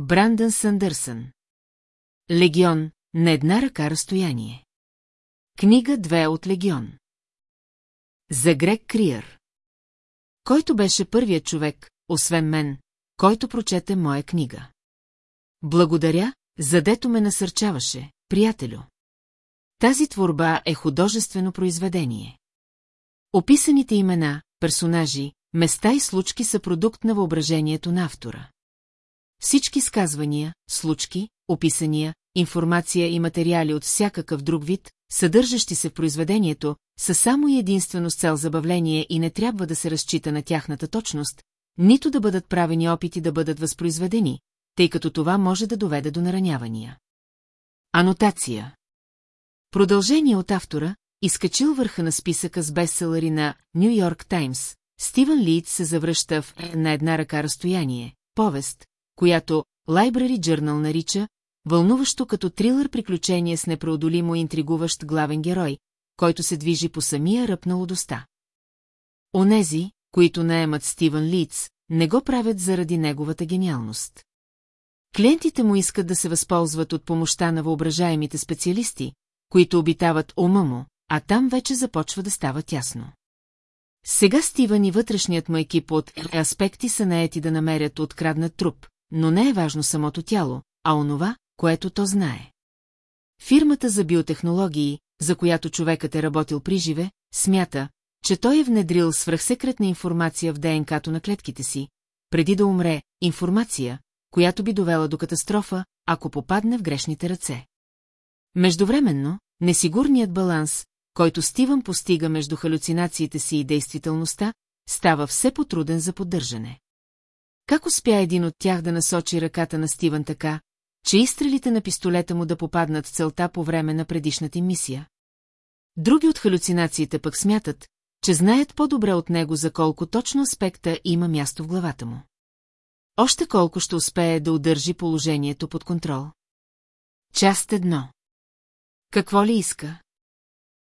Брандън Сандърсън. Легион, на една ръка разстояние. Книга 2 от Легион. За Грег Криър. Който беше първият човек, освен мен, който прочете моя книга. Благодаря, задето ме насърчаваше, приятелю. Тази творба е художествено произведение. Описаните имена, персонажи, места и случки са продукт на въображението на автора. Всички сказвания, случки, описания, информация и материали от всякакъв друг вид, съдържащи се в произведението, са само и единствено с цел забавление и не трябва да се разчита на тяхната точност, нито да бъдат правени опити да бъдат възпроизведени, тъй като това може да доведе до наранявания. Анотация. Продължение от автора, изкачил върха на списъка с бестселъри на Нью Йорк Таймс, Стивън Лийд се завръща в «На една ръка разстояние», повест, която Library Journal нарича вълнуващо като трилър приключение с непреодолимо интригуващ главен герой, който се движи по самия ръб на лудоста. Онези, които наемат Стивън Лийдс, не го правят заради неговата гениалност. Клиентите му искат да се възползват от помощта на въображаемите специалисти, които обитават ума му, а там вече започва да става тясно. Сега Стивън и вътрешният му екип от аспекти са наети да намерят откраднат труп, но не е важно самото тяло, а онова, което то знае. Фирмата за биотехнологии, за която човекът е работил при живе, смята, че той е внедрил свръхсекретна информация в ДНК-то на клетките си, преди да умре, информация, която би довела до катастрофа, ако попадне в грешните ръце. Междувременно, несигурният баланс, който Стивън постига между халюцинациите си и действителността, става все по-труден за поддържане. Как успя един от тях да насочи ръката на Стивън така, че изстрелите на пистолета му да попаднат в целта по време на предишната им мисия? Други от халюцинациите пък смятат, че знаят по-добре от него за колко точно аспекта има място в главата му. Още колко ще успее да удържи положението под контрол. Част едно. Какво ли иска?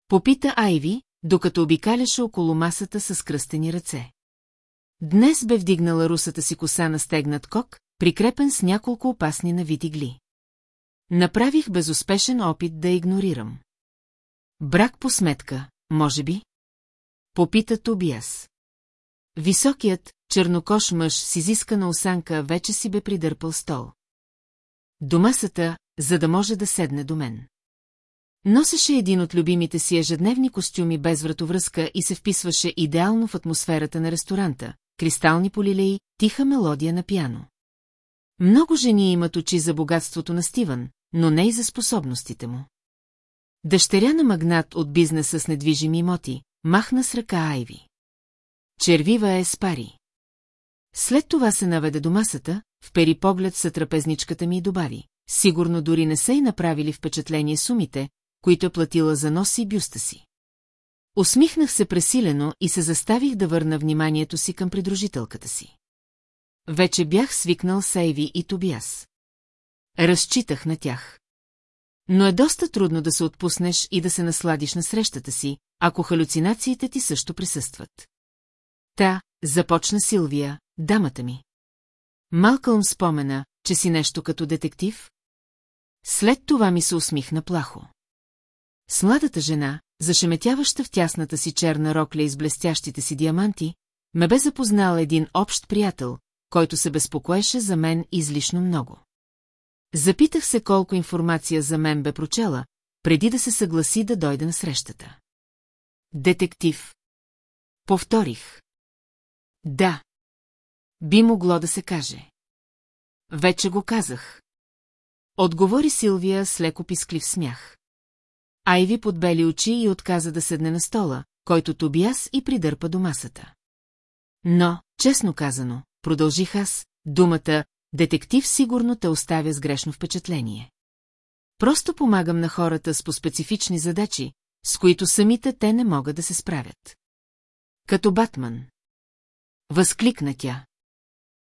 Попита Айви, докато обикаляше около масата с кръстени ръце. Днес бе вдигнала русата си коса на стегнат кок, прикрепен с няколко опасни навити гли. Направих безуспешен опит да игнорирам. Брак по сметка, може би? Попита Тобиас. Високият, чернокош мъж с изискана осанка вече си бе придърпал стол. До масата, за да може да седне до мен. Носеше един от любимите си ежедневни костюми без вратовръзка и се вписваше идеално в атмосферата на ресторанта, кристални полилеи, тиха мелодия на пяно. Много жени имат очи за богатството на Стивън, но не и за способностите му. Дъщеря на магнат от бизнеса с недвижими имоти, махна с ръка Айви. Червива е с пари. След това се наведе до масата, впери поглед са трапезничката ми и добави. Сигурно дори не са и направили впечатление сумите, които е платила за нос и бюста си. Усмихнах се пресилено и се заставих да върна вниманието си към придружителката си. Вече бях свикнал Сейви и Тобиас. Разчитах на тях. Но е доста трудно да се отпуснеш и да се насладиш на срещата си, ако халюцинациите ти също присъстват. Та, започна Силвия, дамата ми. Малкълм спомена, че си нещо като детектив? След това ми се усмихна плахо. С младата жена, зашеметяваща в тясната си черна рокля и с блестящите си диаманти, ме бе запознал един общ приятел, който се безпокоеше за мен излишно много. Запитах се колко информация за мен бе прочела, преди да се съгласи да дойде на срещата. Детектив. Повторих. Да. Би могло да се каже. Вече го казах. Отговори Силвия с леко писклив смях. Айви подбели очи и отказа да седне на стола, който Тобиас и придърпа до масата. Но, честно казано, продължих аз, думата «детектив» сигурно те оставя с грешно впечатление. Просто помагам на хората с по-специфични задачи, с които самите те не могат да се справят. Като Батман. Възкликна тя.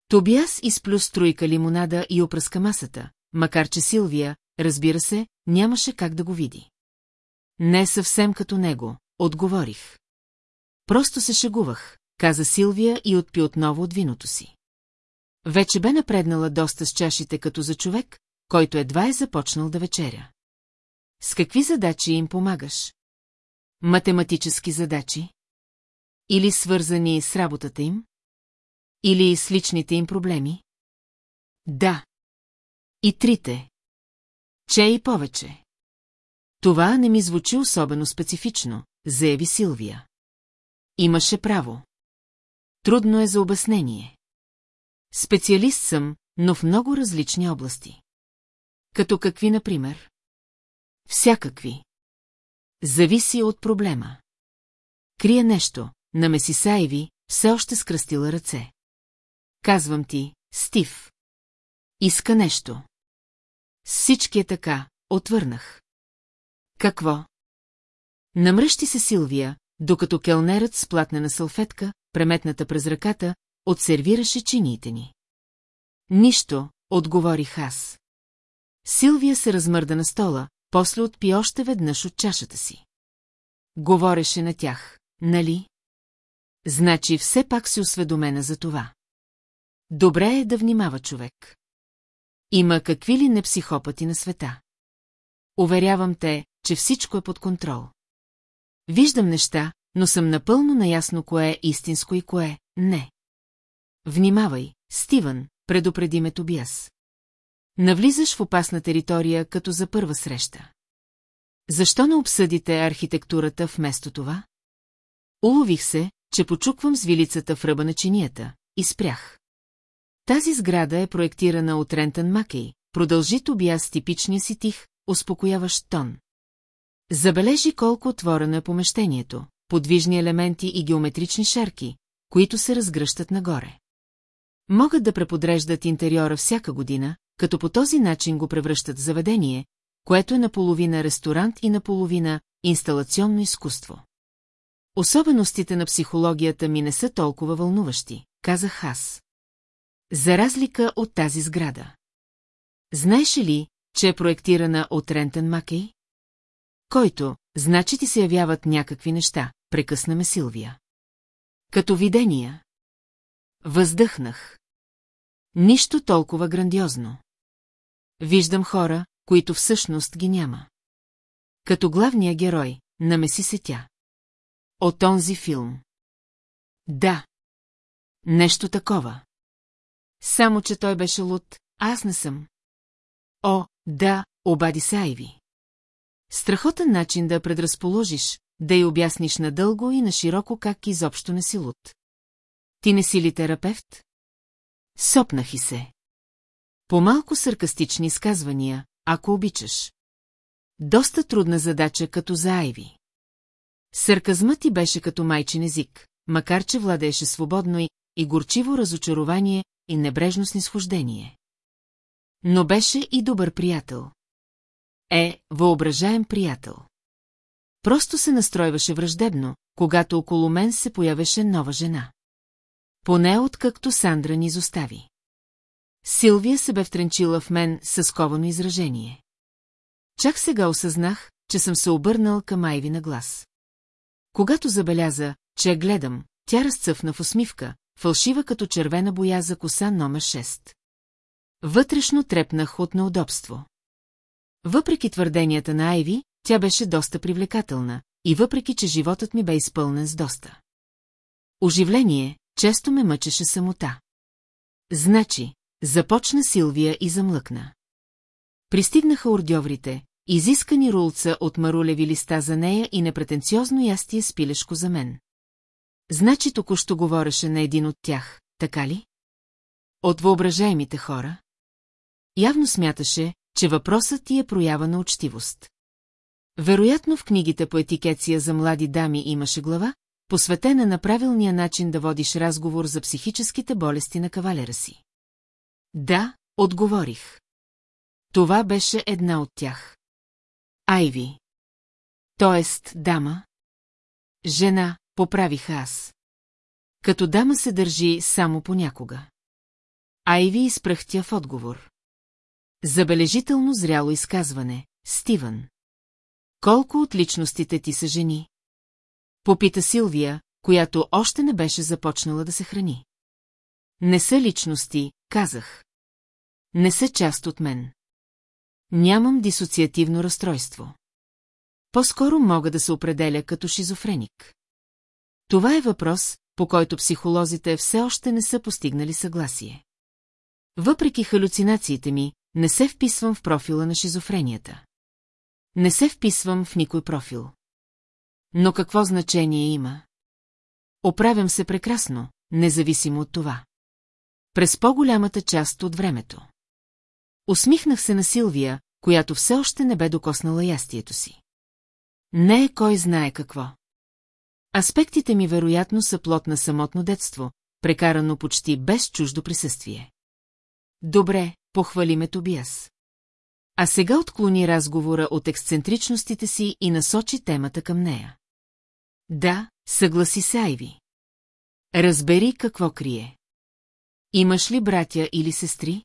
Тобиас изплю струйка лимонада и опръска масата, макар че Силвия, разбира се, нямаше как да го види. Не съвсем като него, отговорих. Просто се шегувах, каза Силвия и отпи отново от виното си. Вече бе напреднала доста с чашите като за човек, който едва е започнал да вечеря. С какви задачи им помагаш? Математически задачи? Или свързани с работата им? Или с личните им проблеми? Да. И трите. Че и повече. Това не ми звучи особено специфично, заяви Силвия. Имаше право. Трудно е за обяснение. Специалист съм, но в много различни области. Като какви, например? Всякакви. Зависи от проблема. Крия нещо, на Месисаеви, все още скръстила ръце. Казвам ти, Стив. Иска нещо. Всички е така, отвърнах. Какво? Намръщи се Силвия, докато келнерът с платнена салфетка, преметната през ръката, отсервираше чиниите ни. Нищо, отговорих аз. Силвия се размърда на стола, после отпи още веднъж от чашата си. Говореше на тях, нали? Значи все пак си осведомена за това. Добре е да внимава човек. Има какви ли не психопати на света. Уверявам те, че всичко е под контрол. Виждам неща, но съм напълно наясно кое е истинско и кое не. Внимавай, Стивън, предупреди ме Тобиас. Навлизаш в опасна територия като за първа среща. Защо не обсъдите архитектурата вместо това? Улових се, че почуквам с вилицата в ръба на чинията и спрях. Тази сграда е проектирана от Рентън Макей, продължи Тобиас типичния си тих, успокояващ тон. Забележи колко отворено е помещението, подвижни елементи и геометрични шарки, които се разгръщат нагоре. Могат да преподреждат интериора всяка година, като по този начин го превръщат в заведение, което е наполовина ресторант и наполовина инсталационно изкуство. Особеностите на психологията ми не са толкова вълнуващи, казах аз. За разлика от тази сграда. Знаеш ли, че е проектирана от Рентен Макей? Който, значи ти се явяват някакви неща, прекъсна ме Силвия. Като видения. Въздъхнах. Нищо толкова грандиозно. Виждам хора, които всъщност ги няма. Като главния герой, намеси се тя. От онзи филм. Да. Нещо такова. Само, че той беше луд, аз не съм. О, да, обади се Айви. Страхотен начин да предразположиш, да й обясниш надълго и на широко как изобщо не си луд. Ти не си ли терапевт? Сопнах и се. По-малко саркастични изказвания, ако обичаш. Доста трудна задача като за Айви. Сарказмът ти беше като майчин език, макар че владееше свободно и, и горчиво разочарование и небрежно снисхождение. Но беше и добър приятел. Е, въображаем приятел. Просто се настройваше враждебно, когато около мен се появеше нова жена. Поне откакто Сандра ни изостави. Силвия се бе втренчила в мен със сковано изражение. Чак сега осъзнах, че съм се обърнал към Айви на глас. Когато забеляза, че я гледам, тя разцъфна в усмивка, фалшива като червена боя за коса номер 6. Вътрешно трепнах от неудобство. Въпреки твърденията на Айви, тя беше доста привлекателна, и въпреки, че животът ми бе изпълнен с доста. Оживление, често ме мъчеше самота. Значи, започна Силвия и замлъкна. Пристигнаха ордьоврите, изискани рулца от марулеви листа за нея и непретенциозно ястие с пилешко за мен. Значи току-що говореше на един от тях, така ли? От въображаемите хора? Явно смяташе, че въпросът ти е проява на учтивост. Вероятно в книгите по етикеция за млади дами имаше глава, посветена на правилния начин да водиш разговор за психическите болести на кавалера си. Да, отговорих. Това беше една от тях. Айви. Тоест, дама. Жена, поправих аз. Като дама се държи само понякога. Айви изпръхтя в отговор. Забележително зряло изказване, Стивън. Колко от личностите ти са жени? Попита Силвия, която още не беше започнала да се храни. Не са личности, казах. Не са част от мен. Нямам дисоциативно разстройство. По-скоро мога да се определя като шизофреник. Това е въпрос, по който психолозите все още не са постигнали съгласие. Въпреки халюцинациите ми, не се вписвам в профила на шизофренията. Не се вписвам в никой профил. Но какво значение има? Оправям се прекрасно, независимо от това. През по-голямата част от времето. Усмихнах се на Силвия, която все още не бе докоснала ястието си. Не е кой знае какво. Аспектите ми вероятно са плод на самотно детство, прекарано почти без чуждо присъствие. Добре, похвали ме Тобиас. А сега отклони разговора от ексцентричностите си и насочи темата към нея. Да, съгласи се Айви. Разбери какво крие. Имаш ли братя или сестри?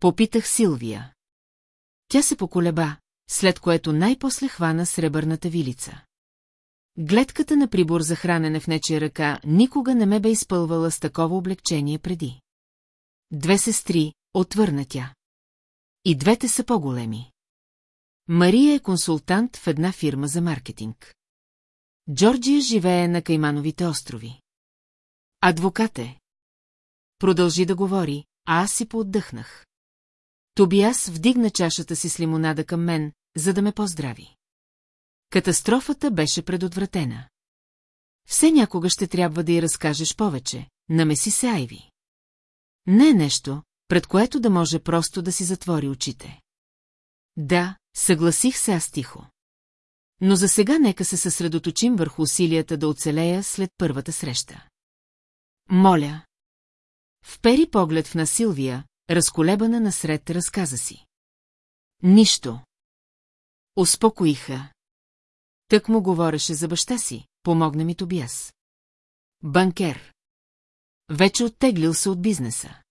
Попитах Силвия. Тя се поколеба, след което най-после хвана сребърната вилица. Гледката на прибор за хранене в нечия ръка никога не ме бе изпълвала с такова облегчение преди. Две сестри, отвърна тя. И двете са по-големи. Мария е консултант в една фирма за маркетинг. Джорджия живее на Каймановите острови. Адвокат е. Продължи да говори, а аз си поотдъхнах. Тобиас вдигна чашата си с лимонада към мен, за да ме поздрави. Катастрофата беше предотвратена. Все някога ще трябва да й разкажеш повече, намеси се Айви. Не е нещо, пред което да може просто да си затвори очите. Да, съгласих се аз тихо. Но за сега нека се съсредоточим върху усилията да оцелея след първата среща. Моля. Впери поглед в насилвия, разколебана насред разказа си. Нищо. Успокоиха. Тък му говореше за баща си, помогна ми Тобиас. Банкер. Вече оттеглил се от бизнеса.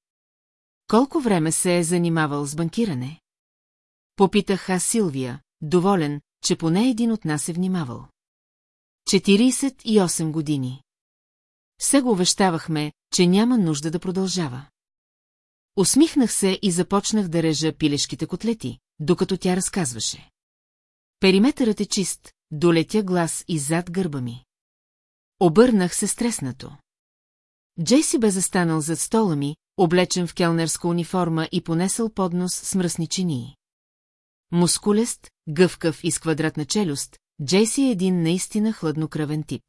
Колко време се е занимавал с банкиране? Попитах аз Силвия, доволен, че поне един от нас е внимавал. 48 години. Все го увещавахме, че няма нужда да продължава. Усмихнах се и започнах да режа пилешките котлети, докато тя разказваше. Периметърът е чист, долетя глас и зад гърба ми. Обърнах се стреснато. Джейси бе застанал зад стола ми, облечен в келнерска униформа и понесъл поднос с мръсни чинии. Мускулест, гъвкав и с квадратна челюст, Джейси е един наистина хладнокръвен тип.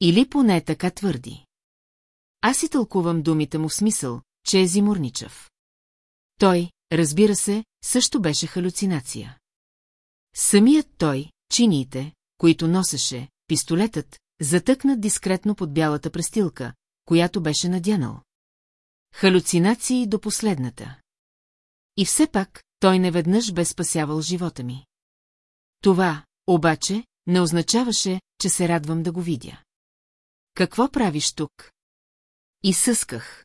Или поне така твърди. Аз си тълкувам думите му в смисъл, че е зимурничав. Той, разбира се, също беше халюцинация. Самият той, чиниите, които носеше, пистолетът, затъкнат дискретно под бялата престилка, която беше надянал. Халюцинации до последната. И все пак, той неведнъж бе спасявал живота ми. Това, обаче, не означаваше, че се радвам да го видя. Какво правиш тук? И съсках.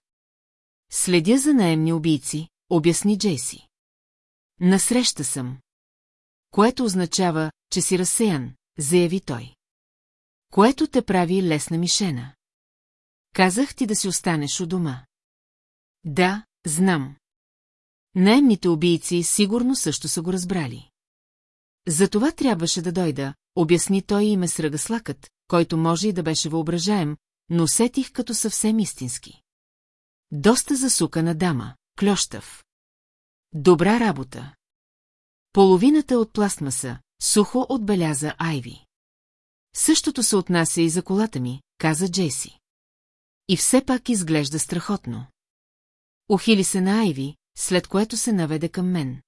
Следя за наемни убийци, обясни Джейси. Насреща съм. Което означава, че си разсеян, заяви той. Което те прави лесна мишена. Казах ти да си останеш у дома. Да, знам. Наемните убийци сигурно също са го разбрали. Затова трябваше да дойда, обясни той и ме сръга слакът, който може и да беше въображаем, но усетих като съвсем истински. Доста засукана дама, клющав. Добра работа. Половината от пластмаса, сухо отбеляза Айви. Същото се отнася и за колата ми, каза Джейси. И все пак изглежда страхотно. Ухили се на Айви, след което се наведе към мен.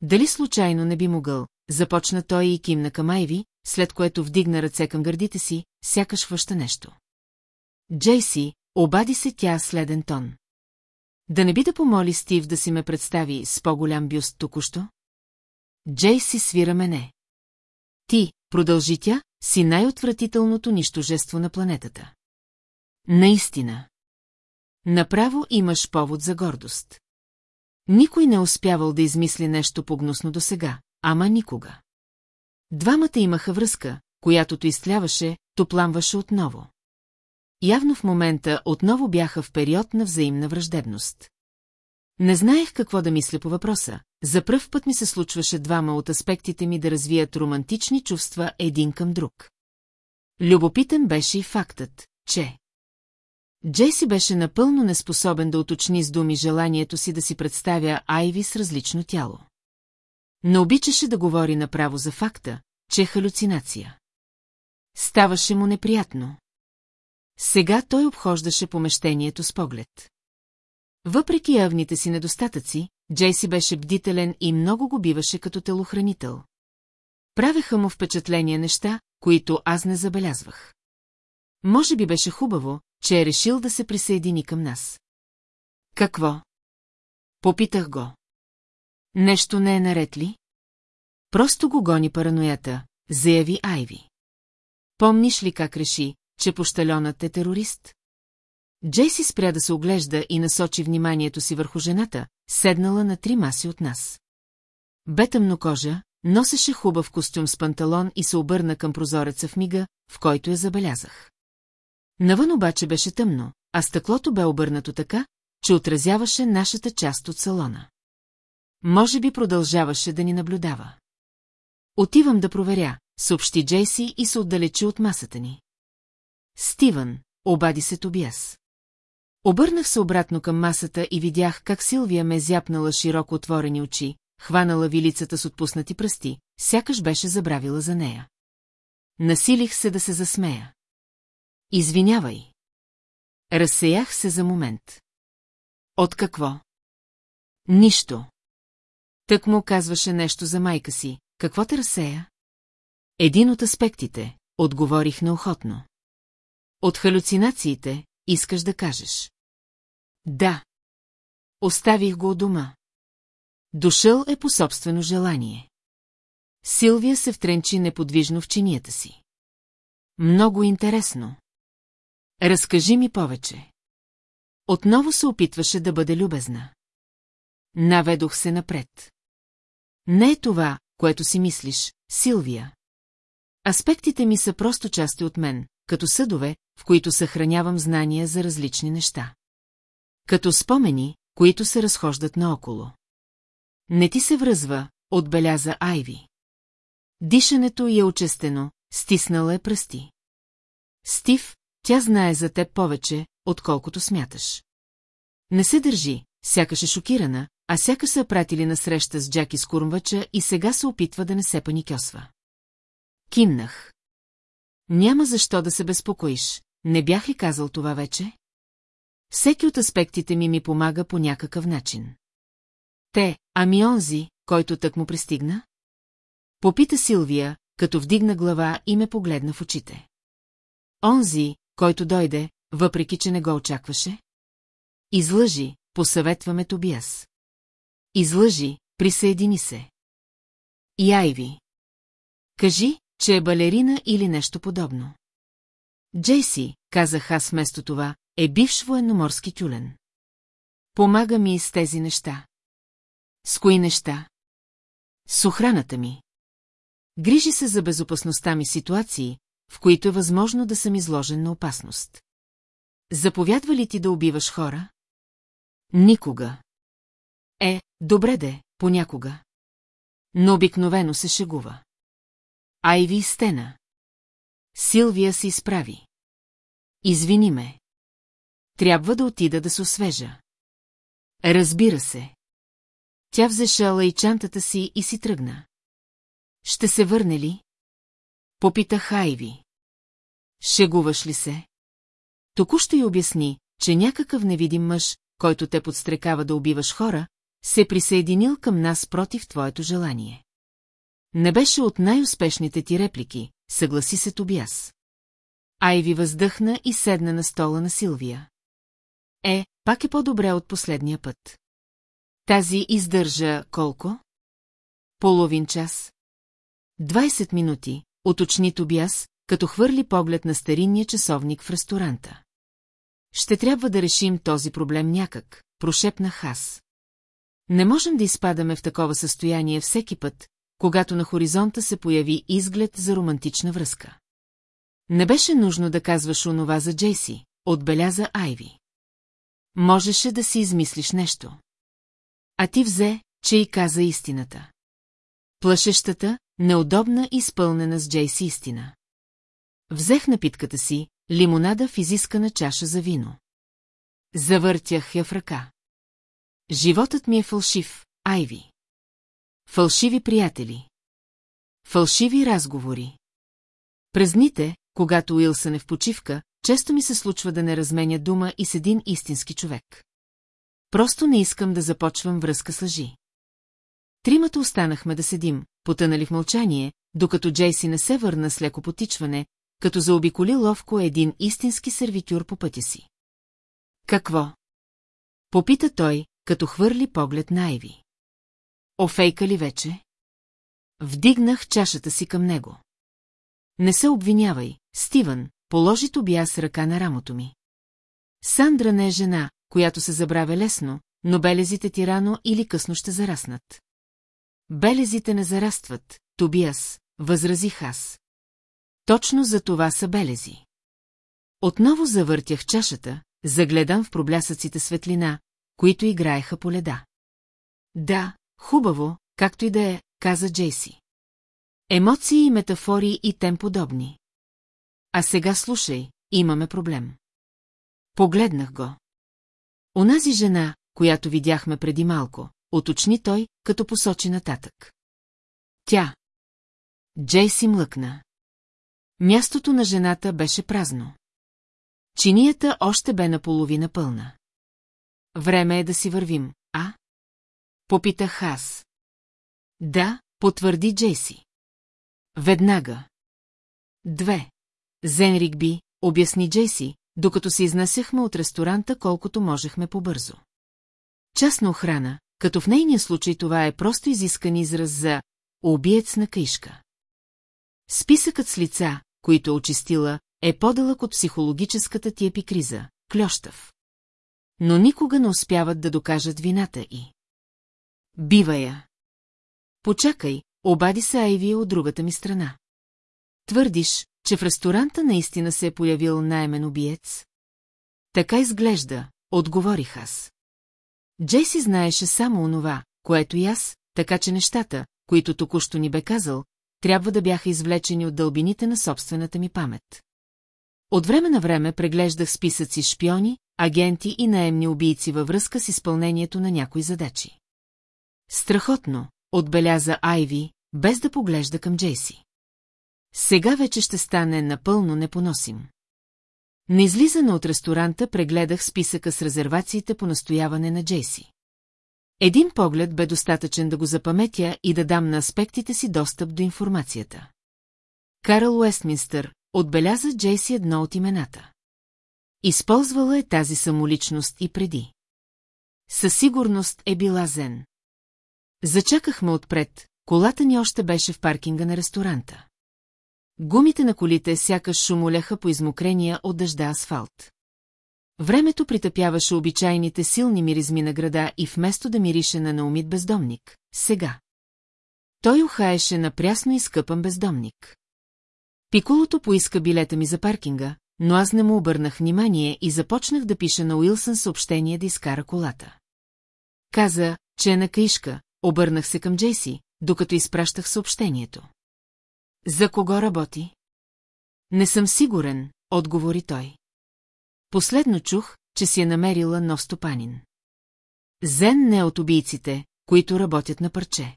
Дали случайно не би могъл, започна той и кимна към Айви, след което вдигна ръце към гърдите си, сякаш хваща нещо. Джейси, обади се тя следен тон. Да не би да помоли Стив да си ме представи с по-голям бюст току-що? Джейси свира мене. Ти, продължи тя, си най-отвратителното нищожество на планетата. Наистина. Направо имаш повод за гордост. Никой не успявал да измисли нещо погносно досега, ама никога. Двамата имаха връзка, която то изтляваше, то пламваше отново. явно в момента отново бяха в период на взаимна враждебност. Не знаех какво да мисля по въпроса. За пръв път ми се случваше двама от аспектите ми да развият романтични чувства един към друг. Любопитен беше и фактът, че... Джейси беше напълно неспособен да уточни с думи желанието си да си представя Айви с различно тяло. Не обичаше да говори направо за факта, че е халюцинация. Ставаше му неприятно. Сега той обхождаше помещението с поглед. Въпреки явните си недостатъци, Джейси беше бдителен и много го биваше като телохранител. Правеха му впечатление неща, които аз не забелязвах. Може би беше хубаво, че е решил да се присъедини към нас. Какво? Попитах го. Нещо не е наред ли? Просто го гони параноята, заяви Айви. Помниш ли как реши, че пощалонът е терорист? Джейси спря да се оглежда и насочи вниманието си върху жената, седнала на три маси от нас. Бе тъмно кожа, носеше хубав костюм с панталон и се обърна към прозореца в мига, в който я забелязах. Навън обаче беше тъмно, а стъклото бе обърнато така, че отразяваше нашата част от салона. Може би продължаваше да ни наблюдава. Отивам да проверя, съобщи Джейси и се отдалечи от масата ни. Стивън, обади се Тобиас. Обърнах се обратно към масата и видях как Силвия ме зяпнала широко отворени очи, хванала вилицата с отпуснати пръсти, сякаш беше забравила за нея. Насилих се да се засмея. Извинявай. Разсеях се за момент. От какво? Нищо. Тък му казваше нещо за майка си. Какво те разсея? Един от аспектите, отговорих неохотно. От халюцинациите, искаш да кажеш. Да. Оставих го у дома. Дошъл е по собствено желание. Силвия се втренчи неподвижно в чинията си. Много интересно. Разкажи ми повече. Отново се опитваше да бъде любезна. Наведох се напред. Не е това, което си мислиш, Силвия. Аспектите ми са просто части от мен, като съдове, в които съхранявам знания за различни неща. Като спомени, които се разхождат наоколо. Не ти се връзва, отбеляза Айви. Дишането й е очестено, стиснала е пръсти. Стив, тя знае за теб повече, отколкото смяташ. Не се държи, сякаш е шокирана, а сякаш са пратили на среща с Джаки с Курмвача и сега се опитва да не се паникьосва. Кимнах. Няма защо да се безпокоиш, не бях ли казал това вече? Всеки от аспектите ми ми помага по някакъв начин. Те, ами онзи, който тък му пристигна? Попита Силвия, като вдигна глава и ме погледна в очите. Онзи, който дойде, въпреки че не го очакваше? Излъжи, посъветваме Тобиас. Излъжи, присъедини се. И Айви. Кажи, че е балерина или нещо подобно. Джейси, казах аз вместо това, е бивш военноморски тюлен. Помага ми с тези неща. С кои неща? С охраната ми. Грижи се за безопасността ми ситуации, в които е възможно да съм изложен на опасност. Заповядва ли ти да убиваш хора? Никога. Е, добре де, понякога. Но обикновено се шегува. Айви стена. Силвия се изправи. Извини ме. Трябва да отида да се освежа. Разбира се. Тя взе шала и чантата си и си тръгна. Ще се върне ли? Попита Хайви. Шегуваш ли се? Току-що й обясни, че някакъв невидим мъж, който те подстрекава да убиваш хора, се присъединил към нас против твоето желание. Не беше от най-успешните ти реплики, съгласи се Тобиас. Айви въздъхна и седна на стола на Силвия. Е, пак е по-добре от последния път. Тази издържа колко? Половин час. 20 минути, уточни Тобиас, като хвърли поглед на старинния часовник в ресторанта. Ще трябва да решим този проблем някак, прошепнах аз. Не можем да изпадаме в такова състояние всеки път, когато на хоризонта се появи изглед за романтична връзка. Не беше нужно да казваш онова за Джейси, отбеляза Айви. Можеше да си измислиш нещо. А ти взе, че и каза истината. Плашещата, неудобна и изпълнена с Джейси истина. Взех напитката си, лимонада в изискана чаша за вино. Завъртях я в ръка. Животът ми е фалшив, Айви. Фалшиви приятели. Фалшиви разговори. През дните, когато Уилсън е в почивка, често ми се случва да не разменя дума и с един истински човек. Просто не искам да започвам връзка с лъжи. Тримата останахме да седим, потънали в мълчание, докато Джейси не се върна с леко потичване, като заобиколи ловко един истински сервитюр по пътя си. Какво? Попита той, като хвърли поглед на Айви. Офейка ли вече? Вдигнах чашата си към него. Не се обвинявай, Стивън, положи Тобиас ръка на рамото ми. Сандра не е жена, която се забравя лесно, но белезите ти рано или късно ще зараснат. Белезите не зарастват, Тобиас, възразих аз. Точно за това са белези. Отново завъртях чашата, загледан в проблясъците светлина, които играеха по леда. Да, хубаво, както и да е, каза Джейси. Емоции метафори и тем подобни. А сега слушай, имаме проблем. Погледнах го. Онази жена, която видяхме преди малко, уточни той, като посочи нататък. Тя. Джейси млъкна. Мястото на жената беше празно. Чинията още бе наполовина пълна. Време е да си вървим, а? Попитах аз. Да, потвърди Джейси. Веднага. Две. Зенрик би, обясни Джейси, докато се изнасяхме от ресторанта колкото можехме побързо. Частна охрана, като в нейния случай това е просто изискан израз за «убиец на каишка». Списъкът с лица, които е очистила, е по-дълъг от психологическата ти епикриза, клющав. Но никога не успяват да докажат вината и. Бива я. Почакай, обади се Айви от другата ми страна. Твърдиш, че в ресторанта наистина се е появил наймен убиец? Така изглежда, отговорих аз. Джейси знаеше само онова, което и аз, така че нещата, които току-що ни бе казал, трябва да бяха извлечени от дълбините на собствената ми памет. От време на време преглеждах списъци шпиони, агенти и наемни убийци във връзка с изпълнението на някои задачи. Страхотно, отбеляза Айви, без да поглежда към Джейси. Сега вече ще стане напълно непоносим. На излизане от ресторанта прегледах списъка с резервациите по настояване на Джейси. Един поглед бе достатъчен да го запаметя и да дам на аспектите си достъп до информацията. Карл Уестминстър отбеляза Джейси едно от имената. Използвала е тази самоличност и преди. Със сигурност е била Зен. Зачакахме отпред, колата ни още беше в паркинга на ресторанта. Гумите на колите сякаш шумоляха по измокрения от дъжда асфалт. Времето притъпяваше обичайните силни миризми на града и вместо да мирише на наумит бездомник, сега. Той ухаеше на прясно скъпан бездомник. Пиколото поиска билета ми за паркинга, но аз не му обърнах внимание и започнах да пиша на Уилсън съобщение да изкара колата. Каза, че е на каишка, обърнах се към Джейси, докато изпращах съобщението. За кого работи? Не съм сигурен, отговори той. Последно чух, че си е намерила нов стопанин. Зен не е от убийците, които работят на парче.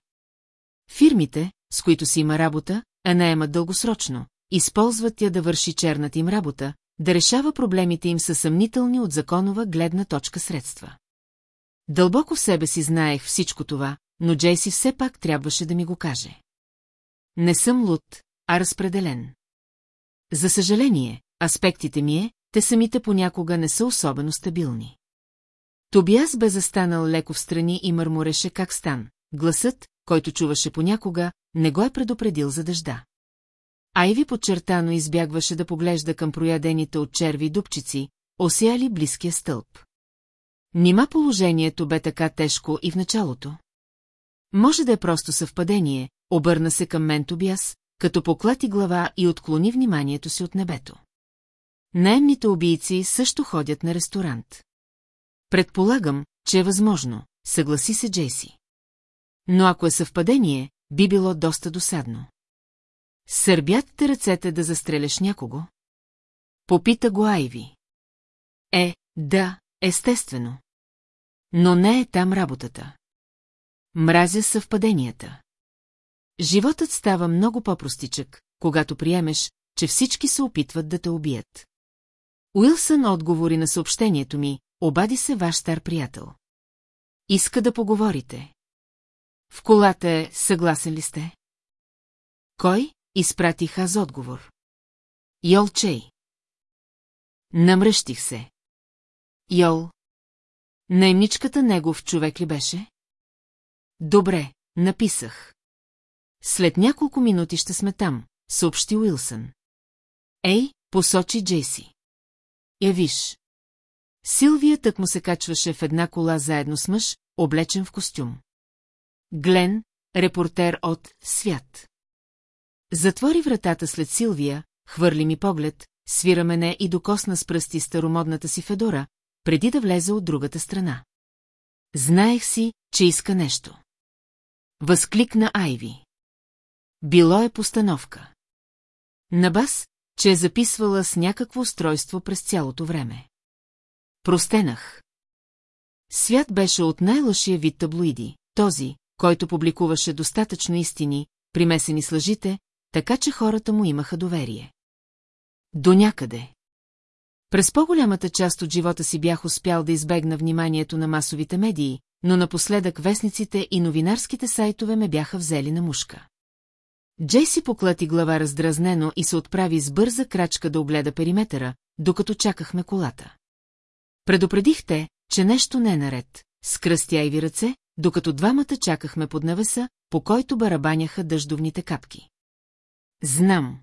Фирмите, с които си има работа, а наемат дългосрочно, използват я да върши черната им работа, да решава проблемите им със съмнителни от законова гледна точка средства. Дълбоко в себе си знаех всичко това, но Джейси все пак трябваше да ми го каже. Не съм луд, а разпределен. За съжаление, аспектите ми е, те самите понякога не са особено стабилни. Тобиас бе застанал леко в страни и мърмореше как стан. Гласът, който чуваше понякога, не го е предупредил за дъжда. Айви подчертано избягваше да поглежда към проядените от черви дупчици, осяли близкия стълб. Нима положението бе така тежко и в началото? Може да е просто съвпадение, обърна се към мен Тобиас, като поклати глава и отклони вниманието си от небето. наемните убийци също ходят на ресторант. Предполагам, че е възможно, съгласи се Джейси. Но ако е съвпадение, би било доста досадно. Сърбят те ръцете да застреляш някого? Попита го Айви. Е, да, естествено. Но не е там работата. Мразя съвпаденията. Животът става много по-простичък, когато приемеш, че всички се опитват да те убият. Уилсън отговори на съобщението ми, обади се ваш стар приятел. Иска да поговорите. В колата е, съгласен ли сте? Кой? Изпратих аз отговор. Йолчей. Намръщих се. Йол. Наймничката негов човек ли беше? Добре, написах. След няколко минути ще сме там, съобщи Уилсън. Ей, посочи Джейси. Я виж. Силвия тък му се качваше в една кола заедно с мъж, облечен в костюм. Глен, репортер от «Свят». Затвори вратата след Силвия, хвърли ми поглед, свира мене и докосна с пръсти старомодната си Федора, преди да влезе от другата страна. Знаех си, че иска нещо. Възкликна Айви. Било е постановка. На бас, че е записвала с някакво устройство през цялото време. Простенах. Свят беше от най-лъшия вид таблоиди, този, който публикуваше достатъчно истини, примесени с лъжите, така че хората му имаха доверие. До някъде. През по-голямата част от живота си бях успял да избегна вниманието на масовите медии, но напоследък вестниците и новинарските сайтове ме бяха взели на мушка. Джейси поклати глава раздразнено и се отправи с бърза крачка да огледа периметъра, докато чакахме колата. Предупредихте, че нещо не е наред, скръстя и ви ръце, докато двамата чакахме под навеса, по който барабаняха дъждовните капки. Знам.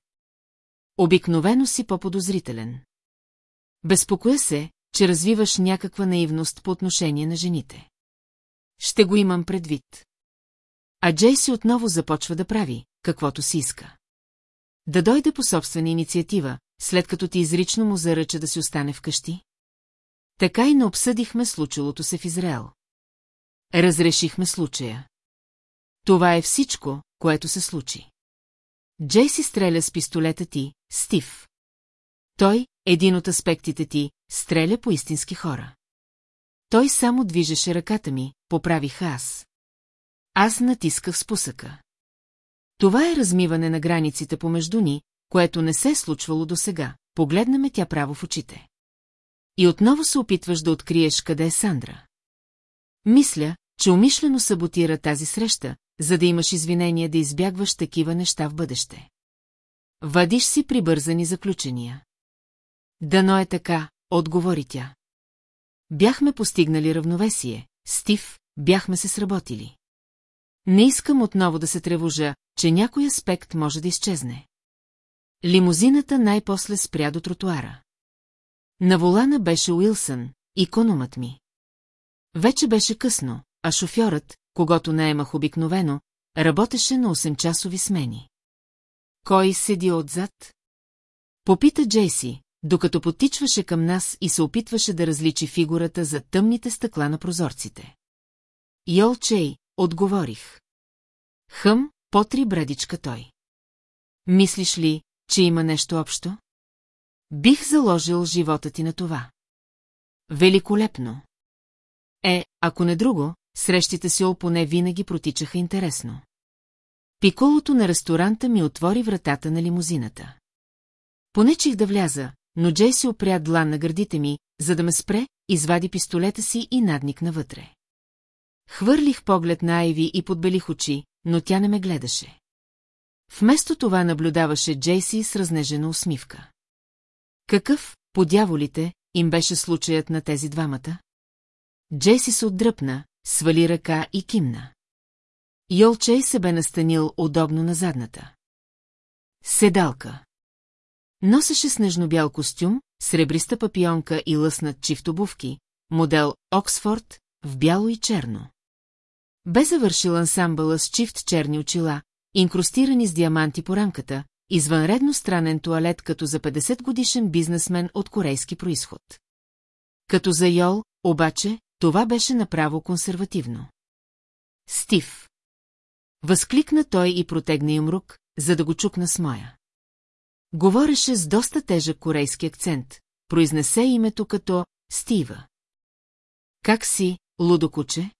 Обикновено си по-подозрителен. Безпокоя се, че развиваш някаква наивност по отношение на жените. Ще го имам предвид. А Джейси отново започва да прави, каквото си иска. Да дойде по собствена инициатива, след като ти изрично му заръча да си остане вкъщи? Така и не обсъдихме случилото се в Израел. Разрешихме случая. Това е всичко, което се случи. Джейси стреля с пистолета ти, Стив. Той, един от аспектите ти, стреля по истински хора. Той само движеше ръката ми, поправих аз. Аз натисках спусъка. Това е размиване на границите помежду ни, което не се е случвало досега. Погледна ме тя право в очите. И отново се опитваш да откриеш къде е Сандра. Мисля, че умишлено саботира тази среща, за да имаш извинение да избягваш такива неща в бъдеще. Вадиш си прибързани заключения. Дано е така, отговори тя. Бяхме постигнали равновесие, Стив, бяхме се сработили. Не искам отново да се тревожа, че някой аспект може да изчезне. Лимузината най-после спря до тротуара. На волана беше Уилсън, икономът ми. Вече беше късно, а шофьорът, когато наемах обикновено, работеше на 8-часови смени. Кой седи отзад? Попита Джейси, докато потичваше към нас и се опитваше да различи фигурата за тъмните стъкла на прозорците. Йол Чей, отговорих. Хъм, потри брадичка той. Мислиш ли, че има нещо общо? Бих заложил живота ти на това. Великолепно. Е, ако не друго, срещите си поне винаги протичаха интересно. Пиколото на ресторанта ми отвори вратата на лимузината. Понечих да вляза, но Джей си опря длан на гърдите ми, за да ме спре, извади пистолета си и надникна вътре. Хвърлих поглед на Айви и подбелих очи, но тя не ме гледаше. Вместо това наблюдаваше Джейси с разнежена усмивка. Какъв, по дяволите, им беше случаят на тези двамата? Джейси се отдръпна, свали ръка и кимна. Йолчей се бе настанил удобно на задната. Седалка. Носеше снежно-бял костюм, сребриста папионка и лъснат чифт обувки, модел Оксфорд, в бяло и черно. Бе завършил ансамбъла с чифт черни очила, инкрустирани с диаманти по рамката, извънредно странен туалет като за 50 годишен бизнесмен от корейски происход. Като за Йол, обаче, това беше направо консервативно. Стив. Възкликна той и протегна им рук, за да го чукна с моя. Говореше с доста тежък корейски акцент, произнесе името като Стива. Как си, лудо куче?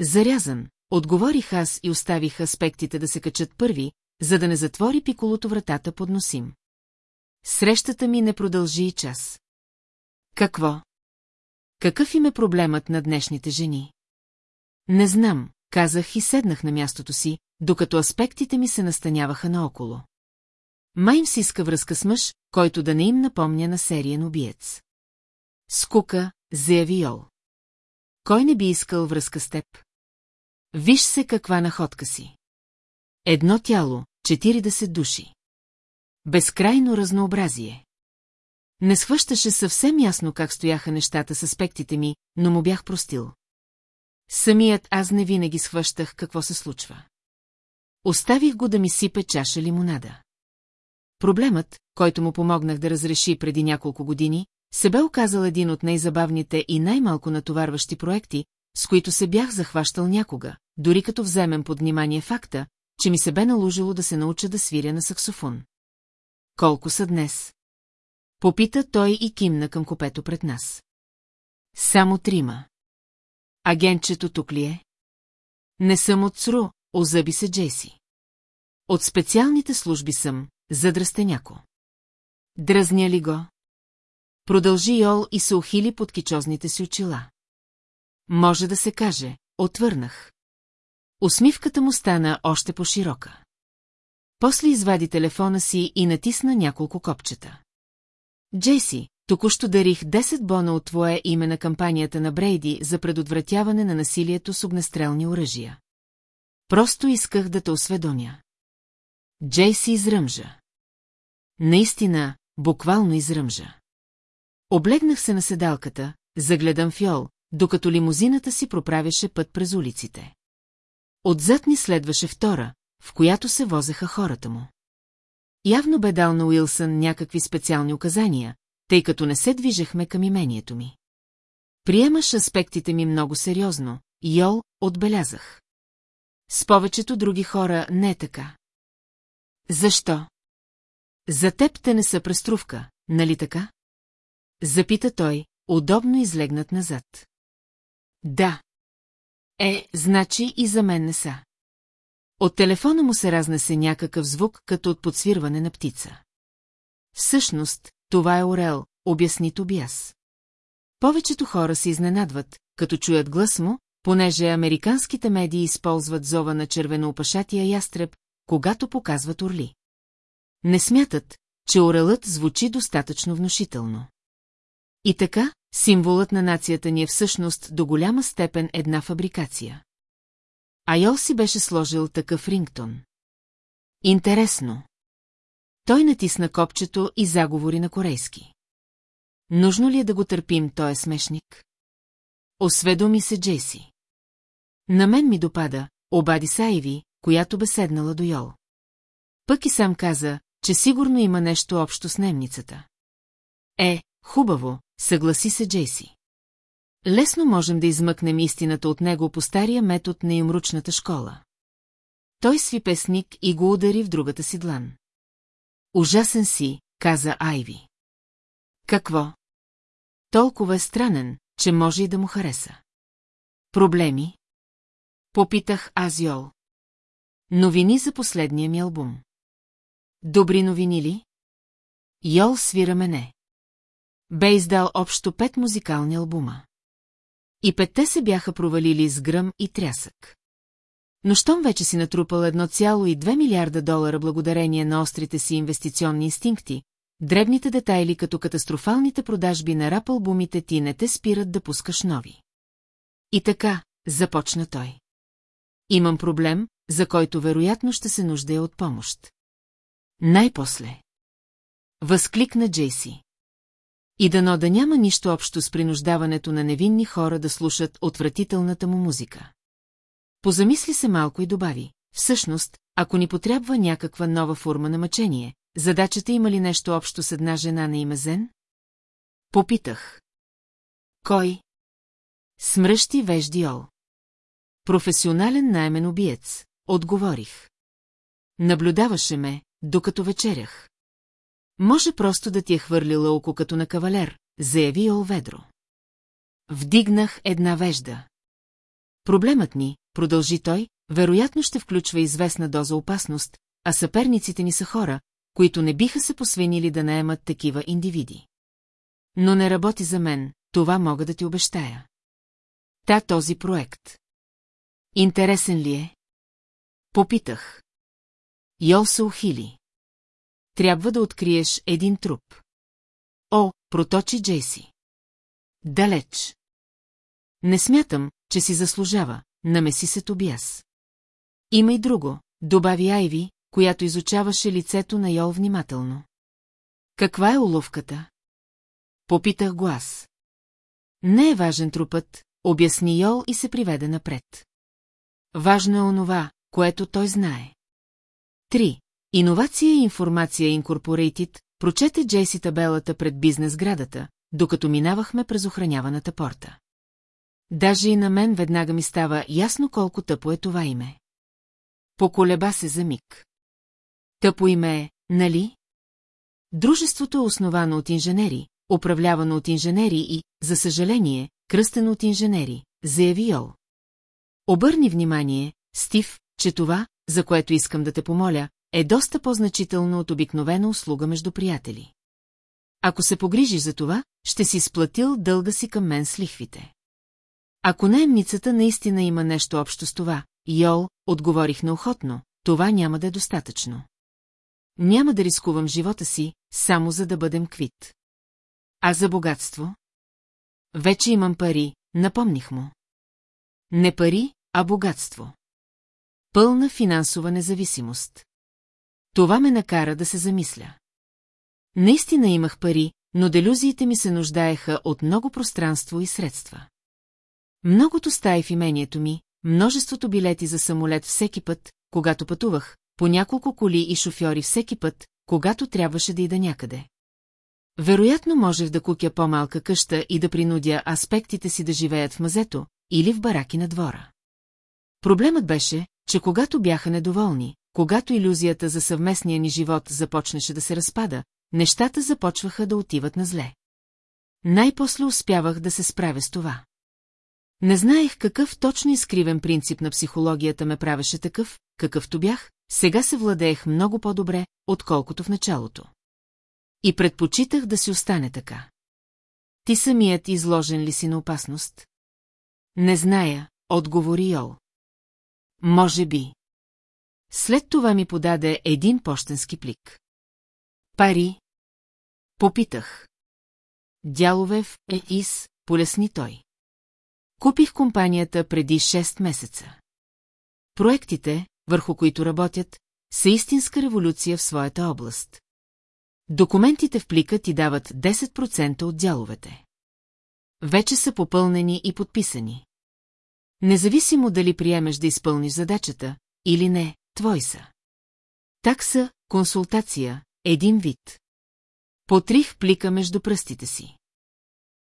Зарязан, отговорих аз и оставих аспектите да се качат първи, за да не затвори пиколото вратата под носим. Срещата ми не продължи и час. Какво? Какъв им е проблемът на днешните жени? Не знам, казах и седнах на мястото си, докато аспектите ми се настаняваха наоколо. Май им си иска връзка с мъж, който да не им напомня на сериен убиец. Скука, заяви Йол. Кой не би искал връзка с теб? Виж се каква находка си. Едно тяло, 40 души. Безкрайно разнообразие. Не схващаше съвсем ясно как стояха нещата с аспектите ми, но му бях простил. Самият аз не винаги схващах какво се случва. Оставих го да ми сипе чаша лимонада. Проблемът, който му помогнах да разреши преди няколко години, се бе оказал един от най-забавните и най-малко натоварващи проекти, с които се бях захващал някога, дори като вземем под внимание факта, че ми се бе наложило да се науча да свиря на саксофон. Колко са днес? Попита той и кимна към копето пред нас. Само трима. Агентчето тук ли е? Не съм от ЦРУ, озъби се Джеси. От специалните служби съм, задръстеняко. Дръзня ли го? Продължи Йол и се ухили под кичозните си очила. Може да се каже, отвърнах. Усмивката му стана още по-широка. После извади телефона си и натисна няколко копчета. Джейси, току-що дарих 10 бона от твое име на кампанията на Брейди за предотвратяване на насилието с огнестрелни оръжия. Просто исках да те осведомя. Джейси изръмжа. Наистина, буквално изръмжа. Облегнах се на седалката, загледам фьол, докато лимузината си проправяше път през улиците. Отзад ни следваше втора, в която се возеха хората му. Явно бе дал на Уилсън някакви специални указания, тъй като не се движехме към имението ми. Приемаш аспектите ми много сериозно, Йол, отбелязах. С повечето други хора не е така. Защо? За теб те не са преструвка, нали така? Запита той, удобно излегнат назад. Да. Е, значи и за мен не са. От телефона му се разнесе някакъв звук, като от подсвирване на птица. Всъщност, това е Орел, обясни Тобиас. Повечето хора се изненадват, като чуят глас му, понеже американските медии използват зова на червеноопашатия ястреб, когато показват орли. Не смятат, че орелът звучи достатъчно внушително. И така, символът на нацията ни е всъщност до голяма степен една фабрикация. Айол си беше сложил такъв рингтон. Интересно. Той натисна копчето и заговори на корейски. Нужно ли е да го търпим, той е смешник? Осведоми се Джеси. На мен ми допада, обади Сайви, която бе седнала до Йол. Пък и сам каза, че сигурно има нещо общо с немницата. Е, хубаво, съгласи се Джейси. Лесно можем да измъкнем истината от него по стария метод на имручната школа. Той сви песник и го удари в другата си длан. Ужасен си, каза Айви. Какво? Толкова е странен, че може и да му хареса. Проблеми? Попитах аз Йол. Новини за последния ми албум. Добри новини ли? Йол свира мене. Бе издал общо пет музикални албума. И петте се бяха провалили с гръм и трясък. Но щом вече си натрупал 1,2 милиарда долара благодарение на острите си инвестиционни инстинкти, дребните детайли като катастрофалните продажби на рап албумите ти не те спират да пускаш нови. И така, започна той. Имам проблем, за който вероятно ще се нуждая от помощ. Най-после. Възкликна Джейси. И дано да няма нищо общо с принуждаването на невинни хора да слушат отвратителната му музика. Позамисли се малко и добави. всъщност, ако ни потрябва някаква нова форма на мъчение, задачата има ли нещо общо с една жена на име Зен? Попитах. Кой? Смръщи вежди Ол. Професионален наймен убиец, отговорих. Наблюдаваше ме, докато вечерях. Може просто да ти е хвърлила око като на кавалер, заяви Олведро. Вдигнах една вежда. Проблемът ни, продължи той, вероятно ще включва известна доза опасност, а съперниците ни са хора, които не биха се посвенили да наемат такива индивиди. Но не работи за мен, това мога да ти обещая. Та този проект. Интересен ли е? Попитах. Йол се ухили. Трябва да откриеш един труп. О, проточи Джейси. Далеч. Не смятам, че си заслужава, намеси се Тобиас. Има и друго, добави Айви, която изучаваше лицето на Йол внимателно. Каква е уловката? Попитах го аз. Не е важен трупът, обясни Йол и се приведе напред. Важно е онова, което той знае. Три. Иновация и информация Incorporated прочете Джейси табелата пред бизнес градата, докато минавахме през охраняваната порта. Даже и на мен веднага ми става ясно колко тъпо е това име. Поколеба се за миг. Тъпо име е, нали? Дружеството е основано от инженери, управлявано от инженери и, за съжаление, кръстено от инженери, заяви Йол. Обърни внимание, Стив, че това, за което искам да те помоля, е доста по-значително от обикновена услуга между приятели. Ако се погрижиш за това, ще си сплатил дълга си към мен с лихвите. Ако наемницата наистина има нещо общо с това, Йол, отговорих неохотно, това няма да е достатъчно. Няма да рискувам живота си, само за да бъдем квит. А за богатство? Вече имам пари, напомних му. Не пари, а богатство. Пълна финансова независимост. Това ме накара да се замисля. Наистина имах пари, но делюзиите ми се нуждаеха от много пространство и средства. Многото стаи в имението ми, множеството билети за самолет всеки път, когато пътувах, по няколко коли и шофьори всеки път, когато трябваше да ида някъде. Вероятно можех да кукя по-малка къща и да принудя аспектите си да живеят в мазето или в бараки на двора. Проблемът беше, че когато бяха недоволни, когато иллюзията за съвместния ни живот започнеше да се разпада, нещата започваха да отиват на зле. Най-после успявах да се справя с това. Не знаех какъв точно изкривен принцип на психологията ме правеше такъв, какъвто бях, сега се владеех много по-добре, отколкото в началото. И предпочитах да си остане така. Ти самият изложен ли си на опасност? Не зная, отговори Йол. Може би. След това ми подаде един почтенски плик. Пари? Попитах. Дяловев е из, полесни той. Купих компанията преди 6 месеца. Проектите, върху които работят, са истинска революция в своята област. Документите в плика ти дават 10% от дяловете. Вече са попълнени и подписани. Независимо дали приемеш да изпълниш задачата или не, твой са. Такса, консултация, един вид. Потрих плика между пръстите си.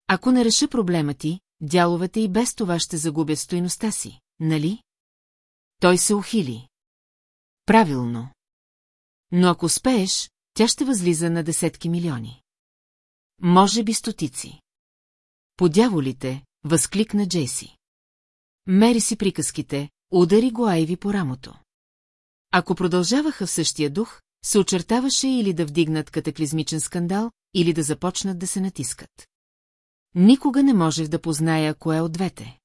Ако не реша проблема ти, дяловете и без това ще загубят стойността си, нали? Той се ухили. Правилно. Но ако успееш, тя ще възлиза на десетки милиони. Може би стотици. Подяволите, възкликна Джейси. Мери си приказките, удари го Айви по рамото. Ако продължаваха в същия дух, се очертаваше или да вдигнат катаклизмичен скандал, или да започнат да се натискат. Никога не можех да позная кое от двете.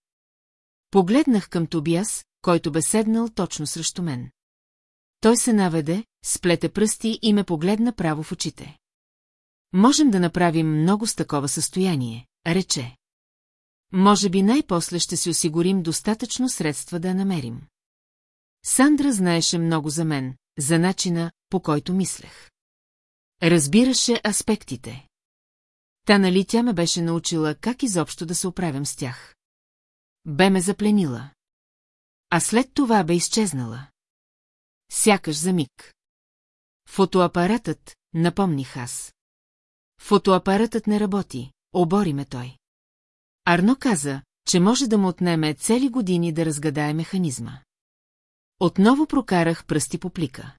Погледнах към Тобиас, който бе седнал точно срещу мен. Той се наведе, сплете пръсти и ме погледна право в очите. Можем да направим много с такова състояние, рече. Може би най-после ще си осигурим достатъчно средства да я намерим. Сандра знаеше много за мен, за начина, по който мислех. Разбираше аспектите. Та нали тя ме беше научила как изобщо да се оправям с тях. Бе ме запленила. А след това бе изчезнала. сякаш за миг. Фотоапаратът, напомних аз. Фотоапаратът не работи, обори ме той. Арно каза, че може да му отнеме цели години да разгадае механизма. Отново прокарах пръсти по плика.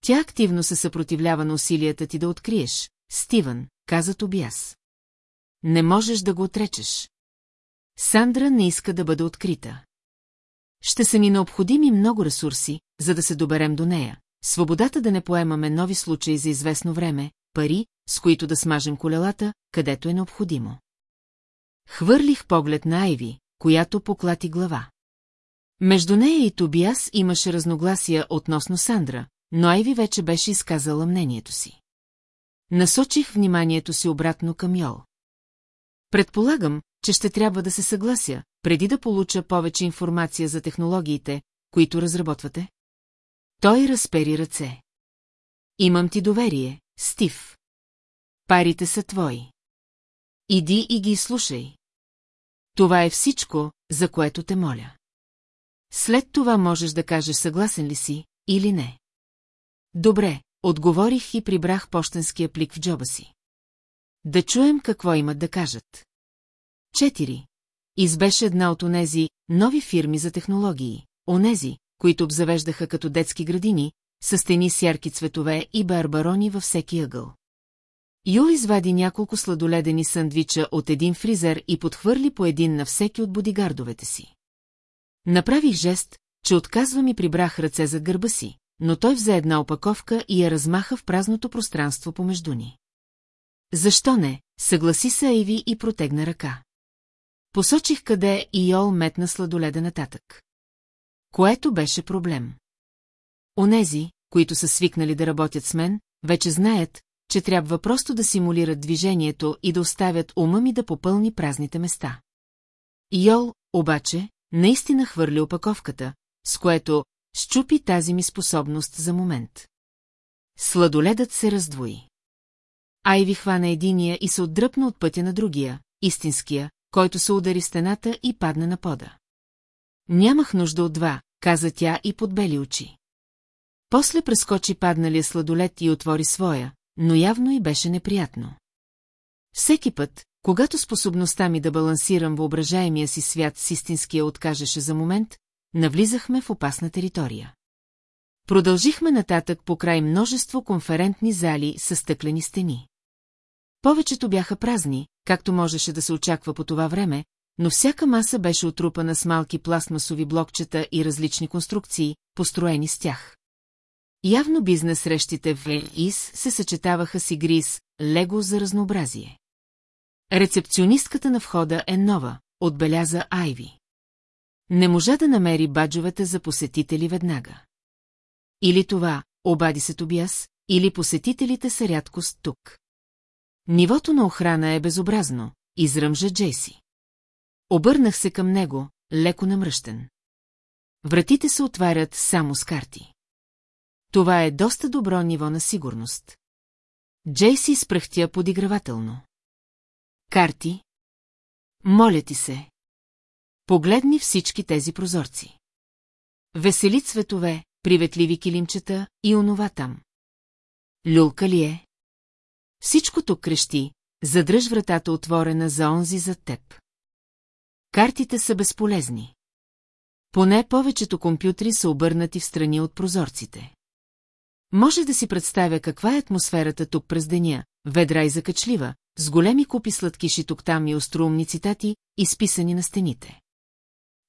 Тя активно се съпротивлява на усилията ти да откриеш. Стивън, каза Тобиас. Не можеш да го отречеш. Сандра не иска да бъде открита. Ще са ни необходими много ресурси, за да се доберем до нея. Свободата да не поемаме нови случаи за известно време, пари, с които да смажем колелата, където е необходимо. Хвърлих поглед на Айви, която поклати глава. Между нея и Тобиас имаше разногласия относно Сандра, но Айви вече беше изказала мнението си. Насочих вниманието си обратно към Йол. Предполагам, че ще трябва да се съглася, преди да получа повече информация за технологиите, които разработвате. Той разпери ръце. Имам ти доверие, Стив. Парите са твои. Иди и ги слушай. Това е всичко, за което те моля. След това можеш да кажеш съгласен ли си или не. Добре, отговорих и прибрах почтенския плик в джоба си. Да чуем какво имат да кажат. Четири. Избеше една от онези нови фирми за технологии, онези, които обзавеждаха като детски градини, с стени с ярки цветове и барбарони във всеки ъгъл. Юл извади няколко сладоледени сандвича от един фризер и подхвърли по един на всеки от бодигардовете си. Направих жест, че отказвам и прибрах ръце зад гърба си, но той взе една опаковка и я размаха в празното пространство помежду ни. Защо не, съгласи се Айви и протегна ръка. Посочих къде и Йол метна сладоледа нататък. Което беше проблем. Онези, които са свикнали да работят с мен, вече знаят, че трябва просто да симулират движението и да оставят ума ми да попълни празните места. Йол, обаче, наистина хвърли опаковката, с което щупи тази ми способност за момент. Сладоледът се раздвои. Айви хвана единия и се отдръпна от пътя на другия, истинския, който се удари стената и падна на пода. Нямах нужда от два, каза тя и подбели очи. После прескочи падналия сладолет и отвори своя, но явно и беше неприятно. Всеки път, когато способността ми да балансирам въображаемия си свят с истинския откажеше за момент, навлизахме в опасна територия. Продължихме нататък по край множество конферентни зали с стъклени стени. Повечето бяха празни, както можеше да се очаква по това време, но всяка маса беше отрупана с малки пластмасови блокчета и различни конструкции, построени с тях. Явно бизнес срещите в ИС се съчетаваха с игри с Лего за разнообразие. Рецепционистката на входа е нова, отбеляза Айви. Не можа да намери баджовете за посетители веднага. Или това, обади се Тобиас, или посетителите са рядкост тук. Нивото на охрана е безобразно, изръмжа Джейси. Обърнах се към него, леко намръщен. Вратите се отварят само с карти. Това е доста добро ниво на сигурност. Джейси спръхтя подигравателно. Карти? Моля ти се. Погледни всички тези прозорци. Весели цветове, приветливи килимчета и онова там. Люлка ли е? Всичко тук крещи, задръж вратата отворена за онзи зад теб. Картите са безполезни. Поне повечето компютри са обърнати в страни от прозорците. Може да си представя каква е атмосферата тук през деня, ведра и закачлива, с големи купи сладкиши тук-там и остроумни цитати, изписани на стените.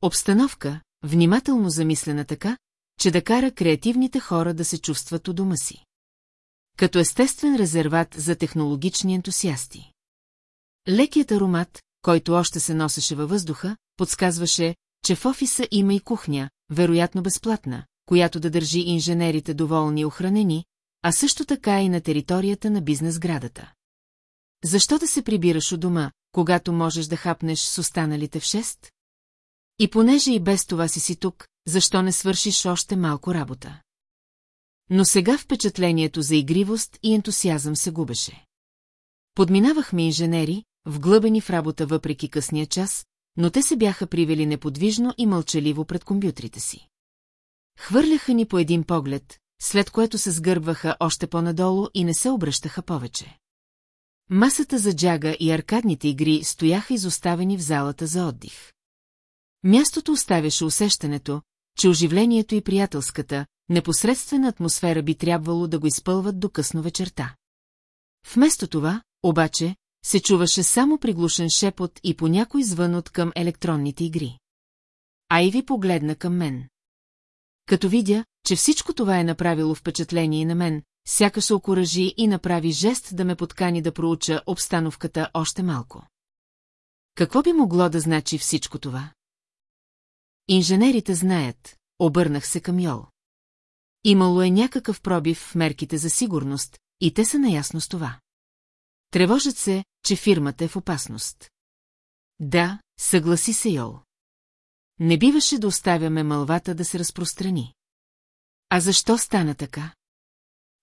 Обстановка, внимателно замислена така, че да кара креативните хора да се чувстват у дома си. Като естествен резерват за технологични ентусиасти. Лекият аромат, който още се носеше във въздуха, подсказваше, че в офиса има и кухня, вероятно безплатна, която да държи инженерите доволни и охранени, а също така и на територията на бизнес-градата. Защо да се прибираш у дома, когато можеш да хапнеш с останалите в шест? И понеже и без това си си тук, защо не свършиш още малко работа? Но сега впечатлението за игривост и ентусиазъм се губеше. Подминавахме инженери, вглъбени в работа въпреки късния час, но те се бяха привели неподвижно и мълчаливо пред компютрите си. Хвърляха ни по един поглед, след което се сгърбваха още по-надолу и не се обръщаха повече. Масата за джага и аркадните игри стояха изоставени в залата за отдих. Мястото оставяше усещането, че оживлението и приятелската, непосредствена атмосфера би трябвало да го изпълват до късно вечерта. Вместо това, обаче, се чуваше само приглушен шепот и по някой звън от към електронните игри. Айви погледна към мен. Като видя, че всичко това е направило впечатление на мен, сякаш окоръжи и направи жест да ме подкани да проуча обстановката още малко. Какво би могло да значи всичко това? Инженерите знаят, обърнах се към Йол. Имало е някакъв пробив в мерките за сигурност, и те са наясно с това. Тревожат се, че фирмата е в опасност. Да, съгласи се Йол. Не биваше да оставяме мълвата да се разпространи. А защо стана така?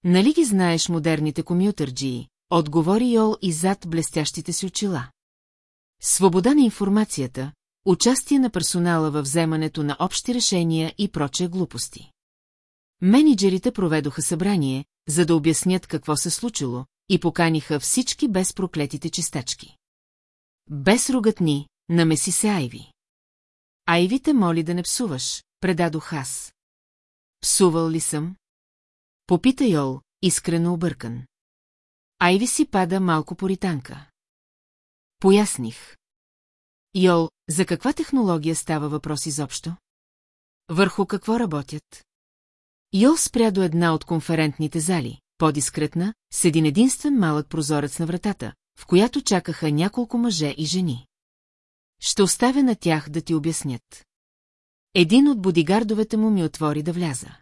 Нали ги знаеш модерните комютърджии, отговори Йол и зад блестящите си очила. Свобода на информацията, участие на персонала във вземането на общи решения и проче глупости. Менеджерите проведоха събрание, за да обяснят какво се случило, и поканиха всички без проклетите чистачки. Без ругатни, намеси се Айви. Айви те моли да не псуваш, предадох аз. Псувал ли съм? Попита Йол, искрено объркан. Айви си пада малко поританка. Поясних. Йол, за каква технология става въпрос изобщо? Върху какво работят? Йол спря до една от конферентните зали, по-дискретна, с един единствен малък прозорец на вратата, в която чакаха няколко мъже и жени. Ще оставя на тях да ти обяснят. Един от бодигардовете му ми отвори да вляза.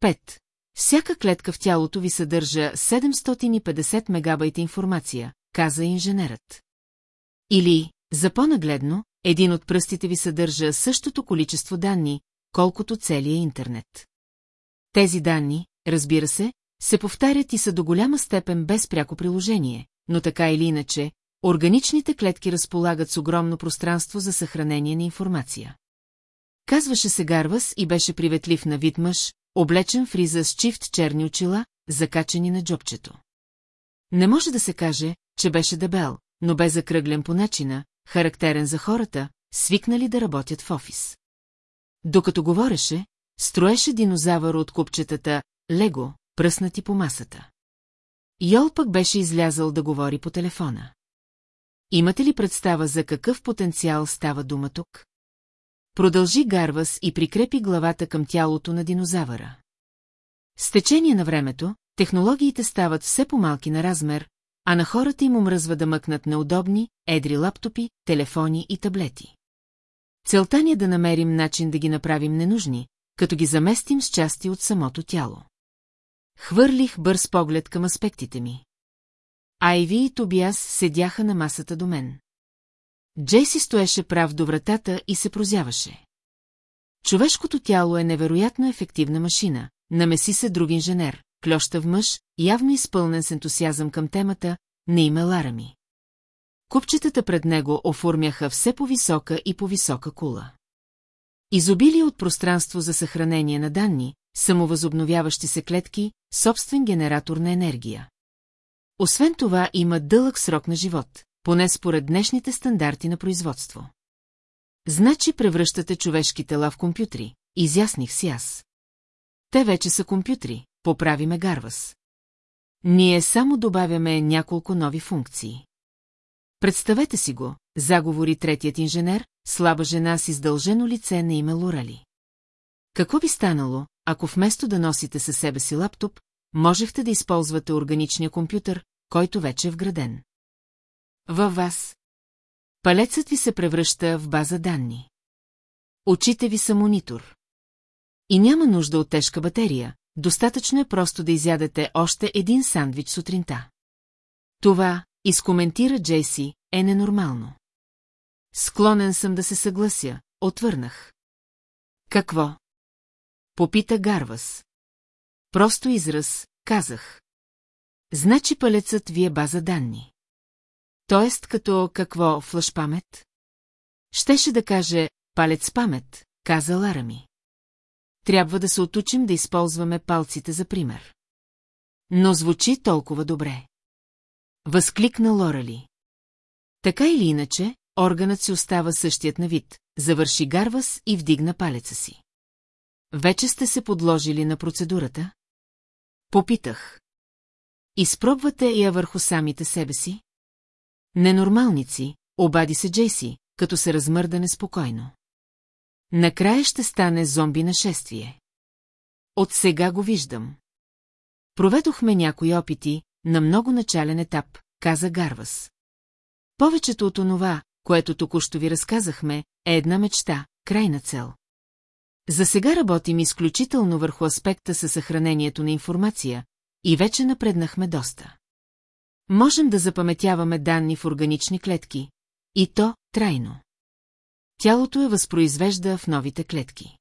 Пет. Всяка клетка в тялото ви съдържа 750 мегабайта информация, каза инженерът. Или, за по-нагледно, един от пръстите ви съдържа същото количество данни, колкото целият интернет. Тези данни, разбира се, се повтарят и са до голяма степен без пряко приложение, но така или иначе, органичните клетки разполагат с огромно пространство за съхранение на информация. Казваше се Гарвас и беше приветлив на вид мъж, облечен в риза с чифт черни очила, закачени на джобчето. Не може да се каже, че беше дебел, но бе закръглен по начина, характерен за хората, свикнали да работят в офис. Докато говореше, строеше динозавър от купчетата Лего, пръснати по масата. Йол пък беше излязъл да говори по телефона. Имате ли представа за какъв потенциал става дума тук? Продължи Гарвас и прикрепи главата към тялото на динозавъра. С течение на времето, технологиите стават все по-малки на размер, а на хората им омръзва да мъкнат неудобни, едри лаптопи, телефони и таблети. Целта ни е да намерим начин да ги направим ненужни, като ги заместим с части от самото тяло. Хвърлих бърз поглед към аспектите ми. Айви и Тобиас седяха на масата до мен. Джейси стоеше прав до вратата и се прозяваше. Човешкото тяло е невероятно ефективна машина, намеси се друг инженер, клющав мъж, явно изпълнен с ентусиазъм към темата, не име Ларами. Купчетата пред него оформяха все по-висока и по-висока кула. Изобилие от пространство за съхранение на данни, самовъзобновяващи се клетки, собствен генератор на енергия. Освен това има дълъг срок на живот, поне според днешните стандарти на производство. Значи превръщате човешки тела в компютри, изясних си аз. Те вече са компютри, поправи ме Гарвас. Ние само добавяме няколко нови функции. Представете си го, заговори третият инженер, слаба жена с издължено лице на име Лорали. Какво би станало, ако вместо да носите със себе си лаптоп, можехте да използвате органичния компютър, който вече е вграден? Във вас. Палецът ви се превръща в база данни. Очите ви са монитор. И няма нужда от тежка батерия, достатъчно е просто да изядете още един сандвич сутринта. Това, изкоментира Джейси, е ненормално. Склонен съм да се съглася, отвърнах. Какво? Попита Гарвас. Просто израз, казах. Значи палецът ви е база данни. Тоест като какво флаш памет? Щеше да каже палец памет, каза Лара ми. трябва да се отучим да използваме палците за пример. Но звучи толкова добре. Възкликна Лорали. Така или иначе, органът си остава същият на вид, завърши Гарвас и вдигна палеца си. Вече сте се подложили на процедурата? Попитах. Изпробвате я върху самите себе си? Ненормалници, обади се Джейси, като се размърда неспокойно. Накрая ще стане зомби нашествие. От сега го виждам. Проведохме някои опити, на много начален етап, каза Гарвас. Повечето от онова, което току-що ви разказахме, е една мечта, крайна цел. За сега работим изключително върху аспекта със съхранението на информация и вече напреднахме доста. Можем да запаметяваме данни в органични клетки, и то трайно. Тялото я възпроизвежда в новите клетки.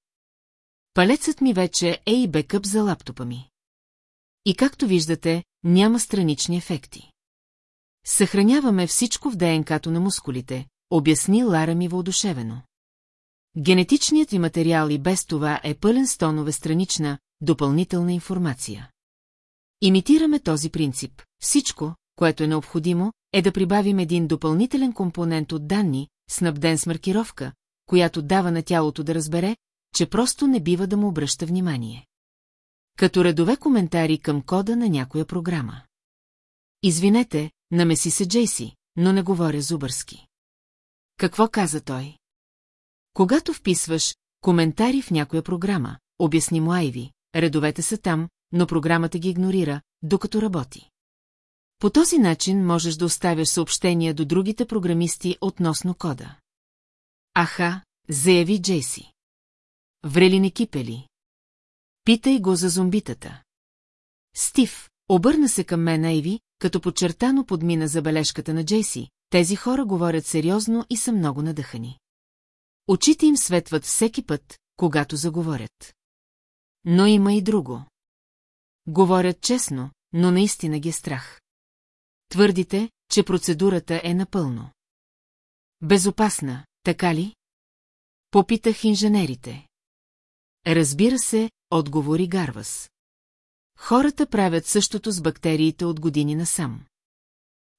Палецът ми вече е и бекъп за лаптопа ми. И както виждате, няма странични ефекти. Съхраняваме всичко в ДНК-то на мускулите, обясни Лара ми въодушевено. Генетичният ви материал и без това е пълен с тонове странична, допълнителна информация. Имитираме този принцип. Всичко, което е необходимо, е да прибавим един допълнителен компонент от данни, снабден с маркировка, която дава на тялото да разбере, че просто не бива да му обръща внимание. Като редове коментари към кода на някоя програма. Извинете, намеси се Джейси, но не говоря зубърски. Какво каза той? Когато вписваш коментари в някоя програма, обясни му Айви, редовете са там, но програмата ги игнорира, докато работи. По този начин можеш да оставяш съобщения до другите програмисти относно кода. Аха, заяви Джейси. Врели не кипели. Питай го за зомбитата. Стив, обърна се към мен Айви, като подчертано подмина забележката на Джейси, тези хора говорят сериозно и са много надъхани. Очите им светват всеки път, когато заговорят. Но има и друго. Говорят честно, но наистина ги е страх. Твърдите, че процедурата е напълно. Безопасна, така ли? Попитах инженерите. Разбира се, отговори Гарвас. Хората правят същото с бактериите от години насам.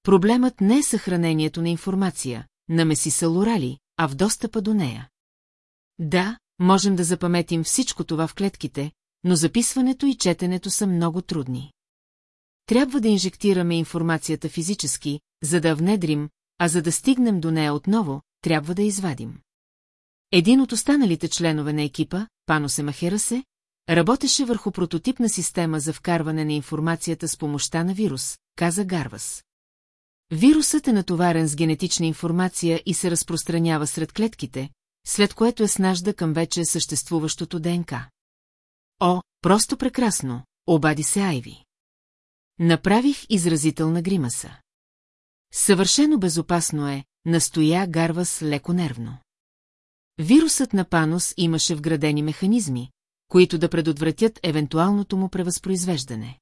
Проблемът не е съхранението на информация, намеси са лорали, а в достъпа до нея. Да, можем да запаметим всичко това в клетките, но записването и четенето са много трудни. Трябва да инжектираме информацията физически, за да внедрим, а за да стигнем до нея отново, трябва да извадим. Един от останалите членове на екипа, Пано Семахерасе, работеше върху прототипна система за вкарване на информацията с помощта на вирус, каза Гарвас. Вирусът е натоварен с генетична информация и се разпространява сред клетките, след което е снажда към вече съществуващото ДНК. О, просто прекрасно, обади се Айви. Направих изразителна гримаса. Съвършено безопасно е, настоя Гарвас леко нервно. Вирусът на Панос имаше вградени механизми, които да предотвратят евентуалното му превъзпроизвеждане.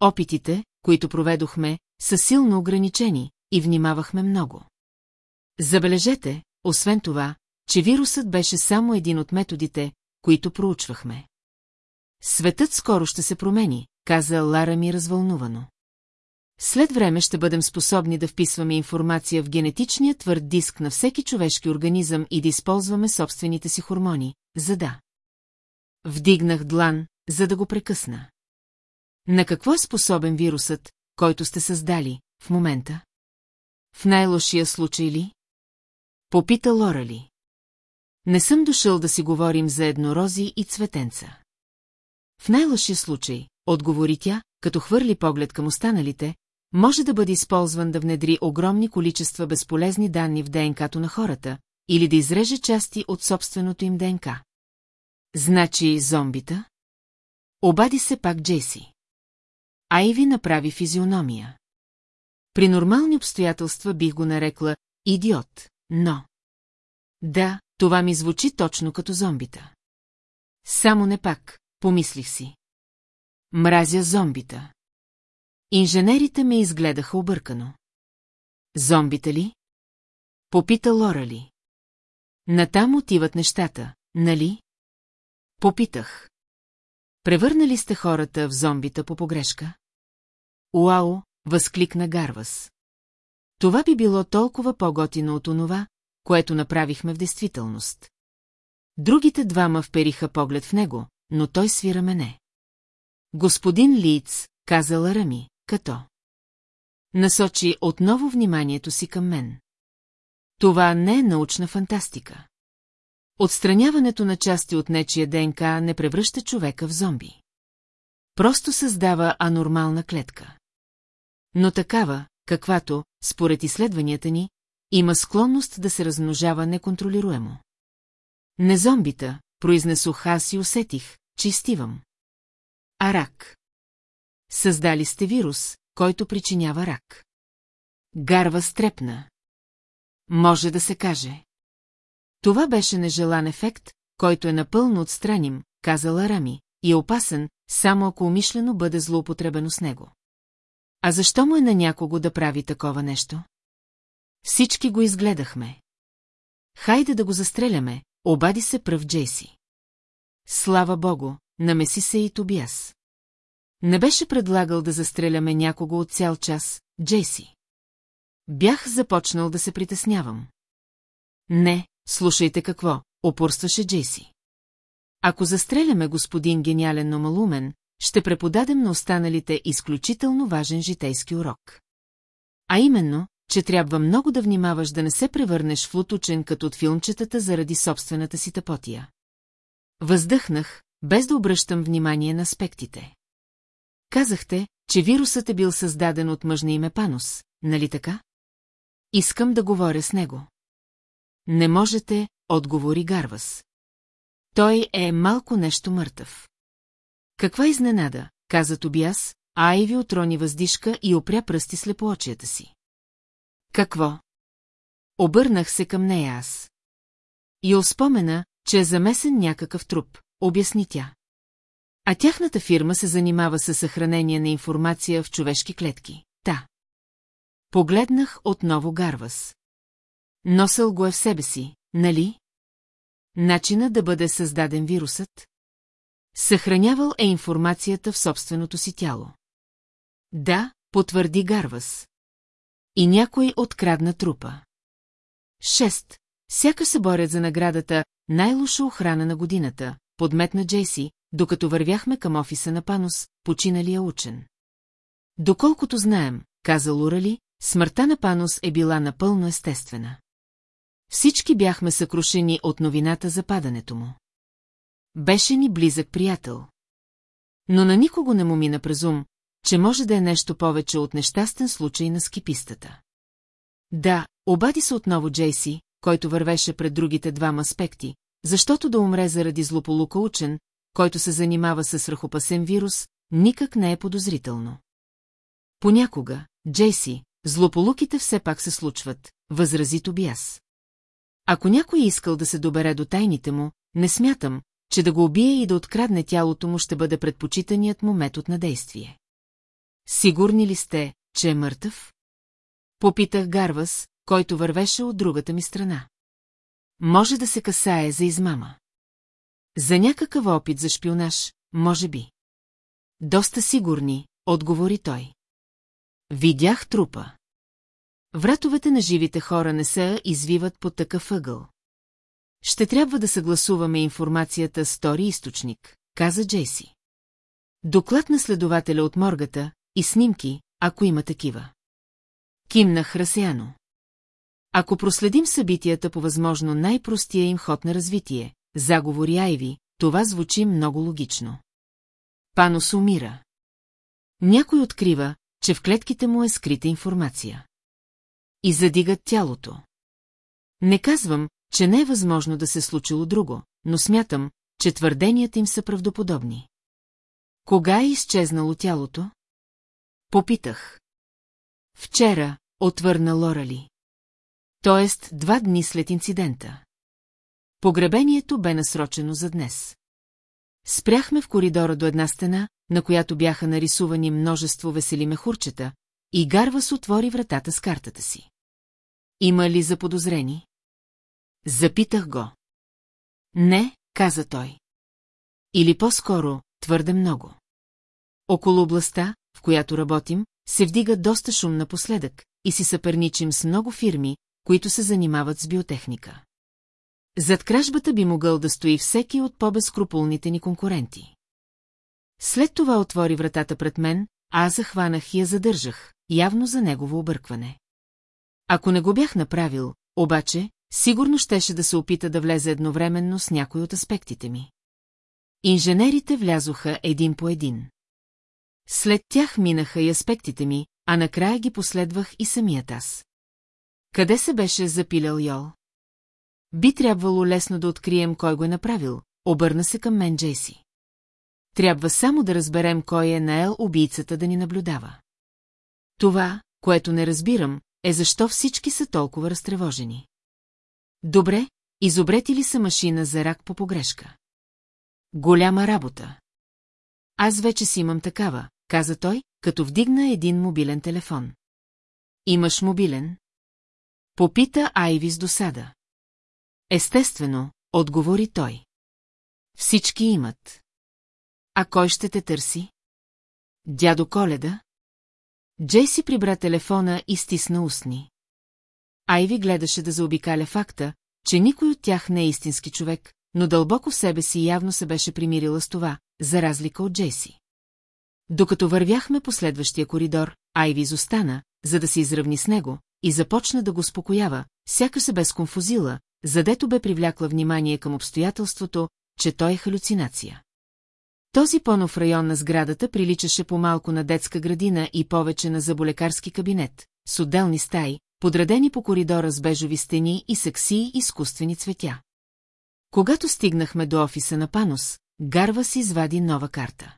Опитите, които проведохме, са силно ограничени и внимавахме много. Забележете, освен това, че вирусът беше само един от методите, които проучвахме. Светът скоро ще се промени, каза Лара ми развълнувано. След време ще бъдем способни да вписваме информация в генетичния твърд диск на всеки човешки организъм и да използваме собствените си хормони, за да. Вдигнах длан, за да го прекъсна. На какво е способен вирусът, който сте създали, в момента? В най-лошия случай ли? Попита Лора ли. Не съм дошъл да си говорим за еднорози и цветенца. В най-лошия случай, отговори тя, като хвърли поглед към останалите, може да бъде използван да внедри огромни количества безполезни данни в ДНК-то на хората или да изреже части от собственото им ДНК. Значи зомбита? Обади се пак Джеси. Айви направи физиономия. При нормални обстоятелства бих го нарекла идиот, но... Да, това ми звучи точно като зомбита. Само не пак, помислих си. Мразя зомбита. Инженерите ме изгледаха объркано. Зомбите ли? Попита Лора ли. Натам отиват нещата, нали? Попитах. Превърнали сте хората в зомбита по погрешка? Уао, възкликна Гарвас. Това би било толкова по-готино от онова, което направихме в действителност. Другите двама впериха поглед в него, но той свира мене. Господин Лиц, каза Ларами, като. Насочи отново вниманието си към мен. Това не е научна фантастика. Отстраняването на части от нечия ДНК не превръща човека в зомби. Просто създава анормална клетка. Но такава, каквато, според изследванията ни, има склонност да се размножава неконтролируемо. Не зомбита, произнесох аз и усетих, че изтивам. А рак. Създали сте вирус, който причинява рак. Гарва стрепна. Може да се каже. Това беше нежелан ефект, който е напълно отстраним, казала Рами, и е опасен, само ако умишлено бъде злоупотребено с него. А защо му е на някого да прави такова нещо? Всички го изгледахме. Хайде да го застреляме, обади се пръв Джейси. Слава богу, намеси се и Тобиас. Не беше предлагал да застреляме някого от цял час, Джейси. Бях започнал да се притеснявам. Не, слушайте какво, опорстваше Джейси. Ако застреляме господин гениален, но малумен, ще преподадем на останалите изключително важен житейски урок. А именно, че трябва много да внимаваш да не се превърнеш в лутучен като от филмчетата заради собствената си тъпотия. Въздъхнах, без да обръщам внимание на аспектите. Казахте, че вирусът е бил създаден от мъжна име Панос, нали така? Искам да говоря с него. Не можете, отговори Гарвас. Той е малко нещо мъртъв. Каква изненада, каза Тобиас, а Айви отрони въздишка и опря пръсти слепоочията си. Какво? Обърнах се към нея аз. И успомена, че е замесен някакъв труп, обясни тя. А тяхната фирма се занимава с съхранение на информация в човешки клетки. Та. Погледнах отново Гарвас. Носъл го е в себе си, нали? Начина да бъде създаден вирусът? Съхранявал е информацията в собственото си тяло. Да, потвърди Гарвас. И някой открадна трупа. Шест. Сяка се борят за наградата най-лоша охрана на годината, подметна Джейси, докато вървяхме към офиса на Панос, починалия учен. Доколкото знаем, каза Лурали, смъртта на Панос е била напълно естествена. Всички бяхме съкрушени от новината за падането му. Беше ни близък приятел. Но на никого не му мина през ум, че може да е нещо повече от нещастен случай на скипистата. Да, обади се отново Джейси, който вървеше пред другите двама аспекти, защото да умре заради злополука учен, който се занимава с ръхопасен вирус, никак не е подозрително. Понякога, Джейси, злополуките все пак се случват, възрази Тобиас. Ако някой искал да се добере до тайните му, не смятам, че да го убие и да открадне тялото му ще бъде предпочитаният му метод на действие. Сигурни ли сте, че е мъртъв? Попитах Гарвас, който вървеше от другата ми страна. Може да се касае за измама. За някакъв опит за шпионаж, може би. Доста сигурни, отговори той. Видях трупа. Вратовете на живите хора не се извиват по такъв ъгъл. Ще трябва да съгласуваме информацията с втори източник, каза Джейси. Доклад на следователя от моргата и снимки, ако има такива. Кимнах разсеяно. Ако проследим събитията по възможно най-простия им ход на развитие, заговори Айви, това звучи много логично. Панос умира. Някой открива, че в клетките му е скрита информация. И задигат тялото. Не казвам, че не е възможно да се случило друго, но смятам, че твърденията им са правдоподобни. Кога е изчезнало тялото? Попитах. Вчера, отвърна Лорали. Тоест два дни след инцидента. Погребението бе насрочено за днес. Спряхме в коридора до една стена, на която бяха нарисувани множество весели мехурчета, и Гарвас отвори вратата с картата си. Има ли заподозрени? Запитах го. Не, каза той. Или по-скоро, твърде много. Около областта, в която работим, се вдига доста шум напоследък и си съперничим с много фирми, които се занимават с биотехника. Зад кражбата би могъл да стои всеки от по-безкрупулните ни конкуренти. След това отвори вратата пред мен, а аз захванах и я задържах, явно за негово объркване. Ако не го бях направил, обаче, сигурно щеше да се опита да влезе едновременно с някой от аспектите ми. Инженерите влязоха един по един. След тях минаха и аспектите ми, а накрая ги последвах и самият аз. Къде се беше запилял Йол? Би трябвало лесно да открием кой го е направил, обърна се към мен Джейси. Трябва само да разберем кой е наел убийцата да ни наблюдава. Това, което не разбирам, е защо всички са толкова разтревожени. Добре, изобрети ли са машина за рак по погрешка? Голяма работа. Аз вече си имам такава, каза той, като вдигна един мобилен телефон. Имаш мобилен? Попита Айви с досада. Естествено, отговори той. Всички имат. А кой ще те търси? Дядо Коледа? Джейси прибра телефона и стисна устни. Айви гледаше да заобикаля факта, че никой от тях не е истински човек, но дълбоко в себе си явно се беше примирила с това, за разлика от Джейси. Докато вървяхме по следващия коридор, Айви изостана, за да се изравни с него, и започна да го спокоява, сякаш се бе сконфузила, задето бе привлякла внимание към обстоятелството, че той е халюцинация. Този понов район на сградата приличаше по-малко на детска градина и повече на заболекарски кабинет, с отделни стаи, подредени по коридора с бежови стени и секси изкуствени цветя. Когато стигнахме до офиса на Панос, Гарва си извади нова карта.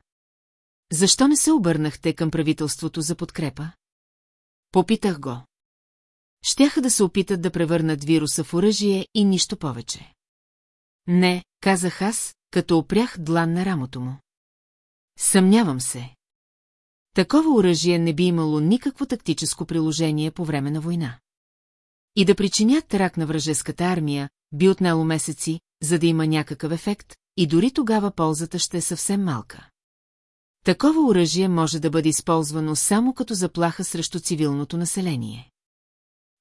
Защо не се обърнахте към правителството за подкрепа? Попитах го. Щяха да се опитат да превърнат вируса в оръжие и нищо повече. Не, казах аз, като опрях длан на рамото му. Съмнявам се. Такова оръжие не би имало никакво тактическо приложение по време на война. И да причинят рак на вражеската армия, би отнело месеци, за да има някакъв ефект, и дори тогава ползата ще е съвсем малка. Такова оръжие може да бъде използвано само като заплаха срещу цивилното население.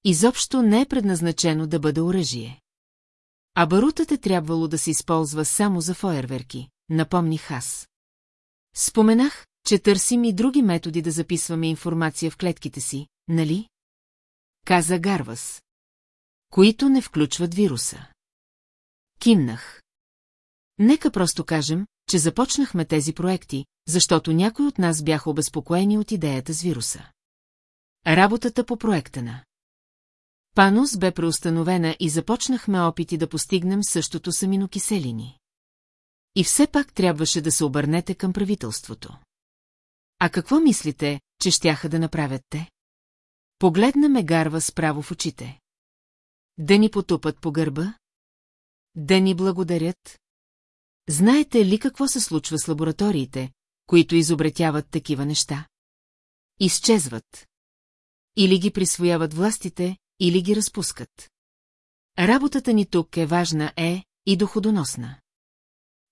Изобщо не е предназначено да бъде оръжие. А барутът е трябвало да се използва само за фойерверки, напомних аз. Споменах, че търсим и други методи да записваме информация в клетките си, нали? Каза Гарвас. Които не включват вируса. Кимнах. Нека просто кажем, че започнахме тези проекти, защото някои от нас бяха обезпокоени от идеята с вируса. Работата по проекта на Панос бе преустановена и започнахме опити да постигнем същото с аминокиселини. И все пак трябваше да се обърнете към правителството. А какво мислите, че щяха да направят те? Погледна ме гарва справо в очите. Да ни потупат по гърба? Да ни благодарят? Знаете ли какво се случва с лабораториите, които изобретяват такива неща? Изчезват. Или ги присвояват властите, или ги разпускат. Работата ни тук е важна е и доходоносна.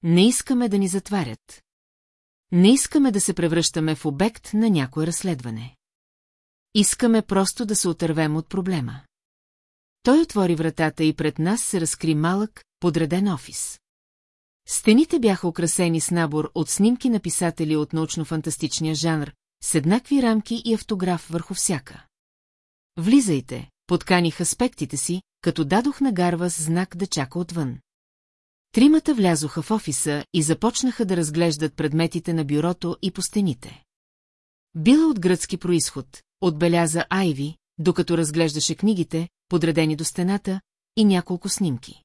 Не искаме да ни затварят. Не искаме да се превръщаме в обект на някое разследване. Искаме просто да се отървем от проблема. Той отвори вратата и пред нас се разкри малък, подреден офис. Стените бяха украсени с набор от снимки на писатели от научно-фантастичния жанр, с еднакви рамки и автограф върху всяка. Влизайте, подканих аспектите си, като дадох на Гарвас знак да чака отвън. Тримата влязоха в офиса и започнаха да разглеждат предметите на бюрото и по стените. Била от гръцки происход, отбеляза Айви, докато разглеждаше книгите, подредени до стената, и няколко снимки.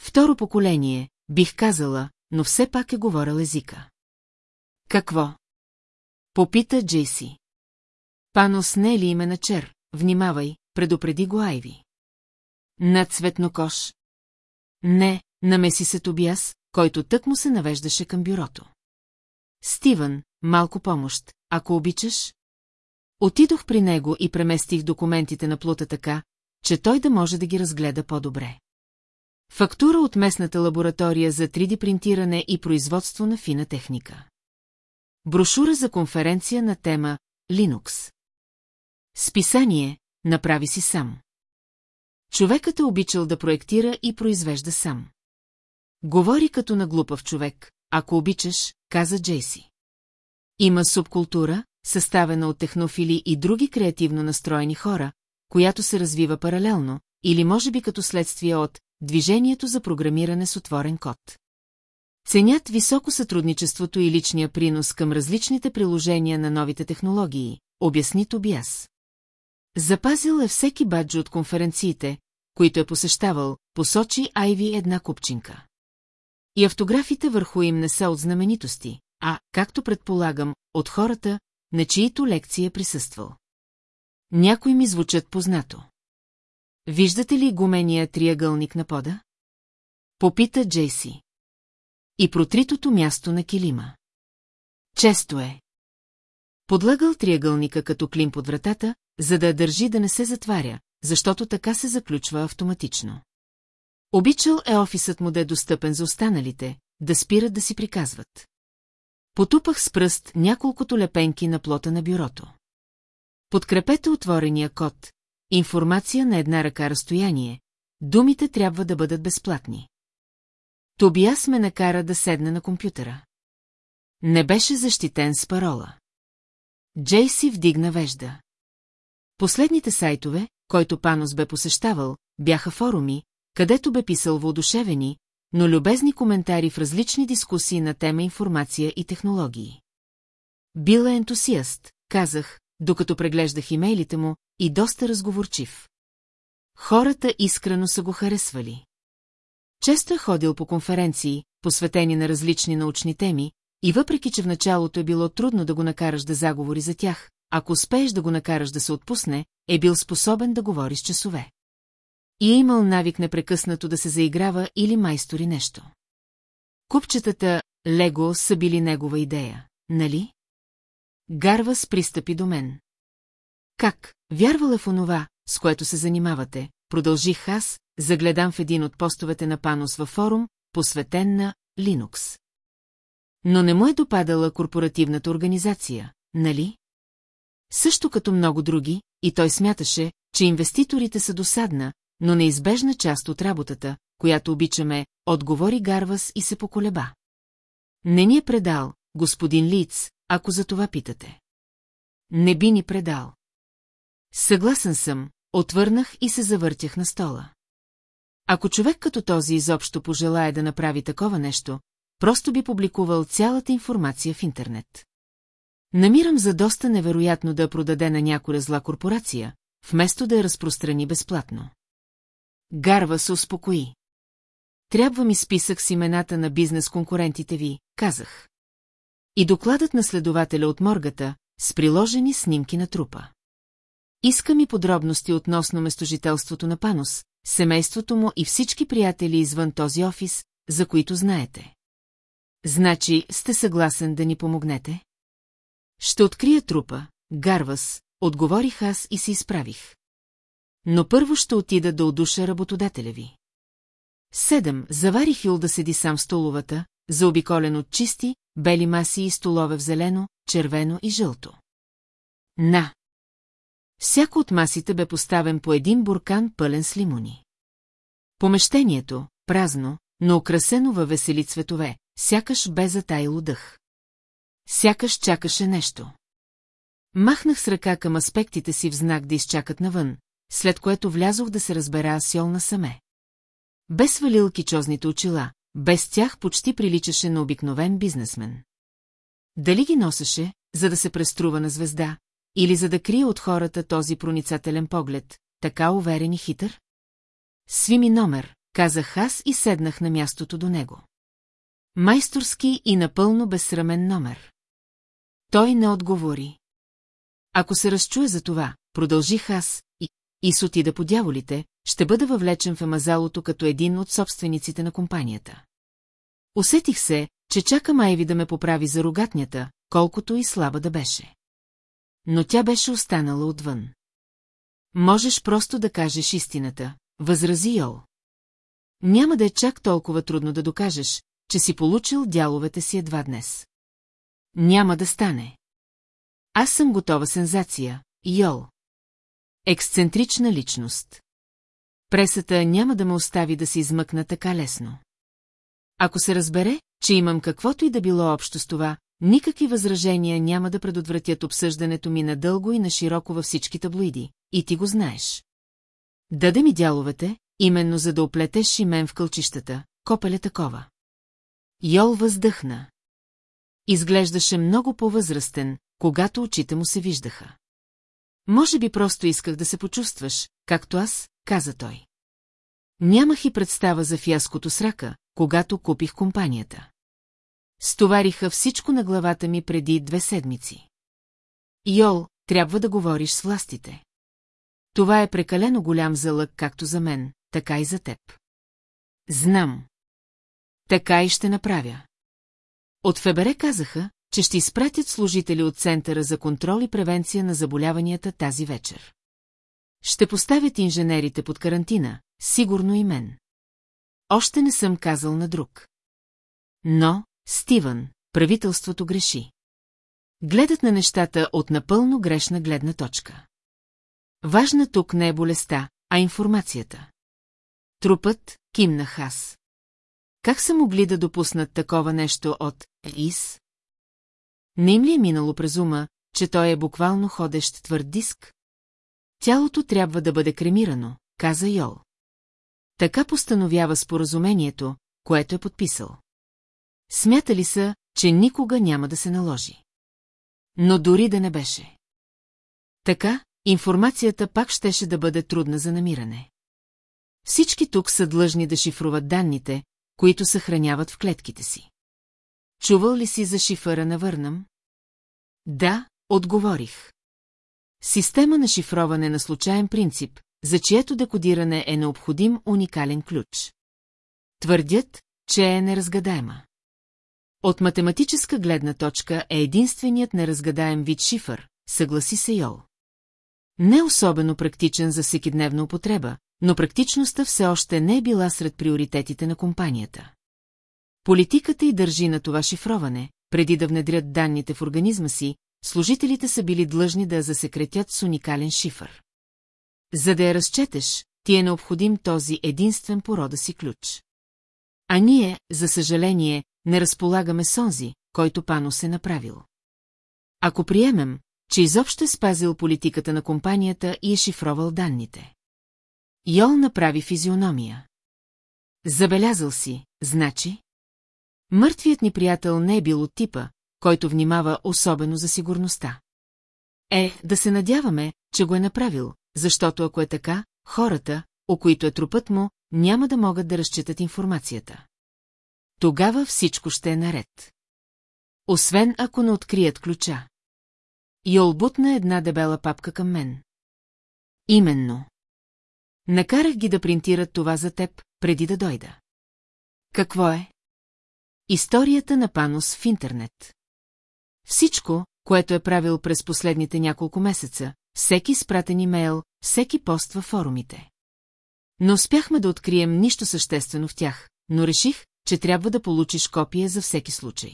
Второ поколение, бих казала, но все пак е говорил езика. Какво? Попита Джейси. Панос не е ли име на чер? Внимавай, предупреди го Айви. На цветнокош. Не, намеси се Тобиас, който тък му се навеждаше към бюрото. Стивън, малко помощ, ако обичаш. Отидох при него и преместих документите на плута така, че той да може да ги разгледа по-добре. Фактура от местната лаборатория за 3D принтиране и производство на фина техника. Брошура за конференция на тема Linux. Списание Направи си сам. Човекът е обичал да проектира и произвежда сам. Говори като на глупав човек, ако обичаш, каза Джейси. Има субкултура, съставена от технофили и други креативно настроени хора, която се развива паралелно, или може би като следствие от движението за програмиране с отворен код. Ценят високо сътрудничеството и личния принос към различните приложения на новите технологии, обясни Тобиас. Запазил е всеки баджо от конференциите, които е посещавал, посочи Айви една купчинка. И автографите върху им не са от знаменитости, а, както предполагам, от хората, на чието лекция е присъствал. Някои ми звучат познато. Виждате ли гумения триъгълник на пода? Попита Джейси. И протритото място на килима. Често е. Подлагал триъгълника като клин под вратата, за да я държи да не се затваря, защото така се заключва автоматично. Обичал е офисът му да е достъпен за останалите, да спират да си приказват. Потупах с пръст няколкото лепенки на плота на бюрото. Подкрепете отворения код, информация на една ръка разстояние, думите трябва да бъдат безплатни. Тобиас ме накара да седне на компютъра. Не беше защитен с парола. Джейси вдигна вежда. Последните сайтове, който Панос бе посещавал, бяха форуми, където бе писал воодушевени, но любезни коментари в различни дискусии на тема информация и технологии. Бил е ентусиаст, казах, докато преглеждах имейлите му, и доста разговорчив. Хората искрено са го харесвали. Често е ходил по конференции, посветени на различни научни теми, и въпреки, че в началото е било трудно да го накараш да заговори за тях, ако успееш да го накараш да се отпусне, е бил способен да говори с часове. И е имал навик непрекъснато да се заиграва или майстори нещо. Купчетата Лего са били негова идея, нали? Гарва с пристъпи до мен. Как, вярвала в онова, с което се занимавате, продължих аз, загледам в един от постовете на Панос във форум, посветен на Linux. Но не му е допадала корпоративната организация, нали? Също като много други, и той смяташе, че инвеститорите са досадна, но неизбежна част от работата, която обичаме, отговори Гарвас и се поколеба. Не ни е предал, господин Лиц, ако за това питате. Не би ни предал. Съгласен съм, отвърнах и се завъртях на стола. Ако човек като този изобщо пожелая да направи такова нещо, просто би публикувал цялата информация в интернет. Намирам за доста невероятно да продаде на някоя зла корпорация, вместо да я разпространи безплатно. Гарва се успокои. Трябва ми списък с имената на бизнес-конкурентите ви, казах. И докладът на следователя от моргата, с приложени снимки на трупа. Иска ми подробности относно местожителството на Панос, семейството му и всички приятели извън този офис, за които знаете. Значи, сте съгласен да ни помогнете? Ще открия трупа, Гарвас, отговорих аз и се изправих. Но първо ще отида да удуша работодателя ви. Седем, завари Хил да седи сам в столовата, заобиколен от чисти, бели маси и столове в зелено, червено и жълто. На! Всяко от масите бе поставен по един буркан пълен с лимони. Помещението, празно, но украсено във весели цветове, сякаш бе затаило дъх. Сякаш чакаше нещо. Махнах с ръка към аспектите си в знак да изчакат навън, след което влязох да се разбера Асьол насаме. Без свалил кичозните очила, без тях почти приличаше на обикновен бизнесмен. Дали ги носеше, за да се преструва на звезда, или за да крие от хората този проницателен поглед, така уверен и хитър? Сви ми номер, казах аз и седнах на мястото до него. Майсторски и напълно безсрамен номер. Той не отговори. Ако се разчуе за това, продължих аз, и, и отида по дяволите, ще бъда въвлечен в Амазалото като един от собствениците на компанията. Усетих се, че чака Майви да ме поправи за рогатнята, колкото и слаба да беше. Но тя беше останала отвън. Можеш просто да кажеш истината, възрази Йол. Няма да е чак толкова трудно да докажеш, че си получил дяловете си едва днес. Няма да стане. Аз съм готова сензация, Йол. Ексцентрична личност. Пресата няма да ме остави да се измъкна така лесно. Ако се разбере, че имам каквото и да било общо с това, никакви възражения няма да предотвратят обсъждането ми надълго и на широко във всички таблоиди, и ти го знаеш. Даде ми дяловете, именно за да оплетеш и мен в кълчищата, копеле такова. Йол въздъхна. Изглеждаше много по-възрастен, когато очите му се виждаха. Може би просто исках да се почувстваш, както аз, каза той. Нямах и представа за фиаското с рака, когато купих компанията. Стовариха всичко на главата ми преди две седмици. Йол, трябва да говориш с властите. Това е прекалено голям залък както за мен, така и за теб. Знам. Така и ще направя. От Фебере казаха, че ще изпратят служители от Центъра за контрол и превенция на заболяванията тази вечер. Ще поставят инженерите под карантина, сигурно и мен. Още не съм казал на друг. Но, Стивън, правителството греши. Гледат на нещата от напълно грешна гледна точка. Важна тук не е болестта, а информацията. Трупът, кимнах аз. Как са могли да допуснат такова нещо от ИС? Не им ли е минало през ума, че той е буквално ходещ твърд диск? Тялото трябва да бъде кремирано, каза Йол. Така постановява споразумението, което е подписал. Смятали са, че никога няма да се наложи. Но дори да не беше. Така, информацията пак щеше да бъде трудна за намиране. Всички тук са длъжни да шифруват данните, които съхраняват в клетките си. Чувал ли си за шифъра на Върнам? Да, отговорих. Система на шифроване на случайен принцип, за чието декодиране е необходим уникален ключ. Твърдят, че е неразгадаема. От математическа гледна точка е единственият неразгадаем вид шифър, съгласи се Йол. Не особено практичен за всекидневна употреба, но практичността все още не е била сред приоритетите на компанията. Политиката й държи на това шифроване, преди да внедрят данните в организма си, служителите са били длъжни да засекретят с уникален шифър. За да я разчетеш, ти е необходим този единствен порода си ключ. А ние, за съжаление, не разполагаме с онзи, който Панос е направил. Ако приемем, че изобщо е спазил политиката на компанията и е шифровал данните. Йол направи физиономия. Забелязал си, значи? Мъртвият ни приятел не е бил от типа, който внимава особено за сигурността. Е, да се надяваме, че го е направил, защото ако е така, хората, о които е трупът му, няма да могат да разчитат информацията. Тогава всичко ще е наред. Освен ако не открият ключа. Йол бутна една дебела папка към мен. Именно. Накарах ги да принтират това за теб, преди да дойда. Какво е? Историята на Панос в интернет. Всичко, което е правил през последните няколко месеца, всеки спратен имейл, всеки пост във форумите. Не успяхме да открием нищо съществено в тях, но реших, че трябва да получиш копия за всеки случай.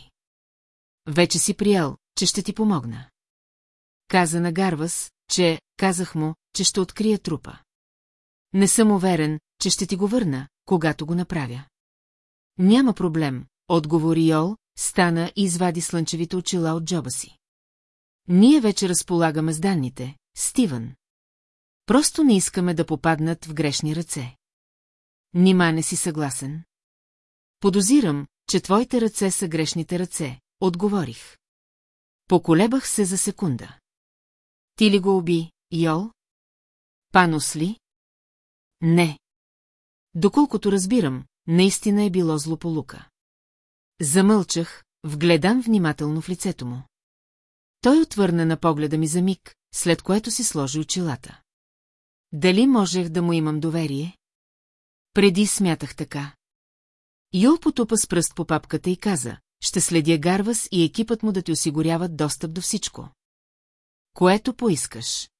Вече си приел, че ще ти помогна. Каза на Гарвас, че, казах му, че ще открия трупа. Не съм уверен, че ще ти го върна, когато го направя. Няма проблем, отговори Йол, стана и извади слънчевите очила от джоба си. Ние вече разполагаме с данните, Стивън. Просто не искаме да попаднат в грешни ръце. Нима не си съгласен? Подозирам, че твоите ръце са грешните ръце, отговорих. Поколебах се за секунда. Ти ли го уби, Йол? Панос ли? Не. Доколкото разбирам, наистина е било злополука. Замълчах, вгледан внимателно в лицето му. Той отвърна на погледа ми за миг, след което си сложи очилата. Дали можех да му имам доверие? Преди смятах така. Юл потупа с пръст по папката и каза, ще следя Гарвас и екипът му да ти осигуряват достъп до всичко. Което поискаш.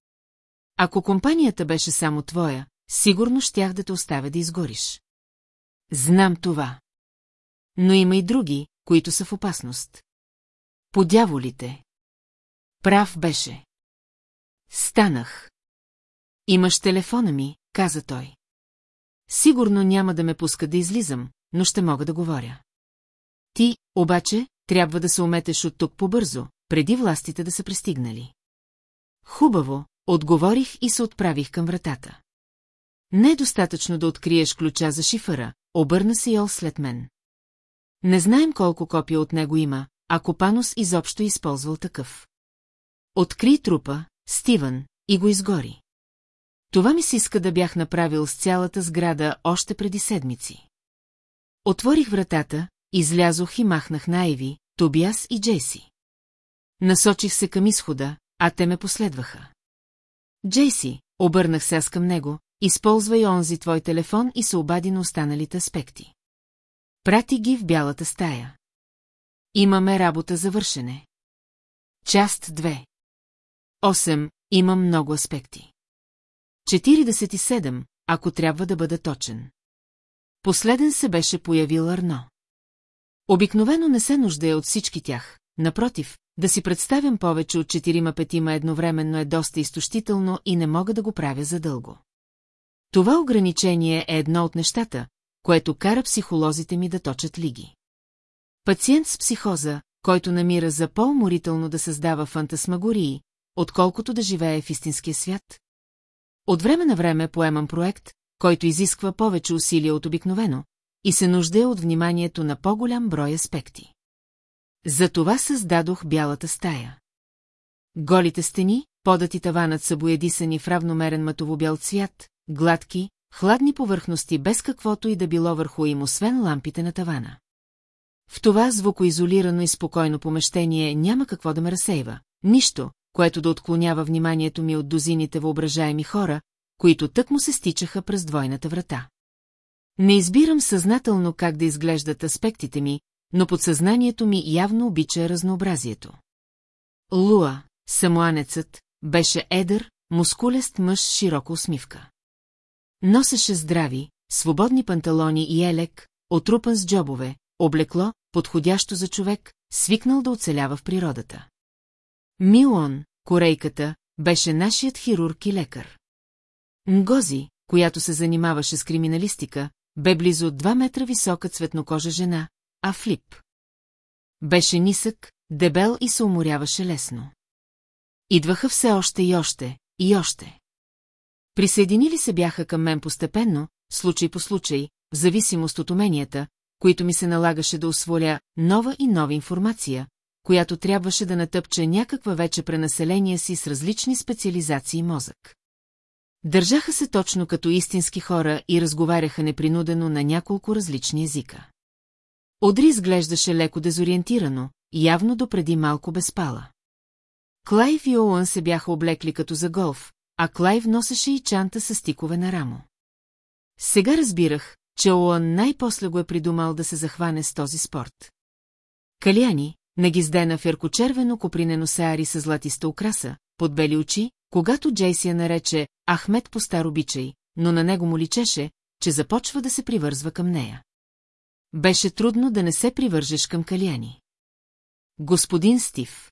Ако компанията беше само твоя, сигурно щях да те оставя да изгориш. Знам това. Но има и други, които са в опасност. Подяволите. Прав беше. Станах. Имаш телефона ми, каза той. Сигурно няма да ме пуска да излизам, но ще мога да говоря. Ти, обаче, трябва да се уметеш от тук побързо, преди властите да са пристигнали. Хубаво, отговорих и се отправих към вратата. Не е достатъчно да откриеш ключа за шифъра, обърна се Йол след мен. Не знаем колко копия от него има, ако Панос изобщо е използвал такъв. Откри трупа, Стивън, и го изгори. Това ми се иска да бях направил с цялата сграда още преди седмици. Отворих вратата, излязох и махнах на Айви, Тобиас и Джейси. Насочих се към изхода, а те ме последваха. Джейси, обърнах се аз към него, използвай онзи твой телефон и се обади на останалите аспекти. Прати ги в бялата стая. Имаме работа за вършене. Част 2 8. Имам много аспекти. 47, ако трябва да бъда точен. Последен се беше появил Арно. Обикновено не се нуждае от всички тях, напротив, да си представям повече от четирима-петима едновременно е доста изтощително и не мога да го правя задълго. Това ограничение е едно от нещата, което кара психолозите ми да точат лиги. Пациент с психоза, който намира за по-уморително да създава фантасмагории, отколкото да живее в истинския свят? От време на време поемам проект, който изисква повече усилия от обикновено, и се нуждае от вниманието на по-голям брой аспекти. Затова създадох бялата стая. Голите стени, подати таванът са боядисани в равномерен матово-бял цвят, гладки, хладни повърхности без каквото и да било върху им, освен лампите на тавана. В това звукоизолирано и спокойно помещение няма какво да ме разсейва, нищо, което да отклонява вниманието ми от дозините въображаеми хора, които тък му се стичаха през двойната врата. Не избирам съзнателно как да изглеждат аспектите ми, но подсъзнанието ми явно обича разнообразието. Луа, самоанецът, беше едър, мускулест мъж с широка усмивка. Носеше здрави, свободни панталони и елек, отрупан с джобове, облекло, подходящо за човек, свикнал да оцелява в природата. Милон, корейката, беше нашият хирург и лекар. Нгози, която се занимаваше с криминалистика, бе близо 2 метра висока цветнокожа жена, а Флип. Беше нисък, дебел и се уморяваше лесно. Идваха все още и още, и още. Присъединили се бяха към мен постепенно, случай по случай, в зависимост от уменията, които ми се налагаше да освоя нова и нова информация, която трябваше да натъпче някаква вече пренаселение си с различни специализации мозък. Държаха се точно като истински хора и разговаряха непринудено на няколко различни езика. Одри изглеждаше леко дезориентирано, явно допреди малко безпала. Клайв и Оуън се бяха облекли като за голф, а Клайв носеше и чанта с стикове на рамо. Сега разбирах, че Оуън най-после го е придумал да се захване с този спорт. Каляни, нагиздена в яркочервено копринено саари с златиста украса, под бели очи, когато Джейси я нарече Ахмед по стар обичай, но на него му личеше, че започва да се привързва към нея. Беше трудно да не се привържеш към Калияни. Господин Стив.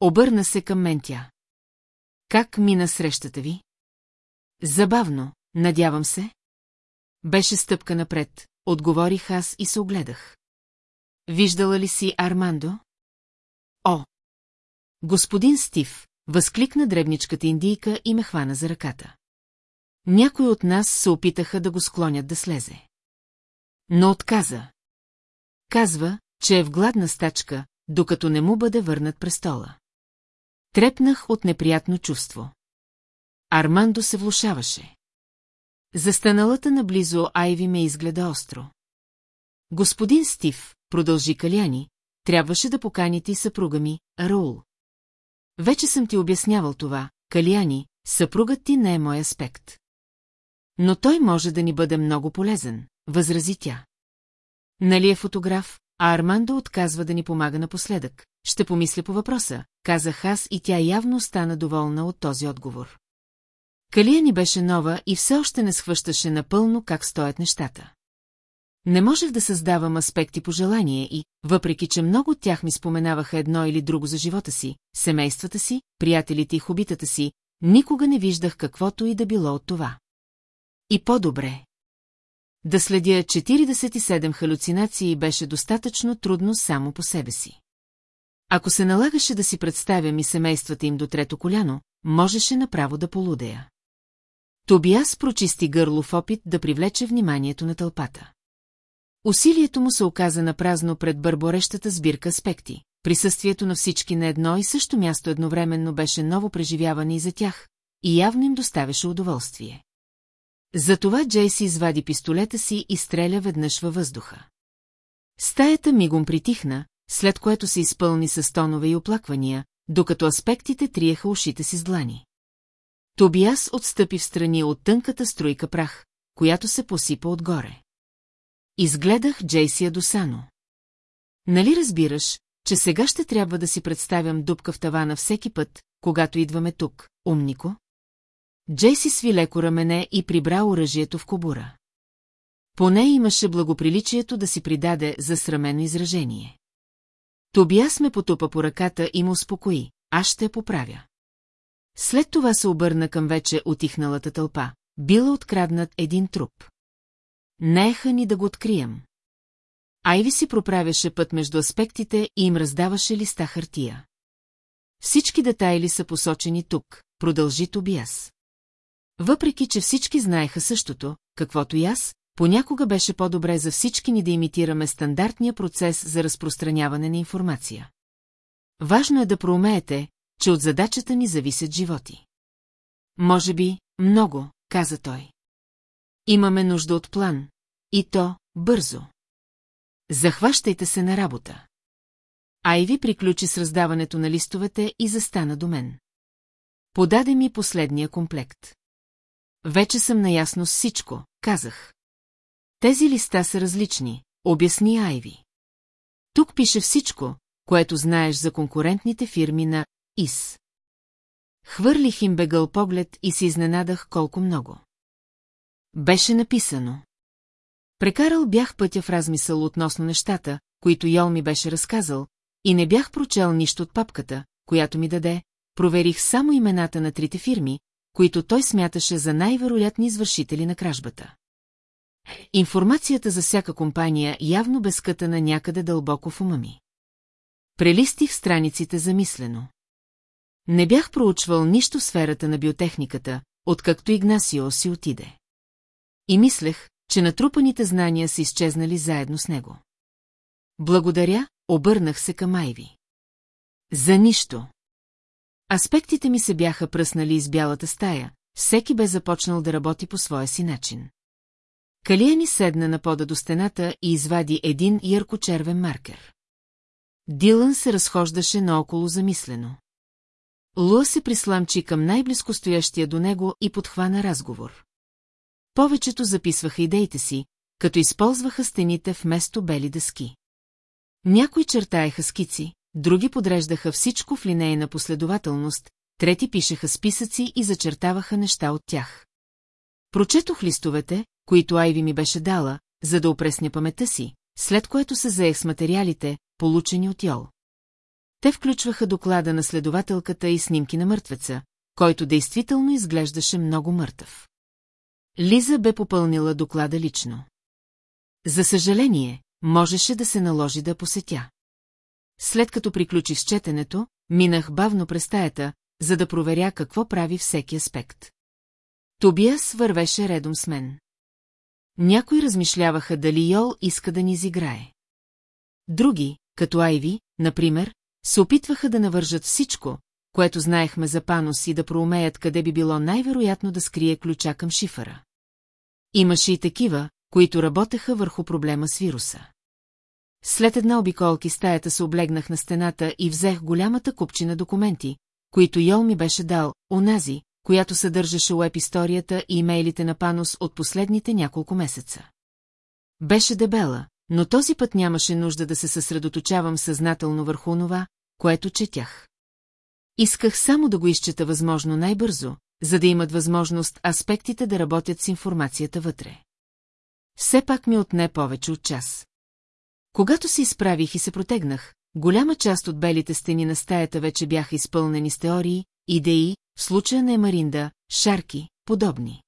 Обърна се към мен тя. Как мина срещата ви? Забавно, надявам се. Беше стъпка напред, отговорих аз и се огледах. Виждала ли си Армандо? О! Господин Стив, възкликна дребничката индийка и ме хвана за ръката. Някои от нас се опитаха да го склонят да слезе. Но отказа. Казва, че е в гладна стачка, докато не му бъде върнат престола. Трепнах от неприятно чувство. Армандо се влушаваше. Застаналата наблизо Айви ме изгледа остро. Господин Стив, продължи Каляни, трябваше да поканите и съпруга ми, Раул. Вече съм ти обяснявал това, Каляни, съпругът ти не е мой аспект. Но той може да ни бъде много полезен, възрази тя. Нали е фотограф, а Армандо отказва да ни помага напоследък. Ще помисля по въпроса, казах аз и тя явно стана доволна от този отговор. Калия ни беше нова и все още не схващаше напълно как стоят нещата. Не можех да създавам аспекти по желание и, въпреки че много от тях ми споменаваха едно или друго за живота си, семействата си, приятелите и хобитата си, никога не виждах каквото и да било от това. И по-добре. Да следя 47 халюцинации беше достатъчно трудно само по себе си. Ако се налагаше да си представям и семействата им до трето коляно, можеше направо да полудея. Тобиас прочисти гърло в опит да привлече вниманието на тълпата. Усилието му се оказа на празно пред бърборещата сбирка аспекти. Присъствието на всички на едно и също място едновременно беше ново преживяване и за тях, и явно им доставяше удоволствие. Затова Джейси извади пистолета си и стреля веднъж във въздуха. Стаята мигом притихна, след което се изпълни с тонове и оплаквания, докато аспектите триеха ушите си с длани. Тобиас отстъпи в страни от тънката струйка прах, която се посипа отгоре. Изгледах Джейси Адосано. Нали разбираш, че сега ще трябва да си представям дупка в тавана всеки път, когато идваме тук, умнико? Джейси сви леко рамене и прибра оръжието в кобура. Поне имаше благоприличието да си придаде засрамено изражение. Тобиас ме потупа по ръката и му успокои, аз ще я поправя. След това се обърна към вече отихналата тълпа. Била откраднат един труп. Нееха ни да го открием. Айви си проправяше път между аспектите и им раздаваше листа хартия. Всички детайли са посочени тук, продължи Тобиас. Въпреки, че всички знаеха същото, каквото и аз, понякога беше по-добре за всички ни да имитираме стандартния процес за разпространяване на информация. Важно е да проумеете, че от задачата ни зависят животи. Може би, много, каза той. Имаме нужда от план, и то бързо. Захващайте се на работа. Айви приключи с раздаването на листовете и застана до мен. Подаде ми последния комплект. Вече съм наясно с всичко, казах. Тези листа са различни, обясни Айви. Тук пише всичко, което знаеш за конкурентните фирми на ИС. Хвърлих им бегъл поглед и се изненадах колко много. Беше написано. Прекарал бях пътя в размисъл относно нещата, които Йол ми беше разказал, и не бях прочел нищо от папката, която ми даде, проверих само имената на трите фирми, които той смяташе за най-вероятни извършители на кражбата. Информацията за всяка компания явно безкътана някъде дълбоко в ума ми. Прелистих страниците замислено. Не бях проучвал нищо в сферата на биотехниката, откакто Игнасио си отиде. И мислех, че натрупаните знания са изчезнали заедно с него. Благодаря, обърнах се към Айви. За нищо. Аспектите ми се бяха пръснали из бялата стая, всеки бе започнал да работи по своя си начин. Калия ни седна на пода до стената и извади един ярко-червен маркер. Дилън се разхождаше наоколо замислено. Луа се присламчи към най-близко стоящия до него и подхвана разговор. Повечето записваха идеите си, като използваха стените вместо бели дъски. Някои чертаеха скици, други подреждаха всичко в линейна последователност, трети пишеха списъци и зачертаваха неща от тях. Прочетох листовете, които Айви ми беше дала, за да опресня паметта си, след което се заех с материалите, получени от Йол. Те включваха доклада на следователката и снимки на мъртвеца, който действително изглеждаше много мъртъв. Лиза бе попълнила доклада лично. За съжаление, можеше да се наложи да посетя. След като приключих с четенето, минах бавно през стаята, за да проверя какво прави всеки аспект. Тобиас вървеше редом с мен. Някои размишляваха дали Йол иска да ни изиграе. Други, като Айви, например, се опитваха да навържат всичко, което знаехме за Панос и да проумеят къде би било най-вероятно да скрие ключа към шифъра. Имаше и такива, които работеха върху проблема с вируса. След една обиколки стаята се облегнах на стената и взех голямата купчина документи, които Йол ми беше дал, онази, която съдържаше уеб историята и имейлите на Панос от последните няколко месеца. Беше дебела, но този път нямаше нужда да се съсредоточавам съзнателно върху онова, което четях. Исках само да го изчета възможно най-бързо, за да имат възможност аспектите да работят с информацията вътре. Все пак ми отне повече от час. Когато се изправих и се протегнах, голяма част от белите стени на стаята вече бяха изпълнени с теории, идеи, в случая на Емаринда, шарки, подобни.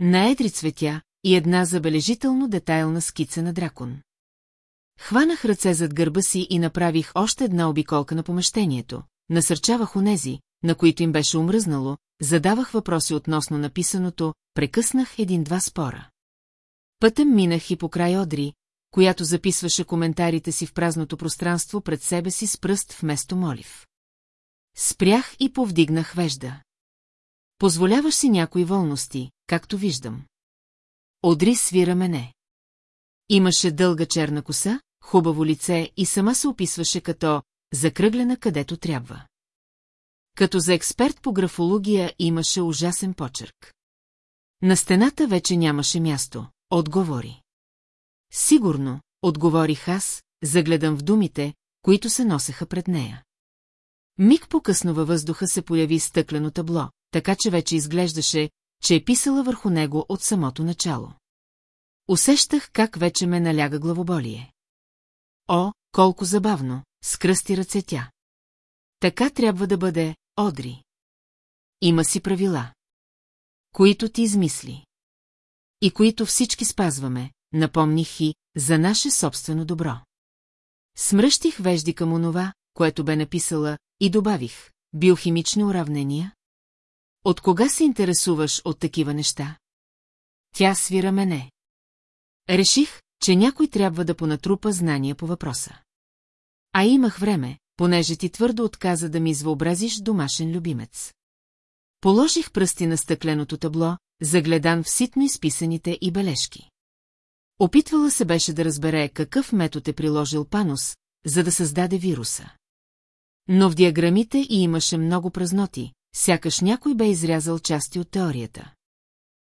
На едри цветя и една забележително детайлна скица на дракон. Хванах ръце зад гърба си и направих още една обиколка на помещението. Насърчавах онези, на които им беше умръзнало, задавах въпроси относно написаното, прекъснах един-два спора. Пътем минах и по край Одри, която записваше коментарите си в празното пространство пред себе си с пръст вместо молив. Спрях и повдигнах вежда. Позволяваш си някои волности, както виждам. Одри свира мене. Имаше дълга черна коса, хубаво лице и сама се описваше като закръглена където трябва. Като за експерт по графология имаше ужасен почерк. На стената вече нямаше място, отговори. Сигурно, отговорих аз, загледам в думите, които се носеха пред нея. Миг по-късно във въздуха се появи стъклено табло, така че вече изглеждаше, че е писала върху него от самото начало. Усещах как вече ме наляга главоболие. О, колко забавно, скръсти ръце тя. Така трябва да бъде, Одри. Има си правила. Които ти измисли. И които всички спазваме, напомних и, за наше собствено добро. Смръщих вежди към онова, което бе написала, и добавих, биохимични уравнения. От кога се интересуваш от такива неща? Тя свира мене. Реших, че някой трябва да понатрупа знания по въпроса. А имах време, понеже ти твърдо отказа да ми извообразиш домашен любимец. Положих пръсти на стъкленото табло, загледан в ситно изписаните и бележки. Опитвала се беше да разбере какъв метод е приложил Панос, за да създаде вируса. Но в диаграмите и имаше много празноти, сякаш някой бе изрязал части от теорията.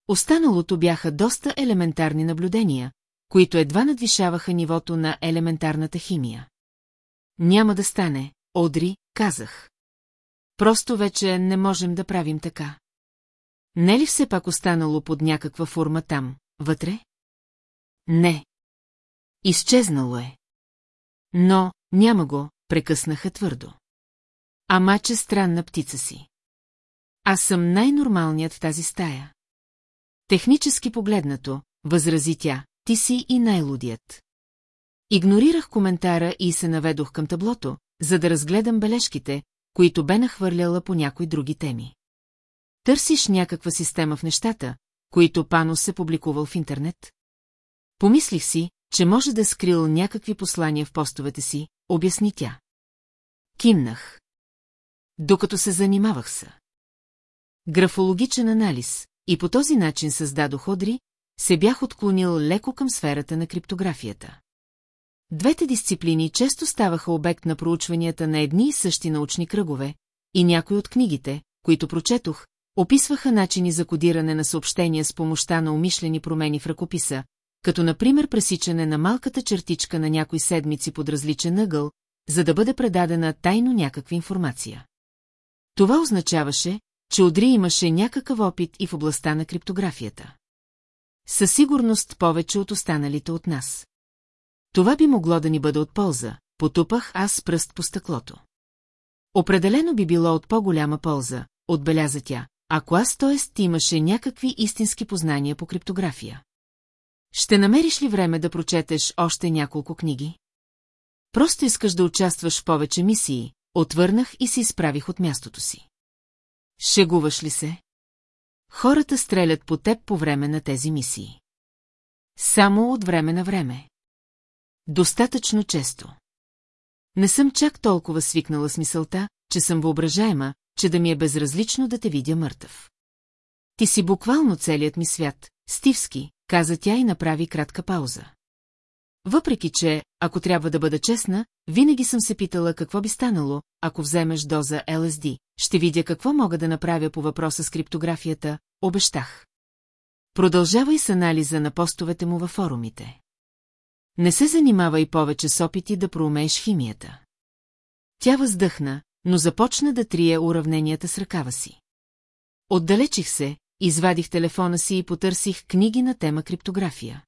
Останалото бяха доста елементарни наблюдения, които едва надвишаваха нивото на елементарната химия. Няма да стане, Одри, казах. Просто вече не можем да правим така. Не ли все пак останало под някаква форма там, вътре? Не. Изчезнало е. Но, няма го, прекъснаха твърдо. Ама че странна птица си. Аз съм най-нормалният в тази стая. Технически погледнато, възрази тя, ти си и най-лудият. Игнорирах коментара и се наведох към таблото, за да разгледам бележките, които бе нахвърляла по някои други теми. Търсиш някаква система в нещата, които Пано се публикувал в интернет? Помислих си, че може да скрил някакви послания в постовете си, обясни тя. Кимнах. Докато се занимавах са. Графологичен анализ, и по този начин създадох Одри, се бях отклонил леко към сферата на криптографията. Двете дисциплини често ставаха обект на проучванията на едни и същи научни кръгове, и някои от книгите, които прочетох, описваха начини за кодиране на съобщения с помощта на умишлени промени в ръкописа, като например пресичане на малката чертичка на някой седмици под различен ъгъл, за да бъде предадена тайно някаква информация. Това означаваше, че Одри имаше някакъв опит и в областта на криптографията. Със сигурност повече от останалите от нас. Това би могло да ни бъде от полза, потупах аз пръст по стъклото. Определено би било от по-голяма полза, отбеляза тя, ако аз т.е. имаше някакви истински познания по криптография. Ще намериш ли време да прочетеш още няколко книги? Просто искаш да участваш в повече мисии, отвърнах и се изправих от мястото си. Шегуваш ли се? Хората стрелят по теб по време на тези мисии. Само от време на време. Достатъчно често. Не съм чак толкова свикнала с мисълта, че съм въображаема, че да ми е безразлично да те видя мъртъв. Ти си буквално целият ми свят, Стивски, каза тя и направи кратка пауза. Въпреки, че, ако трябва да бъда честна, винаги съм се питала какво би станало, ако вземеш доза ЛСД. Ще видя какво мога да направя по въпроса с криптографията, обещах. Продължавай с анализа на постовете му във форумите. Не се занимавай повече с опити да проумееш химията. Тя въздъхна, но започна да трие уравненията с ръкава си. Отдалечих се, извадих телефона си и потърсих книги на тема криптография.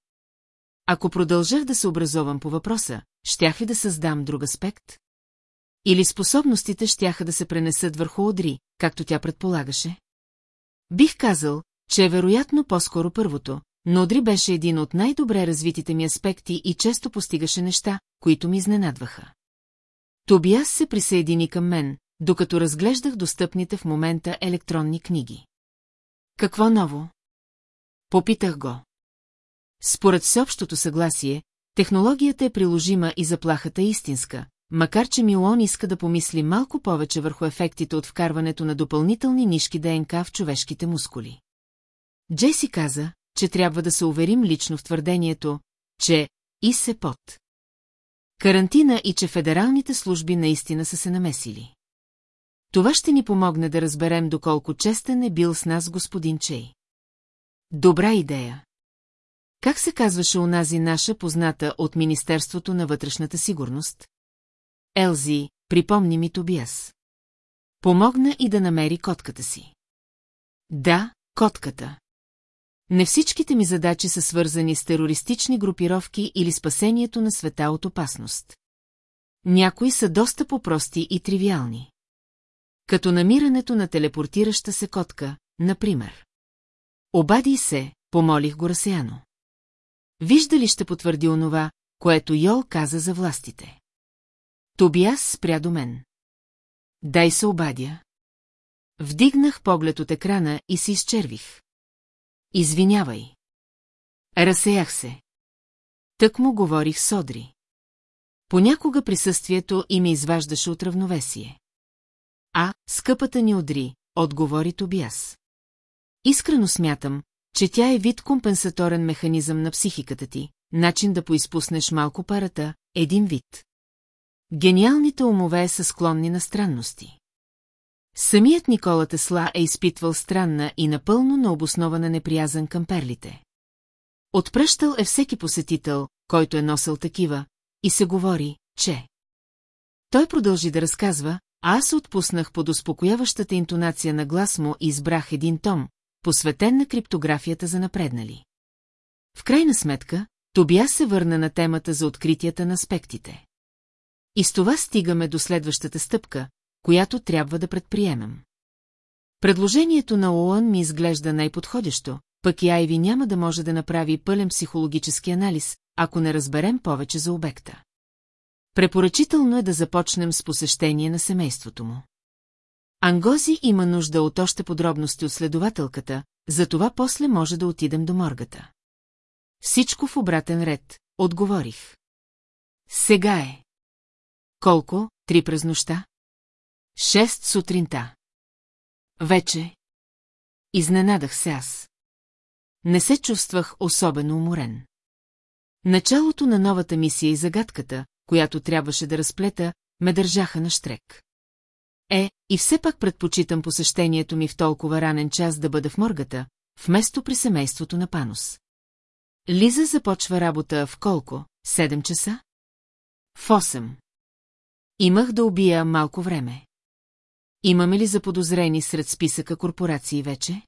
Ако продължах да се образовам по въпроса, щях ли да създам друг аспект? Или способностите щяха да се пренесат върху Одри, както тя предполагаше? Бих казал, че е вероятно по-скоро първото, но Одри беше един от най-добре развитите ми аспекти и често постигаше неща, които ми изненадваха. Тобиас се присъедини към мен, докато разглеждах достъпните в момента електронни книги. Какво ново? Попитах го. Според всеобщото съгласие, технологията е приложима и заплахата е истинска, макар че Милон иска да помисли малко повече върху ефектите от вкарването на допълнителни нишки ДНК в човешките мускули. Джеси каза, че трябва да се уверим лично в твърдението, че и се под. Карантина и че федералните служби наистина са се намесили. Това ще ни помогне да разберем доколко честен е бил с нас господин Чей. Добра идея. Как се казваше онази наша позната от Министерството на вътрешната сигурност? Елзи, припомни ми Тобиас. Помогна и да намери котката си. Да, котката. Не всичките ми задачи са свързани с терористични групировки или спасението на света от опасност. Някои са доста по-прости и тривиални. Като намирането на телепортираща се котка, например. Обади се, помолих го разсеяно. Вижда ли ще потвърди онова, което Йол каза за властите? Тобиас спря до мен. Дай се обадя. Вдигнах поглед от екрана и се изчервих. Извинявай. Разсеях се. Тък му говорих с Одри. Понякога присъствието и ме изваждаше от равновесие. А, скъпата ни Одри, отговори Тобиас. Искрено смятам, че тя е вид компенсаторен механизъм на психиката ти, начин да поизпуснеш малко парата, един вид. Гениалните умове са склонни на странности. Самият Никола Тесла е изпитвал странна и напълно необоснована неприязан към перлите. Отпръщал е всеки посетител, който е носил такива, и се говори, че... Той продължи да разказва, аз отпуснах под успокояващата интонация на глас му и избрах един том, посветен на криптографията за напреднали. В крайна сметка, Тобия се върна на темата за откритията на аспектите. И с това стигаме до следващата стъпка, която трябва да предприемем. Предложението на ООН ми изглежда най-подходящо, пък и Айви няма да може да направи пълен психологически анализ, ако не разберем повече за обекта. Препоръчително е да започнем с посещение на семейството му. Ангози има нужда от още подробности от следователката, затова после може да отидем до моргата. Всичко в обратен ред, отговорих. Сега е. Колко? Три през нощта? Шест сутринта. Вече. Изненадах се аз. Не се чувствах особено уморен. Началото на новата мисия и загадката, която трябваше да разплета, ме държаха на штрек. Е, и все пак предпочитам посещението ми в толкова ранен час да бъда в моргата, вместо при семейството на Панос. Лиза започва работа в колко? Седем часа? В 8. Имах да убия малко време. Имаме ли заподозрени сред списъка корпорации вече?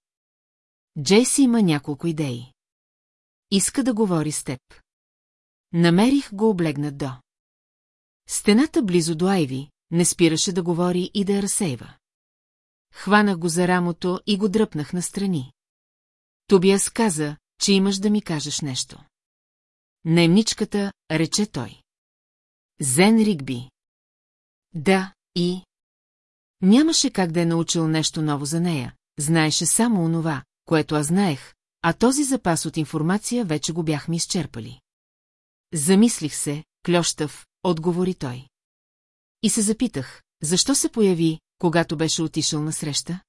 Джейси има няколко идеи. Иска да говори с теб. Намерих го облегнат до. Стената близо до Айви не спираше да говори и да я разсейва. Хванах го за рамото и го дръпнах настрани. Тобиас каза, че имаш да ми кажеш нещо. Наемничката, рече той. Зен Ригби. Да, и... Нямаше как да е научил нещо ново за нея, знаеше само онова, което аз знаех, а този запас от информация вече го бяхме изчерпали. Замислих се, клющав, отговори той. И се запитах, защо се появи, когато беше отишъл на среща?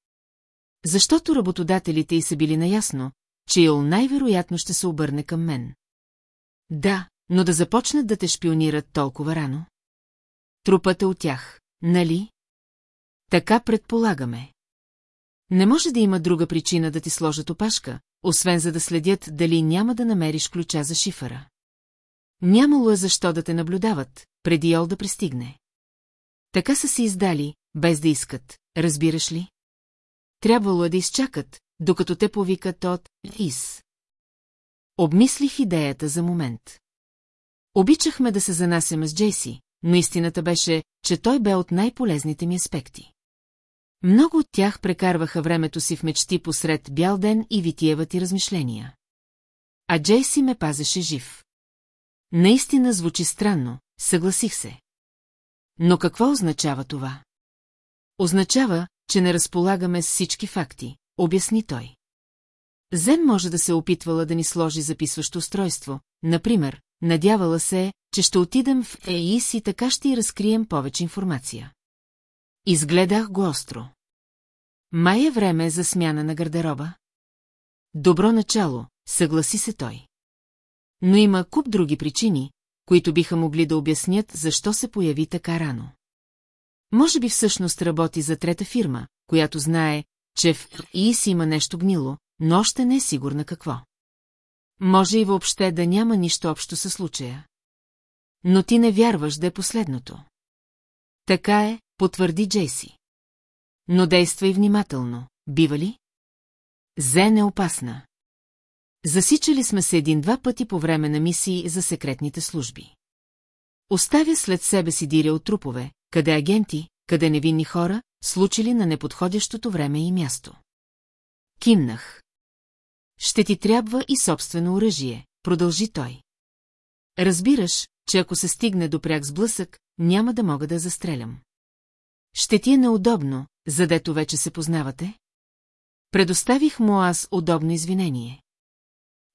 Защото работодателите й са били наясно, че Ил най-вероятно ще се обърне към мен. Да, но да започнат да те шпионират толкова рано. Трупата от тях, нали? Така предполагаме. Не може да има друга причина да ти сложат опашка, освен за да следят дали няма да намериш ключа за шифъра. Нямало е защо да те наблюдават, преди Йол да пристигне. Така са си издали, без да искат, разбираш ли? Трябвало е да изчакат, докато те повикат от ИС. Обмислих идеята за момент. Обичахме да се занасяме с Джейси, но истината беше, че той бе от най-полезните ми аспекти. Много от тях прекарваха времето си в мечти посред бял ден и витиевати размишления. А Джейси ме пазеше жив. Наистина звучи странно, съгласих се. Но какво означава това? Означава, че не разполагаме с всички факти, обясни той. Зен може да се опитвала да ни сложи записващо устройство, например, надявала се, че ще отидем в ЕИС и така ще й разкрием повече информация. Изгледах го остро. Май е време за смяна на гардероба. Добро начало, съгласи се той. Но има куп други причини, които биха могли да обяснят защо се появи така рано. Може би всъщност работи за трета фирма, която знае, че в ИС има нещо гнило, но още не е сигурна какво. Може и въобще да няма нищо общо със случая. Но ти не вярваш да е последното. Така е, потвърди Джейси. Но действай внимателно, бива ли? Зен е опасна. Засичали сме се един-два пъти по време на мисии за секретните служби. Оставя след себе си диря от трупове, къде агенти, къде невинни хора, случили на неподходящото време и място. Кимнах. Ще ти трябва и собствено оръжие, продължи той. Разбираш, че ако се стигне до пряк сблъсък, няма да мога да застрелям. Ще ти е неудобно, задето вече се познавате? Предоставих му аз удобно извинение.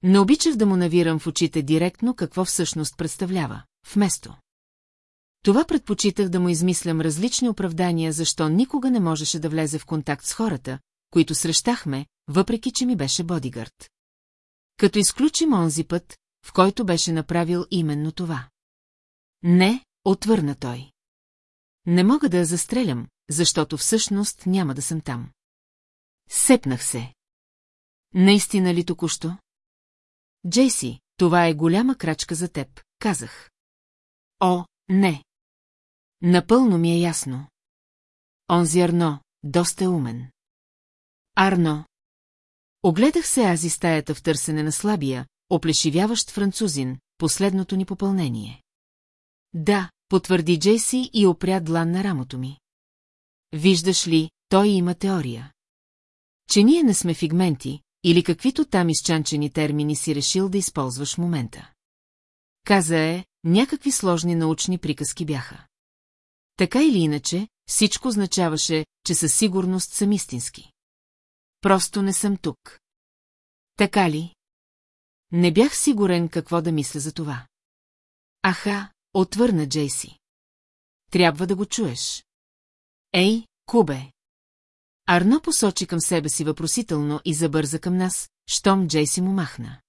Не обичах да му навирам в очите директно какво всъщност представлява, вместо. Това предпочитах да му измислям различни оправдания, защо никога не можеше да влезе в контакт с хората, които срещахме, въпреки че ми беше бодигард. Като изключим онзи път, в който беше направил именно това. Не, отвърна той. Не мога да я застрелям, защото всъщност няма да съм там. Сепнах се. Наистина ли току-що? Джейси, това е голяма крачка за теб, казах. О, не. Напълно ми е ясно. Онзи Арно, доста е умен. Арно. Огледах се аз и стаята в търсене на слабия, оплешивяващ французин, последното ни попълнение. Да, потвърди Джейси и опря длан на рамото ми. Виждаш ли, той има теория. Че ние не сме фигменти, или каквито там изчанчени термини си решил да използваш в момента. Каза е, някакви сложни научни приказки бяха. Така или иначе, всичко означаваше, че със сигурност съм истински. Просто не съм тук. Така ли? Не бях сигурен какво да мисля за това. Аха, отвърна Джейси. Трябва да го чуеш. Ей, Кубе! Арно посочи към себе си въпросително и забърза към нас, щом Джейси му махна.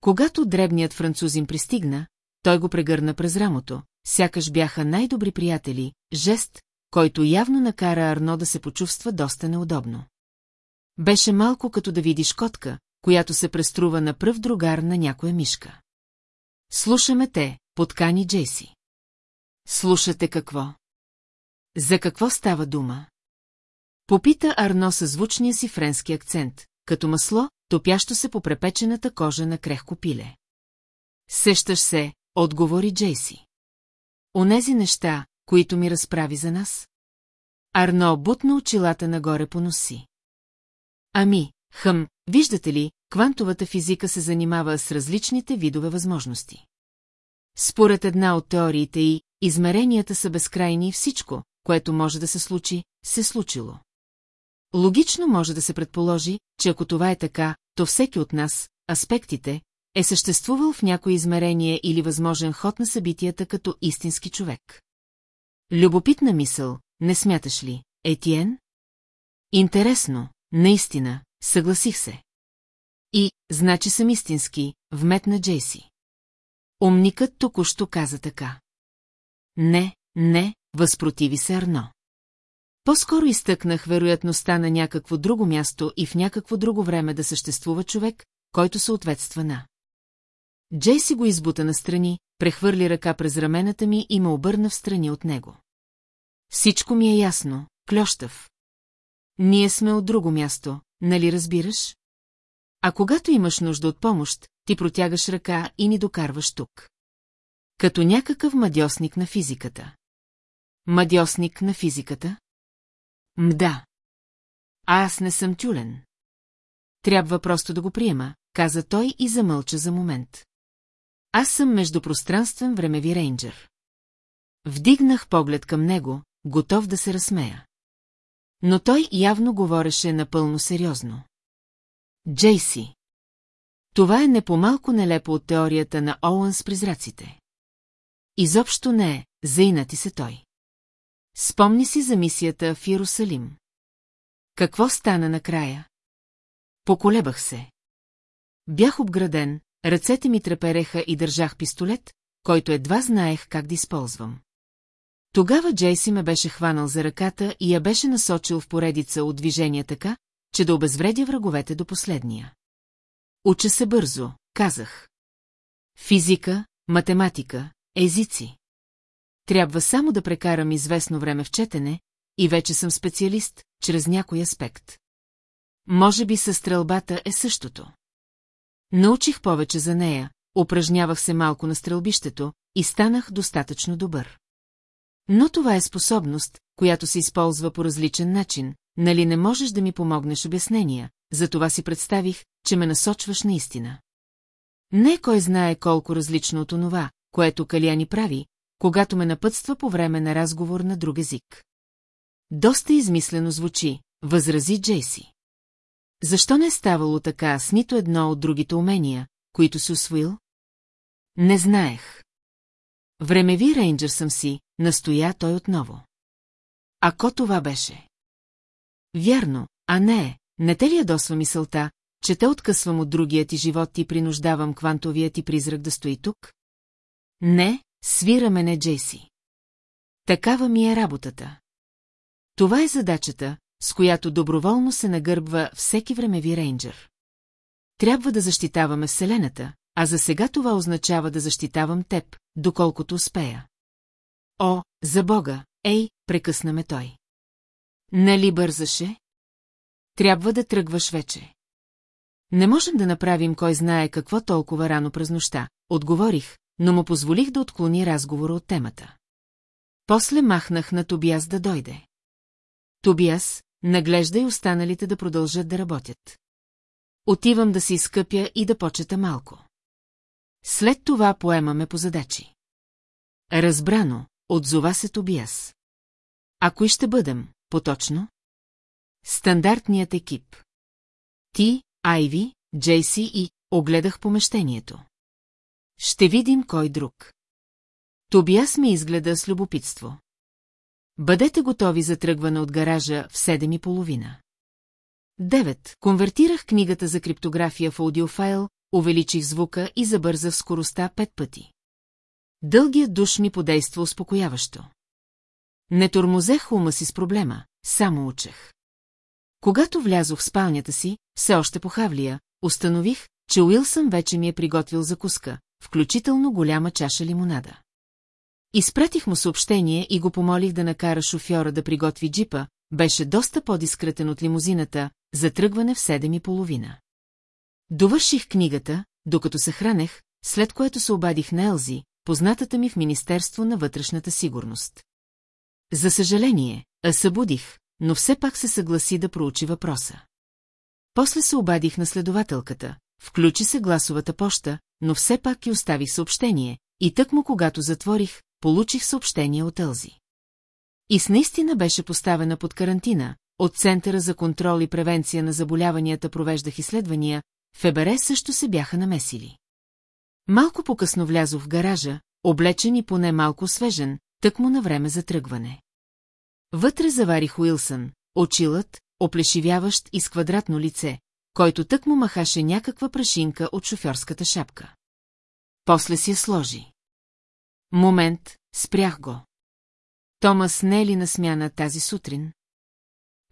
Когато дребният французин пристигна, той го прегърна през рамото, сякаш бяха най-добри приятели, жест, който явно накара Арно да се почувства доста неудобно. Беше малко като да видиш котка, която се преструва на пръв другар на някоя мишка. Слушаме те, подкани Джейси. Слушате какво? За какво става дума? Попита Арно със звучния си френски акцент, като масло, топящо се по препечената кожа на крехко пиле. Сещаш се, отговори Джейси. Онези неща, които ми разправи за нас? Арно бутна очилата нагоре по носи. Ами, хъм, виждате ли, квантовата физика се занимава с различните видове възможности. Според една от теориите й, измеренията са безкрайни и всичко, което може да се случи, се случило. Логично може да се предположи, че ако това е така, то всеки от нас, аспектите, е съществувал в някое измерение или възможен ход на събитията като истински човек. Любопитна мисъл, не смяташ ли, Етиен? Интересно, наистина, съгласих се. И, значи съм истински, вметна Джейси. Умникът току-що каза така. Не, не, възпротиви се Арно. По-скоро изтъкнах вероятността на някакво друго място и в някакво друго време да съществува човек, който съответства на. Джейси го избута настрани, прехвърли ръка през рамената ми и ме обърна в страни от него. Всичко ми е ясно, клющав. Ние сме от друго място, нали разбираш? А когато имаш нужда от помощ, ти протягаш ръка и ни докарваш тук. Като някакъв мадьосник на физиката. Мадьосник на физиката? Мда. Аз не съм тюлен. Трябва просто да го приема, каза той и замълча за момент. Аз съм междупространствен времеви рейнджер. Вдигнах поглед към него, готов да се разсмея. Но той явно говореше напълно сериозно. Джейси. Това е не по-малко нелепо от теорията на Оуън с призраците. Изобщо не е, заинати се той. Спомни си за мисията в Иерусалим. Какво стана накрая? Поколебах се. Бях обграден, ръцете ми трепереха и държах пистолет, който едва знаех как да използвам. Тогава Джейси ме беше хванал за ръката и я беше насочил в поредица от движения така, че да обезвредя враговете до последния. Уча се бързо, казах. Физика, математика, езици. Трябва само да прекарам известно време в четене и вече съм специалист, чрез някой аспект. Може би със стрелбата е същото. Научих повече за нея, упражнявах се малко на стрелбището и станах достатъчно добър. Но това е способност, която се използва по различен начин, нали не можеш да ми помогнеш обяснения, затова си представих, че ме насочваш наистина. Не кой знае колко различно от онова, което Калияни прави, когато ме напътства по време на разговор на друг език. Доста измислено звучи, възрази Джейси. Защо не е ставало така с нито едно от другите умения, които си освоил? Не знаех. Времеви рейнджър съм си, настоя той отново. Ако това беше? Вярно, а не, не те ли ядосва мисълта, че те откъсвам от другия ти живот и принуждавам квантовия ти призрак да стои тук? Не, свира мене Джейси. Такава ми е работата. Това е задачата, с която доброволно се нагърбва всеки времеви рейнджер. Трябва да защитаваме Вселената, а за сега това означава да защитавам теб, доколкото успея. О, за Бога, ей, прекъсна ме той. Нали бързаше? Трябва да тръгваш вече. Не можем да направим кой знае какво толкова рано през нощта, отговорих, но му позволих да отклони разговора от темата. После махнах на Тобиас да дойде. Тобиас, наглежда и останалите да продължат да работят. Отивам да се изкъпя и да почета малко. След това поемаме по задачи. Разбрано, отзова се Тобиас. А кои ще бъдем, поточно? Стандартният екип. Ти, Айви, Джейси и огледах помещението. Ще видим кой друг. Тобиас ми изгледа с любопитство. Бъдете готови за тръгване от гаража в седем и половина. Девет. Конвертирах книгата за криптография в аудиофайл, увеличих звука и забързах скоростта пет пъти. Дългият душ ми подейства успокояващо. Не тормозех ума си с проблема, само учех. Когато влязох в спалнята си, все още по хавлия, установих, че Уилсън вече ми е приготвил закуска, включително голяма чаша лимонада. Изпратих му съобщение и го помолих да накара шофьора да приготви джипа, беше доста по-дискретен от лимузината, за тръгване в седем и половина. Довърших книгата, докато се хранех, след което се обадих на Елзи, познатата ми в Министерство на вътрешната сигурност. За съжаление, а събудих, но все пак се съгласи да проучи въпроса. После се обадих на следователката, включи се гласовата поща, но все пак и оставих съобщение, и тък му когато затворих, получих съобщение от Елзи. И с наистина беше поставена под карантина, от Центъра за контрол и превенция на заболяванията провеждах изследвания, ФБР също се бяха намесили. Малко по-късно влязох в гаража, облечен и поне малко свежен, тък му на време за тръгване. Вътре заварих Уилсън, очилът, оплешивяващ и с квадратно лице, който тък му махаше някаква прашинка от шофьорската шапка. После си я сложи. Момент, спрях го. Томас не е ли на смяна тази сутрин?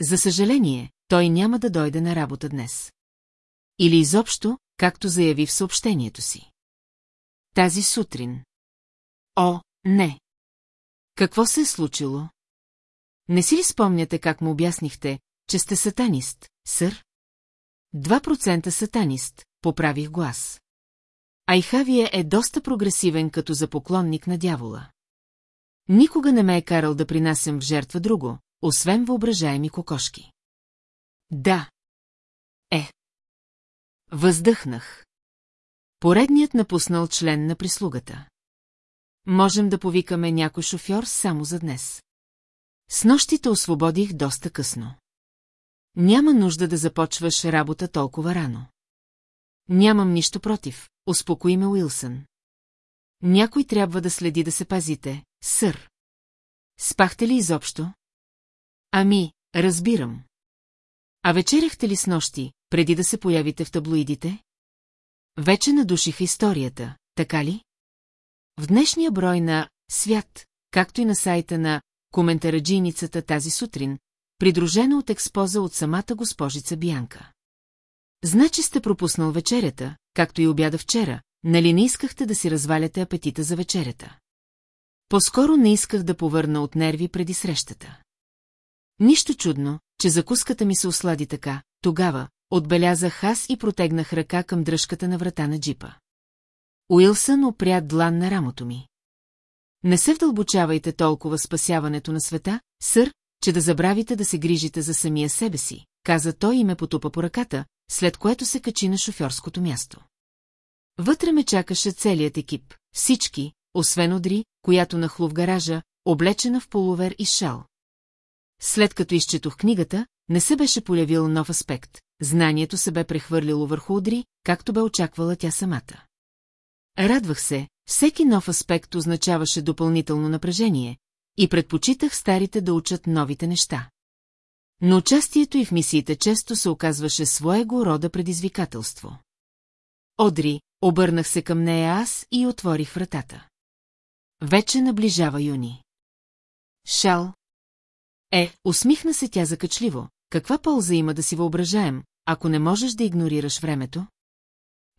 За съжаление, той няма да дойде на работа днес. Или изобщо, както заяви в съобщението си. Тази сутрин. О, не! Какво се е случило? Не си ли спомняте как му обяснихте, че сте сатанист, сър? 2% сатанист, поправих глас. Айхавия е доста прогресивен като за поклонник на дявола. Никога не ме е карал да принасям в жертва друго, освен въображаеми кокошки. Да. Е. Въздъхнах. Поредният напуснал член на прислугата. Можем да повикаме някой шофьор само за днес. С нощите освободих доста късно. Няма нужда да започваш работа толкова рано. Нямам нищо против, успокои ме Уилсън. Някой трябва да следи да се пазите, сър. Спахте ли изобщо? Ами, разбирам. А вечеряхте ли с нощи, преди да се появите в таблоидите? Вече надушиха историята, така ли? В днешния брой на «Свят», както и на сайта на коментараджийницата тази сутрин, придружена от експоза от самата госпожица Бянка. Значи сте пропуснал вечерята, както и обяда вчера, нали не искахте да си разваляте апетита за вечерята? По-скоро не исках да повърна от нерви преди срещата. Нищо чудно, че закуската ми се ослади така, тогава, отбелязах аз и протегнах ръка към дръжката на врата на джипа. Уилсън опря длан на рамото ми. Не се вдълбочавайте толкова спасяването на света, сър, че да забравите да се грижите за самия себе си, каза той и ме потупа по ръката, след което се качи на шофьорското място. Вътре ме чакаше целият екип, всички, освен Одри, която нахлу в гаража, облечена в полувер и шал. След като изчетох книгата, не се беше полявил нов аспект, знанието се бе прехвърлило върху Одри, както бе очаквала тя самата. Радвах се, всеки нов аспект означаваше допълнително напрежение, и предпочитах старите да учат новите неща. Но участието и в мисиите често се оказваше своего рода предизвикателство. Одри, обърнах се към нея аз и отворих вратата. Вече наближава юни. Шал. Е, усмихна се тя закачливо. Каква полза има да си въображаем, ако не можеш да игнорираш времето?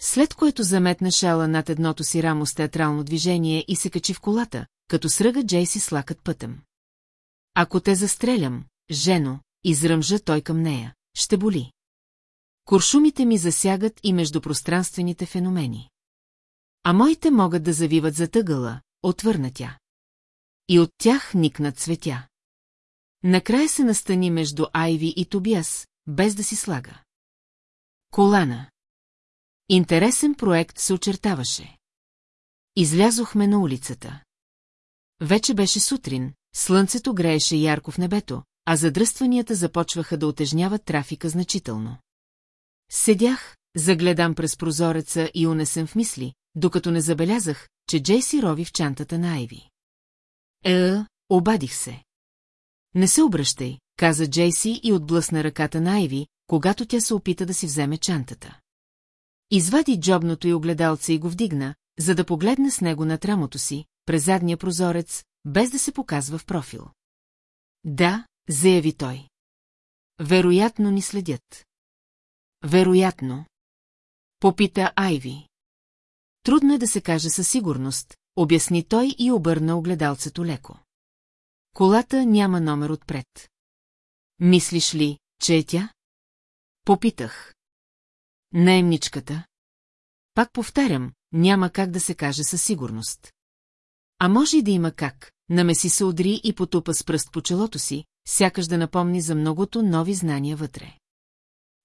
След което заметна шала над едното си рамо с театрално движение и се качи в колата, като сръга Джейси с лакът пътем. Ако те застрелям, жено, изръмжа той към нея, ще боли. Куршумите ми засягат и междупространствените феномени. А моите могат да завиват за тъгъла, отвърна тя. И от тях никнат цветя. Накрая се настани между Айви и Тобиас, без да си слага. Колана. Интересен проект се очертаваше. Излязохме на улицата. Вече беше сутрин, слънцето грееше ярко в небето, а задръстванията започваха да отежняват трафика значително. Седях, загледам през прозореца и унесен в мисли, докато не забелязах, че Джейси рови в чантата на Айви. Е, обадих се. Не се обръщай, каза Джейси и отблъсна ръката на Айви, когато тя се опита да си вземе чантата. Извади джобното и огледалце и го вдигна, за да погледне с него на рамото си, през задния прозорец, без да се показва в профил. Да, заяви той. Вероятно ни следят. Вероятно. Попита Айви. Трудно е да се каже със сигурност, обясни той и обърна огледалцето леко. Колата няма номер отпред. Мислиш ли, че е тя? Попитах. Наемничката. Пак повтарям, няма как да се каже със сигурност. А може и да има как, намеси се удри и потупа с пръст по челото си, сякаш да напомни за многото нови знания вътре.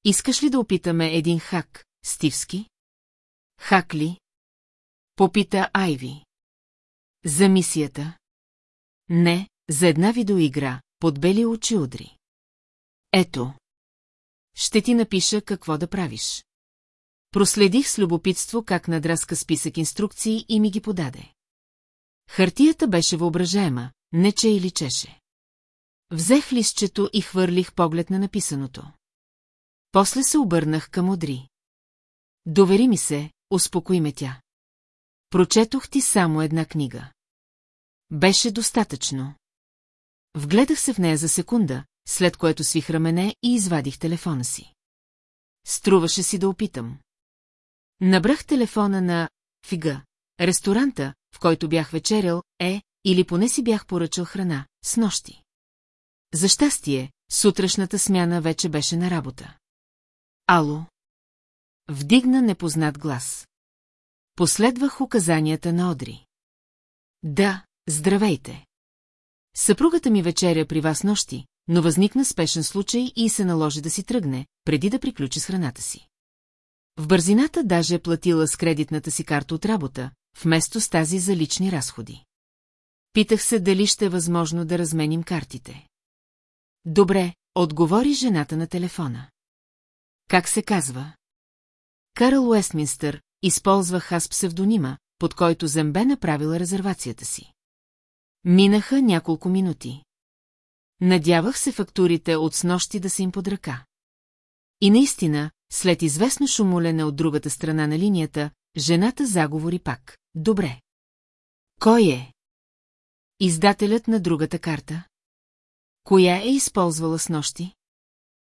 Искаш ли да опитаме един хак, Стивски? Хак ли? Попита Айви. За мисията? Не, за една видеоигра, под бели очи удри. Ето. Ще ти напиша какво да правиш. Проследих с любопитство как надраска списък инструкции и ми ги подаде. Хартията беше въображаема, не че и личеше. Взех листчето и хвърлих поглед на написаното. После се обърнах към Одри. Довери ми се, успокои ме тя. Прочетох ти само една книга. Беше достатъчно. Вгледах се в нея за секунда, след което свих рамене и извадих телефона си. Струваше си да опитам. Набрах телефона на Фига. Ресторанта, в който бях вечерял, е, или поне си бях поръчал храна, с нощи. За щастие, сутрешната смяна вече беше на работа. Ало? Вдигна непознат глас. Последвах указанията на Одри. Да, здравейте. Съпругата ми вечеря при вас нощи, но възникна спешен случай и се наложи да си тръгне, преди да приключи с храната си. В бързината даже е платила с кредитната си карта от работа, вместо с тази за лични разходи. Питах се дали ще е възможно да разменим картите. Добре, отговори жената на телефона. Как се казва? Карл Уестминстър, използвах аз псевдонима, под който Зембе направила резервацията си. Минаха няколко минути. Надявах се фактурите от снощи да са им под ръка. И наистина, след известно шумолене от другата страна на линията, жената заговори пак. Добре. Кой е? Издателят на другата карта. Коя е използвала с нощи?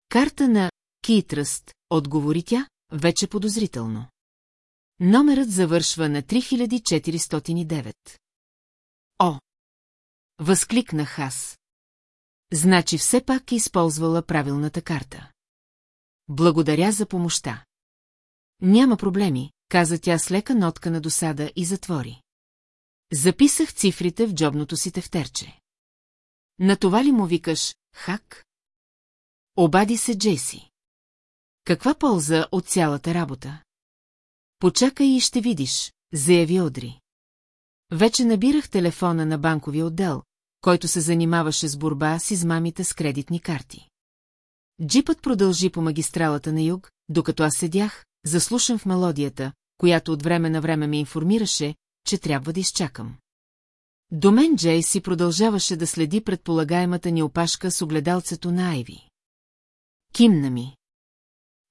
Карта на Кейтръст, отговори тя, вече подозрително. Номерът завършва на 3409. О! Възкликнах аз. Значи все пак е използвала правилната карта. Благодаря за помощта. Няма проблеми, каза тя с лека нотка на досада и затвори. Записах цифрите в джобното си тефтерче. На това ли му викаш, хак? Обади се Джеси. Каква полза от цялата работа? Почакай и ще видиш, заяви Одри. Вече набирах телефона на банковия отдел, който се занимаваше с борба с измамите с кредитни карти. Джипът продължи по магистралата на юг, докато аз седях, заслушан в мелодията, която от време на време ми информираше, че трябва да изчакам. До мен Джей си продължаваше да следи предполагаемата ни опашка с огледалцето на Айви. Кимна ми.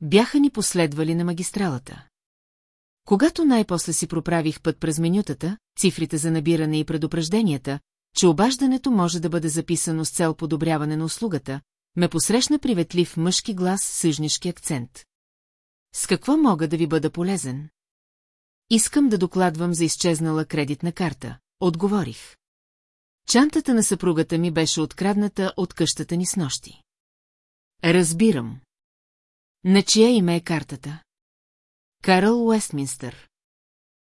Бяха ни последвали на магистралата. Когато най-после си проправих път през менютата, цифрите за набиране и предупрежденията, че обаждането може да бъде записано с цел подобряване на услугата, ме посрещна приветлив мъжки глас с съжнишки акцент. С какво мога да ви бъда полезен? Искам да докладвам за изчезнала кредитна карта, отговорих. Чантата на съпругата ми беше открадната от къщата ни с нощи. Разбирам. На чия име е картата? Карл Уестминстър.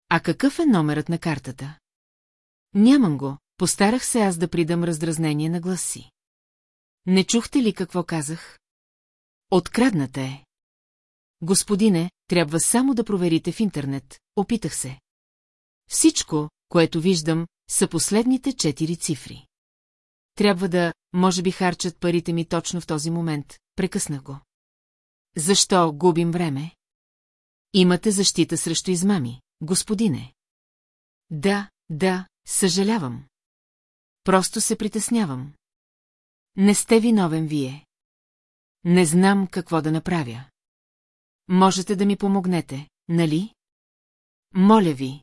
А какъв е номерът на картата? Нямам го, постарах се аз да придам раздразнение на глас си. Не чухте ли какво казах? Открадната е. Господине, трябва само да проверите в интернет, опитах се. Всичко, което виждам, са последните четири цифри. Трябва да, може би харчат парите ми точно в този момент, прекъснах го. Защо губим време? Имате защита срещу измами, господине. Да, да, съжалявам. Просто се притеснявам. Не сте виновен вие. Не знам какво да направя. Можете да ми помогнете, нали? Моля ви.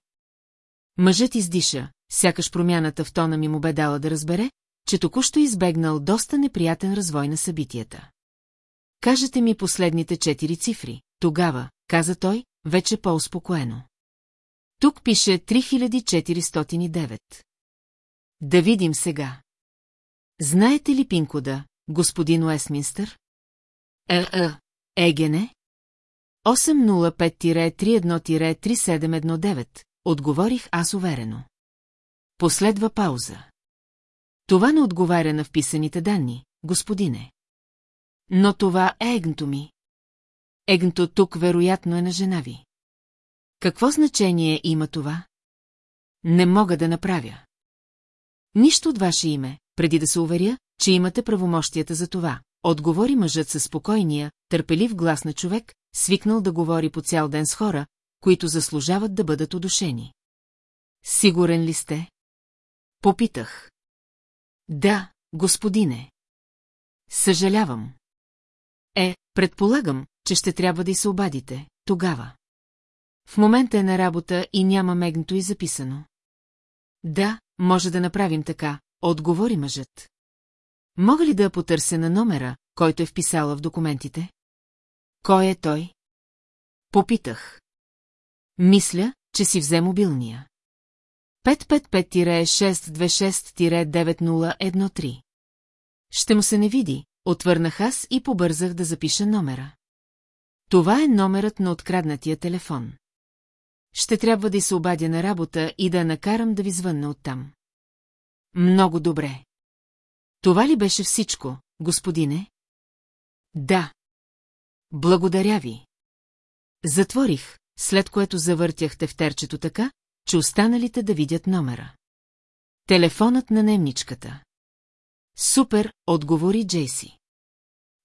Мъжът издиша, сякаш промяната в тона ми му бе дала да разбере, че току-що избегнал доста неприятен развой на събитията. Кажете ми последните четири цифри, тогава, каза той, вече по-успокоено. Тук пише 3409. Да видим сега. Знаете ли пинкода, господин Уестминстър? Е, е, Егене? 805-31-3719, отговорих аз уверено. Последва пауза. Това не отговаря на вписаните данни, господине. Но това е егнто ми. Егнто тук вероятно е на жена ви. Какво значение има това? Не мога да направя. Нищо от ваше име, преди да се уверя, че имате правомощията за това. Отговори мъжът със спокойния, търпелив глас на човек, свикнал да говори по цял ден с хора, които заслужават да бъдат удушени. Сигурен ли сте? Попитах. Да, господине. Съжалявам. Е, предполагам, че ще трябва да й се обадите, тогава. В момента е на работа и няма мегнато и записано. Да, може да направим така, отговори мъжът. Мога ли да потърся на номера, който е вписала в документите? Кой е той? Попитах. Мисля, че си взе мобилния. 555-626-9013. Ще му се не види, отвърнах аз и побързах да запиша номера. Това е номерът на откраднатия телефон. Ще трябва да й се обадя на работа и да я накарам да ви звънна оттам. Много добре. Това ли беше всичко, господине? Да. Благодаря ви. Затворих, след което завъртях тефтерчето така, че останалите да видят номера. Телефонът на немничката. Супер, отговори Джейси.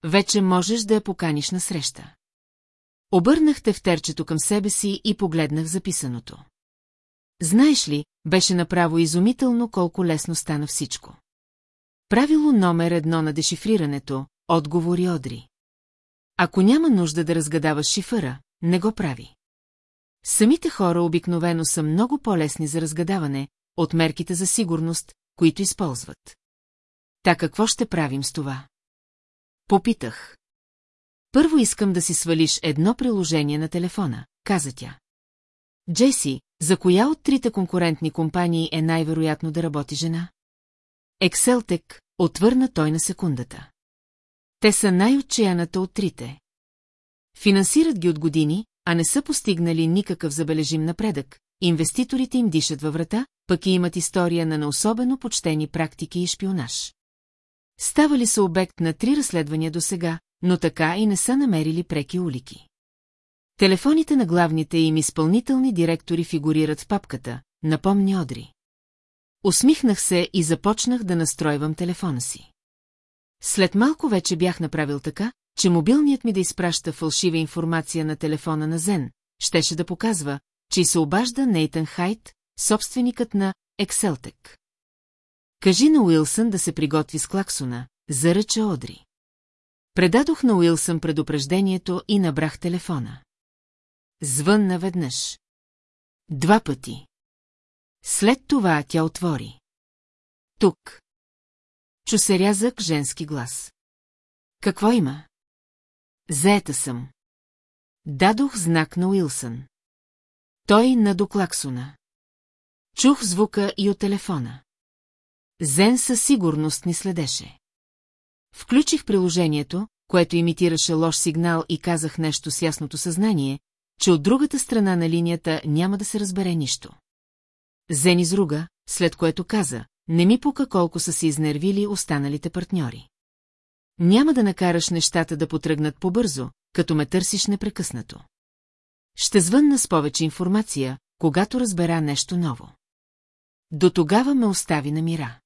Вече можеш да я поканиш на среща. Обърнах тефтерчето към себе си и погледнах записаното. Знаеш ли, беше направо изумително колко лесно стана всичко. Правило номер едно на дешифрирането, отговори Одри. Ако няма нужда да разгадаваш шифъра, не го прави. Самите хора обикновено са много по-лесни за разгадаване от мерките за сигурност, които използват. Та какво ще правим с това? Попитах. Първо искам да си свалиш едно приложение на телефона, каза тя. Джеси, за коя от трите конкурентни компании е най-вероятно да работи жена? Екселтек, отвърна той на секундата. Те са най-отчаяната от трите. Финансират ги от години, а не са постигнали никакъв забележим напредък, инвеститорите им дишат във врата, пък и имат история на неособено почтени практики и шпионаж. Ставали са обект на три разследвания до сега, но така и не са намерили преки улики. Телефоните на главните им изпълнителни директори фигурират в папката, напомни Одри. Усмихнах се и започнах да настройвам телефона си. След малко вече бях направил така, че мобилният ми да изпраща фалшива информация на телефона на Зен, щеше да показва, че се обажда Нейтан Хайт, собственикът на Екселтек. Кажи на Уилсън да се приготви с клаксона, заръча Одри. Предадох на Уилсън предупреждението и набрах телефона. Звън наведнъж. Два пъти. След това тя отвори. Тук. Чу се рязък женски глас. Какво има? Заета съм. Дадох знак на Уилсън. Той на доклаксона. Чух звука и от телефона. Зен със сигурност ни следеше. Включих приложението, което имитираше лош сигнал и казах нещо с ясното съзнание, че от другата страна на линията няма да се разбере нищо. Зен изруга, след което каза, не ми пука колко са се изнервили останалите партньори. Няма да накараш нещата да потръгнат побързо, като ме търсиш непрекъснато. Ще звънна с повече информация, когато разбера нещо ново. До тогава ме остави на мира.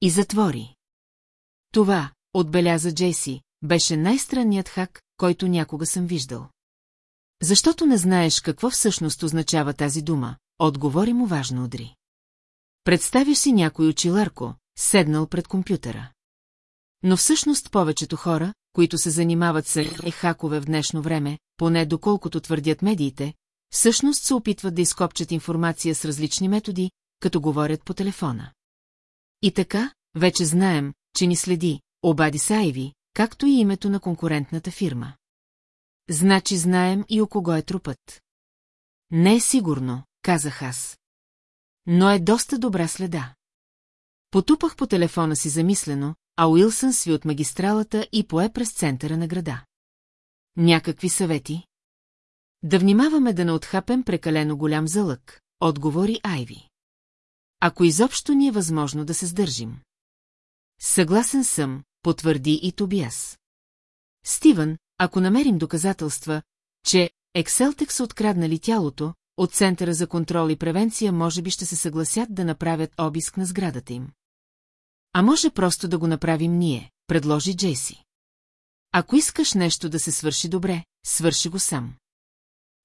И затвори. Това, отбеляза Джейси, беше най-странният хак, който някога съм виждал. Защото не знаеш какво всъщност означава тази дума, отговори му важно Одри. Представиш си някой очиларко, седнал пред компютъра. Но всъщност повечето хора, които се занимават с хакове в днешно време, поне доколкото твърдят медиите, всъщност се опитват да изкопчат информация с различни методи, като говорят по телефона. И така, вече знаем, че ни следи, обади се както и името на конкурентната фирма. Значи знаем и о кого е трупът. Не е сигурно, казах аз. Но е доста добра следа. Потупах по телефона си замислено, а Уилсън сви от магистралата и пое през центъра на града. Някакви съвети? Да внимаваме да не отхапем прекалено голям залък, отговори Айви. Ако изобщо ни е възможно да се сдържим. Съгласен съм, потвърди и Тобиас. Стивън, ако намерим доказателства, че Екселтек са откраднали тялото, от Центъра за контрол и превенция може би ще се съгласят да направят обиск на сградата им. А може просто да го направим ние, предложи Джейси. Ако искаш нещо да се свърши добре, свърши го сам.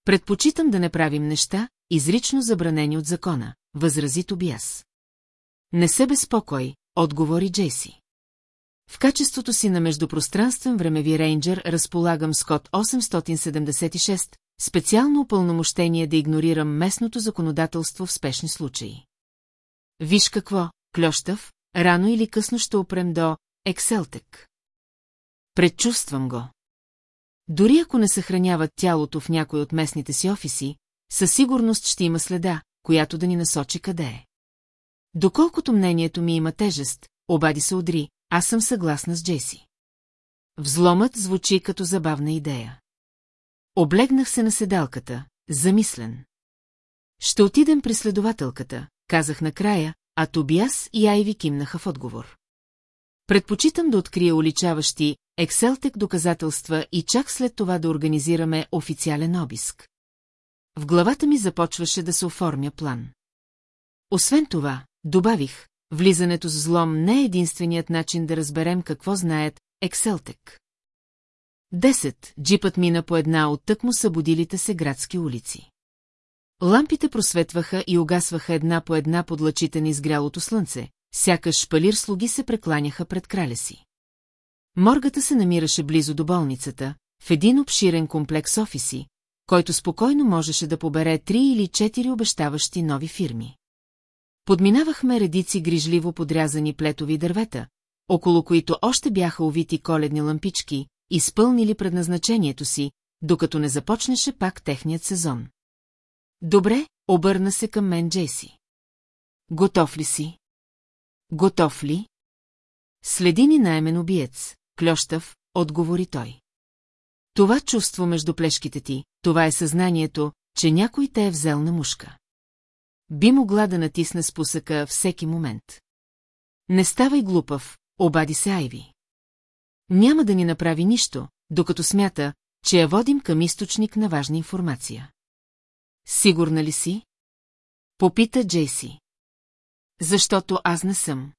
Предпочитам да не правим неща, изрично забранени от закона, възрази Тобиас. Не се безпокой, отговори Джейси. В качеството си на междупространствен времеви рейнджер разполагам с код 876, специално упълномощение да игнорирам местното законодателство в спешни случаи. Виж какво, Клющав, рано или късно ще опрем до Екселтек. Предчувствам го. Дори ако не съхраняват тялото в някой от местните си офиси, със сигурност ще има следа, която да ни насочи къде е. Доколкото мнението ми има тежест, обади се Одри, аз съм съгласна с Джеси. Взломът звучи като забавна идея. Облегнах се на седалката, замислен. Ще отидем при следователката, казах накрая, а Тобиас и Айви кимнаха в отговор. Предпочитам да открия уличаващи Екселтек доказателства и чак след това да организираме официален обиск. В главата ми започваше да се оформя план. Освен това, добавих, влизането с взлом не е единственият начин да разберем какво знаят Екселтек. Десет, джипът мина по една от тъкмо събудилите се градски улици. Лампите просветваха и угасваха една по една под лъчите на изгрялото слънце, сякаш шпалир слуги се прекланяха пред краля си. Моргата се намираше близо до болницата, в един обширен комплекс офиси, който спокойно можеше да побере три или четири обещаващи нови фирми. Подминавахме редици грижливо подрязани плетови дървета, около които още бяха увити коледни лампички, изпълнили предназначението си, докато не започнеше пак техният сезон. Добре, обърна се към мен Джеси. Готов ли си? Готов ли? Следи ни наймен убиец, клющав, отговори той. Това чувство между плешките ти, това е съзнанието, че някой те е взел на мушка. Би могла да натисне спусъка всеки момент. Не ставай глупав, обади се Айви. Няма да ни направи нищо, докато смята, че я водим към източник на важна информация. Сигурна ли си? Попита Джейси. Защото аз не съм.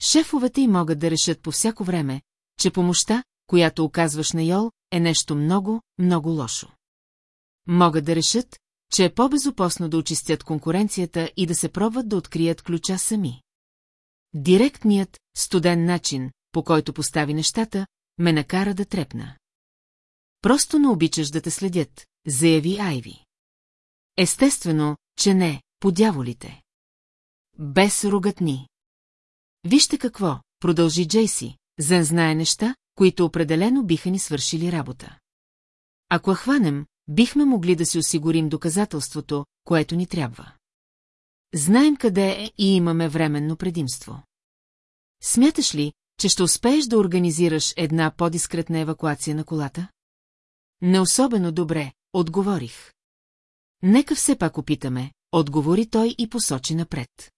Шефовете й могат да решат по всяко време, че помощта, която оказваш на Йол, е нещо много, много лошо. Могат да решат, че е по-безопасно да очистят конкуренцията и да се пробват да открият ключа сами. Директният, студен начин, по който постави нещата, ме накара да трепна. Просто не обичаш да те следят, заяви Айви. Естествено, че не, по дяволите. Без рогатни. Вижте какво, продължи Джейси, Зен знае неща, които определено биха ни свършили работа. Ако хванем, бихме могли да си осигурим доказателството, което ни трябва. Знаем къде е и имаме временно предимство. Смяташ ли, че ще успееш да организираш една по-дискретна евакуация на колата? Не особено добре, отговорих. Нека все пак опитаме, отговори той и посочи напред.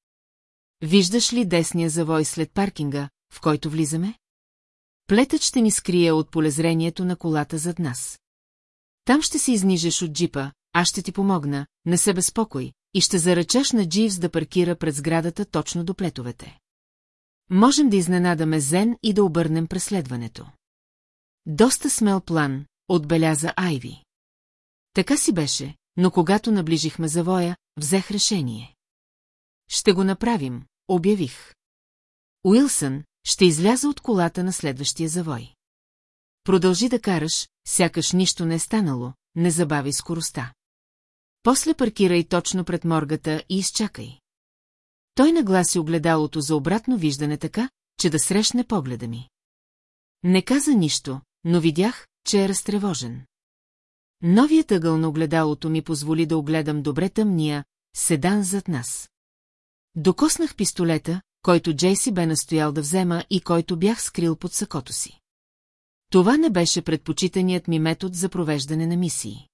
Виждаш ли десния завой след паркинга, в който влизаме? Плетът ще ни скрие от полезрението на колата зад нас. Там ще се изнижеш от джипа, аз ще ти помогна, не се безпокой, и ще заръчаш на Дживс да паркира пред сградата точно до плетовете. Можем да изненадаме Зен и да обърнем преследването. Доста смел план, отбеляза Айви. Така си беше, но когато наближихме завоя, взех решение. Ще го направим, обявих. Уилсън ще изляза от колата на следващия завой. Продължи да караш, сякаш нищо не е станало, не забави скоростта. После паркирай точно пред моргата и изчакай. Той нагласи огледалото за обратно виждане така, че да срещне погледа ми. Не каза нищо, но видях, че е разтревожен. Новият ъгъл на огледалото ми позволи да огледам добре тъмния, седан зад нас. Докоснах пистолета, който Джейси бе настоял да взема и който бях скрил под сакото си. Това не беше предпочитаният ми метод за провеждане на мисии.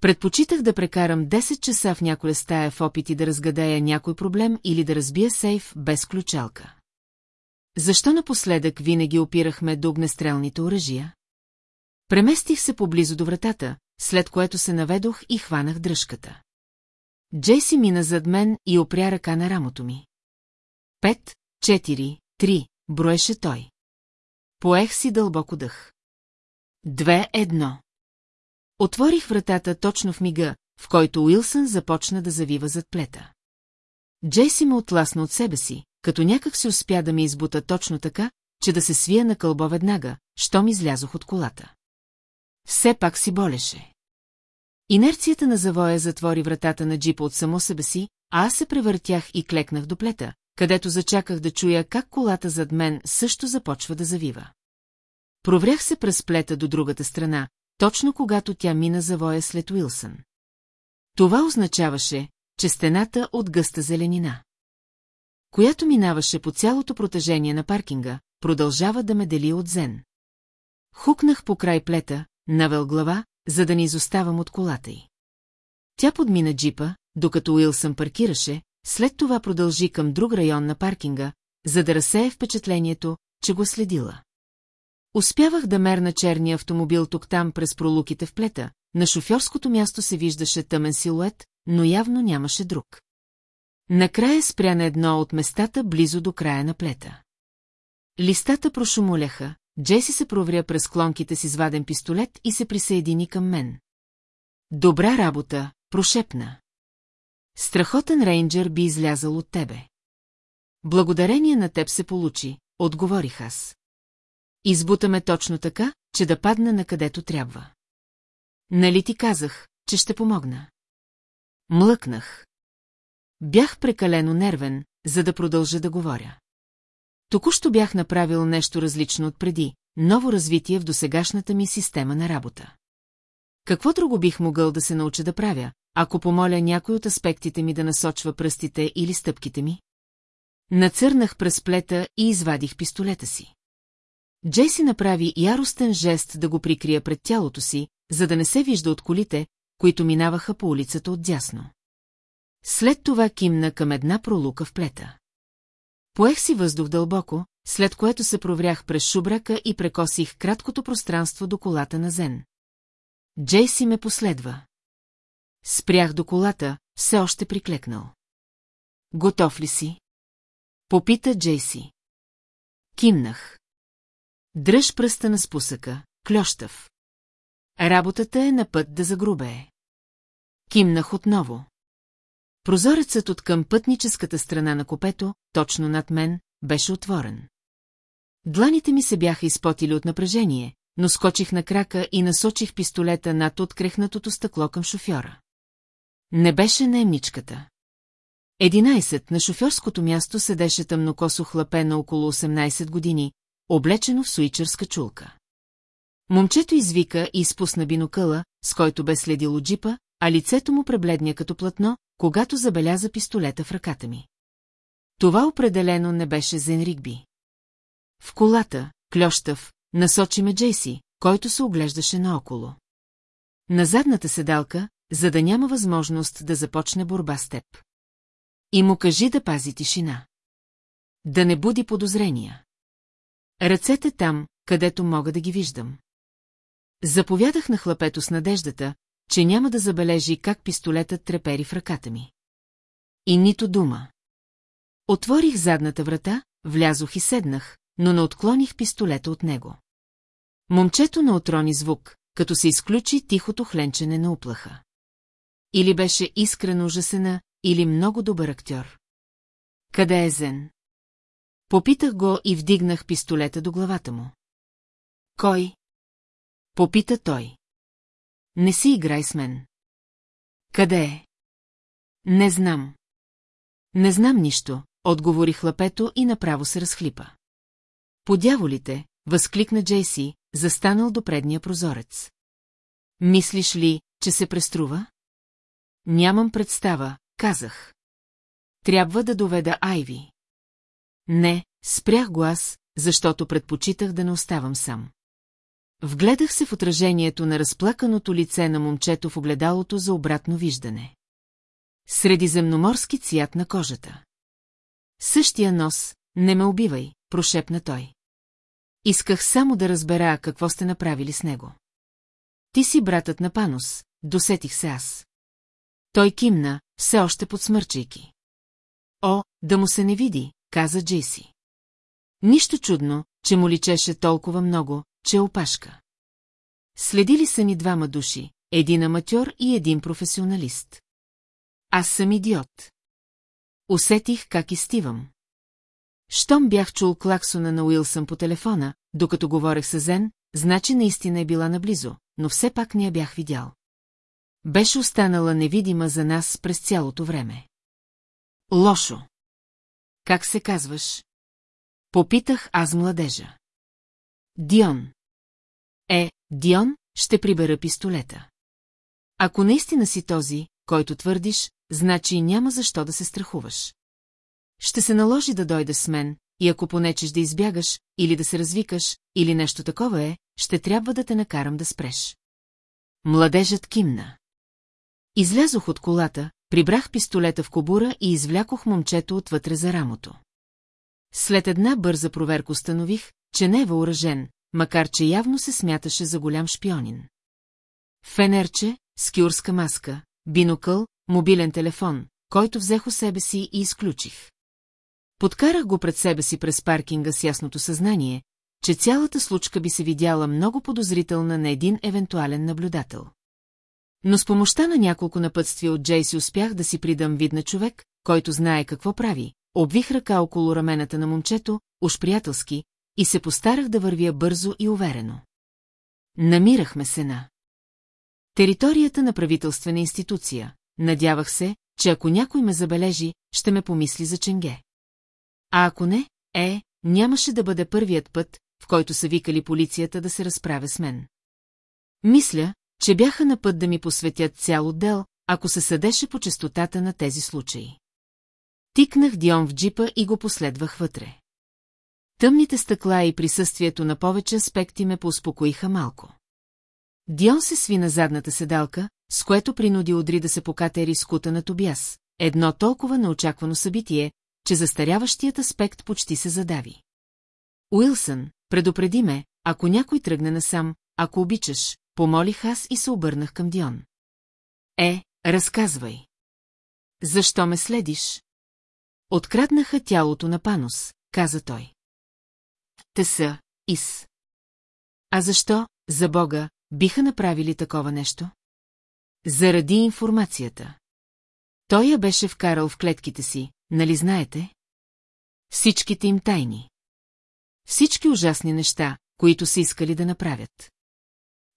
Предпочитах да прекарам 10 часа в някоя стая в опити да разгадая някой проблем или да разбия сейф без ключалка. Защо напоследък винаги опирахме до огнестрелните оръжия? Преместих се поблизо до вратата, след което се наведох и хванах дръжката. Джейси мина зад мен и опря ръка на рамото ми. Пет, четири, три, броеше той. Поех си дълбоко дъх. Две, едно. Отворих вратата точно в мига, в който Уилсън започна да завива зад плета. Джейси ме отласна от себе си, като някак се успя да ми избута точно така, че да се свия на кълбо веднага, щом излязох от колата. Все пак си болеше. Инерцията на завоя затвори вратата на джипа от само себе си, а аз се превъртях и клекнах до плета, където зачаках да чуя как колата зад мен също започва да завива. Проврях се през плета до другата страна, точно когато тя мина завоя след Уилсън. Това означаваше, че стената от гъста зеленина, която минаваше по цялото протежение на паркинга, продължава да ме дели от зен. Хукнах по край плета, навел глава, за да не изоставам от колата й. Тя подмина джипа, докато Уилсън паркираше, след това продължи към друг район на паркинга, за да разсее впечатлението, че го следила. Успявах да мерна черния автомобил тук-там през пролуките в плета, на шофьорското място се виждаше тъмен силует, но явно нямаше друг. Накрая спря на едно от местата близо до края на плета. Листата прошумоляха, Джеси се провря през клонките с изваден пистолет и се присъедини към мен. Добра работа, прошепна. Страхотен рейнджер би излязал от тебе. Благодарение на теб се получи, отговорих аз. Избутаме точно така, че да падна на където трябва. Нали ти казах, че ще помогна? Млъкнах. Бях прекалено нервен, за да продължа да говоря. Току-що бях направил нещо различно от преди, ново развитие в досегашната ми система на работа. Какво друго бих могъл да се науча да правя, ако помоля някой от аспектите ми да насочва пръстите или стъпките ми? Нацърнах през плета и извадих пистолета си. Джейси направи яростен жест да го прикрия пред тялото си, за да не се вижда от колите, които минаваха по улицата отдясно. След това кимна към една пролука в плета. Поех си въздух дълбоко, след което се проврях през шубрака и прекосих краткото пространство до колата на Зен. Джейси ме последва. Спрях до колата, все още приклекнал. Готов ли си? Попита Джейси. Кимнах. Дръж пръста на спусъка, клющав. Работата е на път да загрубее. Кимнах отново. Прозорецът от към пътническата страна на копето, точно над мен, беше отворен. Дланите ми се бяха изпотили от напрежение, но скочих на крака и насочих пистолета над открехнатото стъкло към шофьора. Не беше наемничката. Единайсет на шофьорското място седеше тъмнокосо хлапе на около 18 години, облечено в суичърска чулка. Момчето извика и изпусна бинокъла, с който бе следило джипа, а лицето му пребледня като платно, когато забеляза пистолета в ръката ми. Това определено не беше за Енрикби. В колата, клющав, насочи ме Джейси, който се оглеждаше наоколо. На задната седалка, за да няма възможност да започне борба с теб. И му кажи да пази тишина. Да не буди подозрения. Ръцете там, където мога да ги виждам. Заповядах на хлапето с надеждата, че няма да забележи как пистолетът трепери в ръката ми. И нито дума. Отворих задната врата, влязох и седнах, но не отклоних пистолета от него. Момчето на отрони звук, като се изключи тихото хленчене на уплаха. Или беше искрено ужасена, или много добър актьор. Къде е Зен? Попитах го и вдигнах пистолета до главата му. Кой? Попита той. Не си играй с мен. Къде е? Не знам. Не знам нищо, отговори хлапето и направо се разхлипа. Подяволите, възкликна Джейси, застанал до предния прозорец. Мислиш ли, че се преструва? Нямам представа, казах. Трябва да доведа Айви. Не, спрях го аз, защото предпочитах да не оставам сам. Вгледах се в отражението на разплаканото лице на момчето в огледалото за обратно виждане. Средиземноморски цвят на кожата. Същия нос, не ме убивай, прошепна той. Исках само да разбера какво сте направили с него. Ти си братът на Панос, досетих се аз. Той кимна, все още подсмърчайки. О, да му се не види, каза Джейси. Нищо чудно, че му личеше толкова много, че е опашка. Следили са ни двама души, един аматьор и един професионалист. Аз съм идиот. Усетих как изтивам. Щом бях чул клаксона на Уилсън по телефона, докато говорех с Зен, значи наистина е била наблизо, но все пак не я бях видял. Беше останала невидима за нас през цялото време. Лошо. Как се казваш? Попитах аз младежа. Дион. Е, Дион, ще прибера пистолета. Ако наистина си този, който твърдиш, значи няма защо да се страхуваш. Ще се наложи да дойде с мен, и ако понечеш да избягаш, или да се развикаш, или нещо такова е, ще трябва да те накарам да спреш. младежът кимна. Излязох от колата, прибрах пистолета в кобура и извлякох момчето отвътре за рамото. След една бърза проверка установих, че не е въоръжен, макар че явно се смяташе за голям шпионин. Фенерче, скюрска маска, бинокъл, мобилен телефон, който взех у себе си и изключих. Подкарах го пред себе си през паркинга с ясното съзнание, че цялата случка би се видяла много подозрителна на един евентуален наблюдател. Но с помощта на няколко напътствия от Джейси успях да си придам вид на човек, който знае какво прави, обвих ръка около рамената на момчето, уж приятелски, и се постарах да вървя бързо и уверено. Намирахме се на територията на правителствена институция. Надявах се, че ако някой ме забележи, ще ме помисли за ченге. А ако не, е, нямаше да бъде първият път, в който са викали полицията да се разправя с мен. Мисля, че бяха на път да ми посветят цял отдел, ако се съдеше по частотата на тези случаи. Тикнах Дион в джипа и го последвах вътре. Тъмните стъкла и присъствието на повече аспекти ме поуспокоиха малко. Дион се сви на задната седалка, с което принуди Одри да се покатери с кута на Тобиас. Едно толкова неочаквано събитие, че застаряващият аспект почти се задави. Уилсън, предупреди ме, ако някой тръгне насам, ако обичаш, помолих аз и се обърнах към Дион. Е, разказвай. Защо ме следиш? Откраднаха тялото на Панос, каза той. Те са, Ис. А защо, за Бога, биха направили такова нещо? Заради информацията. Той я беше вкарал в клетките си, нали знаете? Всичките им тайни. Всички ужасни неща, които са искали да направят.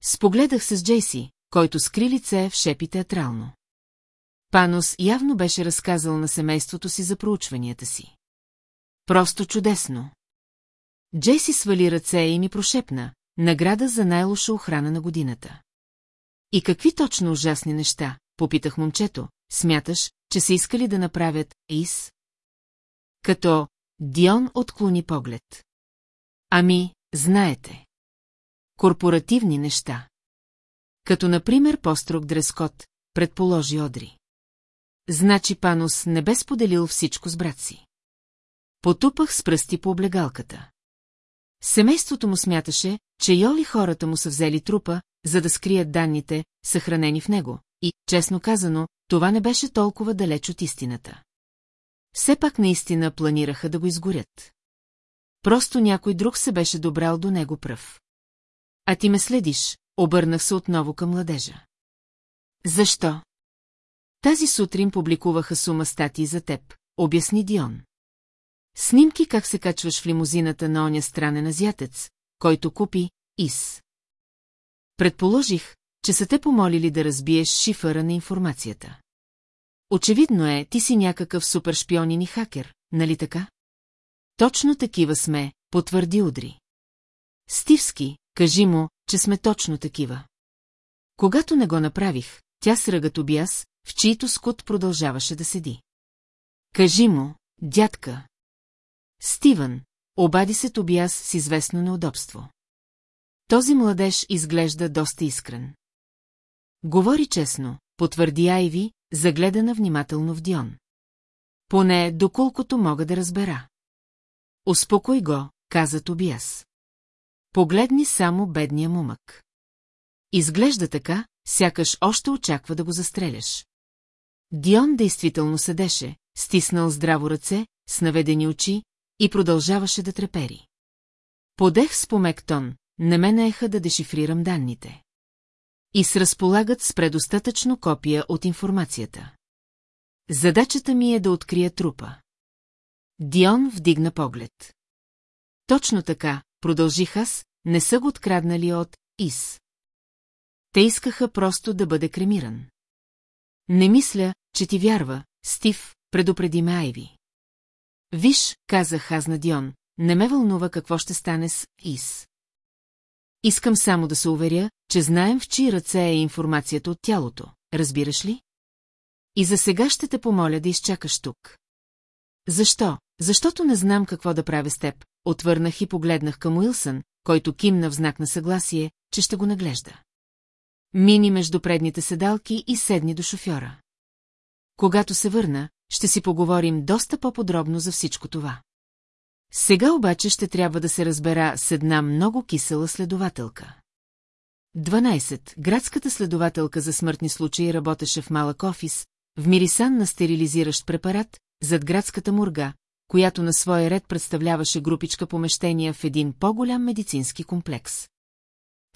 Спогледах се с Джейси, който скри лице в шепи театрално. Панос явно беше разказал на семейството си за проучванията си. Просто чудесно. Джейси свали ръце и ми прошепна, награда за най-лоша охрана на годината. И какви точно ужасни неща, попитах момчето, смяташ, че са искали да направят ИС? Като Дион отклони поглед. Ами, знаете. Корпоративни неща. Като, например, построг дрескот, предположи Одри. Значи Панос не бе споделил всичко с брат си. Потупах с пръсти по облегалката. Семейството му смяташе, че Йоли хората му са взели трупа, за да скрият данните, съхранени в него, и, честно казано, това не беше толкова далеч от истината. Все пак наистина планираха да го изгорят. Просто някой друг се беше добрал до него пръв. А ти ме следиш, обърнах се отново към младежа. Защо? Тази сутрин публикуваха сума статии за теб, обясни Дион. Снимки как се качваш в лимузината на оня странен азиатец, който купи ИС. Предположих, че са те помолили да разбиеш шифъра на информацията. Очевидно е, ти си някакъв супершпионин и хакер, нали така? Точно такива сме, потвърди Удри. Стивски, кажи му, че сме точно такива. Когато не го направих, тя сръга Тобиас, в чието скут продължаваше да седи. Кажи му, дядка. Стивън, обади се Тобиас с известно неудобство. Този младеж изглежда доста искрен. Говори честно, потвърди Айви, загледана внимателно в Дион. Поне доколкото мога да разбера. Успокой го, каза Тобиас. Погледни само бедния мумък. Изглежда така, сякаш още очаква да го застреляш. Дион действително седеше, стиснал здраво ръце, с наведени очи и продължаваше да трепери. Подех с помек тон, не ме наеха да дешифрирам данните. И с разполагат с предостатъчно копия от информацията. Задачата ми е да открия трупа. Дион вдигна поглед. Точно така, продължих аз, не са го откраднали от ИС. Те искаха просто да бъде кремиран. Не мисля, че ти вярва, Стив, предупреди ме Айви. Виж, казах аз на Дион, не ме вълнува какво ще стане с ИС. Искам само да се уверя, че знаем в чии ръце е информацията от тялото, разбираш ли? И за сега ще те помоля да изчакаш тук. Защо? Защото не знам какво да правя с теб, отвърнах и погледнах към Уилсън, който кимна в знак на съгласие, че ще го наглежда. Мини между предните седалки и седни до шофьора. Когато се върна, ще си поговорим доста по-подробно за всичко това. Сега обаче ще трябва да се разбера с една много кисела следователка. 12. Градската следователка за смъртни случаи работеше в малък офис, в мирисан на стерилизиращ препарат, зад градската мурга, която на своя ред представляваше групичка помещения в един по-голям медицински комплекс.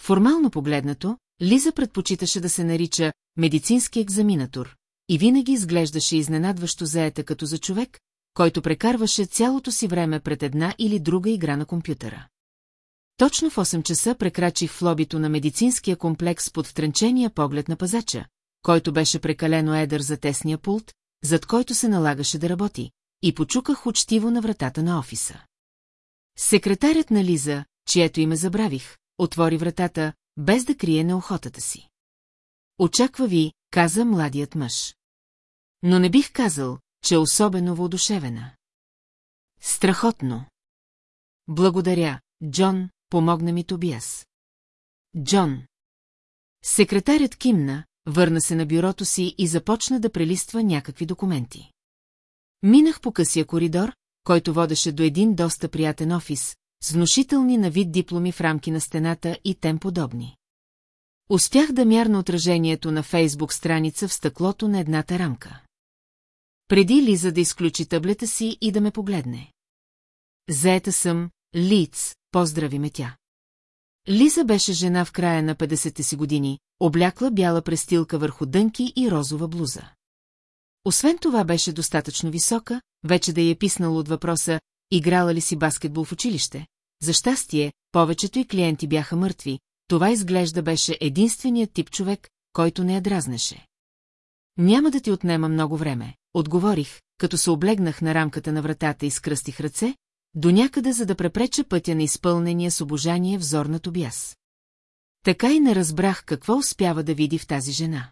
Формално погледнато, Лиза предпочиташе да се нарича медицински екзаминатор и винаги изглеждаше изненадващо заета като за човек, който прекарваше цялото си време пред една или друга игра на компютъра. Точно в 8 часа прекрачих в лобито на медицинския комплекс под втренчения поглед на пазача, който беше прекалено едър за тесния пулт, зад който се налагаше да работи, и почуках учтиво на вратата на офиса. Секретарят на Лиза, чието име забравих, отвори вратата, без да крие неохотата си. Очаква ви, каза младият мъж. Но не бих казал, че е особено воодушевена. Страхотно. Благодаря, Джон, помогна ми Тобиас. Джон. Секретарят кимна, върна се на бюрото си и започна да прелиства някакви документи. Минах по късия коридор, който водеше до един доста приятен офис, с внушителни на вид дипломи в рамки на стената и тем подобни. Успях да мярна отражението на Фейсбук страница в стъклото на едната рамка. Преди Лиза да изключи таблета си и да ме погледне. Заета съм, Лиц, поздрави ме тя. Лиза беше жена в края на 50-те си години, облякла бяла престилка върху дънки и розова блуза. Освен това беше достатъчно висока, вече да й е писнало от въпроса, играла ли си баскетбол в училище. За щастие, повечето и клиенти бяха мъртви, това изглежда беше единственият тип човек, който не я дразнеше. Няма да ти отнема много време, отговорих, като се облегнах на рамката на вратата и скръстих ръце, до някъде за да препреча пътя на изпълнения с обожание взор на Тобяс. Така и не разбрах какво успява да види в тази жена.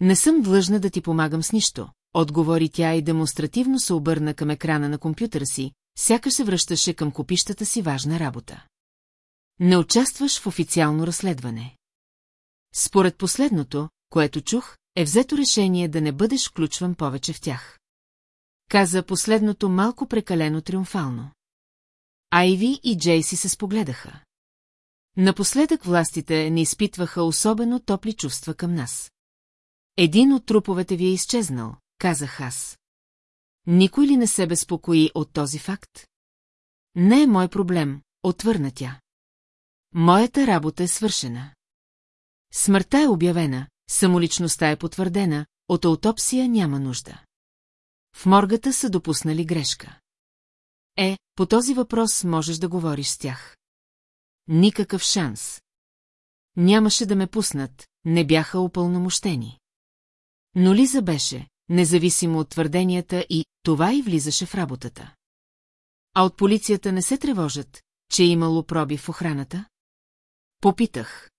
Не съм длъжна да ти помагам с нищо, отговори тя и демонстративно се обърна към екрана на компютъра си, сякаш се връщаше към копищата си важна работа. Не участваш в официално разследване. Според последното, което чух, е взето решение да не бъдеш включван повече в тях. Каза последното малко прекалено триумфално. Айви и Джейси се спогледаха. Напоследък властите не изпитваха особено топли чувства към нас. Един от труповете ви е изчезнал, казах аз. Никой ли не се безпокои от този факт? Не е мой проблем, отвърна тя. Моята работа е свършена. Смъртта е обявена, самоличността е потвърдена, от аутопсия няма нужда. В моргата са допуснали грешка. Е, по този въпрос можеш да говориш с тях. Никакъв шанс. Нямаше да ме пуснат, не бяха упълномощени. Но Лиза беше, независимо от твърденията и това и влизаше в работата. А от полицията не се тревожат, че е имало проби в охраната? Попитах.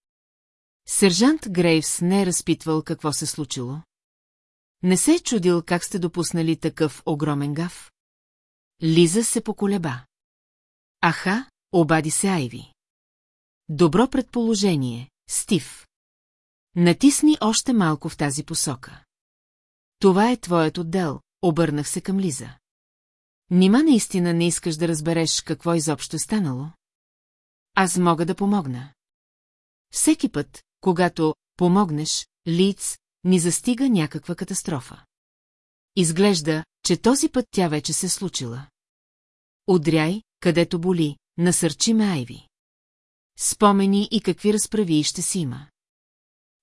Сержант Грейвс не е разпитвал какво се случило. Не се е чудил как сте допуснали такъв огромен гав? Лиза се поколеба. Аха, обади се Айви. Добро предположение, Стив. Натисни още малко в тази посока. Това е твоят отдел, обърнах се към Лиза. Нима наистина не искаш да разбереш какво изобщо е станало? Аз мога да помогна. Всеки път, когато помогнеш, лиц, ни застига някаква катастрофа. Изглежда, че този път тя вече се случила. Удряй, където боли, насърчи ме Айви. Спомени и какви разправи ще си има.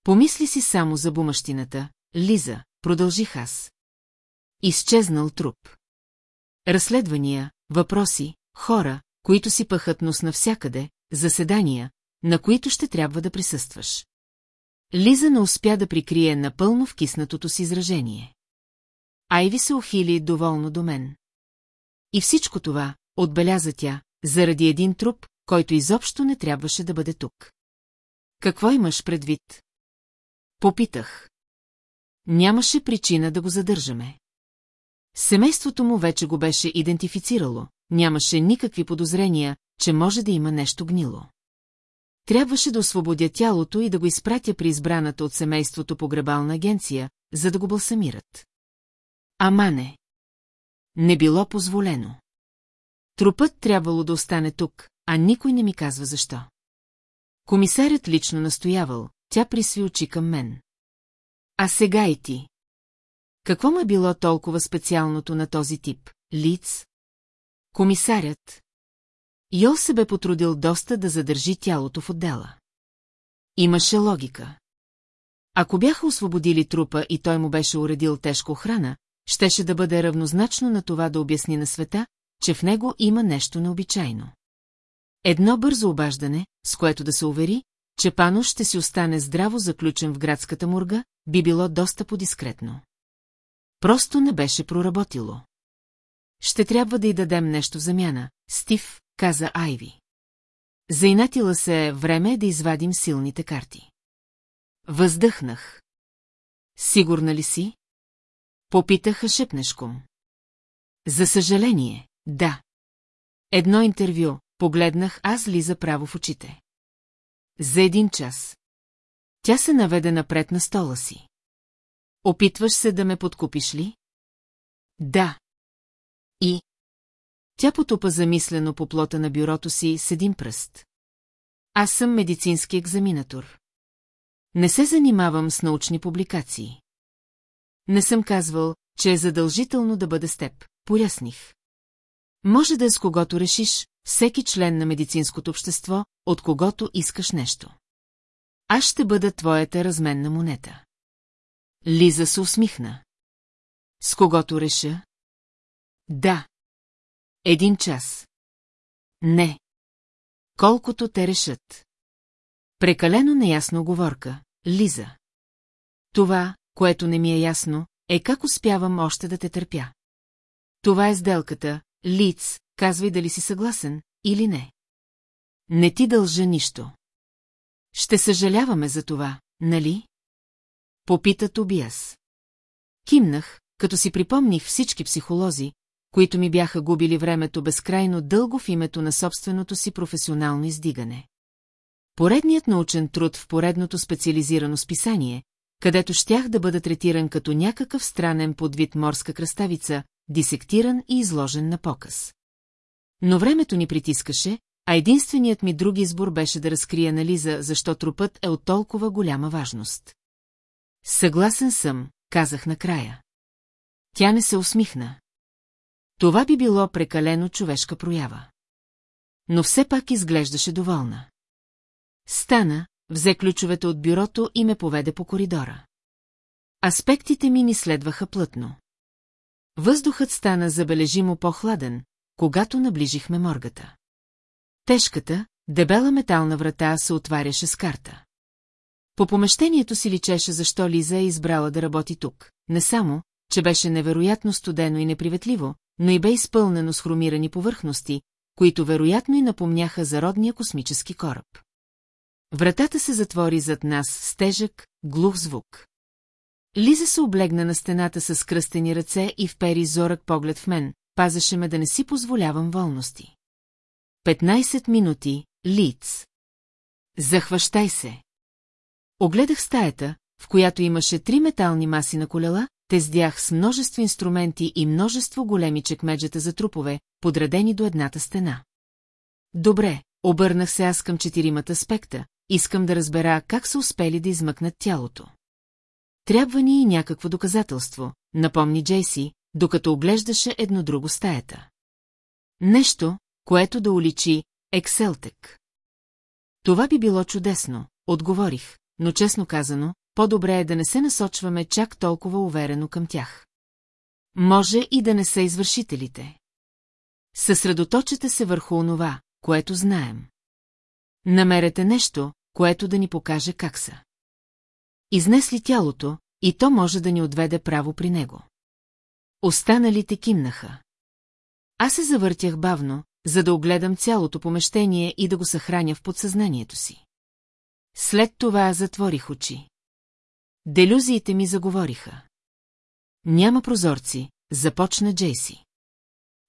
Помисли си само за бумащината, Лиза, продължих аз. Изчезнал труп. Разследвания, въпроси, хора, които си пъхат нос навсякъде, заседания, на които ще трябва да присъстваш. Лиза не успя да прикрие напълно вкиснатото си изражение. Айви се ухили доволно до мен. И всичко това, отбеляза тя, заради един труп, който изобщо не трябваше да бъде тук. Какво имаш предвид? Попитах. Нямаше причина да го задържаме. Семейството му вече го беше идентифицирало, нямаше никакви подозрения, че може да има нещо гнило. трябваше да освободя тялото и да го изпратя при избраната от семейството погребална агенция, за да го балсамират. Ама не. Не било позволено. Трупът трябвало да остане тук, а никой не ми казва защо. Комисарят лично настоявал, тя присви очи към мен. А сега и ти. Какво му е било толкова специалното на този тип, лиц? Комисарят. Йол се бе потрудил доста да задържи тялото в отдела. Имаше логика. Ако бяха освободили трупа и той му беше уредил тежко охрана, щеше да бъде равнозначно на това да обясни на света, че в него има нещо необичайно. Едно бързо обаждане, с което да се увери, че Пано ще си остане здраво заключен в градската мурга, би било доста подискретно. Просто не беше проработило. Ще трябва да й дадем нещо замяна, Стив, каза Айви. Заинатила се време е да извадим силните карти. Въздъхнах. Сигурна ли си? Попитаха шепнешком. За съжаление, да. Едно интервю, погледнах аз Лиза право в очите. За един час. Тя се наведе напред на стола си. Опитваш се да ме подкупиш ли? Да. И? Тя потупа замислено по плота на бюрото си с един пръст. Аз съм медицински екзаминатор. Не се занимавам с научни публикации. Не съм казвал, че е задължително да бъде с теб, поясних. Може да е с когото решиш, всеки член на медицинското общество, от когото искаш нещо. Аз ще бъда твоята разменна монета. Лиза се усмихна. С когото реша? Да. Един час. Не. Колкото те решат. Прекалено неясна оговорка, Лиза. Това, което не ми е ясно, е как успявам още да те търпя. Това е сделката, Лиц, казвай дали си съгласен, или не. Не ти дължа нищо. Ще съжаляваме за това, нали? Попита Тобиас. Кимнах, като си припомних всички психолози, които ми бяха губили времето безкрайно дълго в името на собственото си професионално издигане. Поредният научен труд в поредното специализирано списание, където щях да бъда третиран като някакъв странен подвид морска кръставица, дисектиран и изложен на показ. Но времето ни притискаше, а единственият ми друг избор беше да разкрия анализа, защо трупът е от толкова голяма важност. Съгласен съм, казах накрая. Тя не се усмихна. Това би било прекалено човешка проява. Но все пак изглеждаше доволна. Стана, взе ключовете от бюрото и ме поведе по коридора. Аспектите ми ни следваха плътно. Въздухът стана забележимо по-хладен, когато наближихме моргата. Тежката, дебела метална врата се отваряше с карта. По помещението си личеше защо Лиза е избрала да работи тук. Не само, че беше невероятно студено и неприветливо, но и бе изпълнено с хромирани повърхности, които вероятно и напомняха за родния космически кораб. Вратата се затвори зад нас с тежък, глух звук. Лиза се облегна на стената с кръстени ръце и впери зорък поглед в мен, пазаше ме да не си позволявам волности. 15 минути, Лиц. Захващай се. Огледах стаята, в която имаше три метални маси на колела, те сдях с множество инструменти и множество големи чекмеджета за трупове, подредени до едната стена. Добре, обърнах се аз към четиримата аспекта, искам да разбера как са успели да измъкнат тялото. Трябва ни и някакво доказателство, напомни Джейси, докато оглеждаше едно друго стаята. Нещо, което да уличи Екселтек. Това би било чудесно, отговорих, но честно казано, по-добре е да не се насочваме чак толкова уверено към тях. Може и да не са извършителите. Съсредоточете се върху онова, което знаем. Намерете нещо, което да ни покаже как са. Изнесли тялото, и то може да ни отведе право при него. Останалите кимнаха. Аз се завъртях бавно, за да огледам цялото помещение и да го съхраня в подсъзнанието си. След това затворих очи. Делюзиите ми заговориха. Няма прозорци, започна Джейси.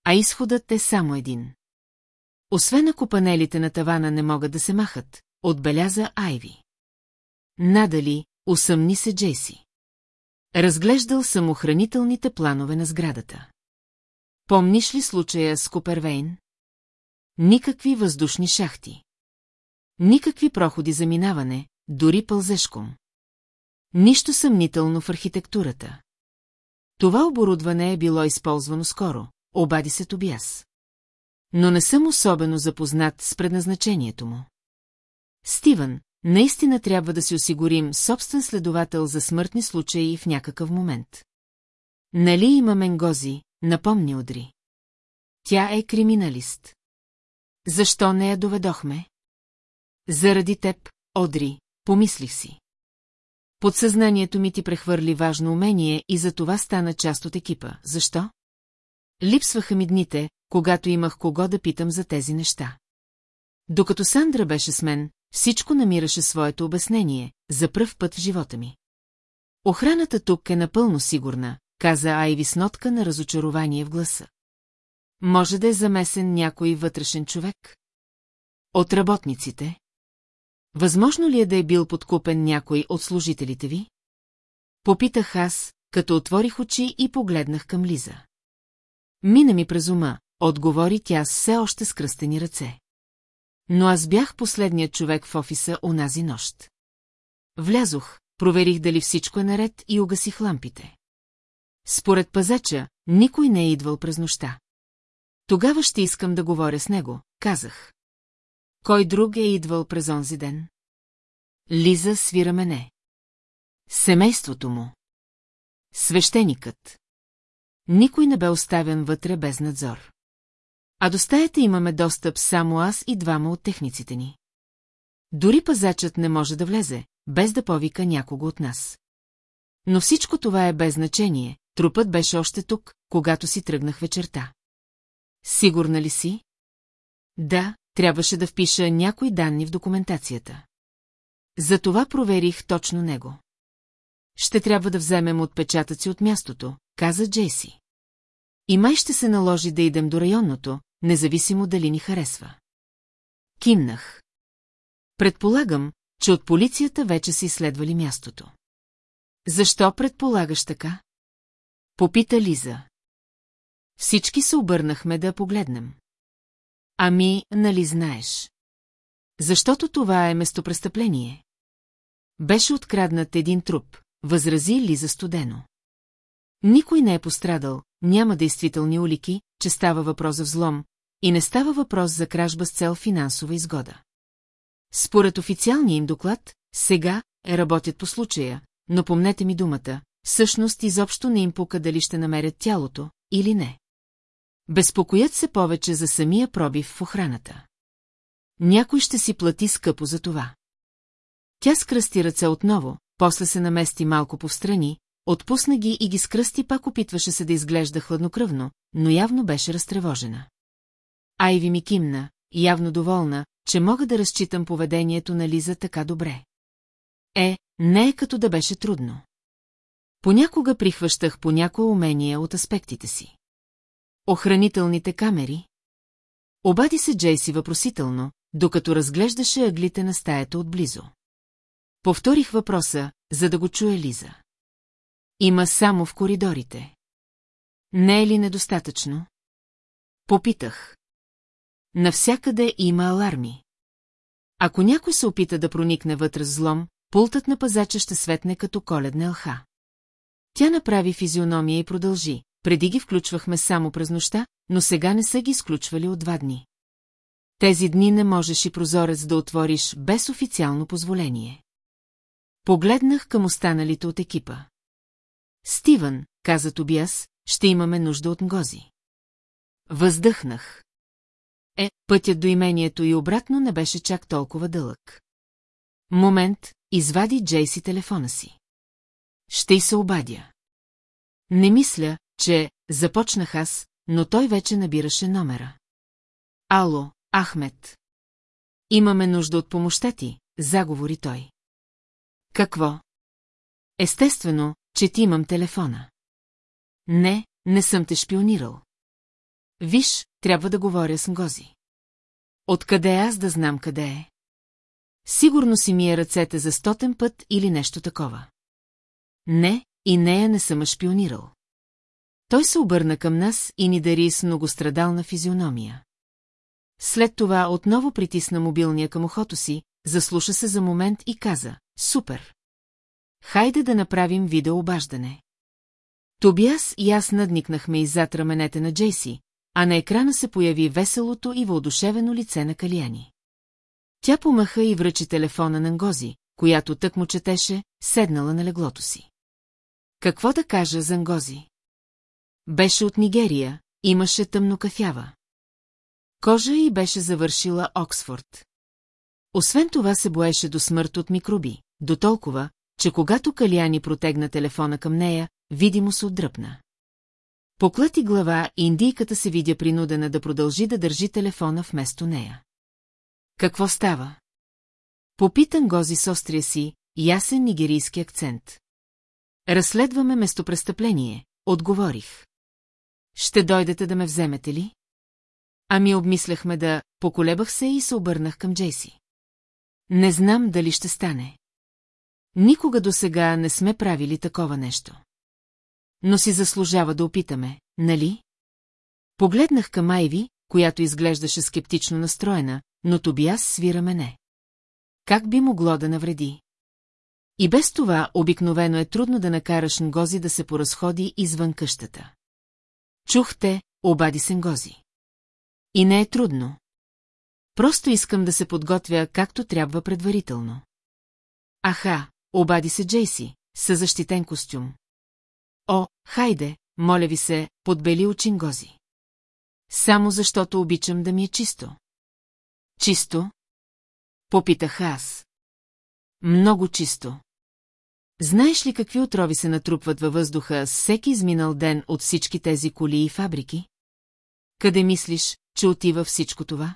А изходът е само един. Освен ако панелите на тавана не могат да се махат, отбеляза Айви. Надали, усъмни се Джейси. Разглеждал съм охранителните планове на сградата. Помниш ли случая с Купервейн? Никакви въздушни шахти. Никакви проходи за минаване, дори пълзешком. Нищо съмнително в архитектурата. Това оборудване е било използвано скоро, обади се Тобиас. Но не съм особено запознат с предназначението му. Стивън, наистина трябва да си осигурим собствен следовател за смъртни случаи в някакъв момент. Нали има Менгози, напомни Одри. Тя е криминалист. Защо не я доведохме? Заради теб, Одри, помислих си. Подсъзнанието ми ти прехвърли важно умение и за това стана част от екипа. Защо? Липсваха ми дните, когато имах кого да питам за тези неща. Докато Сандра беше с мен, всичко намираше своето обяснение, за пръв път в живота ми. Охраната тук е напълно сигурна, каза Айви с нотка на разочарование в гласа. Може да е замесен някой вътрешен човек? От работниците? Възможно ли е да е бил подкупен някой от служителите ви? Попитах аз, като отворих очи и погледнах към Лиза. Мина ми през ума, отговори тя с все още скръстени ръце. Но аз бях последният човек в офиса онази нощ. Влязох, проверих дали всичко е наред и угасих лампите. Според пазача, никой не е идвал през нощта. Тогава ще искам да говоря с него, казах. Кой друг е идвал през онзи ден? Лиза свира мене. Семейството му. Свещеникът. Никой не бе оставен вътре без надзор. А до стаята имаме достъп само аз и двама от техниците ни. Дори пазачът не може да влезе, без да повика някого от нас. Но всичко това е без значение, трупът беше още тук, когато си тръгнах вечерта. Сигурна ли си? Да, трябваше да впиша някои данни в документацията. Затова проверих точно него. Ще трябва да вземем отпечатъци от мястото, каза Джейси. И май ще се наложи да идем до районното, независимо дали ни харесва. Кимнах. Предполагам, че от полицията вече си изследвали мястото. Защо предполагаш така? Попита Лиза. Всички се обърнахме да погледнем. Ами, нали знаеш? Защото това е местопрестъпление. Беше откраднат един труп, възрази Лиза студено. Никой не е пострадал, няма действителни улики, че става въпрос за взлом, и не става въпрос за кражба с цел финансова изгода. Според официалния им доклад, сега е работят по случая, но помнете ми думата, всъщност изобщо не им пука дали ще намерят тялото или не. Безпокоят се повече за самия пробив в охраната. Някой ще си плати скъпо за това. Тя скръсти ръце отново, после се намести малко повстрани, отпусна ги и ги скръсти пак опитваше се да изглежда хладнокръвно, но явно беше разтревожена. Айви ми кимна, явно доволна, че мога да разчитам поведението на Лиза така добре. Е, не е като да беше трудно. Понякога прихващах по някое умение от аспектите си. Охранителните камери? Обади се Джейси въпросително, докато разглеждаше ъглите на стаята отблизо. Повторих въпроса, за да го чуе Лиза. Има само в коридорите. Не е ли недостатъчно? Попитах. Навсякъде има аларми. Ако някой се опита да проникне вътре злом, пултът на пазача ще светне като коледна лха. Тя направи физиономия и продължи. Преди ги включвахме само през нощта, но сега не са ги изключвали от два дни. Тези дни не можеш и прозорец да отвориш без официално позволение. Погледнах към останалите от екипа. Стивън, каза Тобиас, ще имаме нужда от Нгози. Въздъхнах. Е, пътят до имението и обратно не беше чак толкова дълъг. Момент, извади Джейси телефона си. Ще й се обадя. Не мисля, че започнах аз, но той вече набираше номера. Ало, Ахмед. Имаме нужда от помощта ти, заговори той. Какво? Естествено, че ти имам телефона. Не, не съм те шпионирал. Виж, трябва да говоря с Гози. Откъде аз да знам къде е? Сигурно си мие ръцете за стотен път или нещо такова. Не, и нея не съм шпионирал. Той се обърна към нас и ни дари с многострадална физиономия. След това отново притисна мобилния към ухото си, заслуша се за момент и каза «Супер! Хайде да направим видеообаждане». Тобиас и аз надникнахме иззад раменете на Джейси, а на екрана се появи веселото и въодушевено лице на Калияни. Тя помаха и връчи телефона на Нгози, която тък му четеше, седнала на леглото си. Какво да кажа за Нгози? Беше от Нигерия, имаше тъмно кафява. Кожа и беше завършила Оксфорд. Освен това се боеше до смърт от микроби, до толкова, че когато Калияни протегна телефона към нея, видимо се отдръпна. Поклати глава индийката се видя принудена да продължи да държи телефона вместо нея. Какво става? Попитан Гози с острия си, ясен нигерийски акцент. Разследваме местопрестъпление, отговорих. Ще дойдете да ме вземете ли? Ами обмисляхме да, поколебах се и се обърнах към Джейси. Не знам дали ще стане. Никога до сега не сме правили такова нещо. Но си заслужава да опитаме, нали? Погледнах към Айви, която изглеждаше скептично настроена, но Тобиас свира мене. Как би могло да навреди? И без това обикновено е трудно да накараш Нгози да се поразходи извън къщата. Чухте, обади се Нгози. И не е трудно. Просто искам да се подготвя както трябва предварително. Аха, обади се Джейси, със защитен костюм. О, хайде, моля ви се, подбели очи Нгози. Само защото обичам да ми е чисто. Чисто? Попитах аз. Много чисто. Знаеш ли какви отрови се натрупват във въздуха всеки изминал ден от всички тези коли и фабрики? Къде мислиш, че отива всичко това?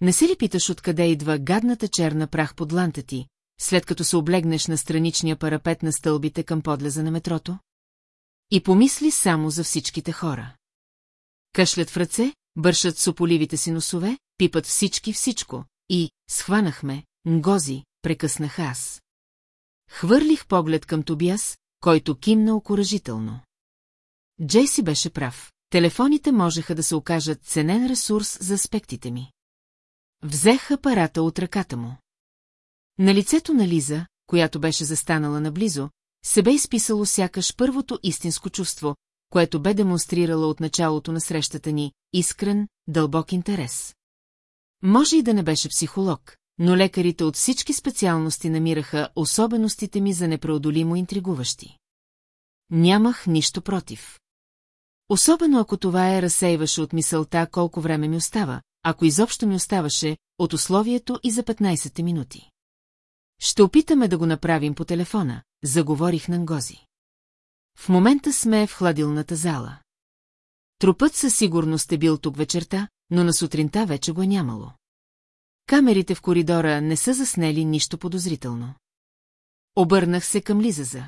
Не се ли питаш откъде идва гадната черна прах под ланта ти, след като се облегнеш на страничния парапет на стълбите към подлеза на метрото? И помисли само за всичките хора. Кашлят в ръце, бършат сополивите си носове, пипат всички всичко, и, схванахме, Нгози, прекъснах аз. Хвърлих поглед към Тобиас, който кимна окоръжително. Джейси беше прав. Телефоните можеха да се окажат ценен ресурс за аспектите ми. Взех апарата от ръката му. На лицето на Лиза, която беше застанала наблизо, се бе изписало сякаш първото истинско чувство, което бе демонстрирала от началото на срещата ни, искрен, дълбок интерес. Може и да не беше психолог, но лекарите от всички специалности намираха особеностите ми за непреодолимо интригуващи. Нямах нищо против. Особено ако това е разсейваше от мисълта колко време ми остава, ако изобщо ми оставаше, от условието и за 15 минути. Ще опитаме да го направим по телефона, заговорих на Нгози. В момента сме в хладилната зала. Трупът със сигурност е бил тук вечерта, но на сутринта вече го е нямало. Камерите в коридора не са заснели нищо подозрително. Обърнах се към Лизаза.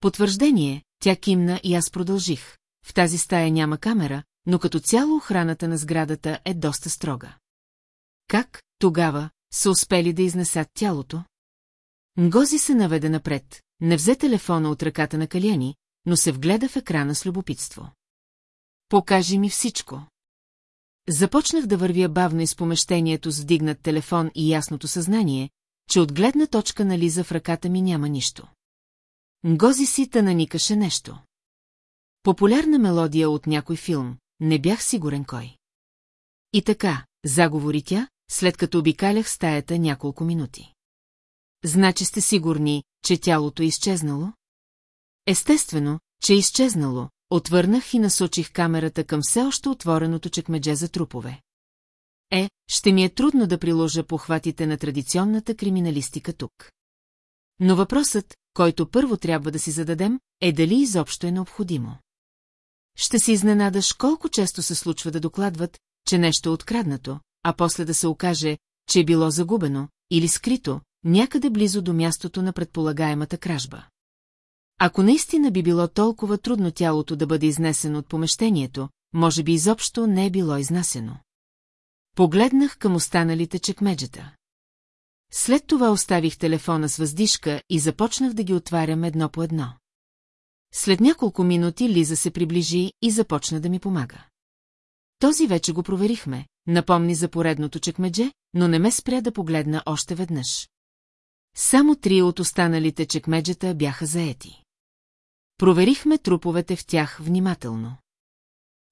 Потвърждение, тя кимна и аз продължих. В тази стая няма камера, но като цяло охраната на сградата е доста строга. Как, тогава, са успели да изнесат тялото? Нгози се наведе напред, не взе телефона от ръката на Каляни, но се вгледа в екрана с любопитство. Покажи ми всичко. Започнах да вървя бавно из помещението с вдигнат телефон и ясното съзнание, че от гледна точка на Лиза в ръката ми няма нищо. Нгози си та наникаше нещо. Популярна мелодия от някой филм, не бях сигурен кой. И така, заговори тя, след като обикалях стаята няколко минути. Значи сте сигурни, че тялото е изчезнало? Естествено, че е изчезнало, отвърнах и насочих камерата към все още отвореното чекмедже за трупове. Е, ще ми е трудно да приложа похватите на традиционната криминалистика тук. Но въпросът, който първо трябва да си зададем, е дали изобщо е необходимо. Ще се изненадаш колко често се случва да докладват, че нещо е откраднато, а после да се окаже, че е било загубено или скрито, някъде близо до мястото на предполагаемата кражба. Ако наистина би било толкова трудно тялото да бъде изнесено от помещението, може би изобщо не е било изнасено. Погледнах към останалите чекмеджета. След това оставих телефона с въздишка и започнах да ги отварям едно по едно. След няколко минути Лиза се приближи и започна да ми помага. Този вече го проверихме, напомни за поредното чекмедже, но не ме спря да погледна още веднъж. Само три от останалите чекмеджета бяха заети. Проверихме труповете в тях внимателно.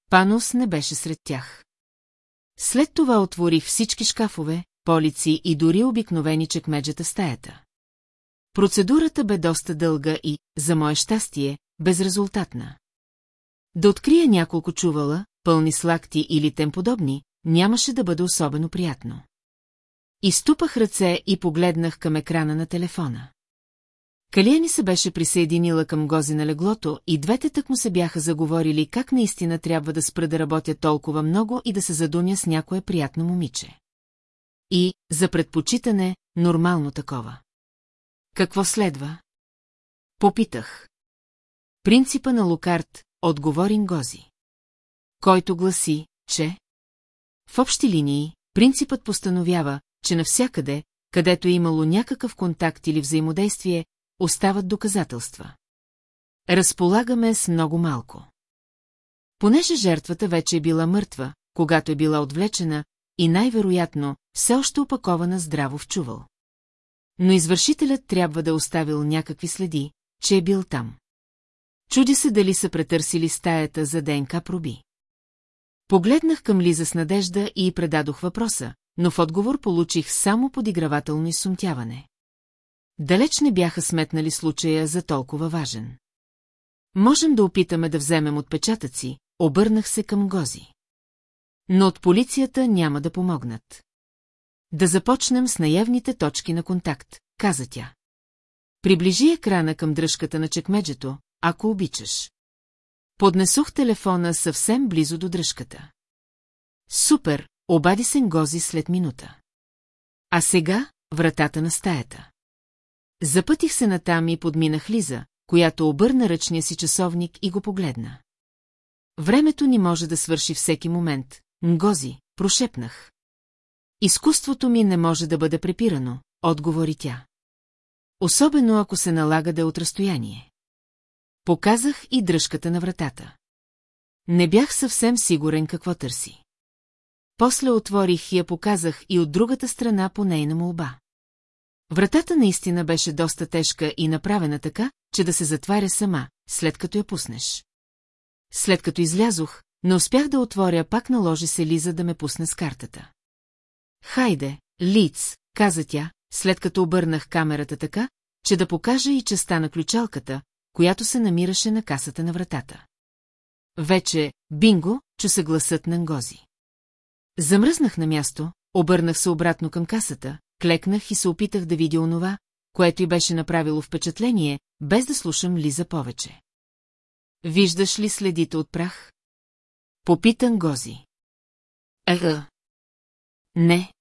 Панос не беше сред тях. След това отворих всички шкафове, полици и дори обикновени чекмеджета в стаята. Процедурата бе доста дълга и, за мое щастие, безрезултатна. Да открия няколко чувала, пълни с лакти или тем подобни, нямаше да бъде особено приятно. Изтупах ръце и погледнах към екрана на телефона. Калия ни се беше присъединила към Гози на леглото и двете тък му се бяха заговорили как наистина трябва да спра да работя толкова много и да се задуня с някое приятно момиче. И, за предпочитане, нормално такова. Какво следва? Попитах. Принципа на Лукарт, отговори Гози. Който гласи, че... В общи линии, принципът постановява, че навсякъде, където е имало някакъв контакт или взаимодействие, остават доказателства. Разполагаме с много малко. Понеже жертвата вече е била мъртва, когато е била отвлечена, и най-вероятно все още опакована здраво в чувал. Но извършителят трябва да е оставил някакви следи, че е бил там. Чуди се дали са претърсили стаята за ДНК проби. Погледнах към Лиза с надежда и предадох въпроса, но в отговор получих само подигравателно изсумтяване. Далеч не бяха сметнали случая за толкова важен. Можем да опитаме да вземем отпечатъци, обърнах се към Гози. Но от полицията няма да помогнат. Да започнем с наявните точки на контакт, каза тя. Приближи екрана към дръжката на чекмеджето, ако обичаш. Поднесох телефона съвсем близо до дръжката. Супер, обади се Гози след минута. А сега вратата на стаята. Запътих се натам и подминах Лиза, която обърна ръчния си часовник и го погледна. Времето ни може да свърши всеки момент. Нгози, прошепнах. Изкуството ми не може да бъде препирано, отговори тя. Особено ако се налага да е от разстояние. Показах и дръжката на вратата. Не бях съвсем сигурен какво търси. После отворих и я показах и от другата страна по нейна молба. Вратата наистина беше доста тежка и направена така, че да се затваря сама, след като я пуснеш. След като излязох, не успях да отворя, пак наложи се Лиза да ме пусне с картата. Хайде, Лиц, каза тя, след като обърнах камерата така, че да покажа и частта на ключалката, която се намираше на касата на вратата. Вече, бинго, чу се гласът на Нгози. Замръзнах на място, обърнах се обратно към касата, клекнах и се опитах да видя онова, което й беше направило впечатление, без да слушам Лиза повече. Виждаш ли следите от прах? Попитан Гози. Ега. Не.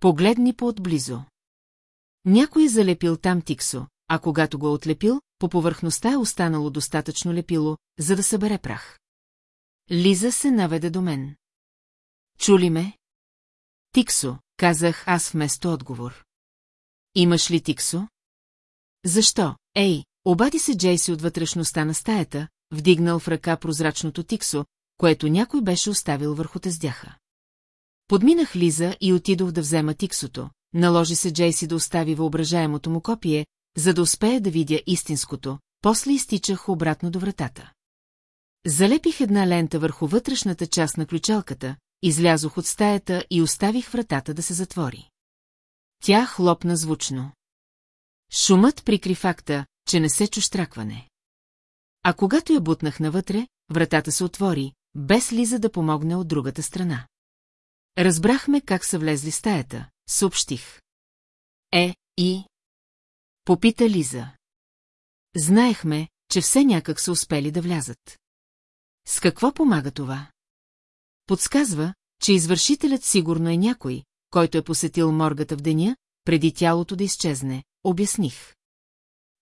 Погледни по-отблизо. Някой е залепил там тиксо, а когато го е отлепил, по повърхността е останало достатъчно лепило, за да събере прах. Лиза се наведе до мен. Чули ме? Тиксо, казах аз вместо отговор. Имаш ли тиксо? Защо? Ей, обади се Джейси от вътрешността на стаята, вдигнал в ръка прозрачното тиксо, което някой беше оставил върху тездяха. Подминах Лиза и отидох да взема тиксото, наложи се Джейси да остави въображаемото му копие, за да успея да видя истинското, после изтичах обратно до вратата. Залепих една лента върху вътрешната част на ключалката, излязох от стаята и оставих вратата да се затвори. Тя хлопна звучно. Шумът прикри факта, че не се чу штракване. А когато я бутнах навътре, вратата се отвори, без Лиза да помогне от другата страна. Разбрахме как са влезли стаята, съобщих. Е, и... Попита Лиза. Знаехме, че все някак са успели да влязат. С какво помага това? Подсказва, че извършителят сигурно е някой, който е посетил моргата в деня, преди тялото да изчезне, обясних.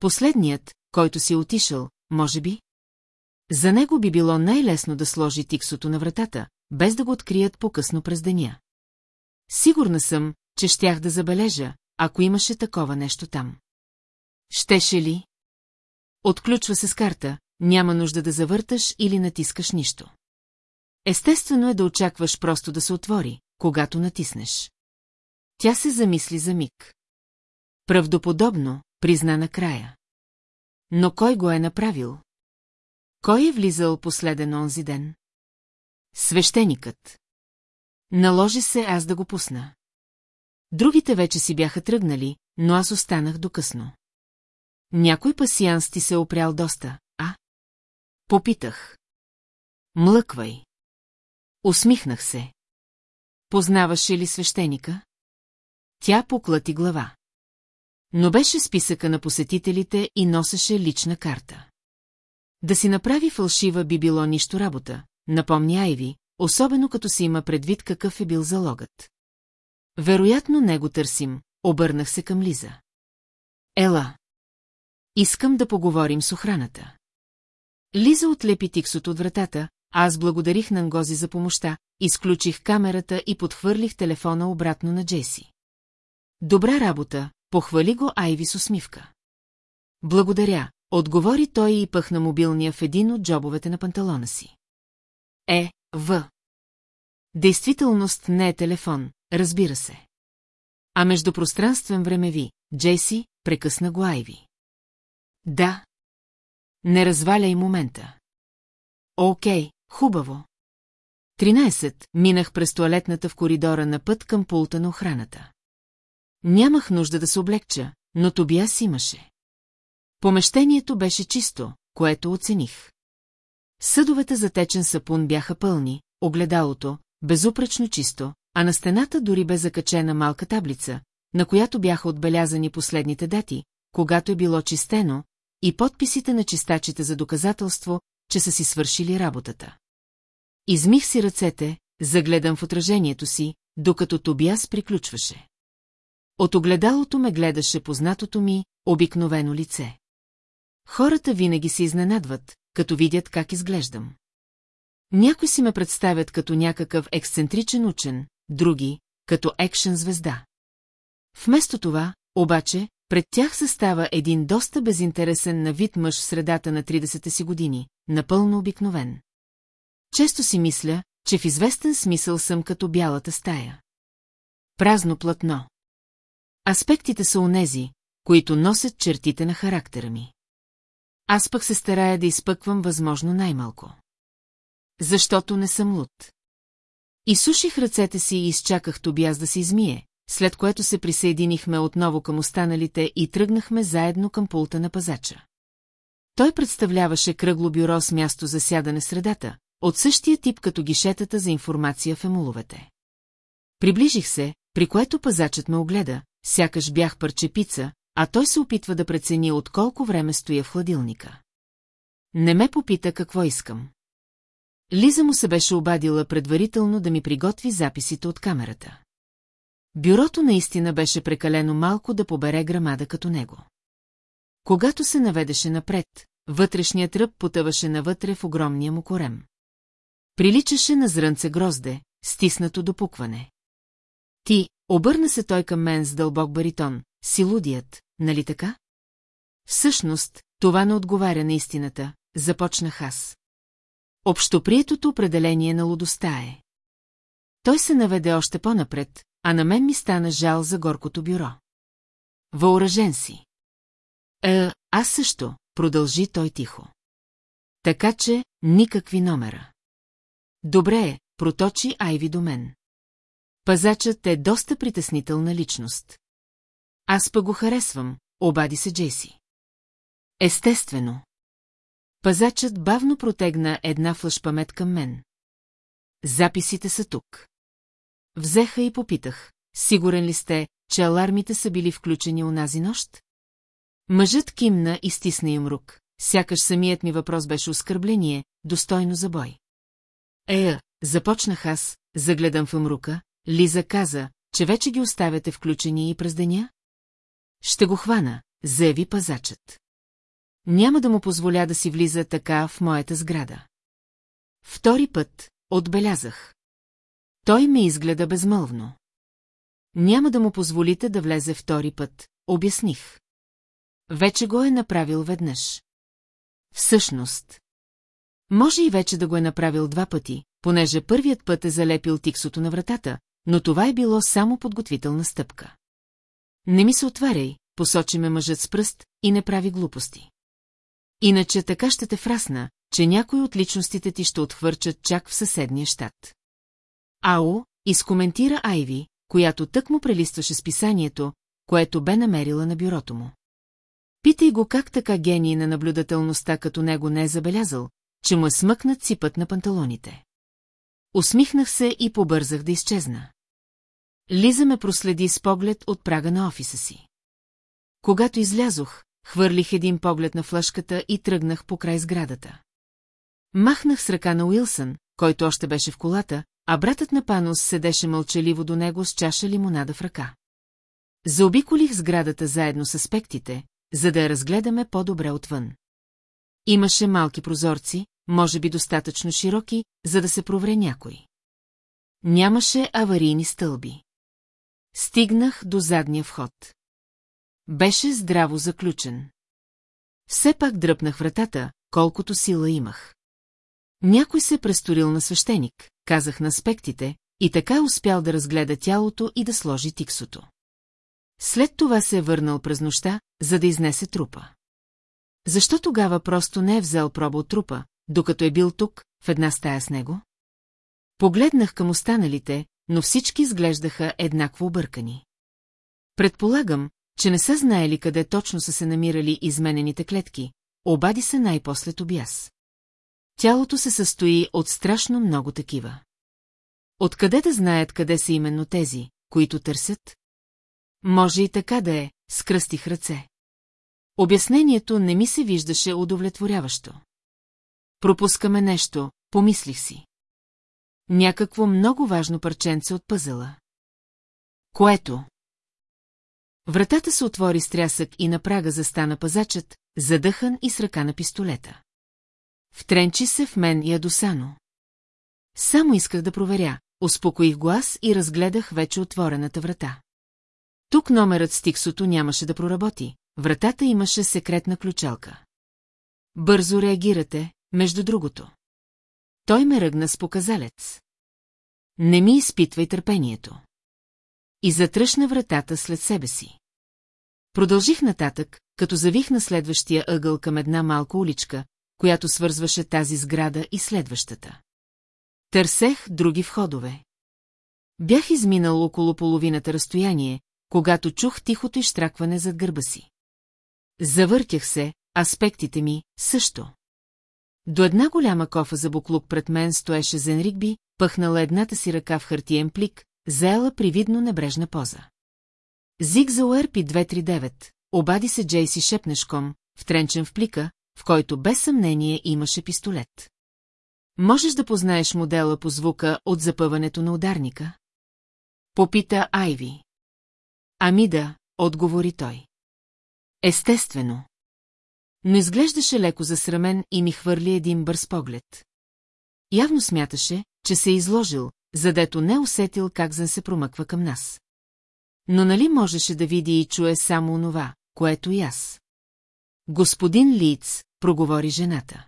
Последният, който си е отишъл, може би? За него би било най-лесно да сложи тиксото на вратата, без да го открият по-късно през деня. Сигурна съм, че щях да забележа, ако имаше такова нещо там. Щеше ли? Отключва се с карта, няма нужда да завърташ или натискаш нищо. Естествено е да очакваш просто да се отвори, когато натиснеш. Тя се замисли за миг. Правдоподобно, призна накрая. Но кой го е направил? Кой е влизал последен онзи ден? Свещеникът. Наложи се аз да го пусна. Другите вече си бяха тръгнали, но аз останах докъсно. Някой пасианс ти се опрял доста, а? Попитах. Млъквай. Усмихнах се. Познаваше ли свещеника? Тя поклати глава. Но беше списъка на посетителите и носеше лична карта. Да си направи фалшива би било нищо работа, напомни Айви, особено като си има предвид какъв е бил залогът. Вероятно не го търсим, обърнах се към Лиза. Ела. Искам да поговорим с охраната. Лиза отлепи тиксото от вратата, аз благодарих на Нгози за помощта, изключих камерата и подхвърлих телефона обратно на Джеси. Добра работа, похвали го Айви с усмивка. Благодаря, отговори той и пъхна мобилния в един от джобовете на панталона си. Е, В. Действителност не е телефон, разбира се. А междупространствен времеви, Джеси, прекъсна го Айви. Да. Не разваляй момента. Окей, хубаво. 13. Минах през туалетната в коридора на път към пулта на охраната. Нямах нужда да се облегча, но Тобиас имаше. Помещението беше чисто, което оцених. Съдовете за течен сапун бяха пълни, огледалото, безупречно чисто, а на стената дори бе закачена малка таблица, на която бяха отбелязани последните дати, когато е било чистено, и подписите на чистачите за доказателство, че са си свършили работата. Измих си ръцете, загледам в отражението си, докато Тобиас приключваше. От огледалото ме гледаше познатото ми, обикновено лице. Хората винаги се изненадват, като видят как изглеждам. Някои си ме представят като някакъв ексцентричен учен, други – като екшен звезда. Вместо това, обаче, пред тях се става един доста безинтересен на вид мъж в средата на 30-те си години, напълно обикновен. Често си мисля, че в известен смисъл съм като бялата стая. Празно платно. Аспектите са онези, които носят чертите на характера ми. Аз пък се старая да изпъквам възможно най-малко. Защото не съм луд. Изсуших ръцете си и изчаках Тобяз да се измие, след което се присъединихме отново към останалите и тръгнахме заедно към пулта на пазача. Той представляваше кръгло бюро с място за сядане средата, от същия тип като гишетата за информация в емуловете. Приближих се, при което пазачът ме огледа, сякаш бях парче пица, а той се опитва да прецени от колко време стоя в хладилника. Не ме попита какво искам. Лиза му се беше обадила предварително да ми приготви записите от камерата. Бюрото наистина беше прекалено малко да побере грамада като него. Когато се наведеше напред, вътрешният тръп потъваше навътре в огромния му корем. Приличаше на зрънце грозде, стиснато до пукване. Ти, обърна се той към мен с дълбок баритон, си лудият, нали така? Всъщност, това не отговаря на истината, започнах аз. Общоприетото определение на лудостта е. Той се наведе още по-напред, а на мен ми стана жал за горкото бюро. Въоръжен си. Е, аз също, продължи той тихо. Така че, никакви номера. Добре е, проточи Айви до мен. Пазачът е доста притеснителна личност. Аз па го харесвам, обади се Джеси. Естествено. Пазачът бавно протегна една флашпамет към мен. Записите са тук. Взеха и попитах. Сигурен ли сте, че алармите са били включени унази нощ? Мъжът кимна и стисна им рук. Сякаш самият ми въпрос беше оскърбление, достойно за бой. Ея, започнах аз, загледам в мрука, Лиза каза, че вече ги оставяте включени и през деня? Ще го хвана, заяви пазачът. Няма да му позволя да си влиза така в моята сграда. Втори път отбелязах. Той ме изгледа безмълвно. Няма да му позволите да влезе втори път, обясних. Вече го е направил веднъж. Всъщност. Може и вече да го е направил два пъти, понеже първият път е залепил тиксото на вратата, но това е било само подготвителна стъпка. Не ми се отваряй, посочи ме мъжът с пръст и не прави глупости. Иначе така ще те фрасна, че някои от личностите ти ще отхвърчат чак в съседния щат. Ао, изкоментира Айви, която тък му прелистваше списанието, което бе намерила на бюрото му. Питай го как така гений на наблюдателността като него не е забелязал, че му е смъкнат ципът на панталоните. Усмихнах се и побързах да изчезна. Лиза ме проследи с поглед от прага на офиса си. Когато излязох, хвърлих един поглед на флъшката и тръгнах по край сградата. Махнах с ръка на Уилсън, който още беше в колата, а братът на Панос седеше мълчаливо до него с чаша лимонада в ръка. Заобиколих сградата заедно с аспектите, за да я разгледаме по-добре отвън. Имаше малки прозорци, може би достатъчно широки, за да се провре някой. Нямаше аварийни стълби. Стигнах до задния вход. Беше здраво заключен. Все пак дръпнах вратата, колкото сила имах. Някой се престорил на свещеник, казах на аспектите, и така успял да разгледа тялото и да сложи тиксото. След това се е върнал през нощта, за да изнесе трупа. Защо тогава просто не е взел проба от трупа, докато е бил тук, в една стая с него? Погледнах към останалите, но всички изглеждаха еднакво объркани. Предполагам, че не са знаели къде точно са се намирали изменените клетки, обади се най-после Тобиас. Тялото се състои от страшно много такива. Откъде да знаят къде са именно тези, които търсят? Може и така да е, скръстих ръце. Обяснението не ми се виждаше удовлетворяващо. Пропускаме нещо, помислих си. Някакво много важно парченце от пъзела. Което? Вратата се отвори с трясък и на прага застана пазачът, задъхан и с ръка на пистолета. Втренчи се в мен ядосано. Само исках да проверя, успокоих глас и разгледах вече отворената врата. Тук номерът с тиксото нямаше да проработи, вратата имаше секретна ключалка. Бързо реагирате, между другото. Той ме ръгна с показалец. Не ми изпитвай търпението. И затръшна вратата след себе си. Продължих нататък, като завих на следващия ъгъл към една малка уличка, която свързваше тази сграда и следващата. Търсех други входове. Бях изминал около половината разстояние, когато чух тихото изтракване зад гърба си. Завъртях се, аспектите ми също. До една голяма кофа за буклук пред мен стоеше Зенрикби, пъхнала едната си ръка в хартиен плик, заела привидно небрежна поза. Зиг за Уерпи 239, обади се Джейси шепнешком, втренчен в плика, в който без съмнение имаше пистолет. Можеш да познаеш модела по звука от запъването на ударника? Попита Айви. Ами да, отговори той. Естествено. Но изглеждаше леко засрамен и ми хвърли един бърз поглед. Явно смяташе, че се е изложил, задето не усетил как Зан се промъква към нас. Но нали можеше да види и чуе само онова, което и аз? Господин Лиц, проговори жената.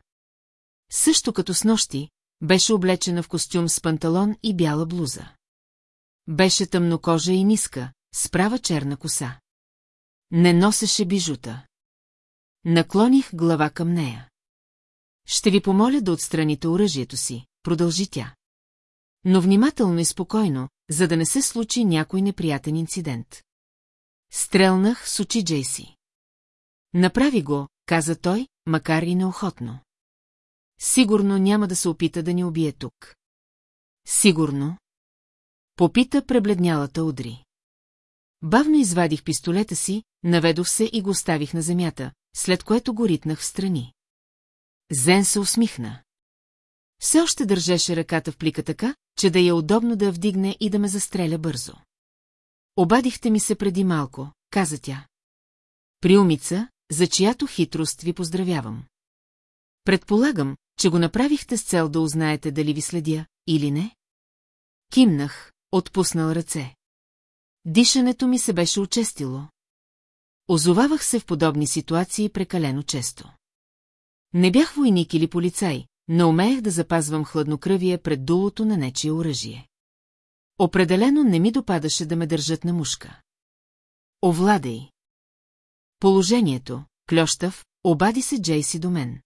Също като с нощи, беше облечена в костюм с панталон и бяла блуза. Беше тъмнокожа и ниска, с права черна коса. Не носеше бижута. Наклоних глава към нея. Ще ви помоля да отстраните оръжието си, продължи тя. Но внимателно и спокойно, за да не се случи някой неприятен инцидент. Стрелнах с очи Джейси. Направи го, каза той, макар и неохотно. Сигурно няма да се опита да ни убие тук. Сигурно. Попита пребледнялата Удри. Бавно извадих пистолета си, наведох се и го оставих на земята, след което го ритнах в страни. Зен се усмихна. Все още държеше ръката в плика така, че да я удобно да я вдигне и да ме застреля бързо. Обадихте ми се преди малко, каза тя. Приумица, за чиято хитрост ви поздравявам. Предполагам, че го направихте с цел да узнаете дали ви следя, или не? Кимнах, отпуснал ръце. Дишането ми се беше очестило. Озовавах се в подобни ситуации прекалено често. Не бях войник или полицай, но умеех да запазвам хладнокръвие пред дулото на нечие оръжие. Определено не ми допадаше да ме държат на мушка. Овладей. Положението, клющав, обади се Джейси до мен.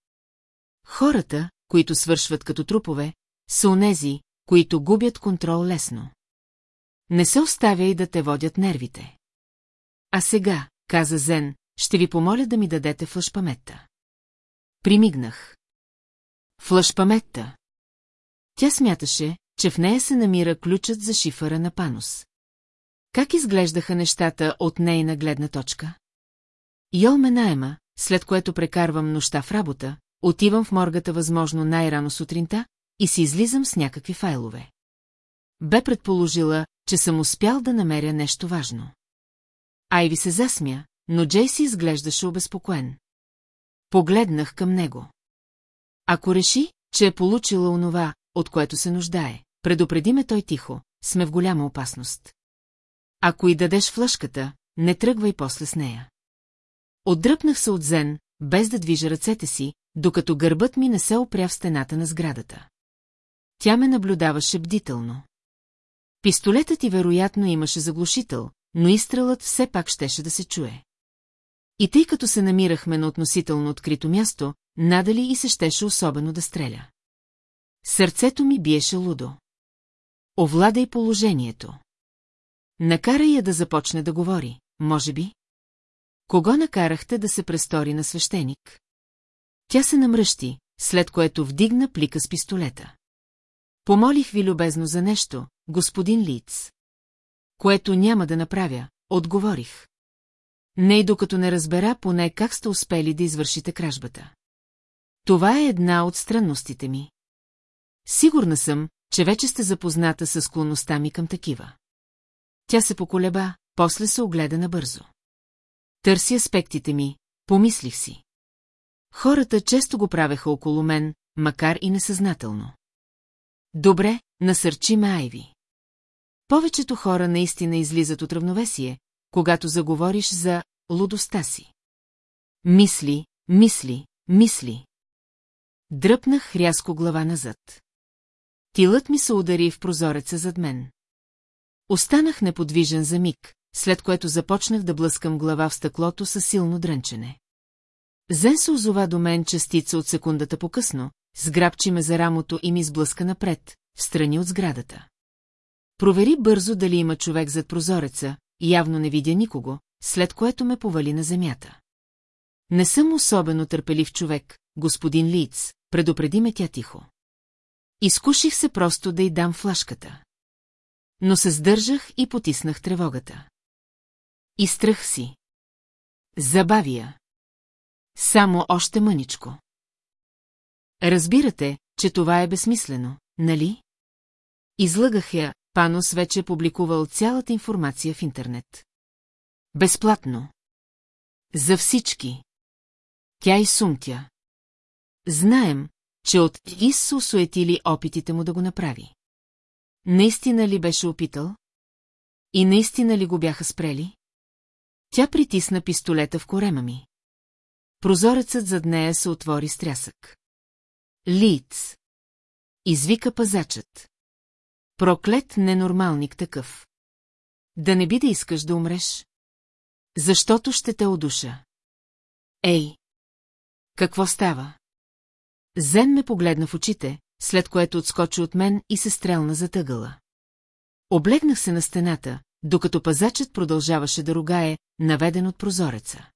Хората, които свършват като трупове, са онези, които губят контрол лесно. Не се оставя и да те водят нервите. А сега, каза Зен, ще ви помоля да ми дадете флашпаметта. Примигнах. Флашпаметта. Тя смяташе, че в нея се намира ключът за шифъра на Панос. Как изглеждаха нещата от нейна гледна точка? Йол ме найема, след което прекарвам нощта в работа, отивам в моргата възможно най-рано сутринта и си излизам с някакви файлове. Бе предположила, че съм успял да намеря нещо важно. Айви се засмя, но Джейси изглеждаше обезпокоен. Погледнах към него. Ако реши, че е получила онова, от което се нуждае, предупреди ме той тихо, сме в голяма опасност. Ако и дадеш флъшката, не тръгвай после с нея. Отдръпнах се от зен, без да движа ръцете си, докато гърбът ми не се опря в стената на сградата. Тя ме наблюдаваше бдително. Пистолетът ти вероятно имаше заглушител, но изстрелът все пак щеше да се чуе. И тъй като се намирахме на относително открито място, надали и се щеше особено да стреля. Сърцето ми биеше лудо. Овладай положението. Накарай я да започне да говори, може би? Кого накарахте да се престори на свещеник? Тя се намръщи, след което вдигна плика с пистолета. Помолих ви любезно за нещо, господин Лиц. Което няма да направя, отговорих. Не и докато не разбера поне как сте успели да извършите кражбата. Това е една от странностите ми. Сигурна съм, че вече сте запозната с склонността ми към такива. Тя се поколеба, после се огледа набързо. Търси аспектите ми, помислих си. Хората често го правеха около мен, макар и несъзнателно. Добре, насърчи ме Айви. Повечето хора наистина излизат от равновесие, когато заговориш за лудостта си. Мисли, мисли, мисли. Дръпнах рязко глава назад. Тилът ми се удари в прозореца зад мен. Останах неподвижен за миг, след което започнах да блъскам глава в стъклото със силно дрънчене. Зен се озова до мен частица от секундата по-късно, сграбчи ме за рамото и ми сблъска напред, в страни от сградата. Провери бързо дали има човек зад прозореца, явно не видя никого, след което ме повали на земята. Не съм особено търпелив човек, господин Лиц, предупреди ме тя тихо. Изкуших се просто да й дам флашката. Но се сдържах и потиснах тревогата. Изтръх си. Забавия. Само още мъничко. Разбирате, че това е безсмислено, нали? Излъгах я, Панос вече е публикувал цялата информация в интернет. Безплатно. За всички. Тя и сумтя. Знаем, че от ИС са опитите му да го направи. Наистина ли беше опитал? И наистина ли го бяха спрели? Тя притисна пистолета в корема ми. Прозорецът зад нея се отвори с трясък. Лиц. Извика пазачът. Проклет ненормалник такъв. Да не би да искаш да умреш? Защото ще те одуша. Ей! Какво става? Зен ме погледна в очите, след което отскочи от мен и се стрелна за тъгъла. Облегнах се на стената, докато пазачът продължаваше да ругае, наведен от прозореца.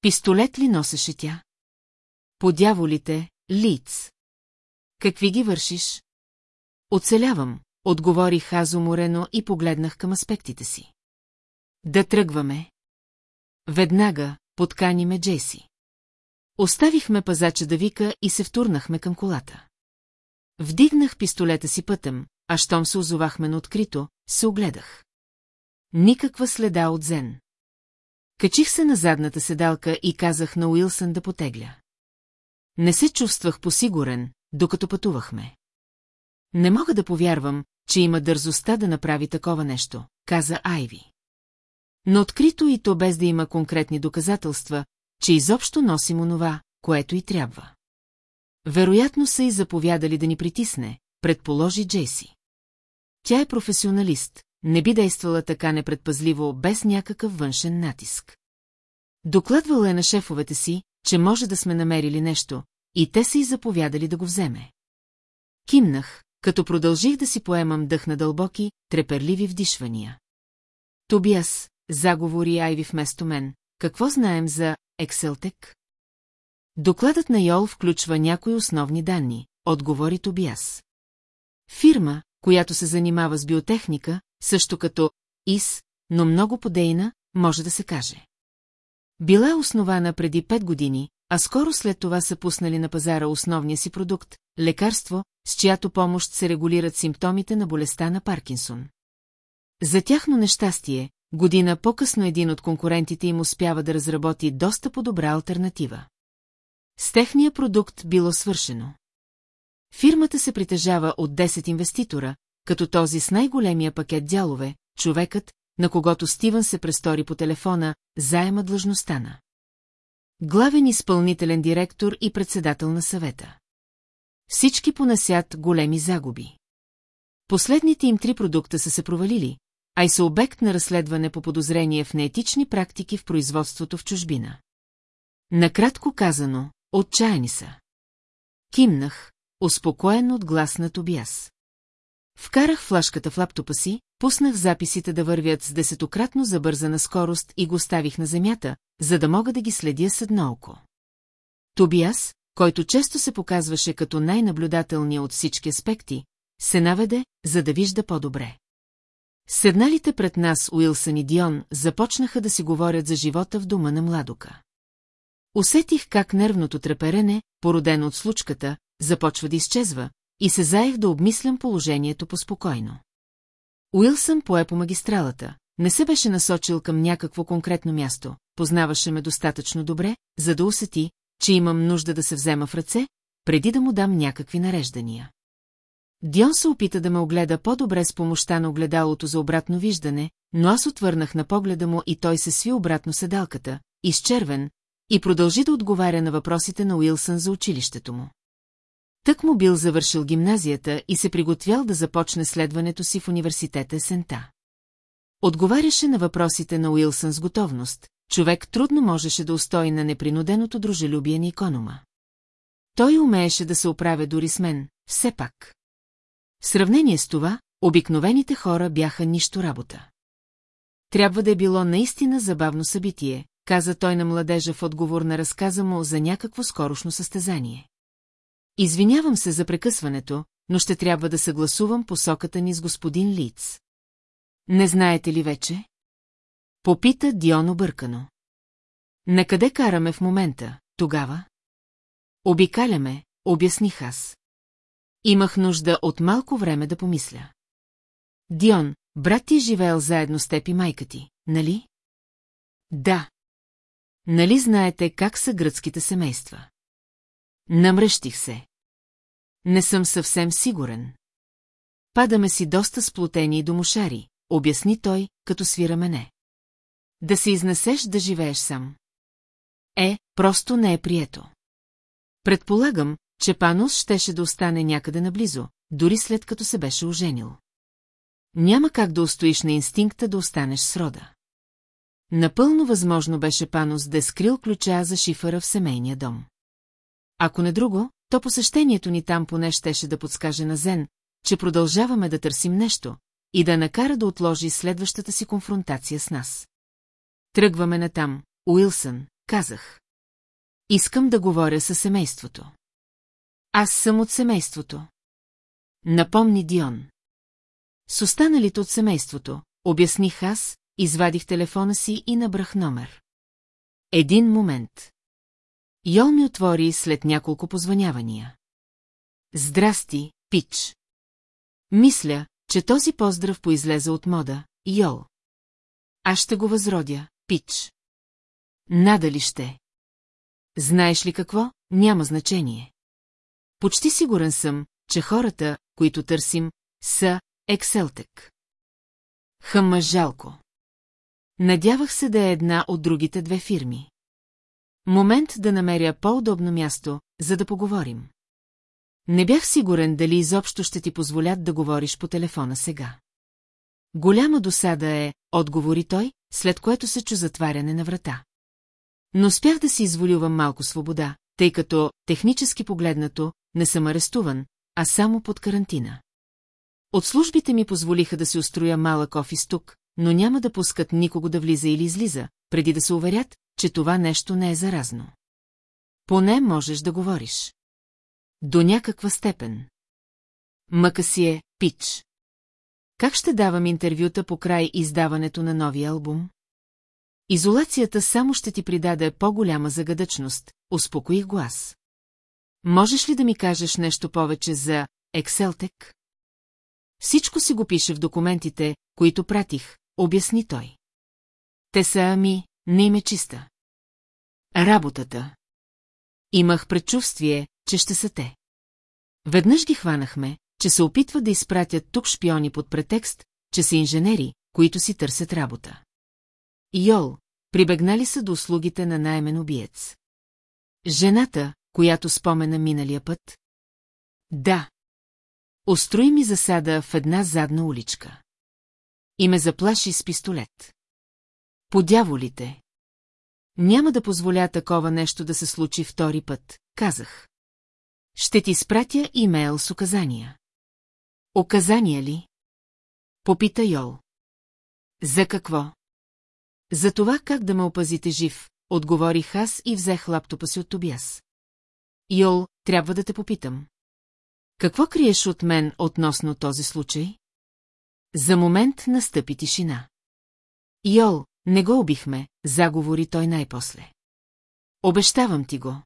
Пистолет ли носеше тя? По дяволите, лиц. Какви ги вършиш? Оцелявам, отговорих аз уморено и погледнах към аспектите си. Да тръгваме. Веднага подкани ме Джеси. Оставихме пазача да вика и се втурнахме към колата. Вдигнах пистолета си пътем, а щом се озовахме на открито, се огледах. Никаква следа от Зен. Качих се на задната седалка и казах на Уилсън да потегля. Не се чувствах посигурен, докато пътувахме. Не мога да повярвам, че има дързостта да направи такова нещо, каза Айви. Но открито и то без да има конкретни доказателства, че изобщо носим онова, което и трябва. Вероятно са и заповядали да ни притисне, предположи Джейси. Тя е професионалист, не би действала така непредпазливо, без някакъв външен натиск. Докладвала е на шефовете си, че може да сме намерили нещо, и те са и заповядали да го вземе. Кимнах, като продължих да си поемам дъх на дълбоки, треперливи вдишвания. Тобиас, заговори Айви вместо мен, какво знаем за Екселтек? Докладът на Йол включва някои основни данни, отговори Тобиас. Фирма, която се занимава с биотехника, също като ИС, но много подейна, може да се каже. Била е основана преди 5 години, а скоро след това са пуснали на пазара основния си продукт – лекарство, с чиято помощ се регулират симптомите на болестта на Паркинсон. За тяхно нещастие, година по-късно един от конкурентите им успява да разработи доста по-добра альтернатива. С техния продукт било свършено. Фирмата се притежава от 10 инвеститора, като този с най-големия пакет дялове, човекът, на когото Стивън се престори по телефона, заема длъжността на. Главен изпълнителен директор и председател на съвета. Всички понасят големи загуби. Последните им три продукта са се провалили, а и са обект на разследване по подозрение в неетични практики в производството в чужбина. Накратко казано, отчаяни са. Кимнах, успокоен от глас на Тобиас. Вкарах флашката в лаптопа си, пуснах записите да вървят с десетократно забързана скорост и го ставих на земята, за да мога да ги следя с едно око. Тобиас, който често се показваше като най-наблюдателния от всички аспекти, се наведе, за да вижда по-добре. Седналите пред нас Уилсън и Дион започнаха да си говорят за живота в дома на младока. Усетих как нервното треперене, породено от случката, започва да изчезва, и се заех да обмислям положението поспокойно. Уилсън пое по магистралата, не се беше насочил към някакво конкретно място, познаваше ме достатъчно добре, за да усети, че имам нужда да се взема в ръце, преди да му дам някакви нареждания. Дион се опита да ме огледа по-добре с помощта на огледалото за обратно виждане, но аз отвърнах на погледа му и той се сви обратно седалката, изчервен, и продължи да отговаря на въпросите на Уилсън за училището му. Тък му бил завършил гимназията и се приготвял да започне следването си в университета есента. Отговаряше на въпросите на Уилсън с готовност, човек трудно можеше да устои на непринуденото дружелюбие на иконома. Той умееше да се оправя дори с мен, все пак. В сравнение с това, обикновените хора бяха нищо работа. Трябва да е било наистина забавно събитие, каза той на младежа в отговор на разказа му за някакво скорошно състезание. Извинявам се за прекъсването, но ще трябва да съгласувам посоката ни с господин Лиц. Не знаете ли вече? Попита Дион объркано. Накъде караме в момента, тогава? Обикаляме, обясних аз. Имах нужда от малко време да помисля. Дион, брат ти е живеел заедно с теб и майка ти, нали? Да. Нали знаете как са гръцките семейства? Намръщих се. Не съм съвсем сигурен. Падаме си доста сплотени и домошари, обясни той, като свира мене. Да се изнесеш да живееш сам. Е, просто не е прието. Предполагам, че Панус щеше да остане някъде наблизо, дори след като се беше оженил. Няма как да устоиш на инстинкта да останеш с рода. Напълно възможно беше Панус да е скрил ключа за шифъра в семейния дом. Ако не друго, то посещението ни там поне щеше да подскаже на Зен, че продължаваме да търсим нещо и да накара да отложи следващата си конфронтация с нас. Тръгваме натам, Уилсън, казах. Искам да говоря със семейството. Аз съм от семейството. Напомни Дион. С останалите от семейството, обясних аз, извадих телефона си и набрах номер. Един момент. Йол ми отвори след няколко позванявания. Здрасти, пич. Мисля, че този поздрав поизлезе от мода, Йол. Аз ще го възродя, пич. Надали ще. Знаеш ли какво? Няма значение. Почти сигурен съм, че хората, които търсим, са Екселтек. Хъмма жалко. Надявах се да е една от другите две фирми. Момент да намеря по-удобно място, за да поговорим. Не бях сигурен дали изобщо ще ти позволят да говориш по телефона сега. Голяма досада е, отговори той, след което се чу затваряне на врата. Но успях да си изволювам малко свобода, тъй като, технически погледнато, не съм арестуван, а само под карантина. От службите ми позволиха да се устроя малък офис тук, но няма да пускат никого да влиза или излиза, преди да се уверят, че това нещо не е заразно. Поне можеш да говориш. До някаква степен. Мъка си е, пич. Как ще давам интервюта по край издаването на новия албум? Изолацията само ще ти придаде по-голяма загадъчност, успокоих глас. Можеш ли да ми кажеш нещо повече за Екселтек? Всичко си го пише в документите, които пратих, обясни той. Те са ами, не им е чиста. Работата. Имах предчувствие, че ще са те. Веднъж ги хванахме, че се опитват да изпратят тук шпиони под претекст, че са инженери, които си търсят работа. Йол, прибегнали са до услугите на наймен убиец. Жената, която спомена миналия път? Да. Острои ми засада в една задна уличка. И ме заплаши с пистолет. Подяволите. Няма да позволя такова нещо да се случи втори път, казах. Ще ти спратя имейл с указания. Оказания ли? Попита Йол. За какво? За това как да ме опазите жив, отговорих аз и взех лаптопа си от Тобиас. Йол, трябва да те попитам. Какво криеш от мен относно този случай? За момент настъпи тишина. Йол, не го убихме, заговори той най-после. Обещавам ти го.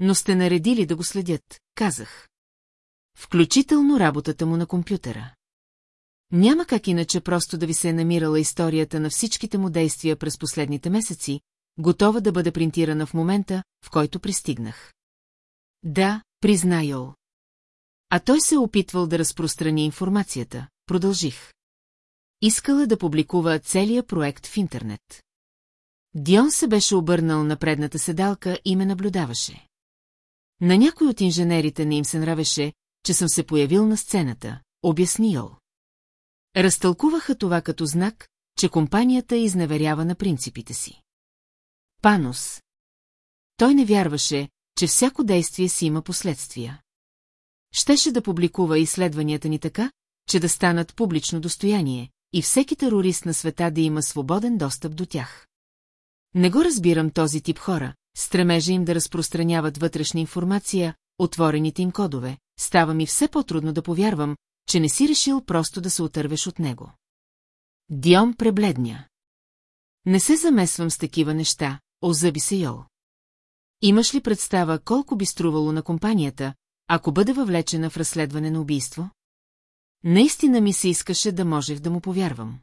Но сте наредили да го следят, казах. Включително работата му на компютъра. Няма как иначе просто да ви се е намирала историята на всичките му действия през последните месеци, готова да бъде принтирана в момента, в който пристигнах. Да, призна Йол. А той се е опитвал да разпространи информацията, продължих. Искала да публикува целия проект в интернет. Дион се беше обърнал на предната седалка и ме наблюдаваше. На някой от инженерите не им се нравеше, че съм се появил на сцената, обясни Йол. Разтълкуваха това като знак, че компанията изневерява на принципите си. Панос. Той не вярваше, че всяко действие си има последствия. Щеше да публикува изследванията ни така, че да станат публично достояние, и всеки терорист на света да има свободен достъп до тях. Не го разбирам този тип хора, стремежа им да разпространяват вътрешна информация, отворените им кодове, става ми все по-трудно да повярвам, че не си решил просто да се отървеш от него. Дион пребледня. Не се замесвам с такива неща, озъби се Йол. Имаш ли представа колко би струвало на компанията, ако бъде въвлечена в разследване на убийство? Наистина ми се искаше да можех да му повярвам.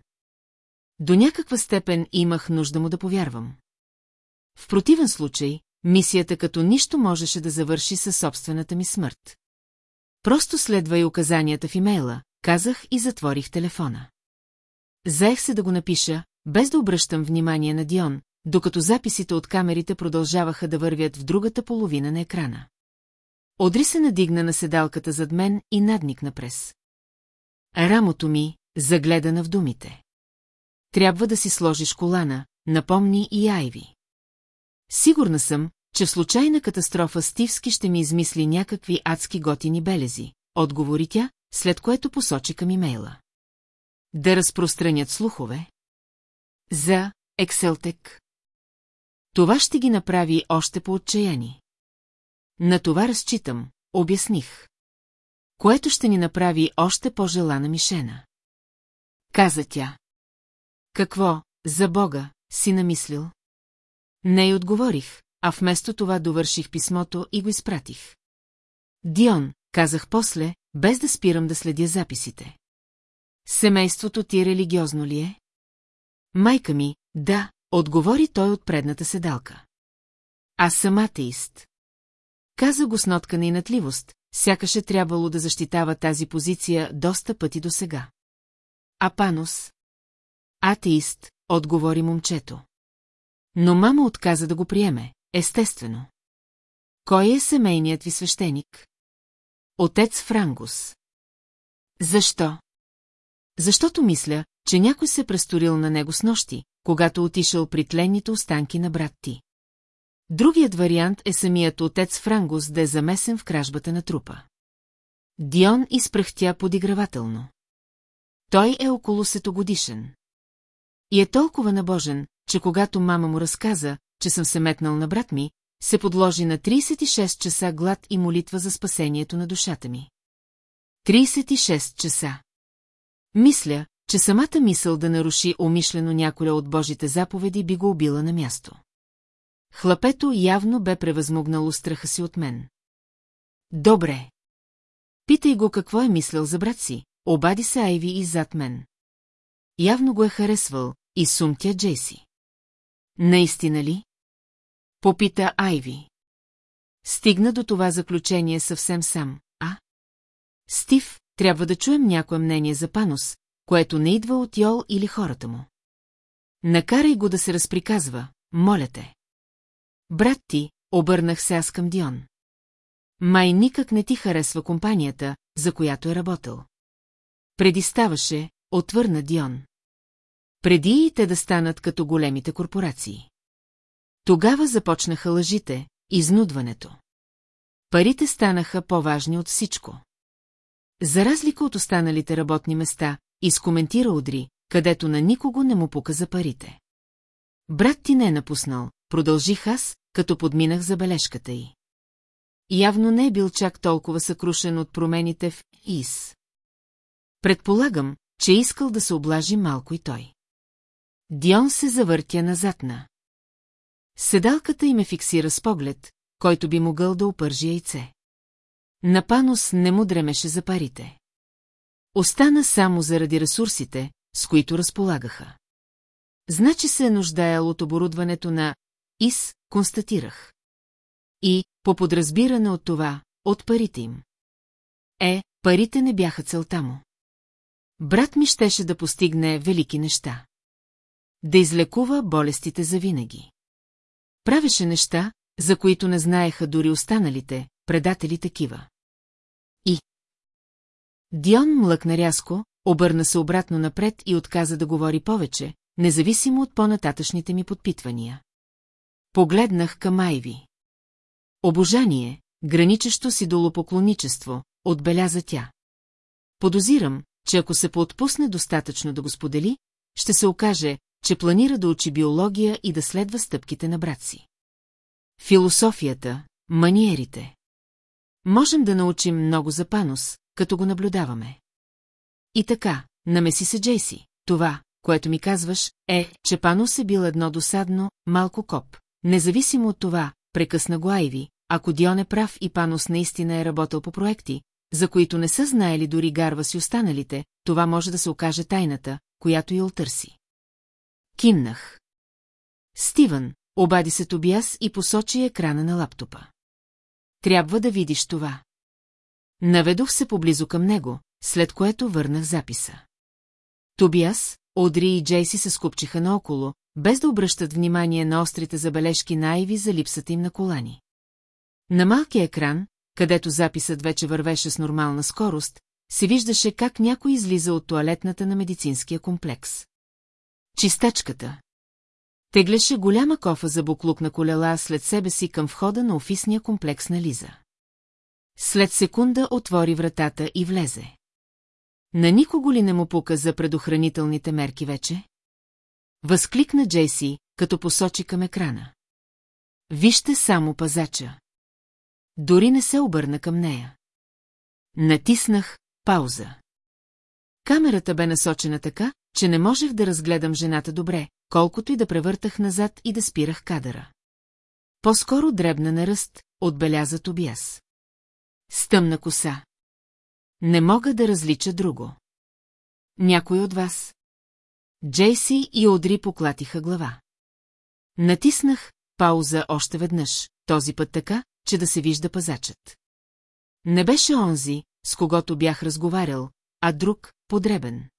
До някаква степен имах нужда му да повярвам. В противен случай, мисията като нищо можеше да завърши със собствената ми смърт. Просто следва и указанията в имейла, казах и затворих телефона. Заех се да го напиша, без да обръщам внимание на Дион, докато записите от камерите продължаваха да вървят в другата половина на екрана. Одри се надигна на седалката зад мен и надникна през. Рамото ми, загледана в думите. Трябва да си сложиш колана, напомни и Айви. Сигурна съм, че в случайна катастрофа Стивски ще ми измисли някакви адски готини белези, отговори тя, след което посочи към имейла. Да разпространят слухове? За Екселтек. Това ще ги направи още по-отчаяни. На това разчитам, обясних. Което ще ни направи още по-желана мишена. Каза тя. Какво, за Бога, си намислил? Не й отговорих, а вместо това довърших писмото и го изпратих. Дион, казах после, без да спирам да следя записите. Семейството ти религиозно ли е? Майка ми, да, отговори той от предната седалка. Аз съм атеист. Каза го с нотка на инатливост, сякаше трябвало да защитава тази позиция доста пъти до сега. А Панос? Атеист, отговори момчето. Но мама отказа да го приеме, естествено. Кой е семейният ви свещеник? Отец Франгус. Защо? Защото мисля, че някой се престорил на него с нощи, когато отишъл при тленните останки на брат ти. Другият вариант е самият отец Франгус да е замесен в кражбата на трупа. Дион изпръхтя подигравателно. Той е около сетогодишен. И е толкова набожен, че когато мама му разказа, че съм се метнал на брат ми, се подложи на 36 часа глад и молитва за спасението на душата ми. 36 часа. Мисля, че самата мисъл да наруши умишлено някоя от Божите заповеди би го убила на място. Хлапето явно бе превъзмогнало страха си от мен. Добре. Питай го какво е мислил за брат си, обади се Айви и зад мен. Явно го е харесвал и сумтя Джейси. Наистина ли? Попита Айви. Стигна до това заключение съвсем сам, а? Стив, трябва да чуем някое мнение за Панос, което не идва от Йол или хората му. Накарай го да се разприказва, моля те. Брат ти, обърнах се аз към Дион. Май никак не ти харесва компанията, за която е работил. Преди ставаше, отвърна Дион. Преди и те да станат като големите корпорации. Тогава започнаха лъжите, изнудването. Парите станаха по-важни от всичко. За разлика от останалите работни места, изкоментира Одри, където на никого не му пука за парите. Брат ти не е напуснал, продължих аз, като подминах забележката й. Явно не е бил чак толкова съкрушен от промените в ИС. Предполагам, че е искал да се облажи малко и той. Дион се завъртя назад на. Седалката им ме фиксира с поглед, който би могъл да опържи яйце. На Панос не му дремеше за парите. Остана само заради ресурсите, с които разполагаха. Значи се е нуждаел от оборудването на ИС, констатирах. И, по подразбиране от това, от парите им. Е, парите не бяха целта му. Брат ми щеше да постигне велики неща. Да излекува болестите за винаги. Правеше неща, за които не знаеха дори останалите, предатели такива. И... Дион млъкна рязко, обърна се обратно напред и отказа да говори повече, независимо от по-нататъчните ми подпитвания. Погледнах към Айви. Обожание, граничещо си долопоклоничество, отбеляза тя. Подозирам, че ако се поотпусне достатъчно да го сподели, ще се окаже, че планира да учи биология и да следва стъпките на брат си. Философията, маниерите. Можем да научим много за Панос, като го наблюдаваме. И така, намеси се Джейси. Това, което ми казваш, е, че Панос е бил едно досадно, малко коп. Независимо от това, прекъсна го Айви, ако Дион е прав и Панос наистина е работил по проекти, за които не са знаели дори Гарва си останалите, това може да се окаже тайната, която и търси. Кимнах. Стивън, обади се Тобиас и посочи екрана на лаптопа. Трябва да видиш това. Наведох се поблизо към него, след което върнах записа. Тобиас, Одри и Джейси се скупчиха наоколо, без да обръщат внимание на острите забележки на Айви за липсата им на колани. На малкия екран, където записът вече вървеше с нормална скорост, се виждаше как някой излиза от туалетната на медицинския комплекс. Чистачката. Теглеше голяма кофа за буклук на колела след себе си към входа на офисния комплекс на Лиза. След секунда отвори вратата и влезе. На никого ли не му пука за предохранителните мерки вече? Възкликна Джейси, като посочи към екрана. Вижте само пазача. Дори не се обърна към нея. Натиснах пауза. Камерата бе насочена така, че не можех да разгледам жената добре, колкото и да превъртах назад и да спирах кадъра. По-скоро дребна на ръст, отбеляза Тобиас. Стъмна коса. Не мога да различа друго. Някой от вас? Джейси и Одри поклатиха глава. Натиснах пауза още веднъж, този път така, че да се вижда пазачът. Не беше онзи, с когото бях разговарял, а друг, подребен.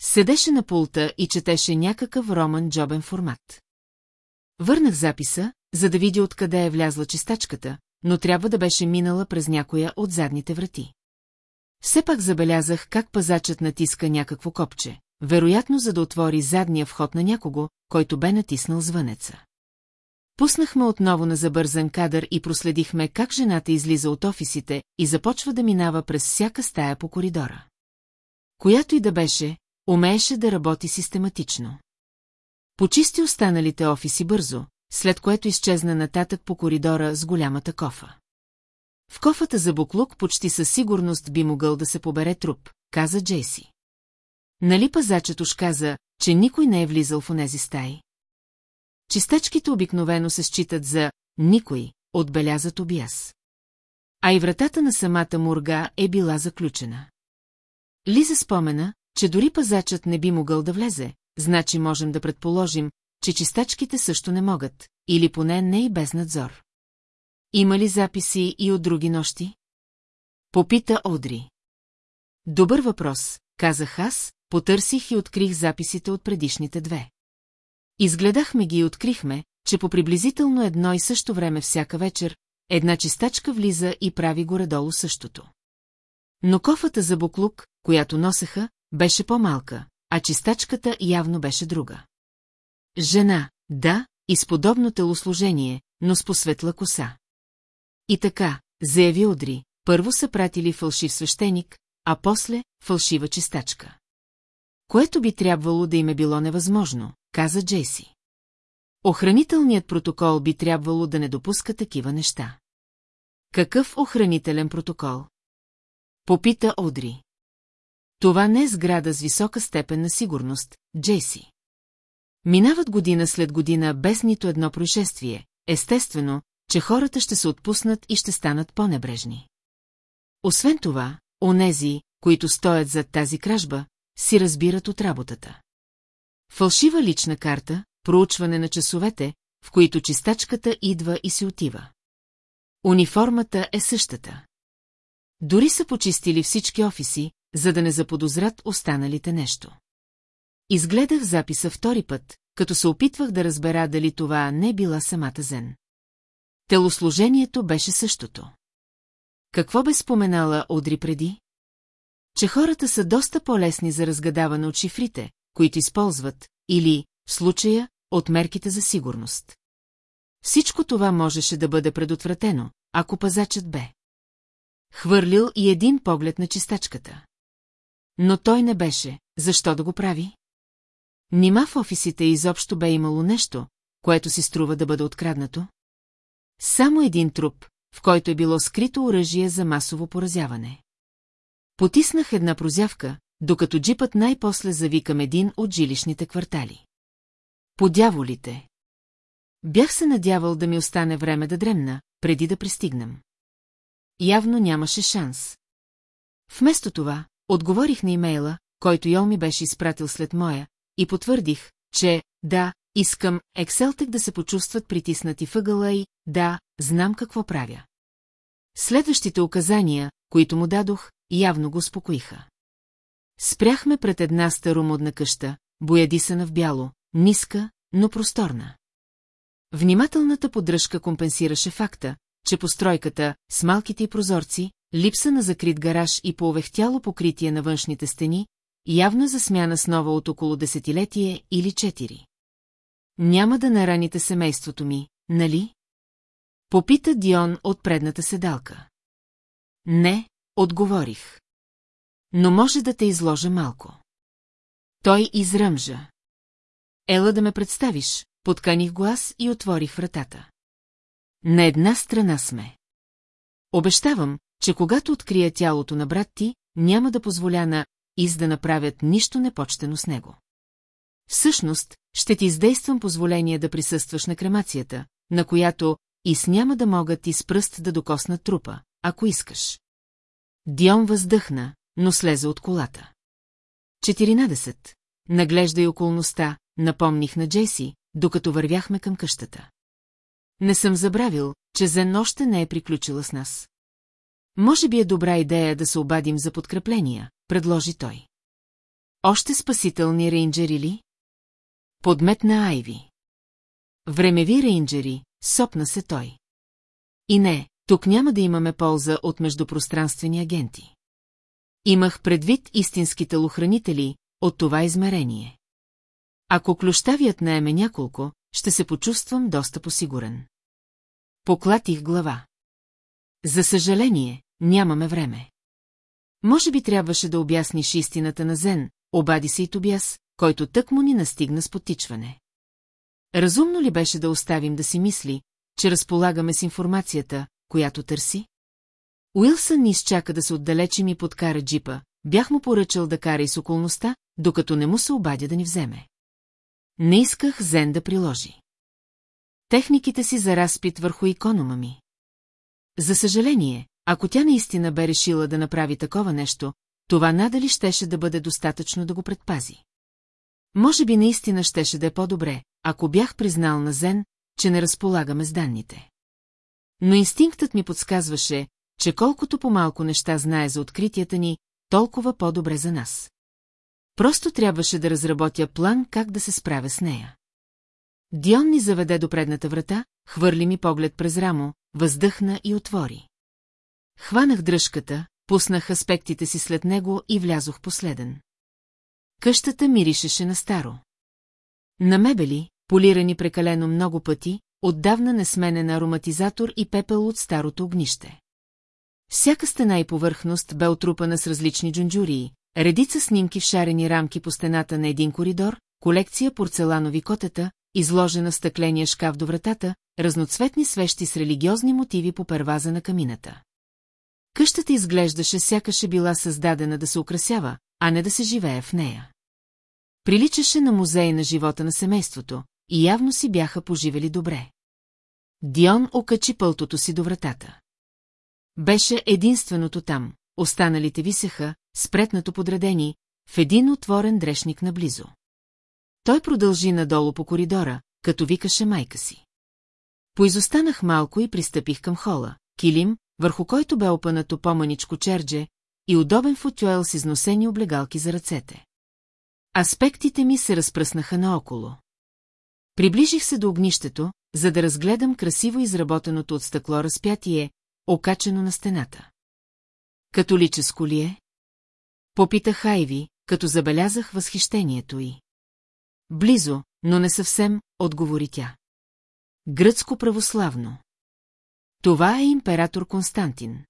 Седеше на пулта и четеше някакъв роман джобен формат. Върнах записа, за да видя откъде е влязла чистачката, но трябва да беше минала през някоя от задните врати. Все пак забелязах как пазачът натиска някакво копче, вероятно за да отвори задния вход на някого, който бе натиснал звънеца. Пуснахме отново на забързан кадър и проследихме как жената излиза от офисите и започва да минава през всяка стая по коридора. Която и да беше, умееше да работи систематично. Почисти останалите офиси бързо, след което изчезна нататък по коридора с голямата кофа. В кофата за буклук почти със сигурност би могъл да се побере труп, каза Джейси. Нали пазачът уж каза, че никой не е влизал в онези стаи? Чистачките обикновено се считат за «никой», отбеляза Тобиас. А и вратата на самата мурга е била заключена. Лиза спомена, че дори пазачът не би могъл да влезе, значи можем да предположим, че чистачките също не могат, или поне не и без надзор. Има ли записи и от други нощи? Попита Одри. Добър въпрос, казах аз, потърсих и открих записите от предишните две. Изгледахме ги и открихме, че по приблизително едно и също време всяка вечер, една чистачка влиза и прави горе-долу същото. Но кофата за буклук, която носеха, беше по-малка, а чистачката явно беше друга. Жена, да, и с подобно телосложение, но с посветла коса. И така, заяви Одри, първо са пратили фалшив свещеник, а после фалшива чистачка. Което би трябвало да им е било невъзможно, каза Джейси. Охранителният протокол би трябвало да не допуска такива неща. Какъв охранителен протокол? Попита Одри. Това не е сграда с висока степен на сигурност, Джейси. Минават година след година без нито едно происшествие, естествено, че хората ще се отпуснат и ще станат по-небрежни. Освен това, онези, които стоят зад тази кражба, си разбират от работата. Фалшива лична карта, проучване на часовете, в които чистачката идва и си отива. Униформата е същата. Дори са почистили всички офиси, за да не заподозрат останалите нещо. Изгледах записа втори път, като се опитвах да разбера дали това не била самата Зен. Телосложението беше същото. Какво бе споменала Одри преди? Че хората са доста по-лесни за разгадаване от шифрите, които използват, или, в случая, от мерките за сигурност. Всичко това можеше да бъде предотвратено, ако пазачът бе. Хвърлил и един поглед на чистачката. Но той не беше, защо да го прави? Нима в офисите изобщо бе имало нещо, което си струва да бъде откраднато? Само един труп, в който е било скрито оръжие за масово поразяване. Потиснах една прозявка, докато джипът най-после зави към един от жилищните квартали. Подяволите! Бях се надявал да ми остане време да дремна, преди да пристигнем. Явно нямаше шанс. Вместо това, отговорих на имейла, който Йол ми беше изпратил след моя, и потвърдих, че, да, искам Екселтек да се почувстват притиснати въгъла и, да, знам какво правя. Следващите указания, които му дадох, явно го успокоиха. Спряхме пред една старомодна къща, боядисана в бяло, ниска, но просторна. Внимателната поддръжка компенсираше факта, че постройката, с малките и прозорци, липса на закрит гараж и поовехтяло покритие на външните стени, явно за смяна с нова от около десетилетие или четири. Няма да нараните семейството ми, нали? Попита Дион от предната седалка. Не, отговорих. Но може да те изложа малко. Той изръмжа. Ела да ме представиш, подканих глас и отворих вратата. На една страна сме. Обещавам, че когато открия тялото на брат ти, няма да позволя на из да направят нищо непочтено с него. Всъщност, ще ти издействам позволение да присъстваш на кремацията, на която и с няма да могат и с пръст да докоснат трупа, ако искаш. Дион въздъхна, но слезе от колата. 14. Наглеждай околността, напомних на Джейси, докато вървяхме към къщата. Не съм забравил, че Зен още не е приключила с нас. Може би е добра идея да се обадим за подкрепления, предложи той. Още спасителни рейнджери ли? Подметна Айви. Времеви рейнджери, сопна се той. И не, тук няма да имаме полза от междупространствени агенти. Имах предвид истинските лохранители от това измерение. Ако клющавият наеме няколко, ще се почувствам доста посигурен. Поклатих глава. За съжаление, нямаме време. Може би трябваше да обясниш истината на Зен, обади се и Тобяс, който тък му ни настигна с потичване. Разумно ли беше да оставим да си мисли, че разполагаме с информацията, която търси? Уилсън ни изчака да се отдалечим и подкара джипа, бях му поръчал да кара и с околността, докато не му се обадя да ни вземе. Не исках Зен да приложи. Техниките си за разпит върху иконома ми. За съжаление, ако тя наистина бе решила да направи такова нещо, това надали щеше да бъде достатъчно да го предпази. Може би наистина щеше да е по-добре, ако бях признал на Зен, че не разполагаме с данните. Но инстинктът ми подсказваше, че колкото по-малко неща знае за откритията ни, толкова по-добре за нас. Просто трябваше да разработя план как да се справя с нея. Дион ни заведе до предната врата, хвърли ми поглед през рамо, въздъхна и отвори. Хванах дръжката, пуснах аспектите си след него и влязох последен. Къщата миришеше на старо. На мебели, полирани прекалено много пъти, отдавна несменен ароматизатор и пепел от старото огнище. Всяка стена и повърхност бе отрупана с различни джунджурии, редица снимки в шарени рамки по стената на един коридор, колекция порцеланови котета, изложена в стъкления шкаф до вратата, разноцветни свещи с религиозни мотиви по перваза на камината. Къщата изглеждаше сякаше била създадена да се украсява, а не да се живее в нея. Приличаше на музей на живота на семейството, и явно си бяха поживели добре. Дион окачи пълтото си до вратата. Беше единственото там, останалите висеха, спретнато подредени, в един отворен дрешник наблизо. Той продължи надолу по коридора, като викаше майка си. Поизостанах малко и пристъпих към хола, килим, върху който бе опънато по-маничко чердже и удобен футюел с износени облегалки за ръцете. Аспектите ми се разпръснаха наоколо. Приближих се до огнището, за да разгледам красиво изработеното от стъкло разпятие, окачено на стената. Католическо ли е? Попита Хайви, като забелязах възхищението й. Близо, но не съвсем, отговори тя. Гръцко православно. Това е император Константин.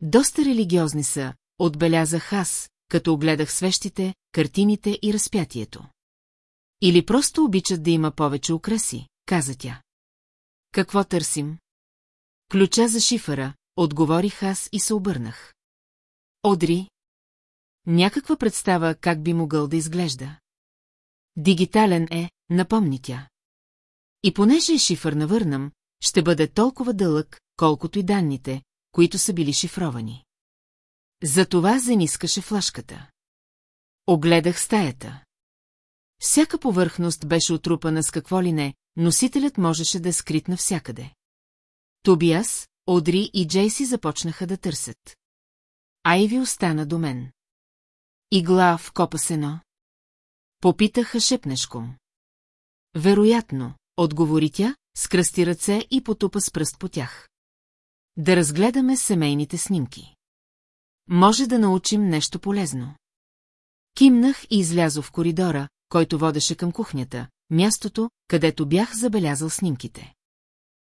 Доста религиозни са, отбелязах аз, като огледах свещите, картините и разпятието. Или просто обичат да има повече украси, каза тя. Какво търсим? Ключа за шифъра, отговорих аз и се обърнах. Одри. Някаква представа как би могъл да изглежда. Дигитален е, напомни тя. И понеже е шифър навърнам, ще бъде толкова дълъг, колкото и данните, които са били шифровани. Затова занискаше флашката. Огледах стаята. Всяка повърхност беше отрупана с какво ли не, носителят можеше да е скрит навсякъде. Тобиас, Одри и Джейси започнаха да търсят. Айви остана до мен. Игла в копа сено. Попитаха шепнешком. Вероятно, отговори тя, скръсти ръце и потупа с пръст по тях. Да разгледаме семейните снимки. Може да научим нещо полезно. Кимнах и излязох в коридора, който водеше към кухнята, мястото, където бях забелязал снимките.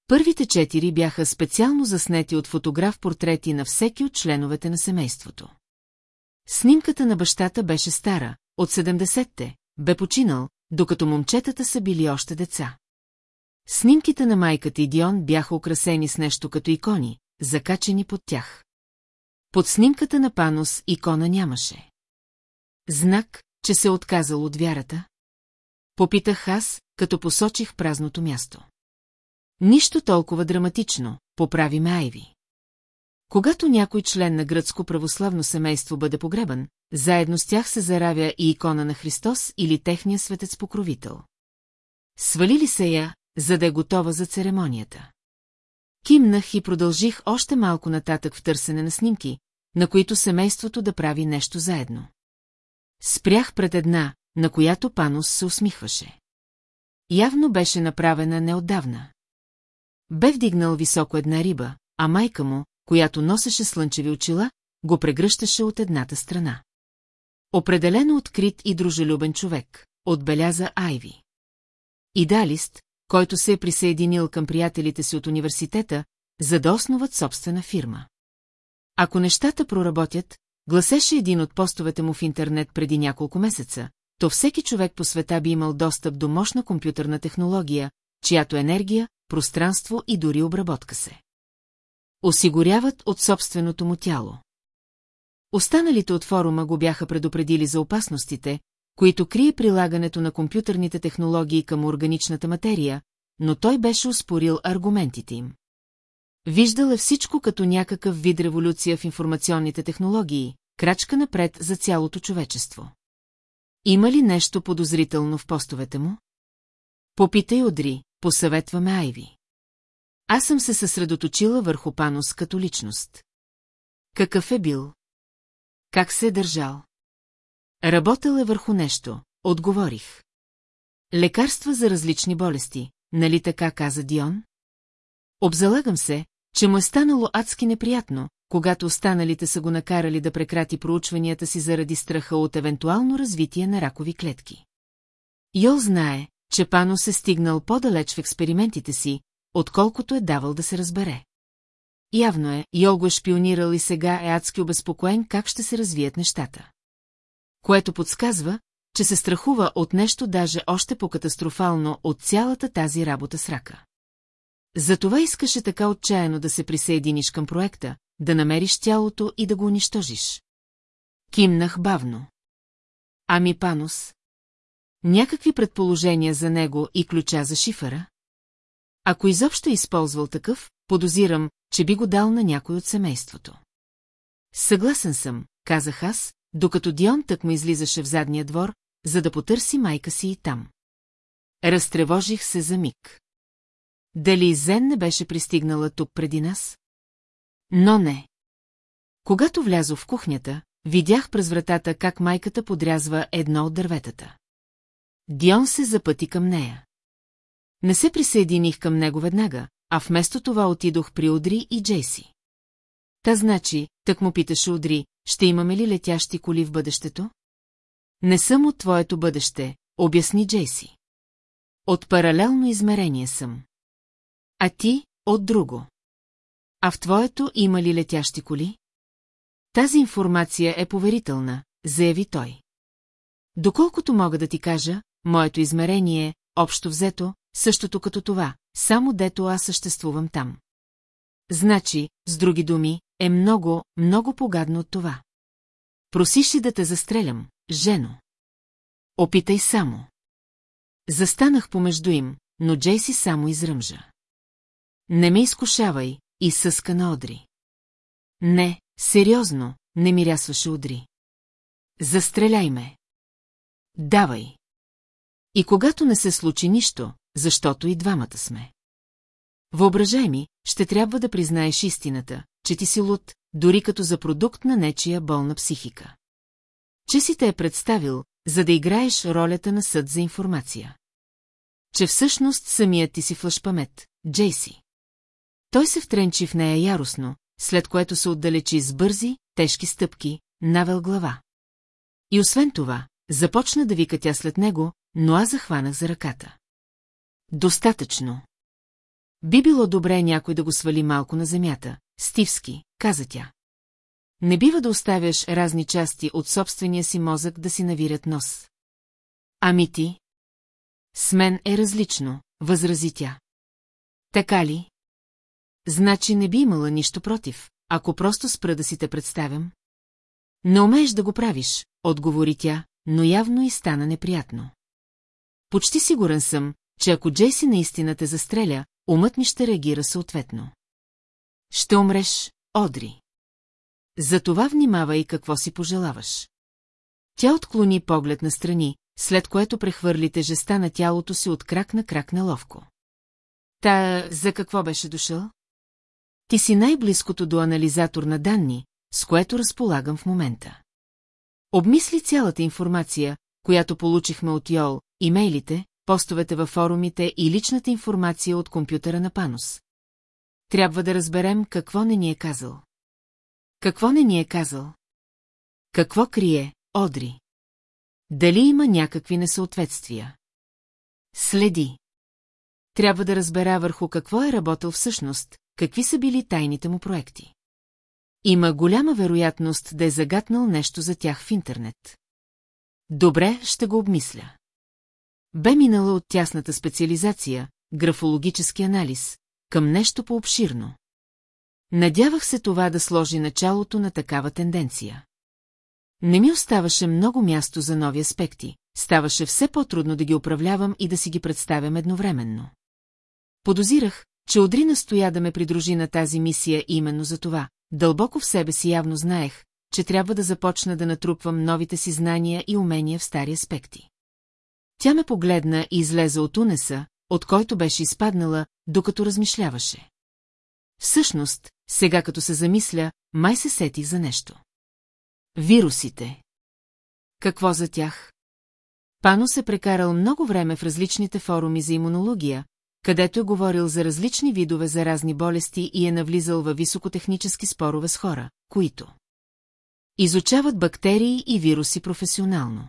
Първите четири бяха специално заснети от фотограф-портрети на всеки от членовете на семейството. Снимката на бащата беше стара, от 70-те, бе починал, докато момчетата са били още деца. Снимките на майката и Дион бяха украсени с нещо като икони, закачени под тях. Под снимката на Панос икона нямаше. Знак, че се е отказал от вярата? Попитах аз, като посочих празното място. Нищо толкова драматично, поправи ме Айви. Когато някой член на гръцко православно семейство бъде погребан, заедно с тях се заравя и икона на Христос или техния светец-покровител. Свалили се я, за да е готова за церемонията. Кимнах и продължих още малко нататък в търсене на снимки, на които семейството да прави нещо заедно. Спрях пред една, на която Панос се усмихваше. Явно беше направена неотдавна. Бе вдигнал високо една риба, а майка му, която носеше слънчеви очила, го прегръщаше от едната страна. Определено открит и дружелюбен човек, отбеляза Айви. Идалист, който се е присъединил към приятелите си от университета, за да основат собствена фирма. Ако нещата проработят, гласеше един от постовете му в интернет преди няколко месеца, то всеки човек по света би имал достъп до мощна компютърна технология, чиято енергия, пространство и дори обработка се. Осигуряват от собственото му тяло. Останалите от форума го бяха предупредили за опасностите, които крие прилагането на компютърните технологии към органичната материя, но той беше успорил аргументите им. Виждал е всичко като някакъв вид революция в информационните технологии, крачка напред за цялото човечество. Има ли нещо подозрително в постовете му? Попитай Одри, посъветваме Айви. Аз съм се съсредоточила върху Панос като личност. Какъв е бил? Как се е държал? Работел е върху нещо, отговорих. Лекарства за различни болести, нали така каза Дион? Обзалагам се, че му е станало адски неприятно, когато останалите са го накарали да прекрати проучванията си заради страха от евентуално развитие на ракови клетки. Йол знае, че Пано се стигнал по-далеч в експериментите си, отколкото е давал да се разбере. Явно е, Йол го е шпионирал и сега е адски обезпокоен как ще се развият нещата. Което подсказва, че се страхува от нещо даже още по-катастрофално от цялата тази работа с рака. Затова искаше така отчаяно да се присъединиш към проекта, да намериш тялото и да го унищожиш. Кимнах бавно. Ами Панос? Някакви предположения за него и ключа за шифъра? Ако изобщо е използвал такъв, подозирам, че би го дал на някой от семейството. Съгласен съм, казах аз, докато Дион тък му излизаше в задния двор, за да потърси майка си и там. Разтревожих се за миг. Дали Зен не беше пристигнала тук преди нас? Но не. Когато влязох в кухнята, видях през вратата как майката подрязва едно от дърветата. Дион се запъти към нея. Не се присъединих към него веднага, а вместо това отидох при Одри и Джейси. Та значи, так му питаше Одри, ще имаме ли летящи коли в бъдещето? Не съм от твоето бъдеще, обясни Джейси. От паралелно измерение съм. А ти – от друго. А в твоето има ли летящи коли? Тази информация е поверителна, заяви той. Доколкото мога да ти кажа, моето измерение е, общо взето, същото като това, само дето аз съществувам там. Значи, с други думи, е много, много погадно от това. Просиш ли да те застрелям, жено? Опитай само. Застанах помежду им, но Джейси само изръмжа. Не ме изкушавай, и съска на Одри. Не, сериозно, не мирясваше Одри. Застреляй ме. Давай. И когато не се случи нищо, защото и двамата сме. Въображай ми, ще трябва да признаеш истината, че ти си луд, дори като за продукт на нечия болна психика. Че си те е представил, за да играеш ролята на съд за информация. Че всъщност самият ти си флашпамет, Джейси. Той се втренчи в нея яростно, след което се отдалечи с бързи, тежки стъпки, навел глава. И освен това, започна да вика тя след него, но аз захванах за ръката. Достатъчно. Би било добре някой да го свали малко на земята. Стивски, каза тя. Не бива да оставяш разни части от собствения си мозък да си навирят нос. Ами ти? С мен е различно, възрази тя. Така ли? Значи не би имала нищо против, ако просто спра да си те представям. Не умееш да го правиш, отговори тя, но явно и стана неприятно. Почти сигурен съм, че ако Джейси наистина те застреля, умът ми ще реагира съответно. Ще умреш, Одри. Затова внимавай какво си пожелаваш. Тя отклони поглед на страни, след което прехвърли тежеста на тялото си от крак на крак на ловко. Та, за какво беше дошъл? Ти си най-близкото до анализатор на данни, с което разполагам в момента. Обмисли цялата информация, която получихме от Йол, имейлите, постовете във форумите и личната информация от компютъра на Панос. Трябва да разберем какво не ни е казал. Какво не ни е казал? Какво крие, Одри? Дали има някакви несъответствия? Следи. Трябва да разбера върху какво е работил всъщност, какви са били тайните му проекти. Има голяма вероятност да е загатнал нещо за тях в интернет. Добре, ще го обмисля. Бе минала от тясната специализация, графологически анализ, към нещо по-обширно. Надявах се това да сложи началото на такава тенденция. Не ми оставаше много място за нови аспекти, ставаше все по-трудно да ги управлявам и да си ги представям едновременно. Подозирах, че Одри настоя да ме придружи на тази мисия именно за това. Дълбоко в себе си явно знаех, че трябва да започна да натрупвам новите си знания и умения в стари аспекти. Тя ме погледна и излезе от унеса, от който беше изпаднала, докато размишляваше. Всъщност, сега като се замисля, май се сетих за нещо. Вирусите. Какво за тях? Пано се прекарал много време в различните форуми за имунология, където е говорил за различни видове заразни болести и е навлизал във високотехнически спорове с хора, които изучават бактерии и вируси професионално.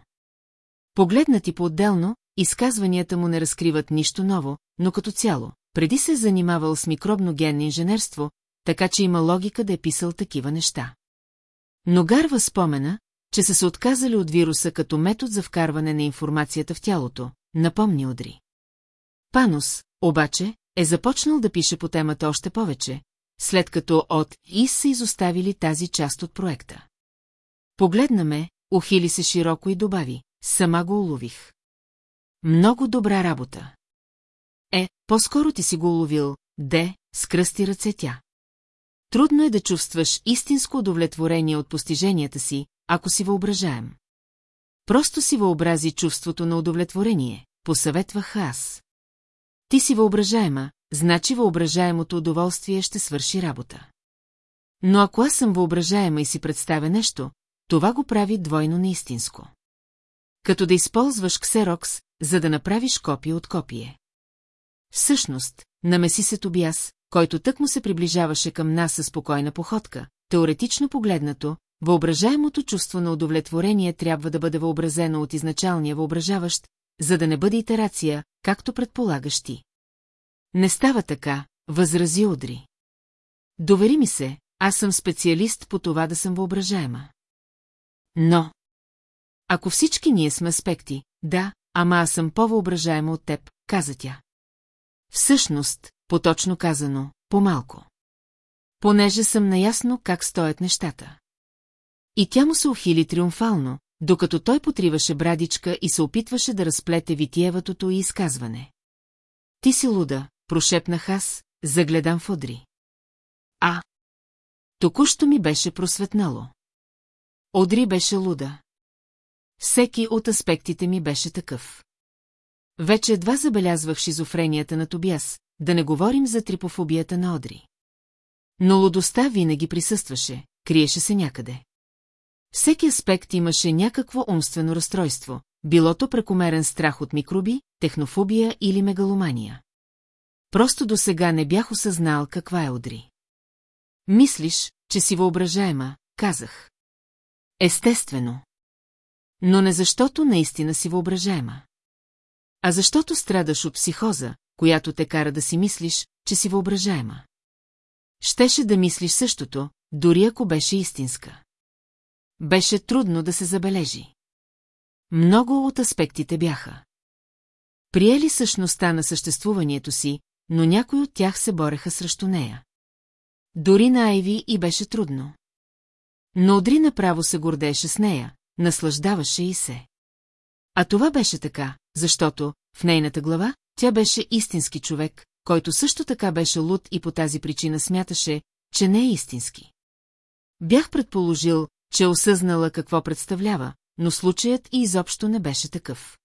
Погледнати по-отделно, изказванията му не разкриват нищо ново, но като цяло, преди се е занимавал с микробно генно инженерство, така че има логика да е писал такива неща. Но Гарва спомена, че са се отказали от вируса като метод за вкарване на информацията в тялото, напомни Одри. Панос, обаче, е започнал да пише по темата още повече, след като от ИС са изоставили тази част от проекта. Погледна ме, ухили се широко и добави, сама го улових. Много добра работа. Е, по-скоро ти си го уловил, де, скръсти ръце тя. Трудно е да чувстваш истинско удовлетворение от постиженията си, ако си въображаем. Просто си въобрази чувството на удовлетворение, посъветвах аз. Ти си въображаема, значи въображаемото удоволствие ще свърши работа. Но ако аз съм въображаема и си представя нещо, това го прави двойно неистинско. Като да използваш ксерокс, за да направиш копия от копие. Всъщност, намеси се Тобиас, който тък му се приближаваше към нас със спокойна походка, теоретично погледнато, въображаемото чувство на удовлетворение трябва да бъде въобразено от изначалния въображаващ, за да не бъде итерация, както предполагаш ти. Не става така, възрази Одри. Довери ми се, аз съм специалист по това да съм въображаема. Но... Ако всички ние сме аспекти, да, ама аз съм по-въображаема от теб, каза тя. Всъщност, поточно казано, по-малко. Понеже съм наясно как стоят нещата. И тя му се ухили триумфално, докато той потриваше брадичка и се опитваше да разплете витиеватото и изказване. Ти си луда, прошепнах аз, загледам в Одри. А. Току-що ми беше просветнало. Одри беше луда. Всеки от аспектите ми беше такъв. Вече едва забелязвах шизофренията на Тобиас, да не говорим за трипофобията на Одри. Но лудостта винаги присъстваше, криеше се някъде. Всеки аспект имаше някакво умствено разстройство, билото прекомерен страх от микроби, технофобия или мегаломания. Просто до сега не бях осъзнал каква е Одри. Мислиш, че си въображаема, казах. Естествено. Но не защото наистина си въображаема. А защото страдаш от психоза, която те кара да си мислиш, че си въображаема. Щеше да мислиш същото, дори ако беше истинска. Беше трудно да се забележи. Много от аспектите бяха. Приели същността на съществуването си, но някои от тях се бореха срещу нея. Дори на Айви и беше трудно. Но Одри направо се гордееше с нея, наслаждаваше и се. А това беше така, защото, в нейната глава, тя беше истински човек, който също така беше луд и по тази причина смяташе, че не е истински. Бях предположил, че осъзнала какво представлява, но случаят и изобщо не беше такъв.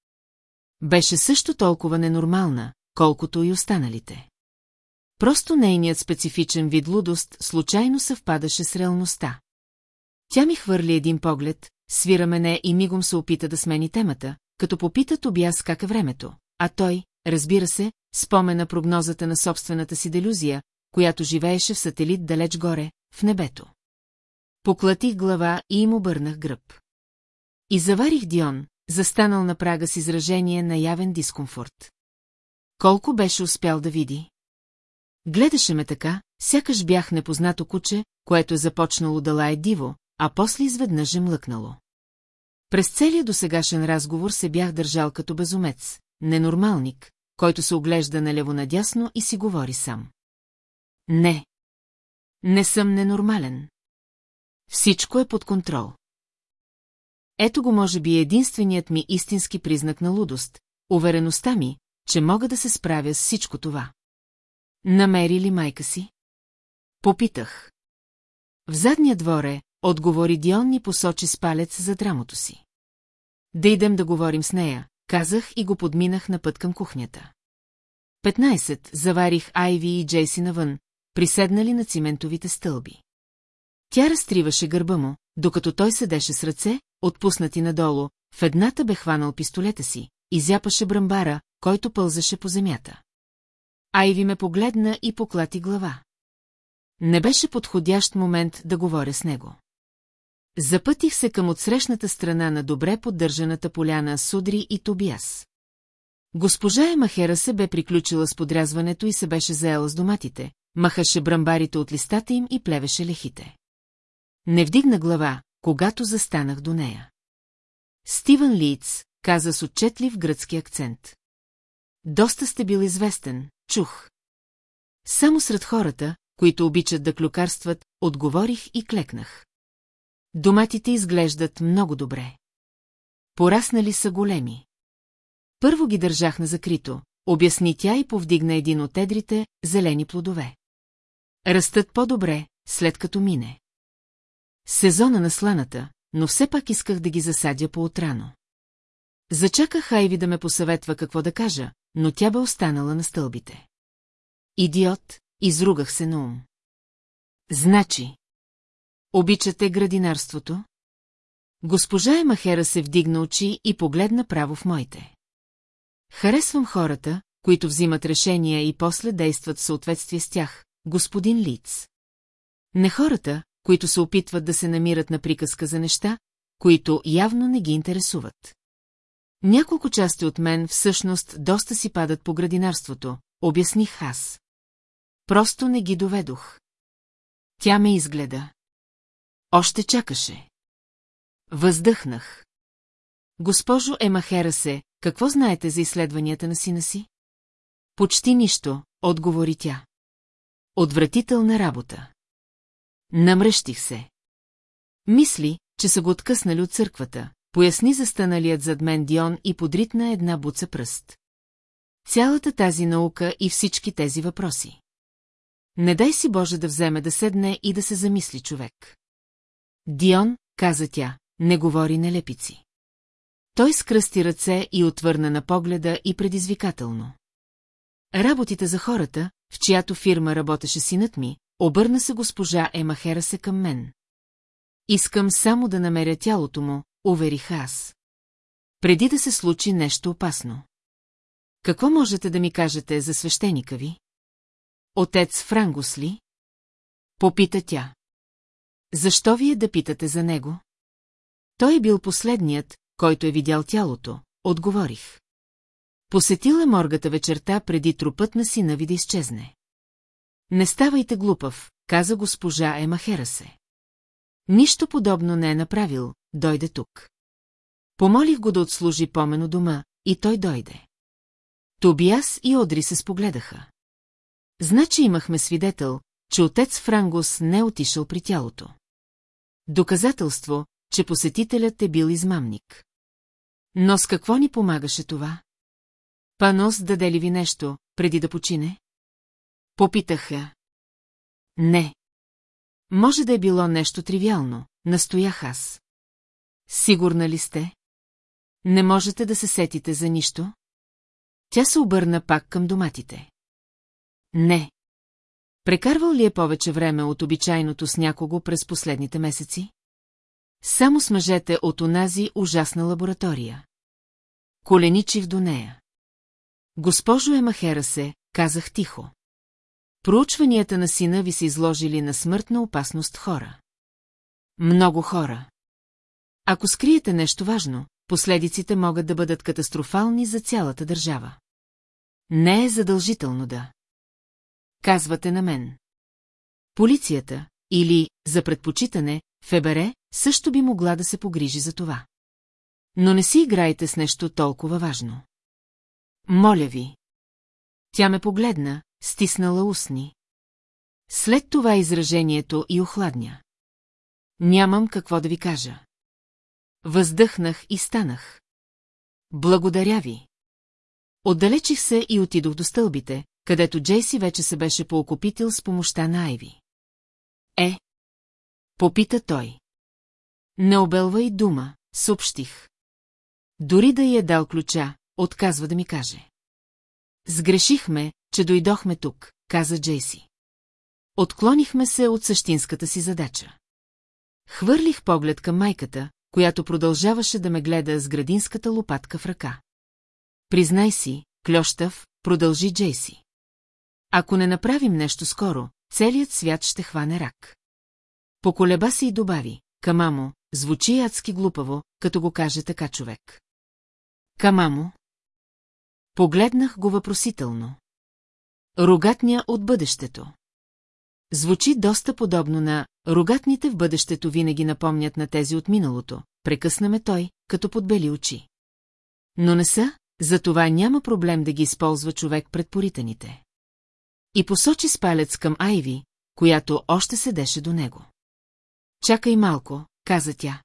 Беше също толкова ненормална, колкото и останалите. Просто нейният специфичен вид лудост случайно съвпадаше с реалността. Тя ми хвърли един поглед, свира мене и мигом се опита да смени темата, като попита Тобиас как е времето, а той, разбира се, спомена прогнозата на собствената си делюзия, която живееше в сателит далеч горе, в небето. Поклатих глава и им обърнах гръб. И заварих Дион, застанал на прага с изражение на явен дискомфорт. Колко беше успял да види? Гледаше ме така, сякаш бях непознато куче, което е започнало да лае диво, а после изведнъж е млъкнало. През целия досегашен разговор се бях държал като безумец, ненормалник, който се оглежда налево-надясно и си говори сам. Не. Не съм ненормален. Всичко е под контрол. Ето го може би единственият ми истински признак на лудост, увереността ми, че мога да се справя с всичко това. Намери ли майка си? Попитах. В задния дворе, отговори Дион и посочи с палец за драмото си. Да идем да говорим с нея, казах и го подминах на път към кухнята. 15. Заварих Айви и Джейси навън, приседнали на циментовите стълби. Тя разтриваше гърба му, докато той седеше с ръце, отпуснати надолу, в едната бе хванал пистолета си, изяпаше брамбара, който пълзаше по земята. Айви ме погледна и поклати глава. Не беше подходящ момент да говоря с него. Запътих се към отсрещната страна на добре поддържаната поляна Судри и Тобиас. Госпожа Емахера се бе приключила с подрязването и се беше заела с доматите, махаше брамбарите от листата им и плевеше лехите. Не вдигна глава, когато застанах до нея. Стивън Лиц, каза с отчетлив гръцки акцент. Доста сте бил известен, чух. Само сред хората, които обичат да клюкарстват, отговорих и клекнах. Доматите изглеждат много добре. Пораснали са големи. Първо ги държах на закрито, обясни тя и повдигна един от едрите, зелени плодове. Растат по-добре, след като мине. Сезона на сланата, но все пак исках да ги засадя по-отрано. Зачаках Хайви да ме посъветва какво да кажа, но тя бе останала на стълбите. Идиот, изругах се на ум. Значи. Обичате градинарството? Госпожа Емахера се вдигна очи и погледна право в моите. Харесвам хората, които взимат решения и после действат в съответствие с тях, господин Лиц. Не хората, които се опитват да се намират на приказка за неща, които явно не ги интересуват. Няколко части от мен всъщност доста си падат по градинарството, обясних аз. Просто не ги доведох. Тя ме изгледа. Още чакаше. Въздъхнах. Госпожо Емахера се, какво знаете за изследванията на сина си? Почти нищо, отговори тя. Отвратителна работа. Намръщих се. Мисли, че са го откъснали от църквата, поясни застаналият зад мен Дион и подритна една буца пръст. Цялата тази наука и всички тези въпроси. Не дай си Боже да вземе да седне и да се замисли човек. Дион, каза тя, не говори нелепици. Той скръсти ръце и отвърна на погледа и предизвикателно. Работите за хората, в чиято фирма работеше синът ми, обърна се госпожа Емахера се към мен. Искам само да намеря тялото му, уверих аз. Преди да се случи нещо опасно. Какво можете да ми кажете за свещеника ви? Отец Франгус ли? Попита тя. Защо вие да питате за него? Той е бил последният, който е видял тялото, отговорих. Посетила моргата вечерта преди трупът на сина ви да изчезне. Не ставайте глупав, каза госпожа Емахера се. Нищо подобно не е направил, дойде тук. Помолих го да отслужи помено дома, и той дойде. Тобиас и Одри се спогледаха. Значи имахме свидетел, че отец Франгус не е отишъл при тялото. Доказателство, че посетителят е бил измамник. Но с какво ни помагаше това? Панос даде ли ви нещо, преди да почине? Попитаха. Не. Може да е било нещо тривиално, настоях аз. Сигурна ли сте? Не можете да се сетите за нищо? Тя се обърна пак към доматите. Не. Прекарвал ли е повече време от обичайното с някого през последните месеци? Само с мъжете от онази ужасна лаборатория. Коленичив до нея. Госпожо Емахера се, казах тихо. Проучванията на сина ви са изложили на смъртна опасност хора. Много хора. Ако скриете нещо важно, последиците могат да бъдат катастрофални за цялата държава. Не е задължително да. Казвате на мен. Полицията, или, за предпочитане, ФБР, също би могла да се погрижи за това. Но не си играйте с нещо толкова важно. Моля ви. Тя ме погледна, стиснала устни. След това изражението и охладня. Нямам какво да ви кажа. Въздъхнах и станах. Благодаря ви. Отдалечих се и отидох до стълбите, където Джейси вече се беше поокупитил с помощта на Айви. Е? Попита той. Не обелва и дума, съобщих. Дори да й е дал ключа, отказва да ми каже. Сгрешихме, че дойдохме тук, каза Джейси. Отклонихме се от същинската си задача. Хвърлих поглед към майката, която продължаваше да ме гледа с градинската лопатка в ръка. Признай си, клющав, продължи Джейси. Ако не направим нещо скоро, целият свят ще хване рак. Поколеба се и добави, камамо, звучи адски глупаво, като го каже така човек. Камамо? Погледнах го въпросително. Рогатня от бъдещето. Звучи доста подобно на «Рогатните в бъдещето винаги напомнят на тези от миналото», прекъснаме той, като подбели очи. Но не са, затова няма проблем да ги използва човек пред поританите. И посочи с палец към Айви, която още седеше до него. Чакай малко, каза тя.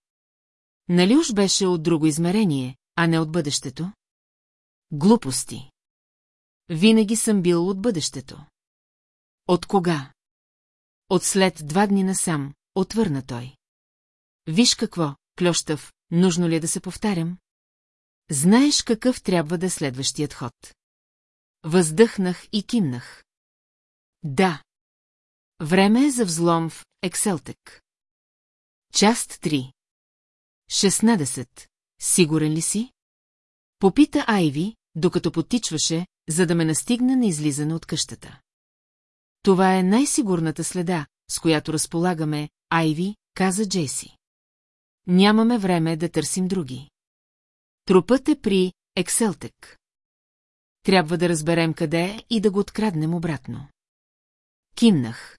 Нали уж беше от друго измерение, а не от бъдещето? Глупости. Винаги съм бил от бъдещето. От кога? От след два дни насам, отвърна той. Виж какво, Клющав, нужно ли е да се повтарям? Знаеш какъв трябва да е следващият ход. Въздъхнах и кимнах. Да. Време е за взлом в Екселтек. Част 3 16. Сигурен ли си? Попита Айви, докато потичваше, за да ме настигне на излизане от къщата. Това е най-сигурната следа, с която разполагаме, Айви, каза Джейси. Нямаме време да търсим други. Трупът е при Екселтек. Трябва да разберем къде е и да го откраднем обратно. Кимнах.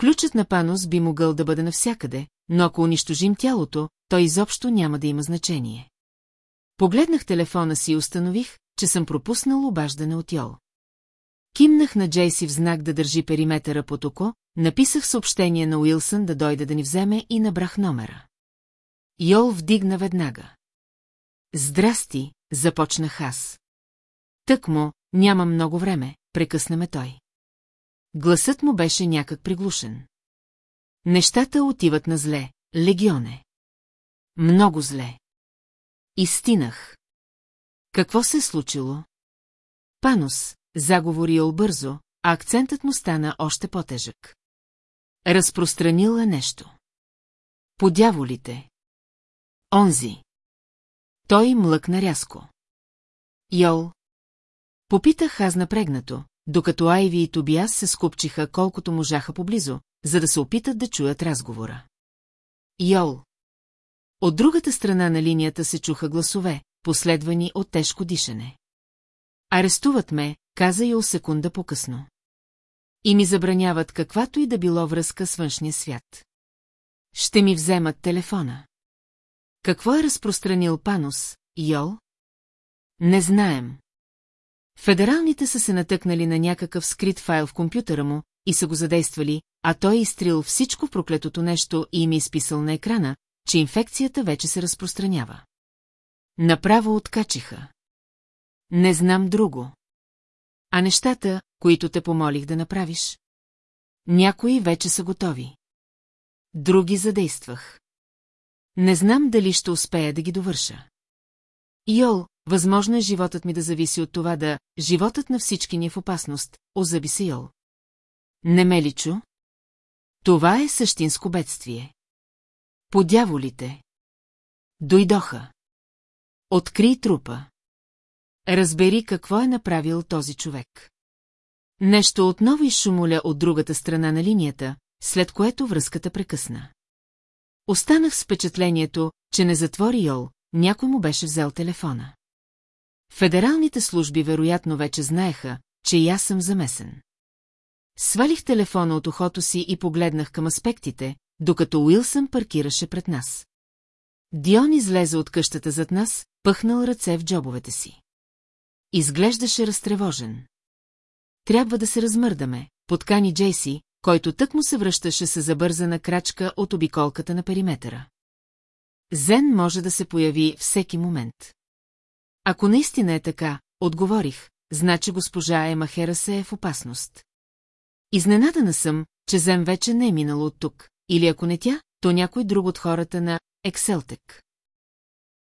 Ключът на Панос би могъл да бъде навсякъде, но ако унищожим тялото, той изобщо няма да има значение. Погледнах телефона си и установих, че съм пропуснал обаждане от Йол. Кимнах на Джейси в знак да държи периметъра под око, написах съобщение на Уилсън да дойде да ни вземе и набрах номера. Йол вдигна веднага. Здрасти, започнах аз. Тък му, няма много време, прекъсна ме той. Гласът му беше някак приглушен. Нещата отиват на зле, легионе. Много зле. Истинах. Какво се е случило? Панос, заговорил бързо, а акцентът му стана още по-тежък. Разпространила нещо. Подяволите. Онзи. Той млъкна рязко. Йол. Попитах аз напрегнато, докато Айви и Тобиас се скупчиха колкото можаха поблизо, за да се опитат да чуят разговора. Йол. От другата страна на линията се чуха гласове, последвани от тежко дишане. Арестуват ме, каза Йол секунда по-късно. И ми забраняват каквато и да било връзка с външния свят. Ще ми вземат телефона. Какво е разпространил Панос, Йол? Не знаем. Федералните са се натъкнали на някакъв скрит файл в компютъра му и са го задействали, а той е изтрил всичко в проклетото нещо и им е изписал на екрана, че инфекцията вече се разпространява. Направо откачиха. Не знам друго. А нещата, които те помолих да направиш? Някои вече са готови. Други задействах. Не знам дали ще успея да ги довърша. Йол, възможно е животът ми да зависи от това да... Животът на всички ни е в опасност, озаби се Йол. Не ме ли чу? Това е същинско бедствие. Подяволите. Дойдоха. Откри трупа. Разбери какво е направил този човек. Нещо отново изшумоля от другата страна на линията, след което връзката прекъсна. Останах с впечатлението, че не затвори Йол, някой му беше взел телефона. Федералните служби вероятно вече знаеха, че и аз съм замесен. Свалих телефона от ухото си и погледнах към аспектите, докато Уилсън паркираше пред нас. Дион излезе от къщата зад нас, пъхнал ръце в джобовете си. Изглеждаше разтревожен. Трябва да се размърдаме, подкани Джейси, който тък му се връщаше с забързана крачка от обиколката на периметъра. Зен може да се появи всеки момент. Ако наистина е така, отговорих, значи госпожа Ема Херасе е в опасност. Изненадана съм, че Зен вече не е минало от тук, или ако не тя, то някой друг от хората на Екселтек.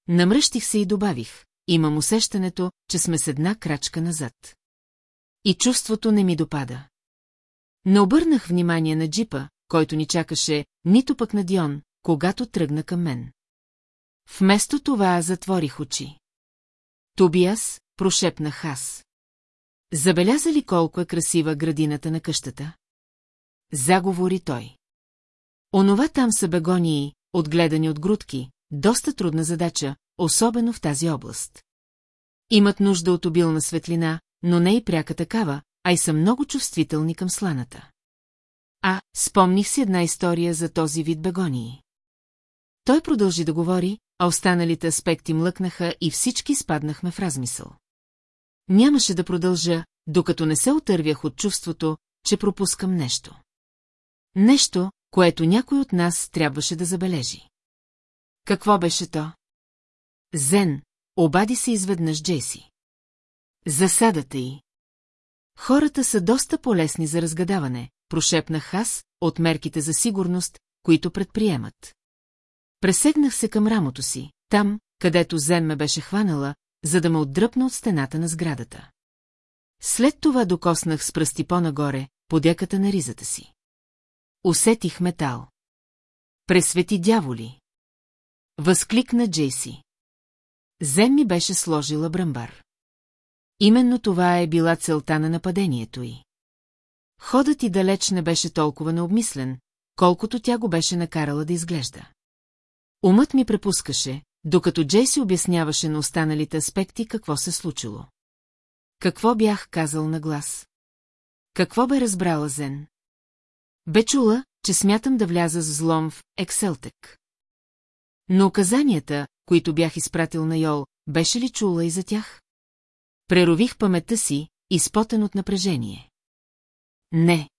Намръщих се и добавих, имам усещането, че сме с една крачка назад. И чувството не ми допада. Не обърнах внимание на джипа, който ни чакаше, нито пък на Дион, когато тръгна към мен. Вместо това затворих очи. Тобиас, прошепнах аз. Забеляза ли колко е красива градината на къщата? Заговори той. Онова там са бегонии, отгледани от грудки, доста трудна задача, особено в тази област. Имат нужда от обилна светлина, но не и пряка такава, а и са много чувствителни към сланата. А, спомних си една история за този вид бегонии. Той продължи да говори, а останалите аспекти млъкнаха и всички спаднахме в размисъл. Нямаше да продължа, докато не се отървях от чувството, че пропускам нещо. Нещо, което някой от нас трябваше да забележи. Какво беше то? Зен, обади се изведнъж Джейси. Засадата й. Хората са доста полезни за разгадаване, прошепнах аз, от мерките за сигурност, които предприемат. Пресегнах се към рамото си, там, където Зен ме беше хванала, за да ме отдръпна от стената на сградата. След това докоснах с пръсти по-нагоре, подяката на ризата си. Усетих метал. Пресвети дяволи. Възкликна Джейси. Зем ми беше сложила бръмбар. Именно това е била целта на нападението й. Ходът и далеч не беше толкова необмислен, колкото тя го беше накарала да изглежда. Умът ми препускаше, докато Джейси обясняваше на останалите аспекти какво се случило. Какво бях казал на глас? Какво бе разбрала Зен? Бе чула, че смятам да вляза с злом в Екселтек. Но указанията, които бях изпратил на Йол, беше ли чула и за тях? Прерових паметта си, изпотен от напрежение. Не.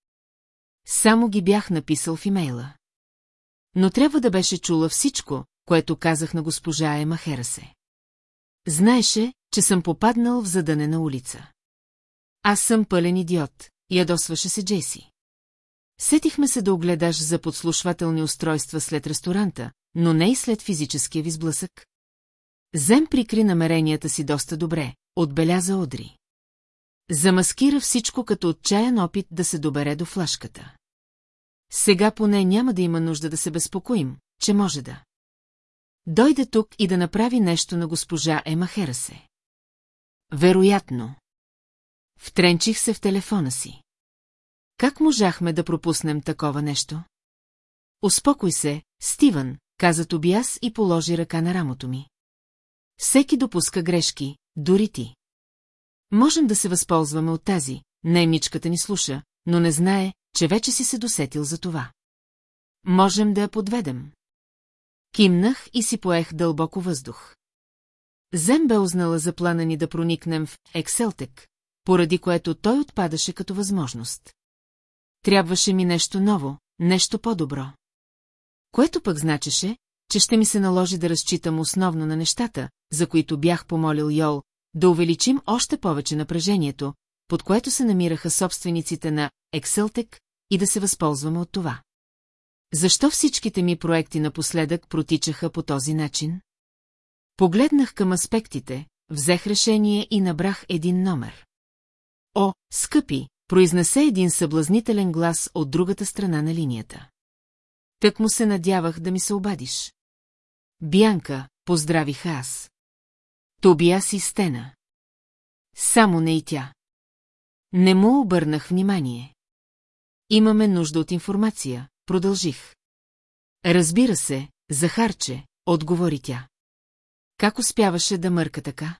Само ги бях написал в имейла. Но трябва да беше чула всичко, което казах на госпожа Ема Херасе. Знаеше, че съм попаднал в задънена улица. Аз съм пълен идиот, ядосваше се Джеси. Сетихме се да огледаш за подслушвателни устройства след ресторанта, но не и след физическия ви сблъсък. Зем прикри намеренията си доста добре, отбеляза Одри. Замаскира всичко като отчаян опит да се добере до флашката. Сега поне няма да има нужда да се безпокоим, че може да. Дойде тук и да направи нещо на госпожа Ема Херасе. Вероятно. Втренчих се в телефона си. Как можахме да пропуснем такова нещо? Успокой се, Стивън, каза Тобиас и положи ръка на рамото ми. Всеки допуска грешки, дори ти. Можем да се възползваме от тази, наймичката ни слуша, но не знае, че вече си се досетил за това. Можем да я подведем. Кимнах и си поех дълбоко въздух. Зем бе узнала за плана ни да проникнем в Екселтек, поради което той отпадаше като възможност. Трябваше ми нещо ново, нещо по-добро. Което пък значеше, че ще ми се наложи да разчитам основно на нещата, за които бях помолил Йол, да увеличим още повече напрежението, под което се намираха собствениците на Екселтек и да се възползваме от това. Защо всичките ми проекти напоследък протичаха по този начин? Погледнах към аспектите, взех решение и набрах един номер. О, скъпи, произнесе един съблазнителен глас от другата страна на линията. Тък му се надявах да ми се обадиш. Бянка, поздравих аз. Тобия си стена. Само не и тя. Не му обърнах внимание. Имаме нужда от информация, продължих. Разбира се, Захарче, отговори тя. Как успяваше да мърка така?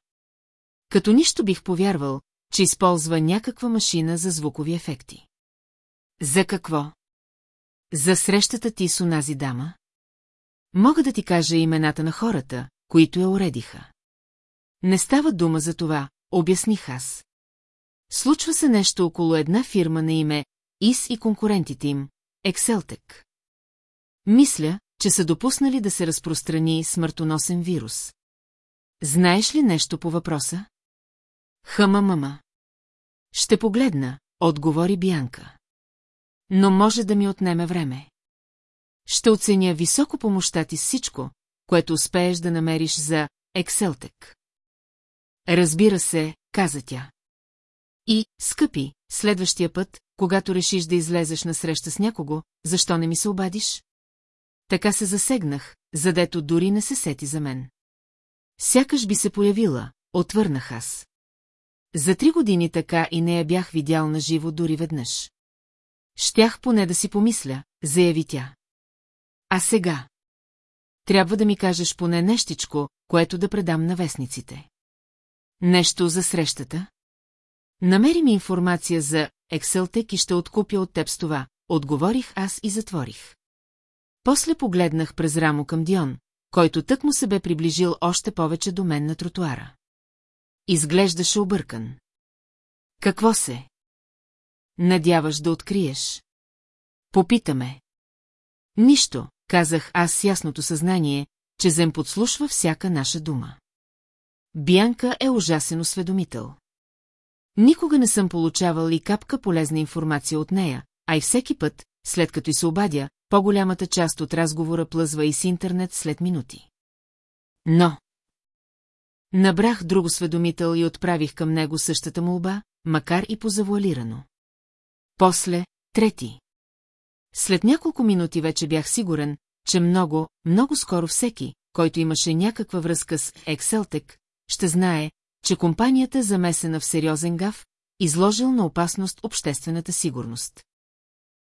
Като нищо бих повярвал, че използва някаква машина за звукови ефекти. За какво? За срещата ти с онази дама? Мога да ти кажа имената на хората, които я уредиха. Не става дума за това, обясних аз. Случва се нещо около една фирма на име ИС и конкурентите им, Екселтек. Мисля, че са допуснали да се разпространи смъртоносен вирус. Знаеш ли нещо по въпроса? Хама мама. Ще погледна, отговори Бянка. Но може да ми отнеме време. Ще оценя високо помощта ти всичко, което успееш да намериш за Екселтек. Разбира се, каза тя. И, скъпи, следващия път, когато решиш да излезеш на среща с някого, защо не ми се обадиш? Така се засегнах, задето дори не се сети за мен. Сякаш би се появила, отвърнах аз. За три години така и не я бях видял на живо дори веднъж. Щях поне да си помисля, заяви тя. А сега? Трябва да ми кажеш поне нещичко, което да предам на вестниците. Нещо за срещата? Намери ми информация за Екселтек и ще откупя от теб с това, отговорих аз и затворих. После погледнах през рамо към Дион, който тък му се бе приближил още повече до мен на тротуара. Изглеждаше объркан. Какво се? Надяваш да откриеш? Попитаме. Нищо, казах аз с ясното съзнание, че Зем подслушва всяка наша дума. Бянка е ужасен осведомител. Никога не съм получавал и капка полезна информация от нея, а и всеки път, след като й се обадя, по-голямата част от разговора плъзва и с интернет след минути. Но... Набрах друг осведомител и отправих към него същата молба, макар и позавуалирано. После, трети. След няколко минути вече бях сигурен, че много, много скоро всеки, който имаше някаква връзка с Екселтек, ще знае, че компанията е замесена в сериозен гав, изложил на опасност обществената сигурност.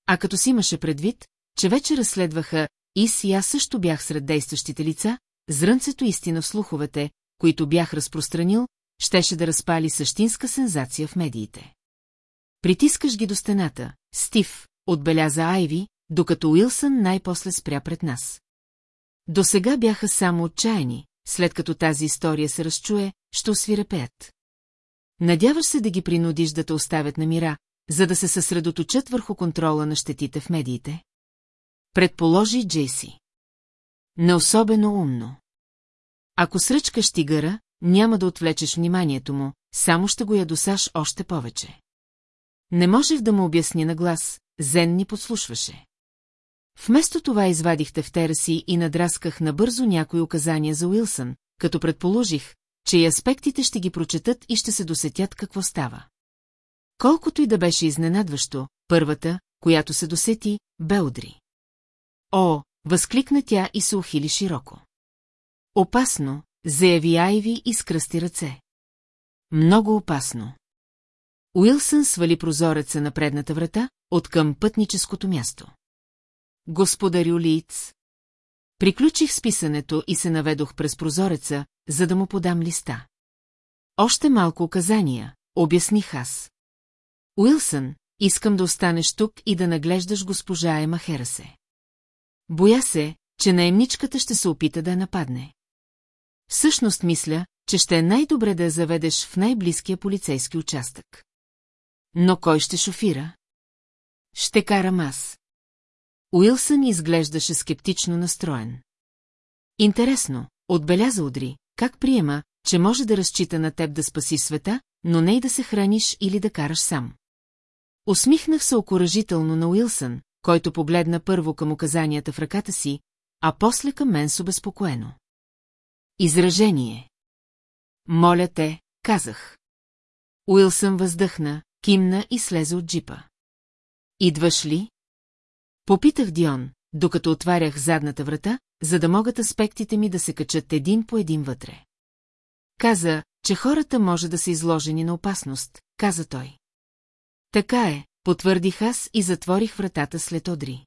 А като си имаше предвид, че вече разследваха и си аз също бях сред действащите лица, зрънцето истина в слуховете, които бях разпространил, щеше да разпали същинска сензация в медиите. Притискаш ги до стената, Стив, отбеляза Айви, докато Уилсън най-после спря пред нас. До сега бяха само отчаяни, след като тази история се разчуе, ще освирепеят. Надяваш се да ги принудиш да те оставят на мира, за да се съсредоточат върху контрола на щетите в медиите? Предположи Джейси. Не особено умно. Ако сръчкаш тигъра, няма да отвлечеш вниманието му, само ще го ядосаш още повече. Не можех да му обясни на глас, Зен ни подслушваше. Вместо това извадих тефтера си и надрасках набързо някои указания за Уилсън, като предположих, че и аспектите ще ги прочетат и ще се досетят какво става. Колкото и да беше изненадващо, първата, която се досети, бе Удри. О, възкликна тя и се ухили широко. Опасно, заяви Айви и скръсти ръце. Много опасно. Уилсън свали прозореца на предната врата, от към пътническото място. Господарю Лиц. Приключих с писането и се наведох през прозореца, за да му подам листа. Още малко указания, обясних аз. Уилсън, искам да останеш тук и да наглеждаш госпожа Ема Херасе. Боя се, че наемничката ще се опита да я нападне. Всъщност мисля, че ще е най-добре да я заведеш в най-близкия полицейски участък. Но кой ще шофира? Ще карам аз. Уилсън изглеждаше скептично настроен. Интересно, отбеляза Одри, как приема, че може да разчита на теб да спаси света, но не и да се храниш или да караш сам. Усмихнах се окоръжително на Уилсън, който погледна първо към указанията в ръката си, а после към мен с обезпокоено. Изражение. Моля те, казах. Уилсън въздъхна, кимна и слезе от джипа. Идваш ли? Попитах Дион, докато отварях задната врата, за да могат аспектите ми да се качат един по един вътре. Каза, че хората може да са изложени на опасност, каза той. Така е, потвърдих аз и затворих вратата след Одри.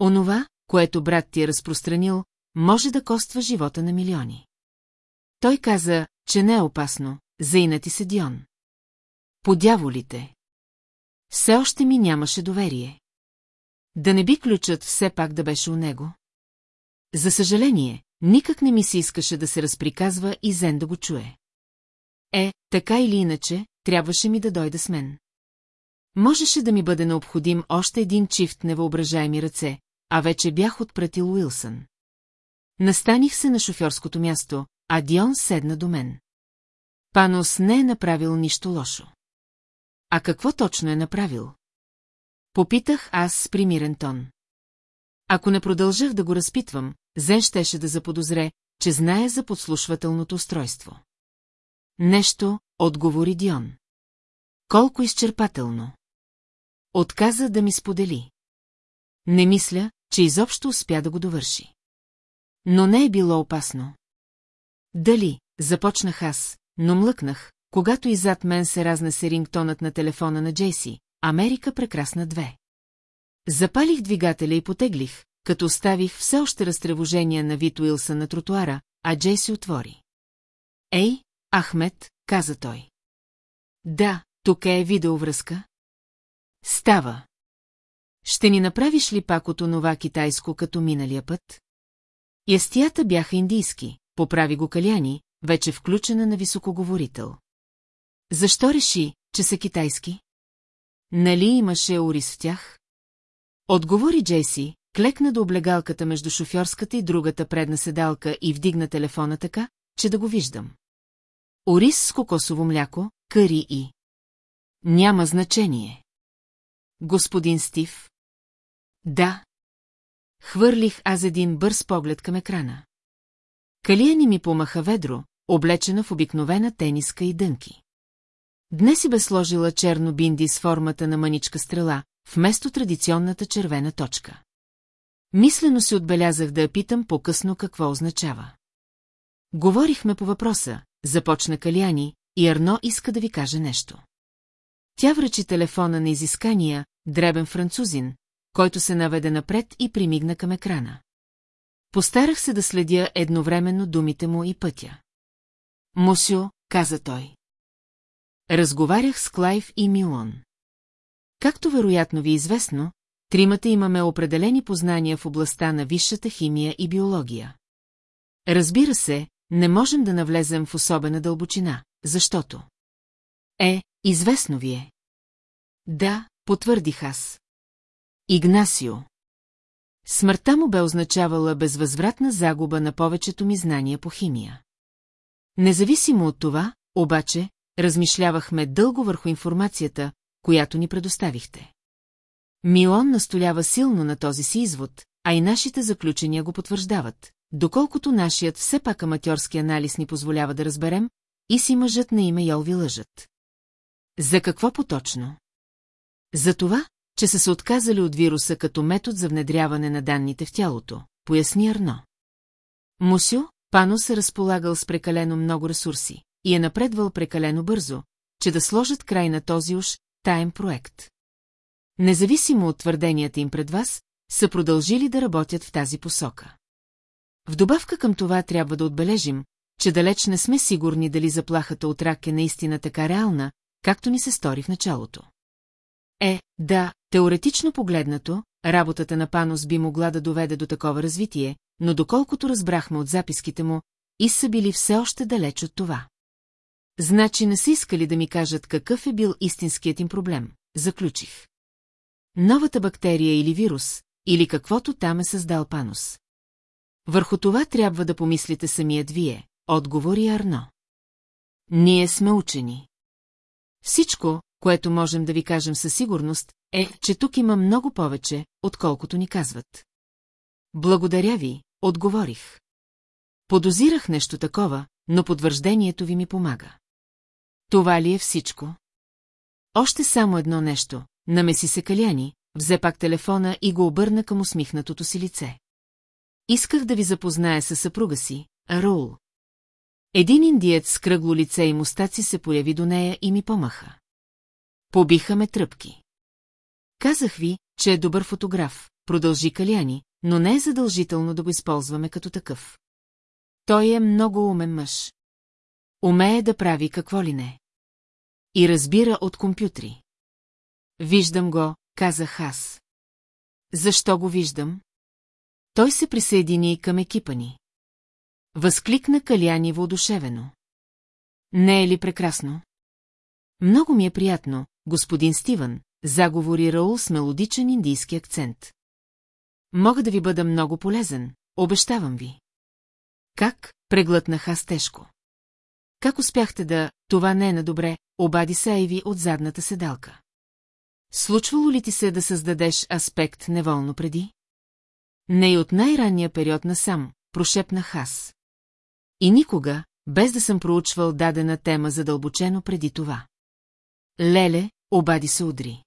Онова, което брат ти е разпространил, може да коства живота на милиони. Той каза, че не е опасно, заинати се Дион. Подяволите. Все още ми нямаше доверие. Да не би ключът все пак да беше у него? За съжаление, никак не ми се искаше да се разприказва и Зен да го чуе. Е, така или иначе, трябваше ми да дойде с мен. Можеше да ми бъде необходим още един чифт невъображаеми ръце, а вече бях отпратил Уилсън. Настаних се на шофьорското място, а Дион седна до мен. Панос не е направил нищо лошо. А какво точно е направил? Попитах аз с примирен тон. Ако не продължах да го разпитвам, Зен щеше да заподозре, че знае за подслушвателното устройство. Нещо, отговори Дион. Колко изчерпателно. Отказа да ми сподели. Не мисля, че изобщо успя да го довърши. Но не е било опасно. Дали, започнах аз, но млъкнах, когато и зад мен се разнесе рингтонът на телефона на Джейси, Америка прекрасна две. Запалих двигателя и потеглих, като оставих все още разтревожение на Вит Уилсън на тротуара, а Джейси отвори. Ей, Ахмед, каза той. Да, тук е видеовръзка. Става. Ще ни направиш ли пак от онова китайско като миналия път? Ястията бяха индийски, поправи го Каляни, вече включена на високоговорител. Защо реши, че са китайски? Нали имаше ориз в тях? Отговори Джейси, клекна до облегалката между шофьорската и другата предна седалка и вдигна телефона така, че да го виждам. Ориз с кокосово мляко, кари и... Няма значение. Господин Стив? Да. Хвърлих аз един бърз поглед към екрана. Калия ни ми помаха ведро, облечена в обикновена тениска и дънки. Днес си бе сложила черно бинди с формата на мъничка стрела, вместо традиционната червена точка. Мислено си отбелязах да я питам по-късно какво означава. Говорихме по въпроса, започна Каляни, и Арно иска да ви каже нещо. Тя връчи телефона на изискания, дребен французин, който се наведе напред и примигна към екрана. Постарах се да следя едновременно думите му и пътя. Мусио, каза той. Разговарях с Клайв и Милон. Както вероятно ви е известно, тримата имаме определени познания в областта на висшата химия и биология. Разбира се, не можем да навлезем в особена дълбочина, защото... Е, известно ви е. Да, потвърдих аз. Игнасио. Смъртта му бе означавала безвъзвратна загуба на повечето ми знания по химия. Независимо от това, обаче, размишлявахме дълго върху информацията, която ни предоставихте. Милон настолява силно на този си извод, а и нашите заключения го потвърждават, доколкото нашият все пак аматьорски анализ ни позволява да разберем, и си мъжът на име Йолви лъжат. За какво поточно? За това, че са се отказали от вируса като метод за внедряване на данните в тялото, поясни Арно. Мусю, Пано се разполагал с прекалено много ресурси и е напредвал прекалено бързо, че да сложат край на този уж таен проект. Независимо от твърденията им пред вас, са продължили да работят в тази посока. В добавка към това трябва да отбележим, че далеч не сме сигурни дали заплахата от рак е наистина така реална, както ни се стори в началото. Е, да, теоретично погледнато, работата на Панос би могла да доведе до такова развитие, но доколкото разбрахме от записките му, и са били все още далеч от това. Значи не са искали да ми кажат какъв е бил истинският им проблем, заключих. Новата бактерия или вирус, или каквото там е създал Панос. Върху това трябва да помислите самият вие, отговори Арно. Ние сме учени. Всичко, което можем да ви кажем със сигурност, е, че тук има много повече, отколкото ни казват. Благодаря ви, отговорих. Подозирах нещо такова, но подвърждението ви ми помага. Това ли е всичко? Още само едно нещо. Намеси се Каляни, взе пак телефона и го обърна към усмихнатото си лице. Исках да ви запозная със съпруга си, Раул. Един индиец с кръгло лице и мустаци се появи до нея и ми помаха. Побиха ме тръпки. Казах ви, че е добър фотограф, продължи Каляни, но не е задължително да го използваме като такъв. Той е много умен мъж. Умее да прави какво ли не. И разбира от компютри. Виждам го, казах аз. Защо го виждам? Той се присъедини към екипа ни. Възкликна Каляни воодушевено. Не е ли прекрасно? Много ми е приятно, господин Стивън, заговори Раул с мелодичен индийски акцент. Мога да ви бъда много полезен, обещавам ви. Как? Преглътнах аз тежко. Как успяхте да... Това не е на добре, обади се Айви от задната седалка. Случвало ли ти се да създадеш аспект неволно преди? Не и от най-ранния период насам, прошепнах аз. И никога, без да съм проучвал дадена тема задълбочено преди това. Леле, обади се удри.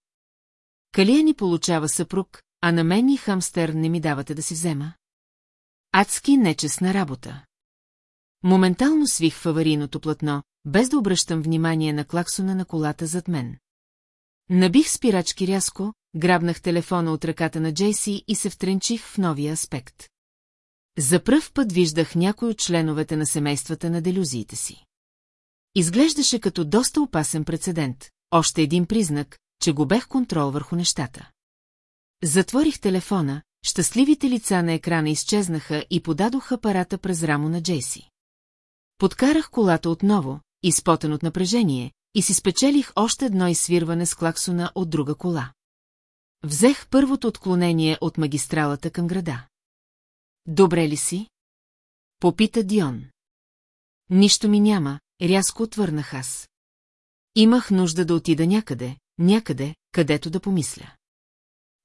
Калия ни получава съпруг, а на мен и хамстер не ми давате да си взема. Адски нечестна работа. Моментално свих в аварийното платно, без да обръщам внимание на клаксона на колата зад мен. Набих спирачки рязко, грабнах телефона от ръката на Джейси и се втренчих в новия аспект. За пръв път виждах някой от членовете на семействата на делюзиите си. Изглеждаше като доста опасен прецедент, още един признак, че го бех контрол върху нещата. Затворих телефона, щастливите лица на екрана изчезнаха и подадох апарата през рамо на Джейси. Подкарах колата отново, изпотен от напрежение, и си спечелих още едно изсвирване с клаксона от друга кола. Взех първото отклонение от магистралата към града. Добре ли си? Попита Дион. Нищо ми няма, рязко отвърнах аз. Имах нужда да отида някъде, някъде, където да помисля.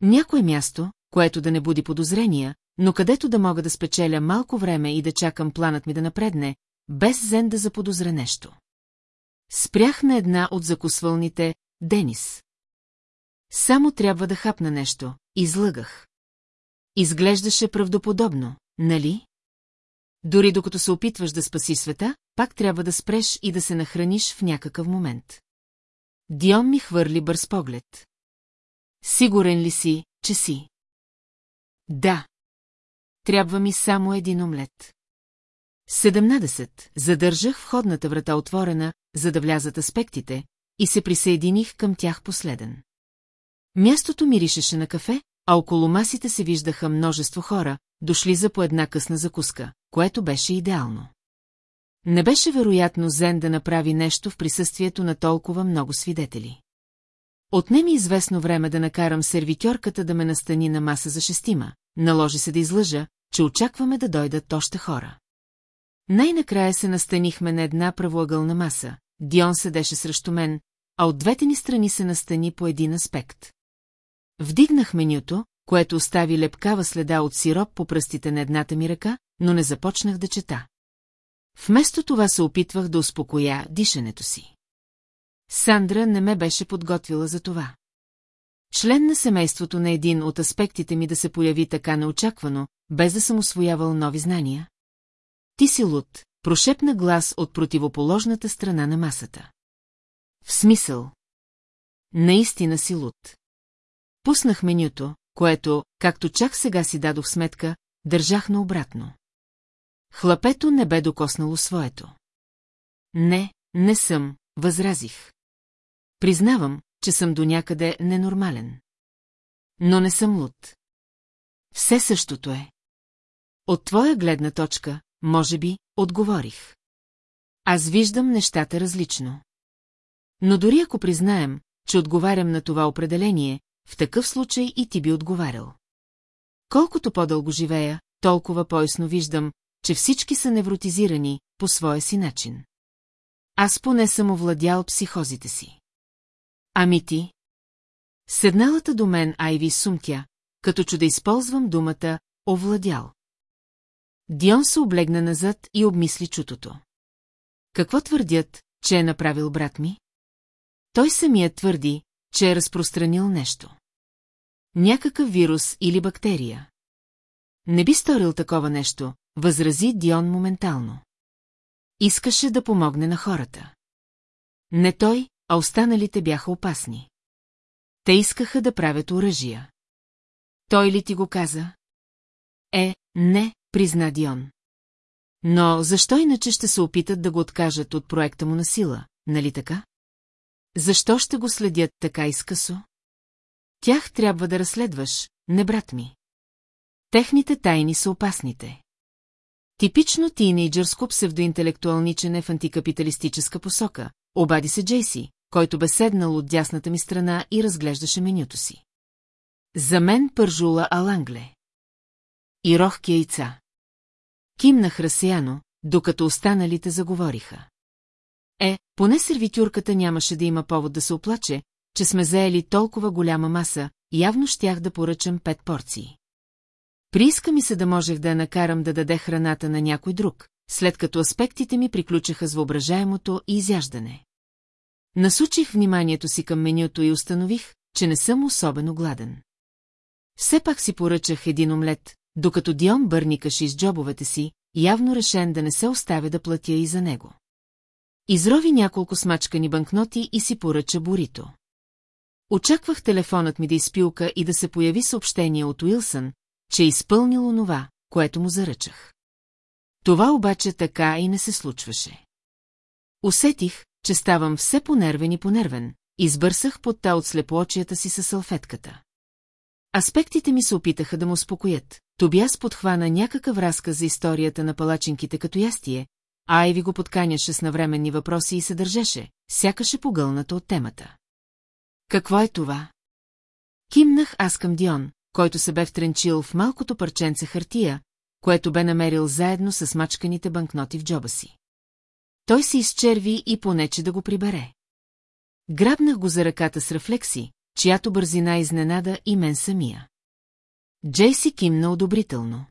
Някое място, което да не буди подозрения, но където да мога да спечеля малко време и да чакам планът ми да напредне, без Зен да заподозре нещо. Спрях на една от закусвалните Денис. Само трябва да хапна нещо, излъгах. Изглеждаше правдоподобно, нали? Дори докато се опитваш да спаси света, пак трябва да спреш и да се нахраниш в някакъв момент. Дион ми хвърли бърз поглед. Сигурен ли си, че си? Да. Трябва ми само един омлет. 17. Задържах входната врата отворена, за да влязат аспектите, и се присъединих към тях последен. Мястото миришеше на кафе, а около масите се виждаха множество хора, дошли за по една късна закуска, което беше идеално. Не беше вероятно Зен да направи нещо в присъствието на толкова много свидетели. Отне ми известно време да накарам сервитьорката да ме настани на маса за шестима, наложи се да излъжа, че очакваме да дойдат още хора. Най-накрая се настанихме на една правоъгълна маса, Дион седеше срещу мен, а от двете ни страни се настани по един аспект. Вдигнах менюто, което остави лепкава следа от сироп по пръстите на едната ми ръка, но не започнах да чета. Вместо това се опитвах да успокоя дишането си. Сандра не ме беше подготвила за това. Член на семейството на един от аспектите ми да се появи така неочаквано, без да съм освоявал нови знания. Ти си луд, прошепна глас от противоположната страна на масата. В смисъл. Наистина си луд. Пуснах менюто, което, както чак сега си дадох сметка, държах наобратно. Хлапето не бе докоснало своето. Не, не съм, възразих. Признавам, че съм до някъде ненормален. Но не съм луд. Все същото е. От твоя гледна точка, може би, отговорих. Аз виждам нещата различно. Но дори ако признаем, че отговарям на това определение, в такъв случай и ти би отговарял. Колкото по-дълго живея, толкова по-ясно виждам, че всички са невротизирани по своя си начин. Аз поне съм овладял психозите си. Ами ти? Седналата до мен Айви сумтя, като че да използвам думата «овладял». Дион се облегна назад и обмисли чутото. Какво твърдят, че е направил брат ми? Той самият твърди, че е разпространил нещо. Някакъв вирус или бактерия. Не би сторил такова нещо, възрази Дион моментално. Искаше да помогне на хората. Не той, а останалите бяха опасни. Те искаха да правят оръжия. Той ли ти го каза? Е, не, призна Дион. Но защо иначе ще се опитат да го откажат от проекта му на сила, нали така? Защо ще го следят така изкъсо? Тях трябва да разследваш, не брат ми. Техните тайни са опасните. Типично тинейджърско псевдоинтелектуалничене в антикапиталистическа посока, обади се Джейси, който бе седнал от дясната ми страна и разглеждаше менюто си. За мен пържула алангле. И рохки яйца. Кимнах разсеяно, докато останалите заговориха. Е, поне сервитюрката нямаше да има повод да се оплаче, че сме заели толкова голяма маса, явно щях да поръчам пет порции. Прииска ми се да можех да я накарам да даде храната на някой друг, след като аспектите ми приключиха с въображаемото и изяждане. Насучих вниманието си към менюто и установих, че не съм особено гладен. Все пак си поръчах един омлет, докато Дион бърникаше из джобовете си, явно решен да не се оставя да платя и за него. Изрови няколко смачкани банкноти и си поръча бурито. Очаквах телефонът ми да изпилка и да се появи съобщение от Уилсън, че е изпълнил онова, което му заръчах. Това обаче така и не се случваше. Усетих, че ставам все понервен и понервен, избърсах та от слепоочията си със салфетката. Аспектите ми се опитаха да му успокоят. Тобиас подхвана някакъв разказ за историята на палачинките като ястие, а Айви го подканяше с навременни въпроси и се държеше, сякаше погълната от темата. Какво е това? Кимнах аз към Дион, който се бе втренчил в малкото парченце хартия, което бе намерил заедно с мачканите банкноти в джоба си. Той се изчерви и понече да го прибере. Грабнах го за ръката с рефлекси, чиято бързина изненада и мен самия. Джейси кимна одобрително.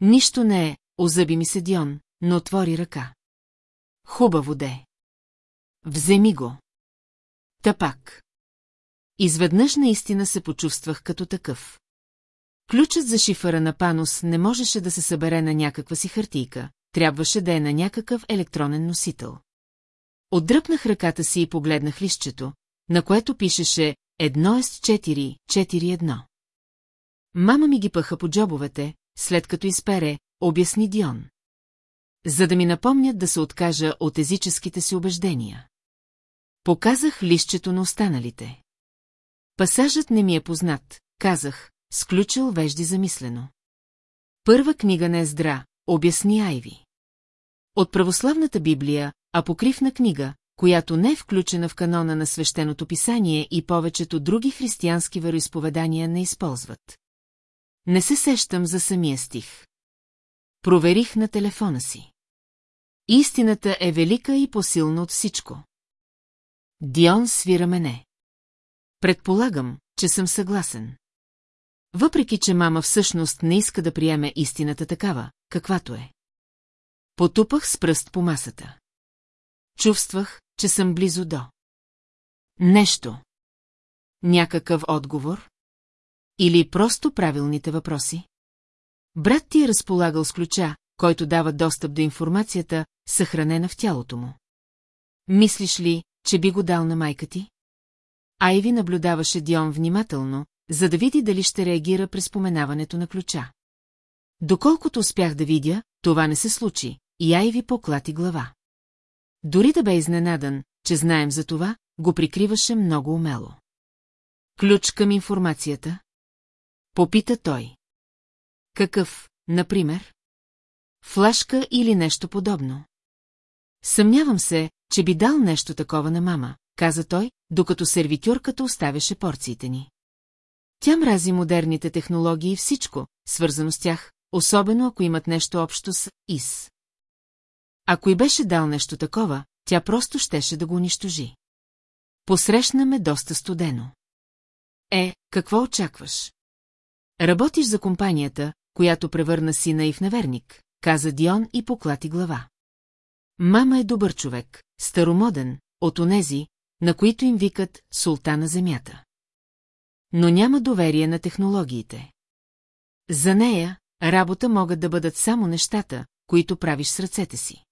Нищо не е, озъби ми се Дион, но отвори ръка. Хубаво де. Вземи го. Тапак. Изведнъж наистина се почувствах като такъв. Ключът за шифъра на Панос не можеше да се събере на някаква си хартийка, трябваше да е на някакъв електронен носител. Отдръпнах ръката си и погледнах листчето, на което пишеше едно с 4, 4-1. Мама ми ги пъха по джобовете, след като изпере, обясни Дион. За да ми напомнят да се откажа от езическите си убеждения. Показах листчето на останалите. Пасажът не ми е познат, казах, сключил вежди замислено. Първа книга не е здра, обясни Айви. От православната Библия, апокривна книга, която не е включена в канона на свещеното писание и повечето други християнски вероисповедания не използват. Не се сещам за самия стих. Проверих на телефона си. Истината е велика и посилна от всичко. Дион свира мене. Предполагам, че съм съгласен. Въпреки, че мама всъщност не иска да приеме истината такава, каквато е. Потупах с пръст по масата. Чувствах, че съм близо до. Нещо. Някакъв отговор? Или просто правилните въпроси? Брат ти е разполагал с ключа, който дава достъп до информацията, съхранена в тялото му. Мислиш ли, че би го дал на майка ти? Айви наблюдаваше Дион внимателно, за да види дали ще реагира при споменаването на ключа. Доколкото успях да видя, това не се случи, и Айви поклати глава. Дори да бе изненадан, че знаем за това, го прикриваше много умело. Ключ към информацията? Попита той. Какъв, например? Флашка или нещо подобно? Съмнявам се, че би дал нещо такова на мама, каза той, докато сервитюрката оставяше порциите ни. Тя мрази модерните технологии и всичко, свързано с тях, особено ако имат нещо общо с ИС. Ако и беше дал нещо такова, тя просто щеше да го унищожи. Посрещна ме доста студено. Е, какво очакваш? Работиш за компанията, която превърна сина и в неверник, каза Дион и поклати глава. Мама е добър човек, старомоден, от онези, на които им викат султана земята. Но няма доверие на технологиите. За нея, работа могат да бъдат само нещата, които правиш с ръцете си.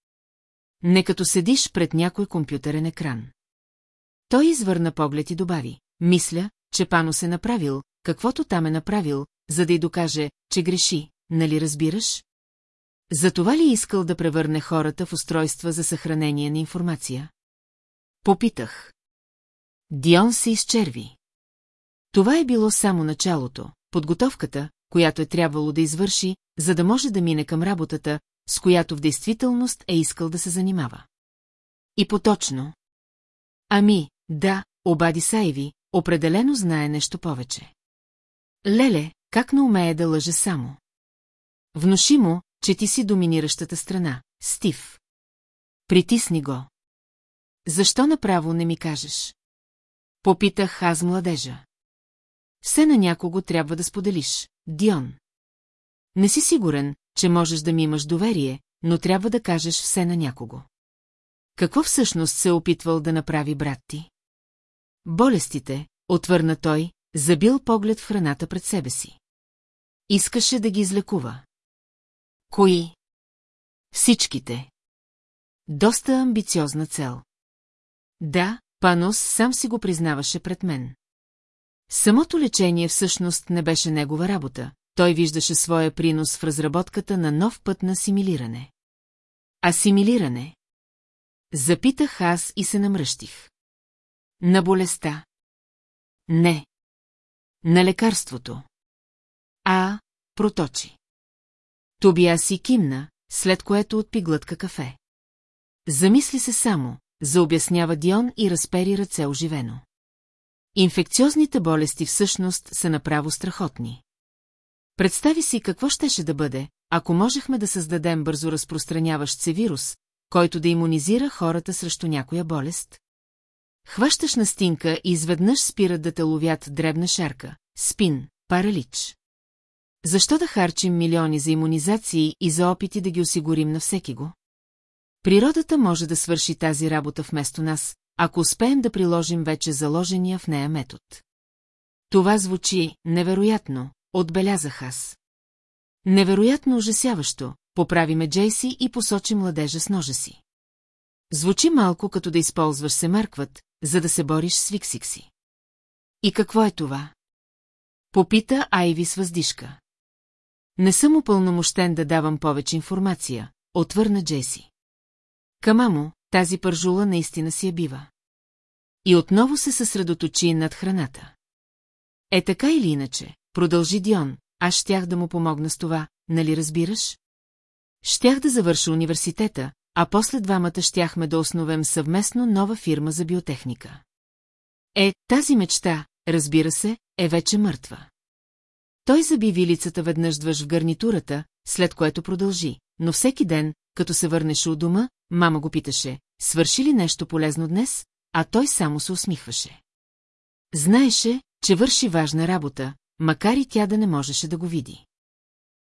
Не като седиш пред някой компютърен екран. Той извърна поглед и добави. Мисля, че Пано се направил, каквото там е направил, за да й докаже, че греши, нали разбираш? Затова ли искал да превърне хората в устройства за съхранение на информация? Попитах. Дион се изчерви. Това е било само началото, подготовката, която е трябвало да извърши, за да може да мине към работата, с която в действителност е искал да се занимава. И поточно. Ами, да, обади Сайви, определено знае нещо повече. Леле, как не умее да лъже само? Внуши му, че ти си доминиращата страна, Стив. Притисни го. Защо направо не ми кажеш? Попитах аз младежа. Все на някого трябва да споделиш, Дион. Не си сигурен, че можеш да ми имаш доверие, но трябва да кажеш все на някого. Какво всъщност се е опитвал да направи брат ти? Болестите, отвърна той, забил поглед в храната пред себе си. Искаше да ги излекува. Кои? Всичките. Доста амбициозна цел. Да, Панос сам си го признаваше пред мен. Самото лечение всъщност не беше негова работа, той виждаше своя принос в разработката на нов път на асимилиране. Асимилиране? Запитах аз и се намръщих. На болестта. Не. На лекарството. А, проточи. Тобия си кимна, след което отпи глътка кафе. Замисли се само, заобяснява Дион и разпери ръце оживено. Инфекциозните болести всъщност са направо страхотни. Представи си какво щеше да бъде, ако можехме да създадем бързо разпространяващ се вирус, който да иммунизира хората срещу някоя болест. Хващаш на стинка и изведнъж спират да те ловят дребна шарка, спин, паралич. Защо да харчим милиони за иммунизации и за опити да ги осигурим на всеки го? Природата може да свърши тази работа вместо нас, ако успеем да приложим вече заложения в нея метод. Това звучи невероятно, отбелязах аз. Невероятно ужасяващо, поправиме Джейси и посочи младежа с ножа си. Звучи малко като да използваш се мъркват, за да се бориш с Виксикси. И какво е това? Попита Айви с въздишка. Не съм упълномощен да давам повече информация, отвърна Джейси. Камамо, тази пържула наистина си я бива. И отново се съсредоточи над храната. Е така или иначе, продължи Дион, аз щях да му помогна с това, нали разбираш? Щях да завърша университета, а после двамата щяхме да основем съвместно нова фирма за биотехника. Е, тази мечта, разбира се, е вече мъртва. Той заби вилицата веднъж в гарнитурата, след което продължи, но всеки ден, като се върнеше от дома, мама го питаше, свърши ли нещо полезно днес, а той само се усмихваше. Знаеше, че върши важна работа, макар и тя да не можеше да го види.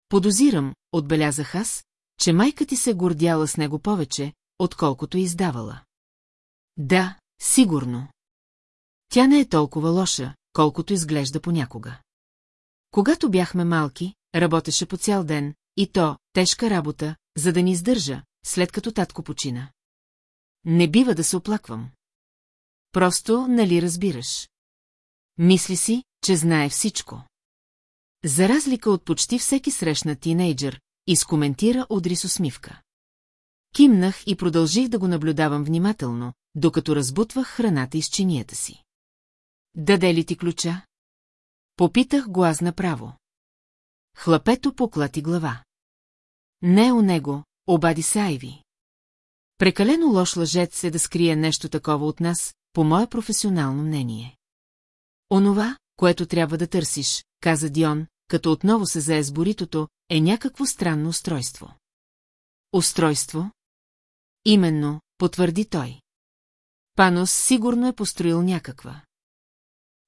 Подозирам, отбелязах аз, че майка ти се гордяла с него повече, отколкото издавала. Да, сигурно. Тя не е толкова лоша, колкото изглежда понякога. Когато бяхме малки, работеше по цял ден, и то, тежка работа, за да ни издържа, след като татко почина. Не бива да се оплаквам. Просто, нали разбираш? Мисли си, че знае всичко. За разлика от почти всеки срещна тинейджър, изкоментира Одри с усмивка. Кимнах и продължих да го наблюдавам внимателно, докато разбутвах храната из чинията си. Даде ли ти ключа? Попитах го аз направо. Хлапето поклати глава. Не у него, обади се Айви. Прекалено лош лъжец е да скрие нещо такова от нас, по мое професионално мнение. Онова, което трябва да търсиш, каза Дион, като отново се зае с боритото, е някакво странно устройство. Устройство? Именно, потвърди той. Панос сигурно е построил някаква.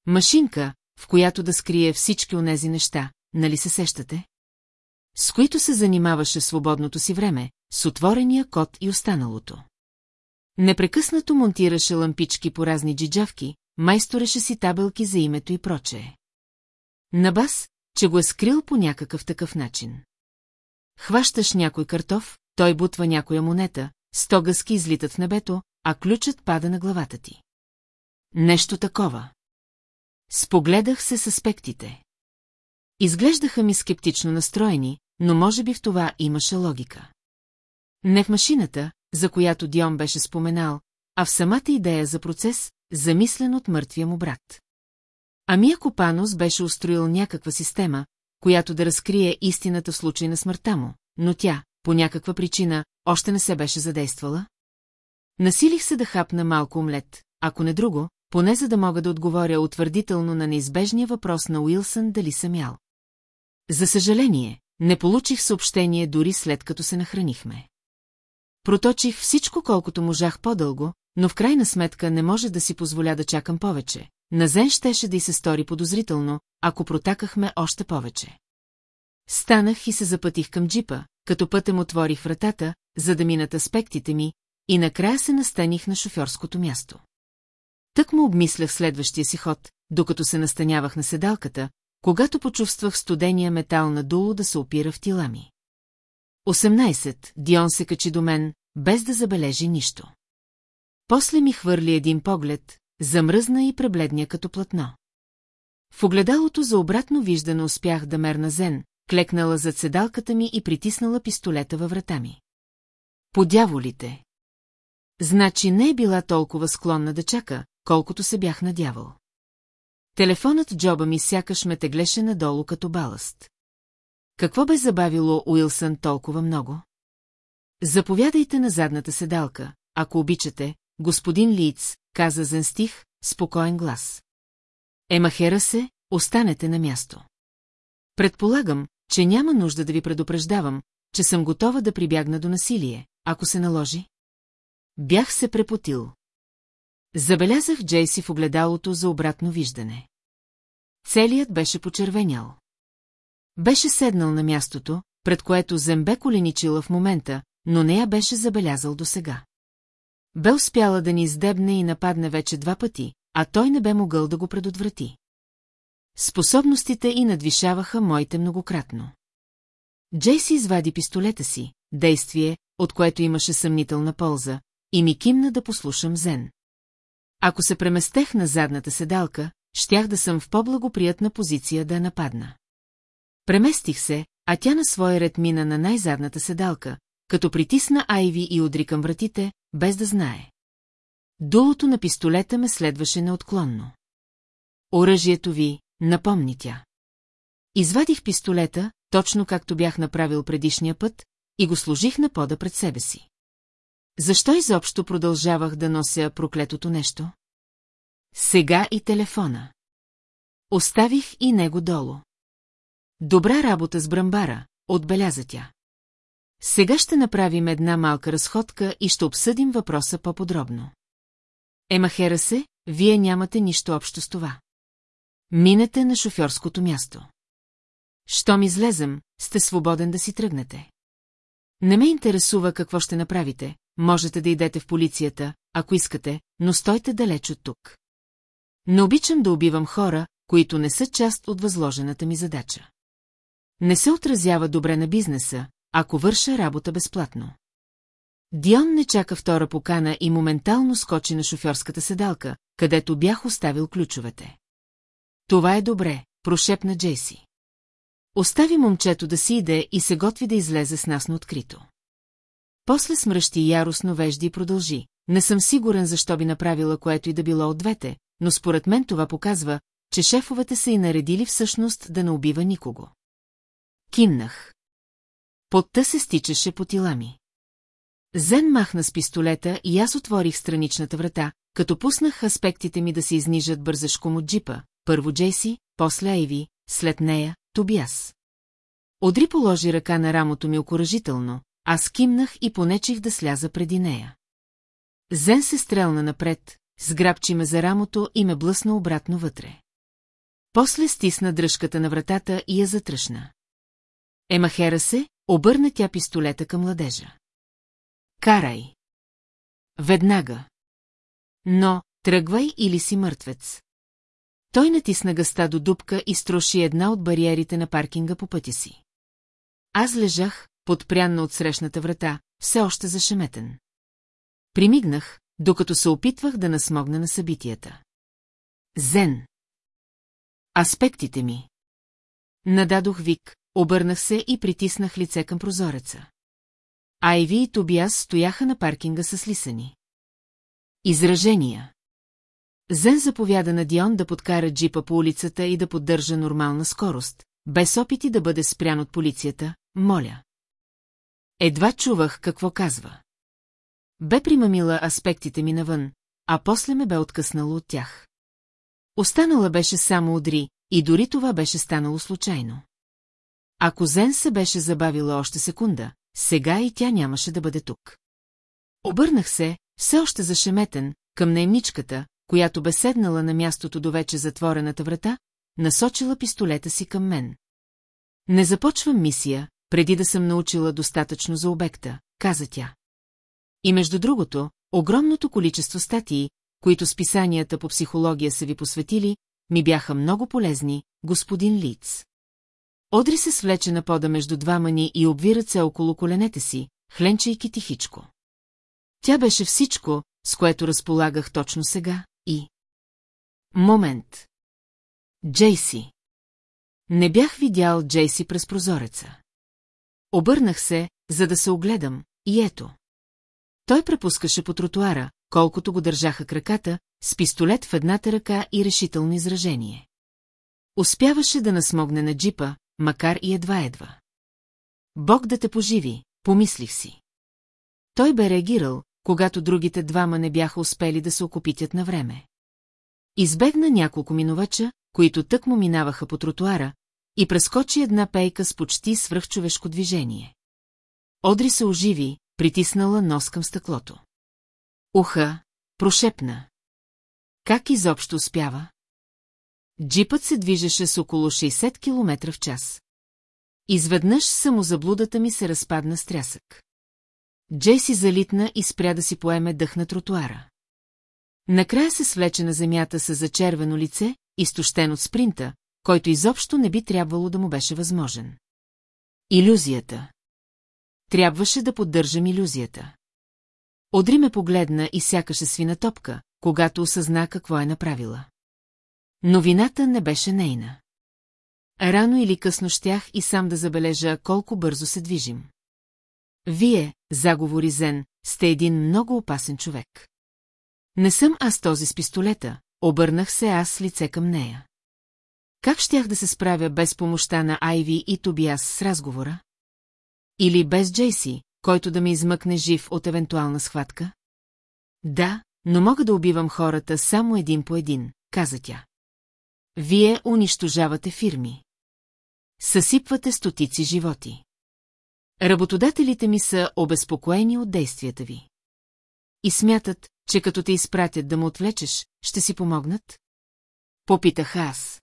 Машинка, в която да скрие всички онези неща, нали се сещате? С които се занимаваше свободното си време, с отворения код и останалото. Непрекъснато монтираше лампички по разни джиджавки, майстореше си табелки за името и прочее. На бас, че го е скрил по някакъв такъв начин. Хващаш някой картоф, той бутва някоя монета, сто гъски излитат в небето, а ключът пада на главата ти. Нещо такова. Спогледах се с аспектите. Изглеждаха ми скептично настроени, но може би в това имаше логика. Не в машината, за която Дион беше споменал, а в самата идея за процес, замислен от мъртвия му брат. Ами ако беше устроил някаква система, която да разкрие истината в случай на смъртта му, но тя, по някаква причина, още не се беше задействала? Насилих се да хапна малко омлет, ако не друго, поне за да мога да отговоря утвърдително на неизбежния въпрос на Уилсън дали съм ял. За съжаление, не получих съобщение дори след като се нахранихме. Проточих всичко колкото можах по-дълго, но в крайна сметка не може да си позволя да чакам повече. На Зен щеше да й се стори подозрително, ако протакахме още повече. Станах и се запътих към джипа, като пътем отворих вратата, за да минат аспектите ми, и накрая се настаних на шофьорското място. Тък му обмислях следващия си ход, докато се настанявах на седалката, когато почувствах студения метал на дуло да се опира в тила ми. 18. Дион се качи до мен, без да забележи нищо. После ми хвърли един поглед, замръзна и пребледня като платно. В огледалото за обратно виждане успях да мерна Зен, клекнала зад седалката ми и притиснала пистолета във врата ми. Подяволите! Значи не е била толкова склонна да чака, колкото се бях надявал. Телефонът джоба ми сякаш ме теглеше надолу като баласт. Какво бе забавило Уилсън толкова много? Заповядайте на задната седалка, ако обичате, господин Лиц, каза Зенстих, спокоен глас. Емахера се, останете на място. Предполагам, че няма нужда да ви предупреждавам, че съм готова да прибягна до насилие, ако се наложи. Бях се препотил. Забелязах Джейси в огледалото за обратно виждане. Целият беше почервенял. Беше седнал на мястото, пред което Зембе коленичила в момента, но не я беше забелязал досега. Бе успяла да ни издебне и нападне вече два пъти, а той не бе могъл да го предотврати. Способностите и надвишаваха моите многократно. Джейси извади пистолета си, действие, от което имаше съмнителна полза, и ми кимна да послушам Зен. Ако се преместех на задната седалка, щях да съм в по-благоприятна позиция да нападна. Преместих се, а тя на своя ред мина на най-задната седалка, като притисна Айви и удри към вратите, без да знае. Дулото на пистолета ме следваше неотклонно. Оръжието ви, напомни тя. Извадих пистолета, точно както бях направил предишния път, и го сложих на пода пред себе си. Защо изобщо продължавах да нося проклетото нещо? Сега и телефона. Оставих и него долу. Добра работа с брамбара, отбеляза тя. Сега ще направим една малка разходка и ще обсъдим въпроса по-подробно. Емахера се, вие нямате нищо общо с това. Минете на шофьорското място. Щом излезем, сте свободен да си тръгнете. Не ме интересува какво ще направите, можете да идете в полицията, ако искате, но стойте далеч от тук. Не обичам да убивам хора, които не са част от възложената ми задача. Не се отразява добре на бизнеса, ако върша работа безплатно. Дион не чака втора покана и моментално скочи на шофьорската седалка, където бях оставил ключовете. Това е добре, прошепна Джейси. Остави момчето да си иде и се готви да излезе с нас на открито. После смръщи яростно вежди и продължи. Не съм сигурен защо би направила което и да било от двете, но според мен това показва, че шефовете са и наредили всъщност да не убива никого. Кимнах. Потта се стичаше по тила ми. Зен махна с пистолета и аз отворих страничната врата, като пуснах аспектите ми да се изнижат бързашком от джипа, първо Джейси, после Айви, след нея Тобиас. Одри положи ръка на рамото ми окоръжително, аз кимнах и понечих да сляза преди нея. Зен се стрелна напред, сграбчи ме за рамото и ме блъсна обратно вътре. После стисна дръжката на вратата и я затръшна. Емахера се, обърна тя пистолета към младежа. Карай! Веднага. Но, тръгвай или си мъртвец. Той натисна гъста до дупка и строши една от бариерите на паркинга по пътя си. Аз лежах, подпрянна от срещната врата, все още зашеметен. Примигнах, докато се опитвах да насмогна на събитията. Зен. Аспектите ми. Нададох вик, обърнах се и притиснах лице към прозореца. Айви и Тобиас стояха на паркинга с лисани. Изражения. Зен заповяда на Дион да подкара джипа по улицата и да поддържа нормална скорост, без опити да бъде спрян от полицията, моля. Едва чувах какво казва. Бе примамила аспектите ми навън, а после ме бе откъснало от тях. Останала беше само Одри, и дори това беше станало случайно. Ако Зен се беше забавила още секунда, сега и тя нямаше да бъде тук. Обърнах се, все още зашеметен, към наемничката, която бе седнала на мястото до вече затворената врата, насочила пистолета си към мен. Не започвам мисия, преди да съм научила достатъчно за обекта, каза тя. И между другото, огромното количество статии, които списанията по психология са ви посветили, ми бяха много полезни, господин Лиц. Одри се свлече на пода между двама ни и обви ръце около коленете си, хленчайки тихичко. Тя беше всичко, с което разполагах точно сега, и... Момент. Джейси. Не бях видял Джейси през прозореца. Обърнах се, за да се огледам, и ето. Той препускаше по тротуара, колкото го държаха краката, с пистолет в едната ръка и решително изражение. Успяваше да насмогне на джипа, макар и едва-едва. Бог да те поживи, помислих си. Той бе реагирал, когато другите двама не бяха успели да се окупитят на време. Избегна няколко минувача, които тък му минаваха по тротуара, и прескочи една пейка с почти свръхчовешко движение. Одри се оживи, притиснала нос към стъклото. Уха, прошепна. Как изобщо успява? Джипът се движеше с около 60 км в час. Изведнъж самозаблудата ми се разпадна с трясък. Джейси залитна и спря да си поеме дъх на тротуара. Накрая се свлече на земята с зачервено лице, изтощен от спринта, който изобщо не би трябвало да му беше възможен. Илюзията. Трябваше да поддържам илюзията. Одри ме погледна и сякаше свина топка, когато осъзна какво е направила. Но вината не беше нейна. Рано или късно щях и сам да забележа колко бързо се движим. Вие, заговори Зен, сте един много опасен човек. Не съм аз този с пистолета, обърнах се аз лице към нея. Как щях да се справя без помощта на Айви и Тобиас с разговора? Или без Джейси, който да ме измъкне жив от евентуална схватка? Да, но мога да убивам хората само един по един, каза тя. Вие унищожавате фирми. Съсипвате стотици животи. Работодателите ми са обезпокоени от действията ви. И смятат, че като те изпратят да му отвлечеш, ще си помогнат? Попитах аз.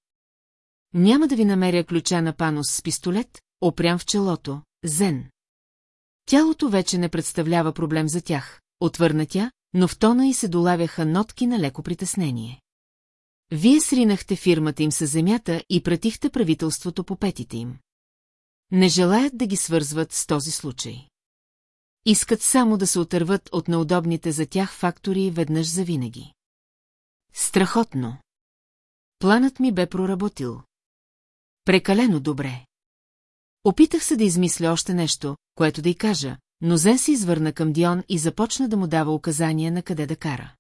Няма да ви намеря ключа на панос с пистолет, опрям в челото, зен. Тялото вече не представлява проблем за тях, отвърна тя, но в тона и се долавяха нотки на леко притеснение. Вие сринахте фирмата им с земята и пратихте правителството по петите им. Не желаят да ги свързват с този случай. Искат само да се отърват от неудобните за тях фактори веднъж за винаги. Страхотно. Планът ми бе проработил. Прекалено добре. Опитах се да измисля още нещо, което да й кажа, но Зен се извърна към Дион и започна да му дава указания на къде да кара.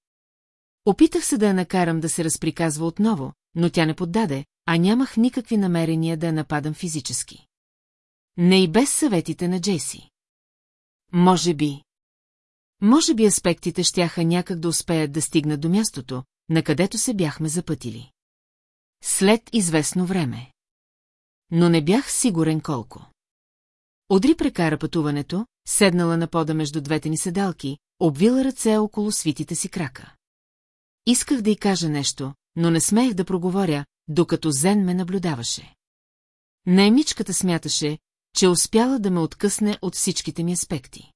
Опитах се да я накарам да се разприказва отново, но тя не поддаде, а нямах никакви намерения да я нападам физически. Не и без съветите на Джеси. Може би. Може би аспектите щяха някак да успеят да стигнат до мястото, на където се бяхме запътили. След известно време. Но не бях сигурен колко. Одри прекара пътуването, седнала на пода между двете ни седалки, обвила ръце около свитите си крака. Исках да й кажа нещо, но не смеех да проговоря, докато Зен ме наблюдаваше. Наймичката смяташе, че успяла да ме откъсне от всичките ми аспекти.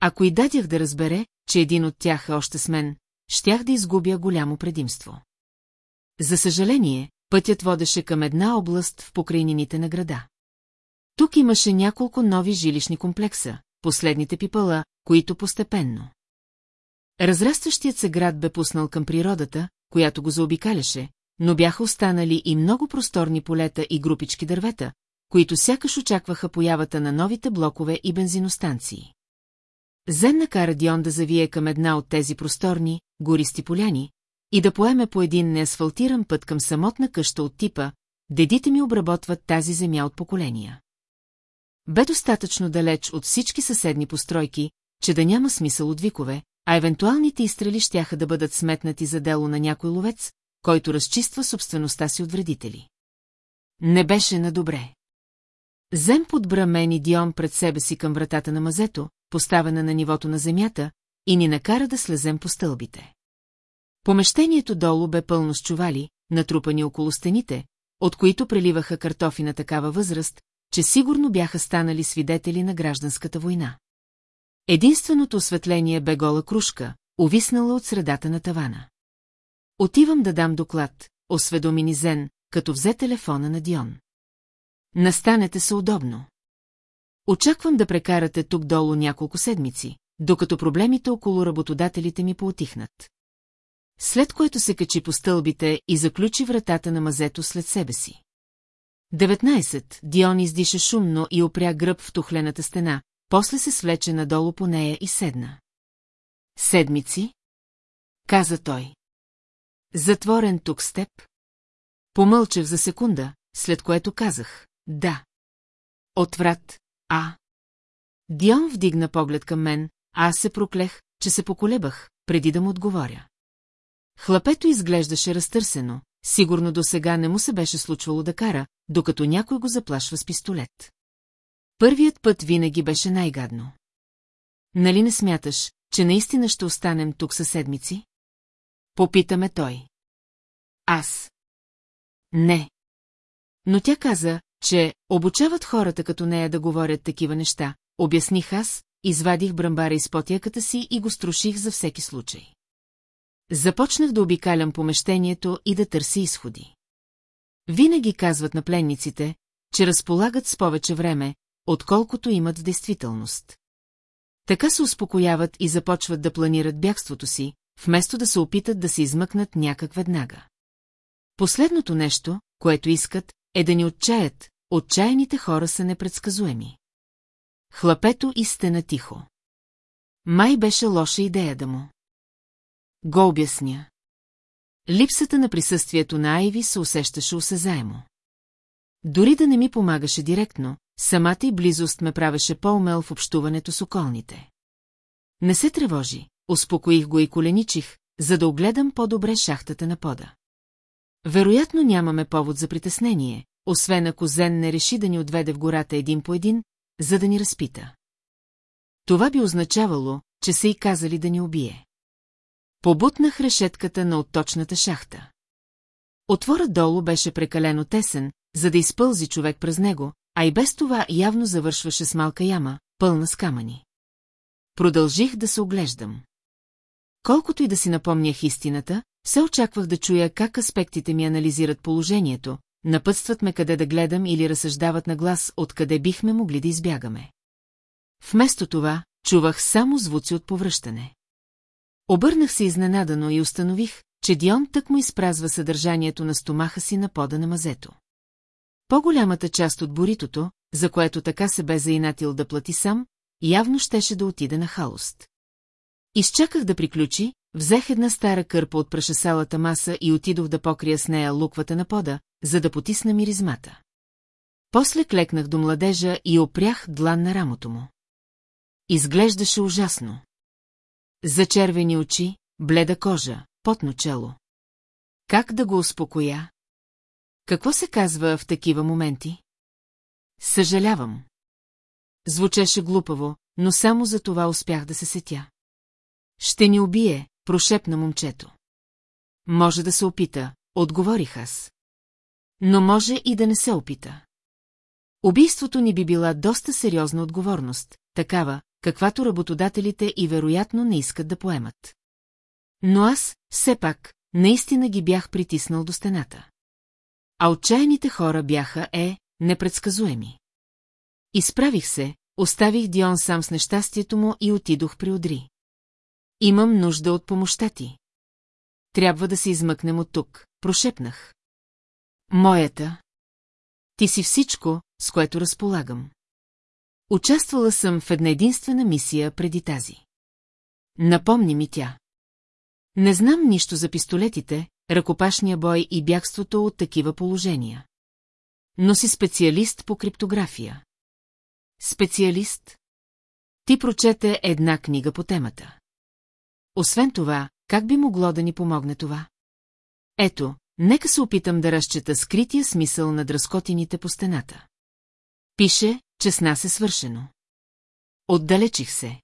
Ако и дадях да разбере, че един от тях е още с мен, щях да изгубя голямо предимство. За съжаление, пътят водеше към една област в покрайнините на града. Тук имаше няколко нови жилищни комплекса, последните пипала, които постепенно. Разрастващият се град бе пуснал към природата, която го заобикаляше, но бяха останали и много просторни полета и групички дървета, които сякаш очакваха появата на новите блокове и бензиностанции. Зен накара Дион да завие към една от тези просторни, гористи поляни и да поеме по един неасфалтиран път към самотна къща от типа «Дедите ми обработват тази земя от поколения». Бе достатъчно далеч от всички съседни постройки, че да няма смисъл от викове, а евентуалните изстрели щяха да бъдат сметнати за дело на някой ловец, който разчиства собствеността си от вредители. Не беше на добре. Зем подбра мен и Дион пред себе си към вратата на мазето, поставена на нивото на земята, и ни накара да слезем по стълбите. Помещението долу бе пълно с чували, натрупани около стените, от които преливаха картофи на такава възраст, че сигурно бяха станали свидетели на гражданската война. Единственото осветление бе гола кружка, увиснала от средата на тавана. Отивам да дам доклад, осведоми Зен, като взе телефона на Дион. Настанете се удобно. Очаквам да прекарате тук долу няколко седмици, докато проблемите около работодателите ми поотихнат. След което се качи по стълбите и заключи вратата на мазето след себе си. 19. Дион издиша шумно и опря гръб в тухлената стена, после се свлече надолу по нея и седна. Седмици? Каза той. Затворен тук с теб? Помълчах за секунда, след което казах, да. Отврат, а. Дион вдигна поглед към мен, а аз се проклех, че се поколебах, преди да му отговоря. Хлапето изглеждаше разтърсено, сигурно до сега не му се беше случвало да кара, докато някой го заплашва с пистолет. Първият път винаги беше най-гадно. Нали не смяташ, че наистина ще останем тук със седмици? Попитаме той. Аз. Не. Но тя каза, че обучават хората като нея да говорят такива неща, обясних аз, извадих брамбара из потяката си и го струших за всеки случай. Започнах да обикалям помещението и да търси изходи. Винаги казват на пленниците, че разполагат с повече време, отколкото имат в действителност. Така се успокояват и започват да планират бягството си, вместо да се опитат да се измъкнат някак веднага. Последното нещо, което искат, е да ни отчаят, отчаяните хора са непредсказуеми. Хлапето и стена тихо. Май беше лоша идея да му. Го обясня. Липсата на присъствието на Айви се усещаше осезаемо. Дори да не ми помагаше директно, самата и близост ме правеше по-умел в общуването с околните. Не се тревожи, успокоих го и коленичих, за да огледам по-добре шахтата на пода. Вероятно нямаме повод за притеснение, освен ако Зен не реши да ни отведе в гората един по един, за да ни разпита. Това би означавало, че са и казали да ни убие. Побутнах решетката на отточната шахта. Отворът долу беше прекалено тесен, за да изпълзи човек през него, а и без това явно завършваше с малка яма, пълна с камъни. Продължих да се оглеждам. Колкото и да си напомнях истината, се очаквах да чуя как аспектите ми анализират положението, напътстват ме къде да гледам или разсъждават на глас, откъде бихме могли да избягаме. Вместо това, чувах само звуци от повръщане. Обърнах се изненадано и установих, че Дион тък му изпразва съдържанието на стомаха си на пода на мазето. По-голямата част от боритото, за което така се бе заинатил да плати сам, явно щеше да отиде на халост. Изчаках да приключи, взех една стара кърпа от прашесалата маса и отидох да покрия с нея луквата на пода, за да потисна миризмата. После клекнах до младежа и опрях длан на рамото му. Изглеждаше ужасно. Зачервени очи, бледа кожа, потно чело. Как да го успокоя? Какво се казва в такива моменти? Съжалявам. Звучеше глупаво, но само за това успях да се сетя. Ще ни убие, прошепна момчето. Може да се опита, отговорих аз. Но може и да не се опита. Убийството ни би била доста сериозна отговорност, такава, каквато работодателите и вероятно не искат да поемат. Но аз, все пак, наистина ги бях притиснал до стената. А отчаяните хора бяха, е, непредсказуеми. Изправих се, оставих Дион сам с нещастието му и отидох при Одри. Имам нужда от помощта ти. Трябва да се измъкнем от тук, прошепнах. Моята. Ти си всичко, с което разполагам. Участвала съм в една единствена мисия преди тази. Напомни ми тя. Не знам нищо за пистолетите, ръкопашния бой и бягството от такива положения. Но си специалист по криптография. Специалист? Ти прочете една книга по темата. Освен това, как би могло да ни помогне това? Ето, нека се опитам да разчета скрития смисъл на дръскотините по стената. Пише, че с нас е свършено. Отдалечих се.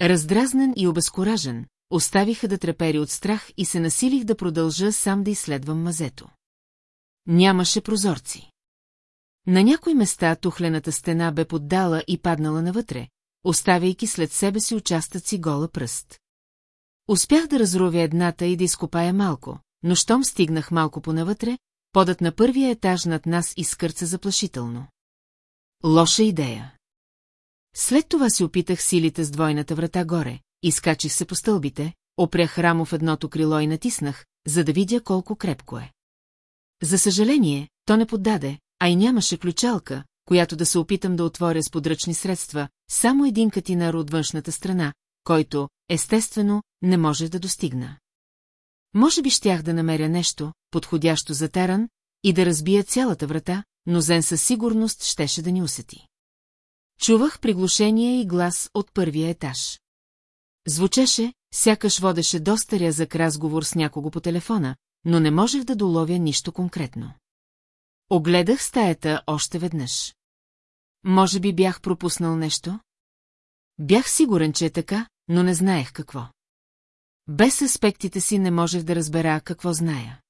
Раздразнен и обезкуражен, оставиха да трепери от страх и се насилих да продължа сам да изследвам мазето. Нямаше прозорци. На някои места тухлената стена бе поддала и паднала навътре, оставяйки след себе си участъци гола пръст. Успях да разровя едната и да изкопая малко, но щом стигнах малко понавътре, подът на първия етаж над нас изкърца заплашително. Лоша идея. След това си опитах силите с двойната врата горе, изкачих се по стълбите, опрях рамо в едното крило и натиснах, за да видя колко крепко е. За съжаление, то не поддаде, а и нямаше ключалка, която да се опитам да отворя с подръчни средства, само един катинар от външната страна, който, естествено, не може да достигна. Може би щях да намеря нещо, подходящо за Теран, и да разбия цялата врата, но Зен със сигурност щеше да ни усети. Чувах приглушение и глас от първия етаж. Звучеше, сякаш водеше доста рязък разговор с някого по телефона, но не можех да доловя нищо конкретно. Огледах стаята още веднъж. Може би бях пропуснал нещо? Бях сигурен, че е така, но не знаех какво. Без аспектите си не можех да разбера какво зная.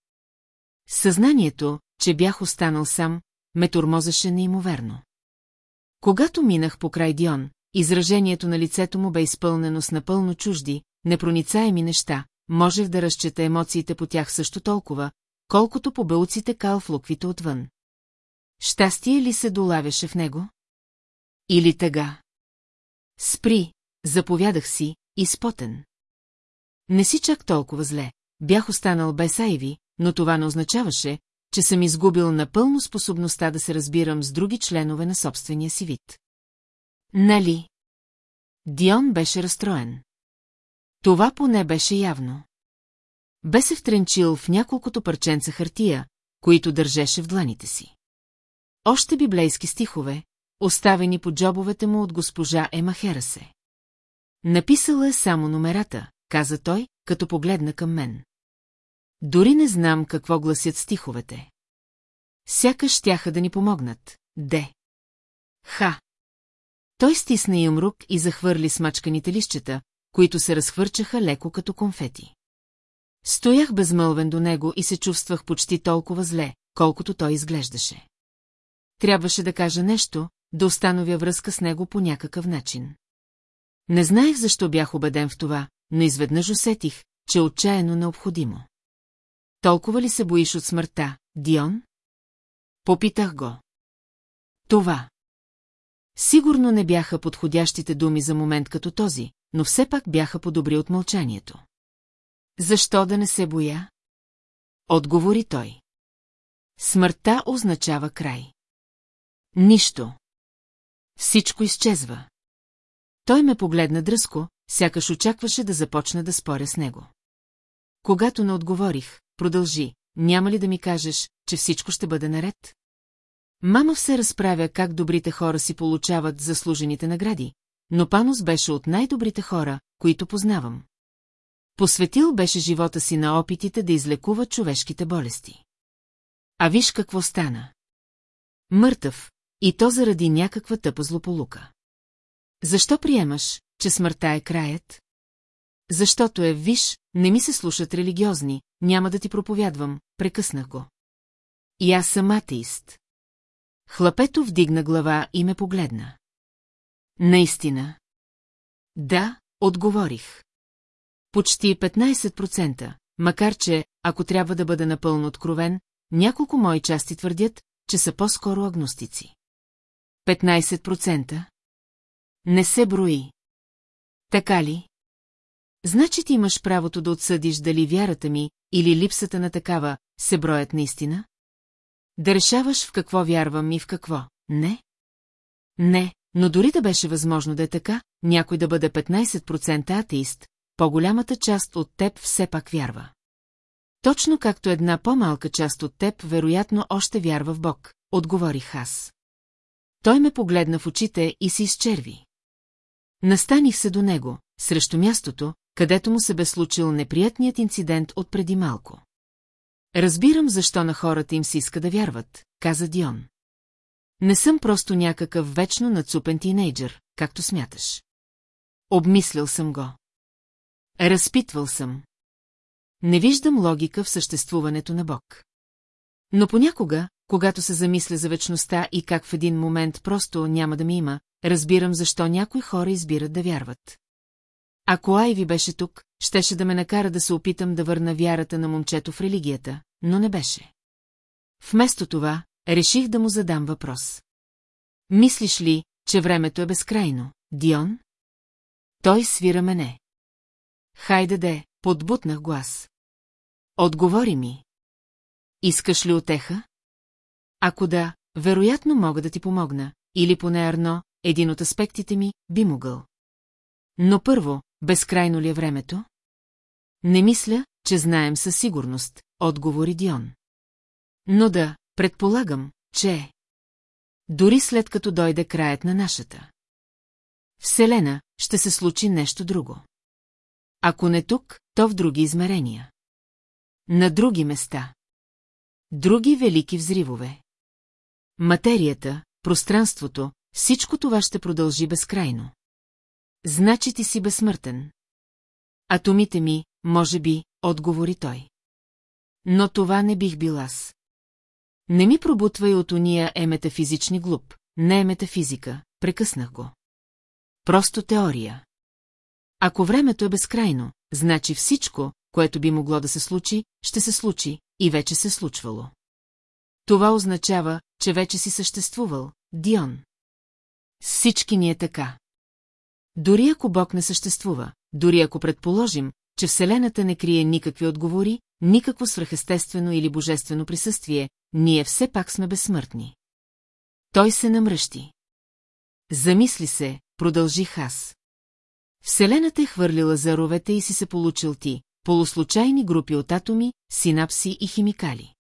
Съзнанието, че бях останал сам, ме тормозеше неимоверно. Когато минах по край Дион, изражението на лицето му бе изпълнено с напълно чужди, непроницаеми неща, можех да разчета емоциите по тях също толкова, колкото по бълците кал в луквите отвън. Щастие ли се долавяше в него? Или тъга? Спри, заповядах си, изпотен. Не си чак толкова зле, бях останал без Айви, но това не означаваше, че съм изгубил напълно способността да се разбирам с други членове на собствения си вид. Нали? Дион беше разстроен. Това поне беше явно. Бе се втренчил в няколкото парченца хартия, които държеше в дланите си. Още библейски стихове, оставени по джобовете му от госпожа Ема Херасе. Написала е само номерата, каза той, като погледна към мен. Дори не знам какво гласят стиховете. Сякаш щяха да ни помогнат. Де. Ха. Той стисна юмрук и захвърли смачканите лищета, които се разхвърчаха леко като конфети. Стоях безмълвен до него и се чувствах почти толкова зле, колкото той изглеждаше. Трябваше да кажа нещо, да установя връзка с него по някакъв начин. Не знаех защо бях убеден в това, но изведнъж усетих, че е отчаяно необходимо. Толкова ли се боиш от смъртта, Дион? Попитах го. Това. Сигурно не бяха подходящите думи за момент като този, но все пак бяха по-добри от мълчанието. Защо да не се боя? Отговори той. Смъртта означава край. Нищо. Всичко изчезва. Той ме погледна дръско, сякаш очакваше да започна да споря с него. Когато не отговорих, продължи, няма ли да ми кажеш, че всичко ще бъде наред? Мама все разправя как добрите хора си получават заслужените награди, но Панос беше от най-добрите хора, които познавам. Посветил беше живота си на опитите да излекува човешките болести. А виж какво стана. Мъртъв, и то заради някаква тъпа злополука. Защо приемаш, че смъртта е краят? Защото е, виж, не ми се слушат религиозни, няма да ти проповядвам, прекъснах го. И аз съм атеист. Хлапето вдигна глава и ме погледна. Наистина. Да, отговорих. Почти 15%, макар че, ако трябва да бъда напълно откровен, няколко мои части твърдят, че са по-скоро агностици. 15%? Не се брои. Така ли? Значи ти имаш правото да отсъдиш дали вярата ми или липсата на такава се броят наистина? Да решаваш в какво вярвам и в какво, не? Не, но дори да беше възможно да е така, някой да бъде 15% атеист, по-голямата част от теб все пак вярва. Точно както една по-малка част от теб вероятно още вярва в Бог, отговорих аз. Той ме погледна в очите и се изчерви. Настаних се до него, срещу мястото, където му се бе случил неприятният инцидент от преди малко. Разбирам защо на хората им се иска да вярват, каза Дион. Не съм просто някакъв вечно нацупен тинейджър, както смяташ. Обмислял съм го. Разпитвал съм. Не виждам логика в съществуването на Бог. Но понякога, когато се замисля за вечността и как в един момент просто няма да ми има, разбирам защо някои хора избират да вярват. Ако Айви беше тук, щеше да ме накара да се опитам да върна вярата на момчето в религията, но не беше. Вместо това, реших да му задам въпрос. Мислиш ли, че времето е безкрайно, Дион? Той свира мене. Хайде де, подбутнах глас. Отговори ми. Искаш ли отеха? Ако да, вероятно мога да ти помогна, или поне Арно, един от аспектите ми, би могъл. Но първо, безкрайно ли е времето? Не мисля, че знаем със сигурност, отговори Дион. Но да, предполагам, че е. Дори след като дойде краят на нашата. Вселена, ще се случи нещо друго. Ако не тук, то в други измерения. На други места. Други велики взривове. Материята, пространството, всичко това ще продължи безкрайно. Значи ти си безсмъртен. Атомите ми, може би, отговори той. Но това не бих бил аз. Не ми пробутвай от уния е метафизични глуп, не е метафизика, прекъснах го. Просто теория. Ако времето е безкрайно, значи всичко, което би могло да се случи, ще се случи и вече се случвало. Това означава, че вече си съществувал, Дион. Всички ни е така. Дори ако Бог не съществува, дори ако предположим, че Вселената не крие никакви отговори, никакво свръхестествено или божествено присъствие, ние все пак сме безсмъртни. Той се намръщи. Замисли се, продължих аз. Вселената е хвърлила заровете и си се получил ти, полуслучайни групи от атоми, синапси и химикали.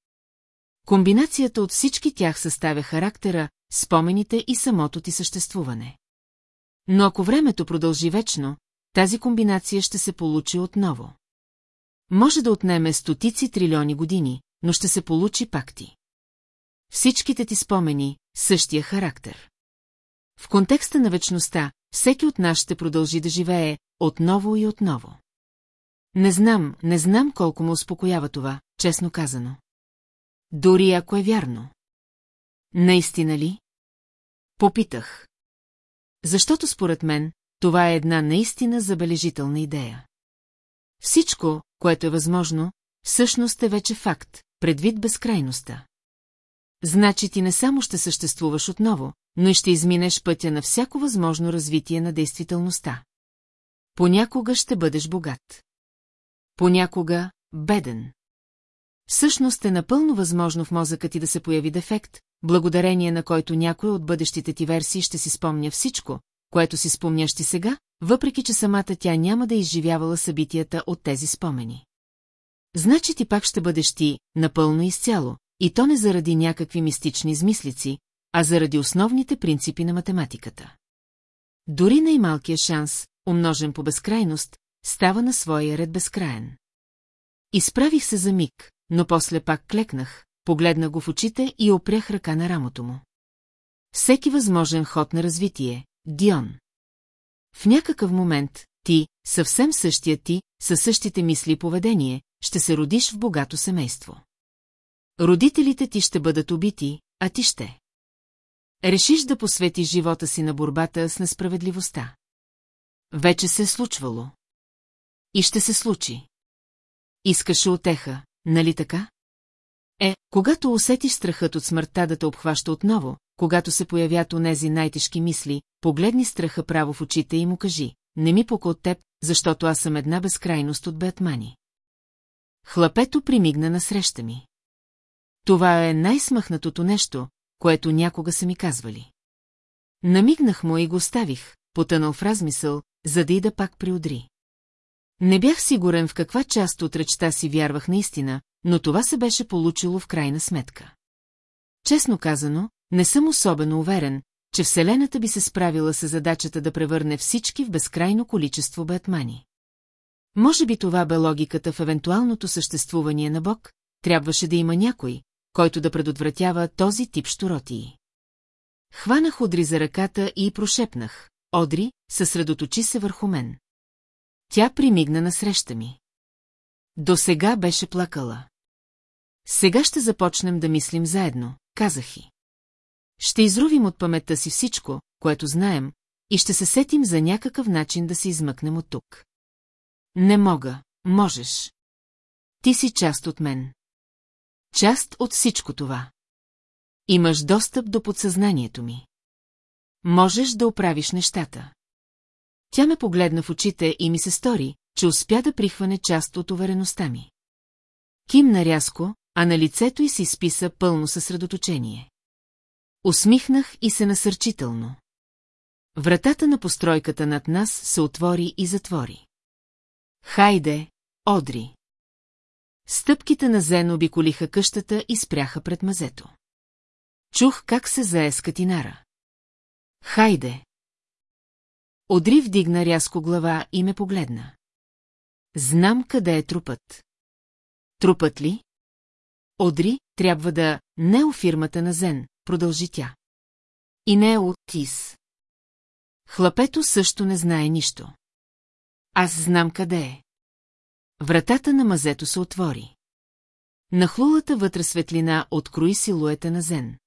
Комбинацията от всички тях съставя характера, спомените и самото ти съществуване. Но ако времето продължи вечно, тази комбинация ще се получи отново. Може да отнеме стотици трилиони години, но ще се получи пак ти. Всичките ти спомени, същия характер. В контекста на вечността, всеки от нас ще продължи да живее отново и отново. Не знам, не знам колко му успокоява това, честно казано. Дори ако е вярно. Наистина ли? Попитах. Защото според мен, това е една наистина забележителна идея. Всичко, което е възможно, всъщност е вече факт, предвид безкрайността. Значи ти не само ще съществуваш отново, но и ще изминеш пътя на всяко възможно развитие на действителността. Понякога ще бъдеш богат. Понякога – беден. Всъщност е напълно възможно в мозъка ти да се появи дефект, благодарение на който някой от бъдещите ти версии ще си спомня всичко, което си спомняш ти сега, въпреки че самата тя няма да изживявала събитията от тези спомени. Значи ти пак ще бъдеш ти, напълно изцяло, и то не заради някакви мистични измислици, а заради основните принципи на математиката. Дори най-малкият шанс, умножен по безкрайност, става на своя ред безкраен. Изправих се за миг, но после пак клекнах, погледна го в очите и опрях ръка на рамото му. Всеки възможен ход на развитие, Дион. В някакъв момент, ти, съвсем същия ти, със същите мисли и поведение, ще се родиш в богато семейство. Родителите ти ще бъдат убити, а ти ще. Решиш да посветиш живота си на борбата с несправедливостта. вече се е случвало. И ще се случи. Искаше отеха, нали така? Е, когато усетиш страхът от смъртта да те обхваща отново, когато се появят онези най-тежки мисли, погледни страха право в очите и му кажи, не ми пока от теб, защото аз съм една безкрайност от Бетмани. Хлапето примигна насреща ми. Това е най-смъхнатото нещо, което някога са ми казвали. Намигнах му и го оставих, потънал в размисъл, за да и да пак приудри. Не бях сигурен в каква част от речта си вярвах наистина, но това се беше получило в крайна сметка. Честно казано, не съм особено уверен, че Вселената би се справила с задачата да превърне всички в безкрайно количество бетмани. Може би това бе логиката в евентуалното съществуване на Бог, трябваше да има някой, който да предотвратява този тип штуротии. Хванах Одри за ръката и прошепнах. Одри, съсредоточи се върху мен. Тя примигна насреща ми. До сега беше плакала. Сега ще започнем да мислим заедно, казах и. Ще изрувим от паметта си всичко, което знаем, и ще се сетим за някакъв начин да се измъкнем от тук. Не мога, можеш. Ти си част от мен. Част от всичко това. Имаш достъп до подсъзнанието ми. Можеш да оправиш нещата. Тя ме погледна в очите и ми се стори, че успя да прихване част от увереността ми. Кимна рязко, а на лицето й се изписа пълно съсредоточение. Усмихнах и се насърчително. Вратата на постройката над нас се отвори и затвори. Хайде, Одри! Стъпките на Зен обиколиха къщата и спряха пред мазето. Чух как се зае скатинара. Хайде! Одри вдигна рязко глава и ме погледна. Знам къде е трупът. Трупът ли? Одри трябва да не у фирмата на Зен, продължи тя. И не е от Тис. Хлапето също не знае нищо. Аз знам къде е. Вратата на мазето се отвори. Нахлулата вътре светлина открои силуета на Зен.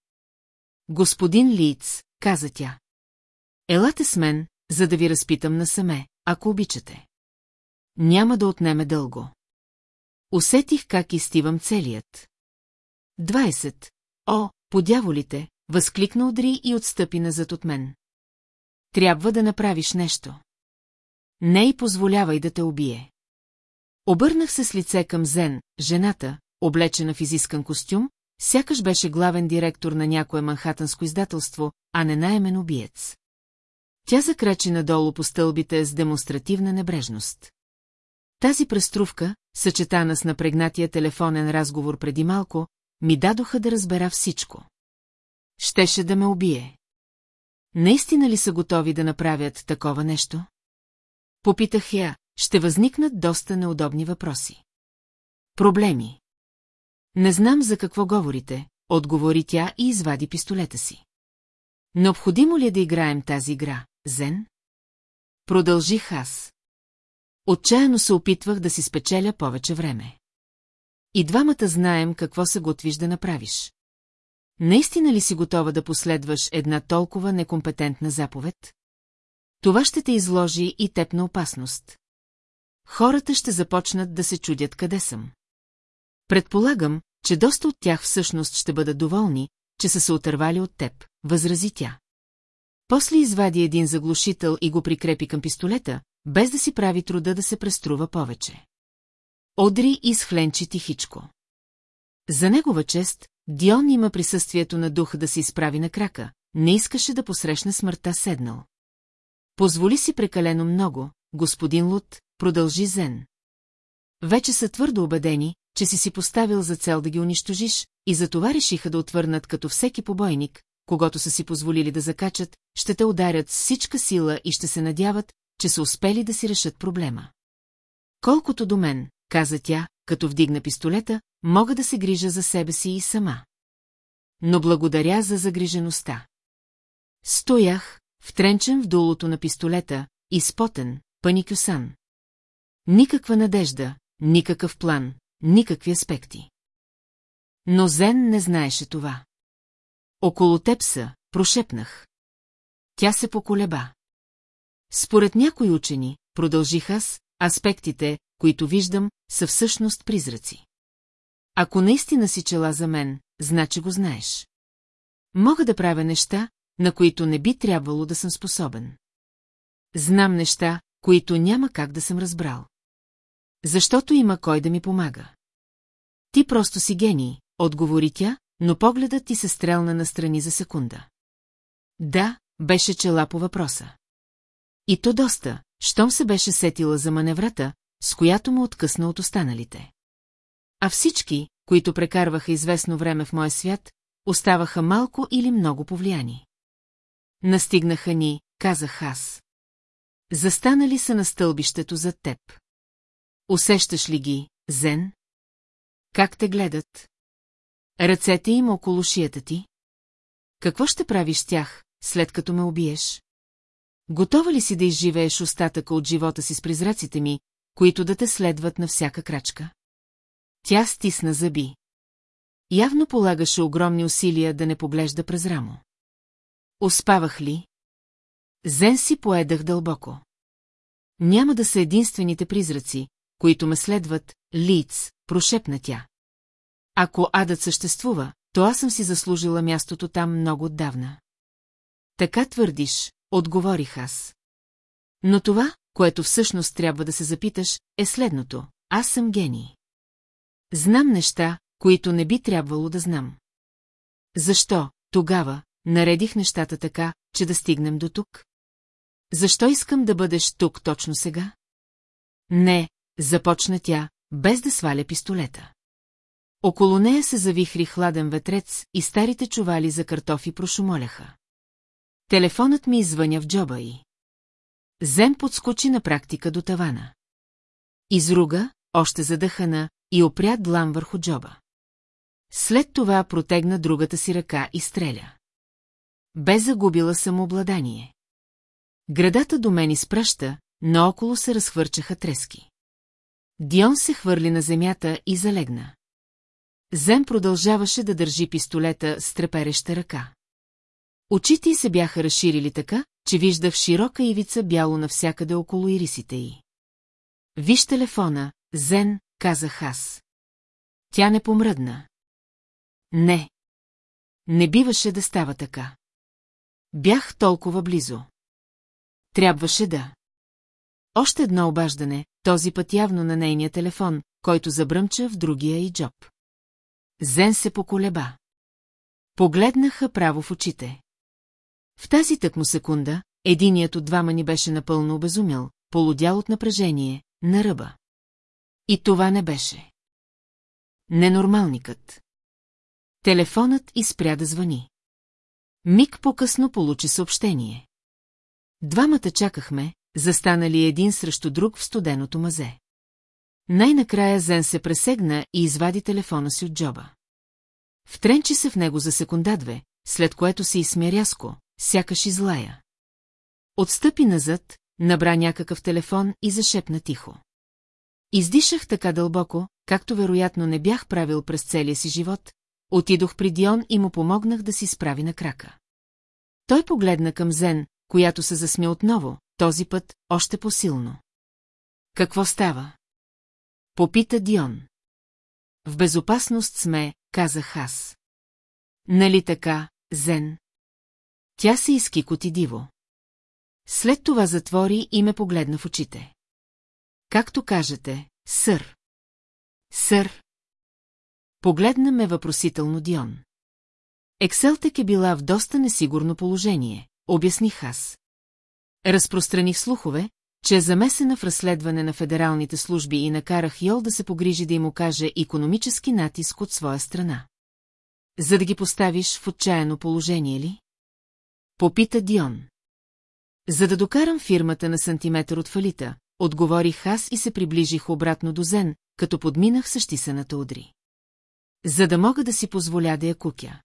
Господин Лиц, каза тя. Елате с мен, за да ви разпитам насаме, ако обичате. Няма да отнеме дълго. Усетих как изтивам целият. Двайсет. О, подяволите, възкликна Одри и отстъпи назад от мен. Трябва да направиш нещо. Не й позволявай да те убие. Обърнах се с лице към Зен, жената, облечена в изискан костюм, сякаш беше главен директор на някое манхатанско издателство, а не наемен убиец. Тя закрачи надолу по стълбите с демонстративна небрежност. Тази преструвка, съчетана с напрегнатия телефонен разговор преди малко, ми дадоха да разбера всичко. Щеше да ме убие. Наистина ли са готови да направят такова нещо? Попитах я, ще възникнат доста неудобни въпроси. Проблеми. Не знам за какво говорите, отговори тя и извади пистолета си. Необходимо ли е да играем тази игра, Зен? Продължих аз. Отчаяно се опитвах да си спечеля повече време. И двамата знаем какво се готвиш да направиш. Наистина ли си готова да последваш една толкова некомпетентна заповед? Това ще те изложи и теб на опасност. Хората ще започнат да се чудят къде съм. Предполагам, че доста от тях всъщност ще бъдат доволни, че са се отървали от теб, възрази тя. После извади един заглушител и го прикрепи към пистолета, без да си прави труда да се преструва повече. Одри изхленчи тихичко. За негова чест, Дион има присъствието на дух да се изправи на крака, не искаше да посрещне смъртта седнал. Позволи си прекалено много, господин Лут, продължи Зен. Вече са твърдо убедени, че си си поставил за цел да ги унищожиш, и затова решиха да отвърнат като всеки побойник, когато са си позволили да закачат, ще те ударят с всичка сила и ще се надяват, че са успели да си решат проблема. Колкото до мен, каза тя, като вдигна пистолета, мога да се грижа за себе си и сама. Но благодаря за загрижеността. Стоях, втренчен в дулото на пистолета, изпотен, паникюсан. Никаква надежда, никакъв план, никакви аспекти. Но Зен не знаеше това. Около теб са, прошепнах. Тя се поколеба. Според някои учени, продължих аз, аспектите, които виждам, са всъщност призраци. Ако наистина си чела за мен, значи го знаеш. Мога да правя неща, на които не би трябвало да съм способен. Знам неща, които няма как да съм разбрал. Защото има кой да ми помага. Ти просто си гений, отговори тя, но погледът ти се стрелна настрани за секунда. Да, беше чела по въпроса. И то доста, щом се беше сетила за маневрата, с която му откъсна от останалите. А всички, които прекарваха известно време в моя свят, оставаха малко или много повлияни. Настигнаха ни, казах аз. Застанали са на стълбището зад теб. Усещаш ли ги, Зен? Как те гледат? Ръцете им около шията ти? Какво ще правиш с тях, след като ме убиеш? Готова ли си да изживееш остатъка от живота си с призраците ми, които да те следват на всяка крачка? Тя стисна зъби. Явно полагаше огромни усилия да не поглежда през рамо. Успавах ли? Зен си поедах дълбоко. Няма да са единствените призраци, които ме следват, лиц, прошепна тя. Ако адът съществува, то аз съм си заслужила мястото там много отдавна. Така твърдиш, отговорих аз. Но това, което всъщност трябва да се запиташ, е следното. Аз съм гений. Знам неща, които не би трябвало да знам. Защо, тогава, наредих нещата така, че да стигнем до тук? Защо искам да бъдеш тук точно сега? Не, започна тя, без да сваля пистолета. Около нея се завихри хладен ветрец и старите чували за картофи прошумоляха. Телефонът ми извъня в джоба й. Зем подскочи на практика до тавана. Изруга, още задъхана, и опря длан върху джоба. След това протегна другата си ръка и стреля. Бе загубила самообладание. Градата до мен изпраща, но около се разхвърчаха трески. Дион се хвърли на земята и залегна. Зем продължаваше да държи пистолета с трепереща ръка. Очите й се бяха разширили така, че виждах широка ивица бяло навсякъде около ирисите й. Виж телефона, Зен, казах аз. Тя не помръдна. Не. Не биваше да става така. Бях толкова близо. Трябваше да. Още едно обаждане, този път явно на нейния телефон, който забръмча в другия и джоб. Зен се поколеба. Погледнаха право в очите. В тази тъкмо секунда, единият от двама ни беше напълно обезумял, полудял от напрежение, на ръба. И това не беше. Ненормалникът. Телефонът изпря да звъни. Миг по-късно получи съобщение. Двамата чакахме, застанали един срещу друг в студеното мазе. Най-накрая Зен се пресегна и извади телефона си от джоба. Втренчи се в него за секунда-две, след което се изсмя рязко, сякаш излая. Отстъпи назад, набра някакъв телефон и зашепна тихо. Издишах така дълбоко, както вероятно не бях правил през целия си живот, отидох при Дион и му помогнах да си справи на крака. Той погледна към Зен, която се засмя отново, този път още по-силно. Какво става? Попита Дион. В безопасност сме, казах аз. Нали така, Зен? Тя се изкикоти диво. След това затвори и ме погледна в очите. Както кажете, сър. Сър. Погледна ме въпросително Дион. Екселтек е била в доста несигурно положение, обясних аз. Разпространих слухове, че е замесена в разследване на федералните служби и накарах Йол да се погрижи да им окаже економически натиск от своя страна. За да ги поставиш в отчаяно положение ли? Попита Дион. За да докарам фирмата на сантиметър от фалита, отговорих аз и се приближих обратно до Зен, като подминах същисаната удри. За да мога да си позволя да я кукя.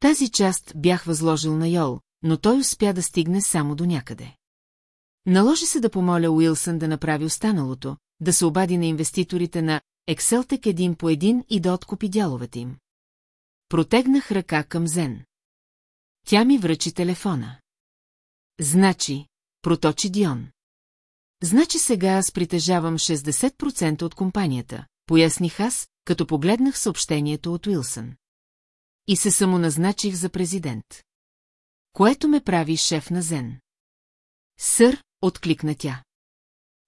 Тази част бях възложил на Йол, но той успя да стигне само до някъде. Наложи се да помоля Уилсън да направи останалото, да се обади на инвеститорите на Екселтек един по един и да откупи дяловете им. Протегнах ръка към Зен. Тя ми връчи телефона. Значи, проточи Дион. Значи сега аз притежавам 60% от компанията, поясних аз, като погледнах съобщението от Уилсън. И се самоназначих за президент. Което ме прави шеф на Зен. Сър, откликна тя.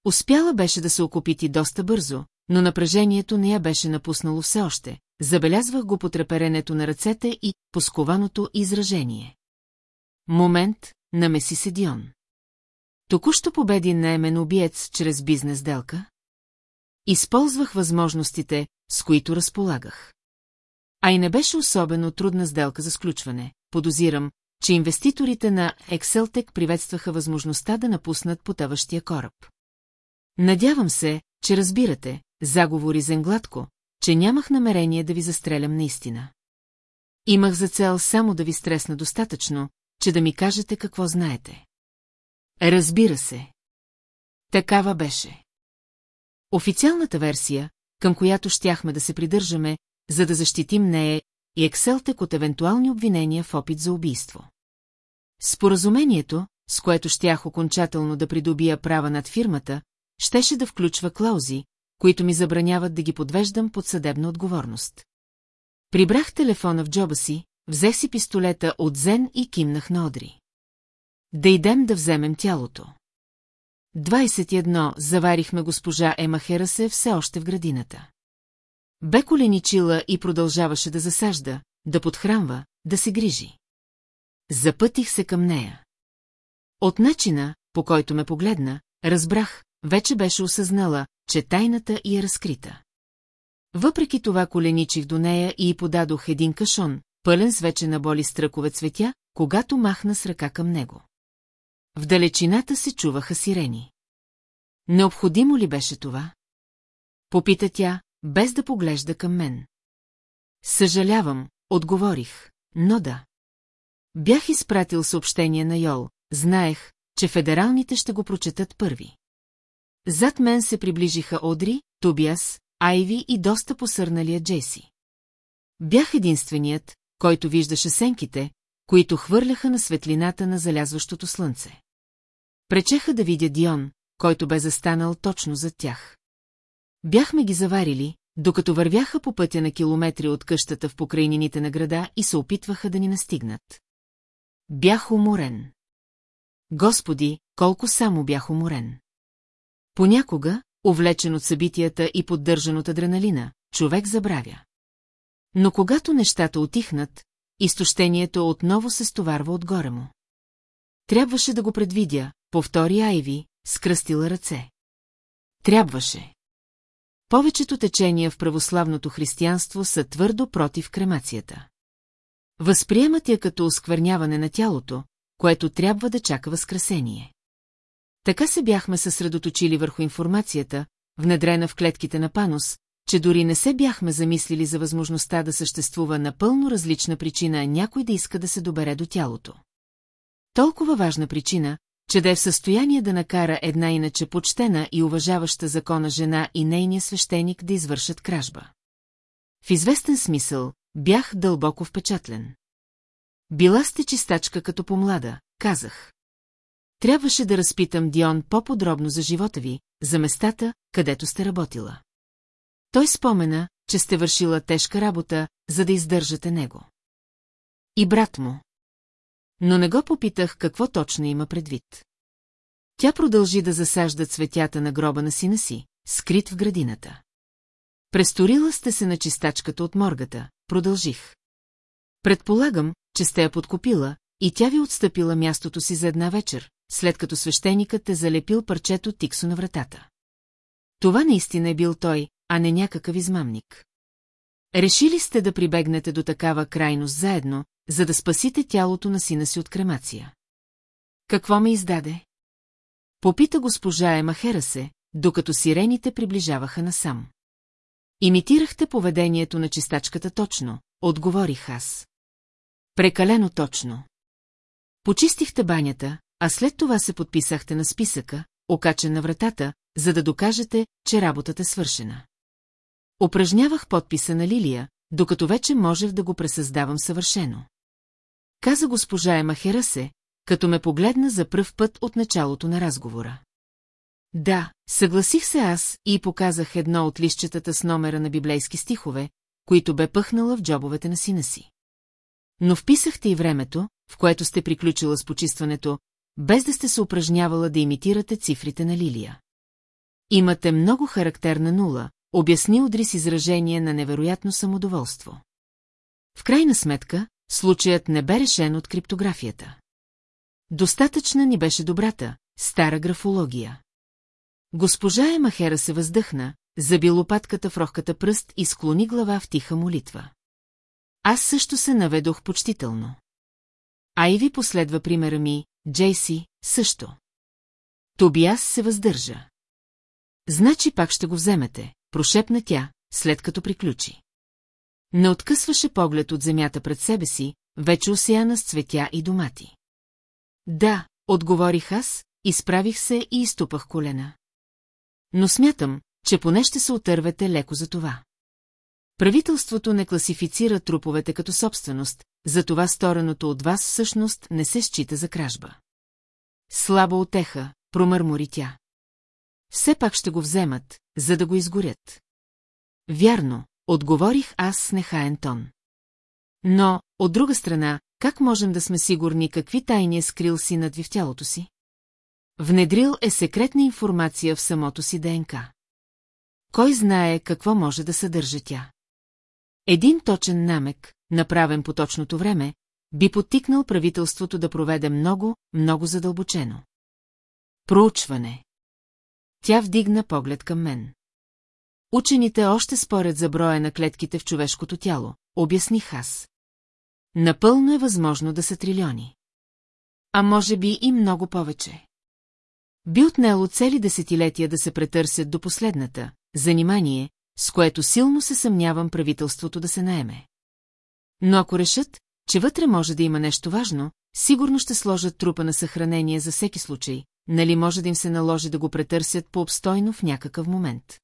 Успяла беше да се окупити доста бързо, но напрежението не я беше напуснало все още. Забелязвах го по треперенето на ръцете и поскованото изражение. Момент, намеси се Дион. Току-що победи наемен убиец чрез бизнес делка? Използвах възможностите, с които разполагах. А и не беше особено трудна сделка за сключване. Подозирам, че инвеститорите на Exceltec приветстваха възможността да напуснат потъващия кораб. Надявам се, че разбирате, заговори Зенгладко, че нямах намерение да ви застрелям наистина. Имах за цел само да ви стресна достатъчно, че да ми кажете какво знаете. Разбира се. Такава беше. Официалната версия, към която щяхме да се придържаме, за да защитим нея и Екселтек от евентуални обвинения в опит за убийство. Споразумението, с което щях окончателно да придобия права над фирмата, щеше да включва клаузи, които ми забраняват да ги подвеждам под съдебна отговорност. Прибрах телефона в джоба си, взех си пистолета от Зен и кимнах на Одри. Да идем да вземем тялото. 21. Заварихме госпожа Ема Херасе все още в градината. Бе коленичила и продължаваше да засажда, да подхранва, да се грижи. Запътих се към нея. От начина, по който ме погледна, разбрах, вече беше осъзнала, че тайната й е разкрита. Въпреки това коленичих до нея и й подадох един кашон, пълен с вече на боли стръкове цветя, когато махна с ръка към него. В далечината се чуваха сирени. Необходимо ли беше това? Попита тя, без да поглежда към мен. Съжалявам, отговорих, но да. Бях изпратил съобщение на Йол, знаех, че федералните ще го прочетат първи. Зад мен се приближиха Одри, Тобиас, Айви и доста посърналия Джеси. Бях единственият, който виждаше сенките, които хвърляха на светлината на залязващото слънце. Пречеха да видя Дион, който бе застанал точно зад тях. Бяхме ги заварили, докато вървяха по пътя на километри от къщата в покрайнините на града и се опитваха да ни настигнат. Бях уморен. Господи, колко само бях уморен. Понякога, увлечен от събитията и поддържан от адреналина, човек забравя. Но когато нещата отихнат, изтощението отново се стоварва отгоре му. Трябваше да го предвидя, повтори Айви, скръстила ръце. Трябваше. Повечето течения в православното християнство са твърдо против кремацията. Възприемат я като оскверняване на тялото, което трябва да чака възкресение. Така се бяхме съсредоточили върху информацията, внедрена в клетките на Панос, че дори не се бяхме замислили за възможността да съществува напълно различна причина някой да иска да се добере до тялото. Толкова важна причина, че да е в състояние да накара една иначе почтена и уважаваща закона жена и нейния свещеник да извършат кражба. В известен смисъл бях дълбоко впечатлен. Била сте чистачка като помлада, казах. Трябваше да разпитам Дион по-подробно за живота ви, за местата, където сте работила. Той спомена, че сте вършила тежка работа, за да издържате него. И брат му. Но не го попитах какво точно има предвид. Тя продължи да засажда цветята на гроба на сина си, скрит в градината. Престорила сте се на чистачката от моргата, продължих. Предполагам, че сте я подкупила, и тя ви отстъпила мястото си за една вечер, след като свещеникът е залепил парчето тиксо на вратата. Това наистина е бил той, а не някакъв измамник. Решили сте да прибегнете до такава крайност заедно, за да спасите тялото на сина си от кремация. Какво ме издаде? Попита госпожа Ема Херасе, докато сирените приближаваха насам. Имитирахте поведението на чистачката точно, отговорих аз. Прекалено точно. Почистихте банята, а след това се подписахте на списъка, окачен на вратата, за да докажете, че работата е свършена. Упражнявах подписа на Лилия, докато вече можех да го пресъздавам съвършено. Каза госпожа Ема Херасе, като ме погледна за пръв път от началото на разговора. Да, съгласих се аз и показах едно от лищетата с номера на библейски стихове, които бе пъхнала в джобовете на сина си. Но вписахте и времето, в което сте приключила с почистването, без да сте се упражнявала да имитирате цифрите на Лилия. Имате много характерна нула, обясни Одри с изражение на невероятно самодоволство. В крайна сметка, случаят не бе решен от криптографията. Достатъчна ни беше добрата, стара графология. Госпожа Емахера се въздъхна, заби лопатката в рохката пръст и склони глава в тиха молитва. Аз също се наведох почтително. А и ви последва примера ми, Джейси, също. Тобиас се въздържа. Значи пак ще го вземете, прошепна тя, след като приключи. Не откъсваше поглед от земята пред себе си, вече осияна с цветя и домати. Да, отговорих аз, изправих се и изтупах колена. Но смятам, че поне ще се отървете леко за това. Правителството не класифицира труповете като собственост, затова стореното от вас всъщност не се счита за кражба. Слабо отеха, промърмори тя. Все пак ще го вземат, за да го изгорят. Вярно, отговорих аз с нехаен тон. Но, от друга страна, как можем да сме сигурни какви тайни е скрил синът ви в тялото си? Внедрил е секретна информация в самото си ДНК. Кой знае какво може да съдържа тя? Един точен намек, направен по точното време, би потикнал правителството да проведе много, много задълбочено. Проучване. Тя вдигна поглед към мен. Учените още спорят за броя на клетките в човешкото тяло, обясних аз. Напълно е възможно да са трилиони. А може би и много повече. Би отнело цели десетилетия да се претърсят до последната, занимание, с което силно се съмнявам правителството да се наеме. Но ако решат, че вътре може да има нещо важно, сигурно ще сложат трупа на съхранение за всеки случай, нали може да им се наложи да го претърсят по-обстойно в някакъв момент.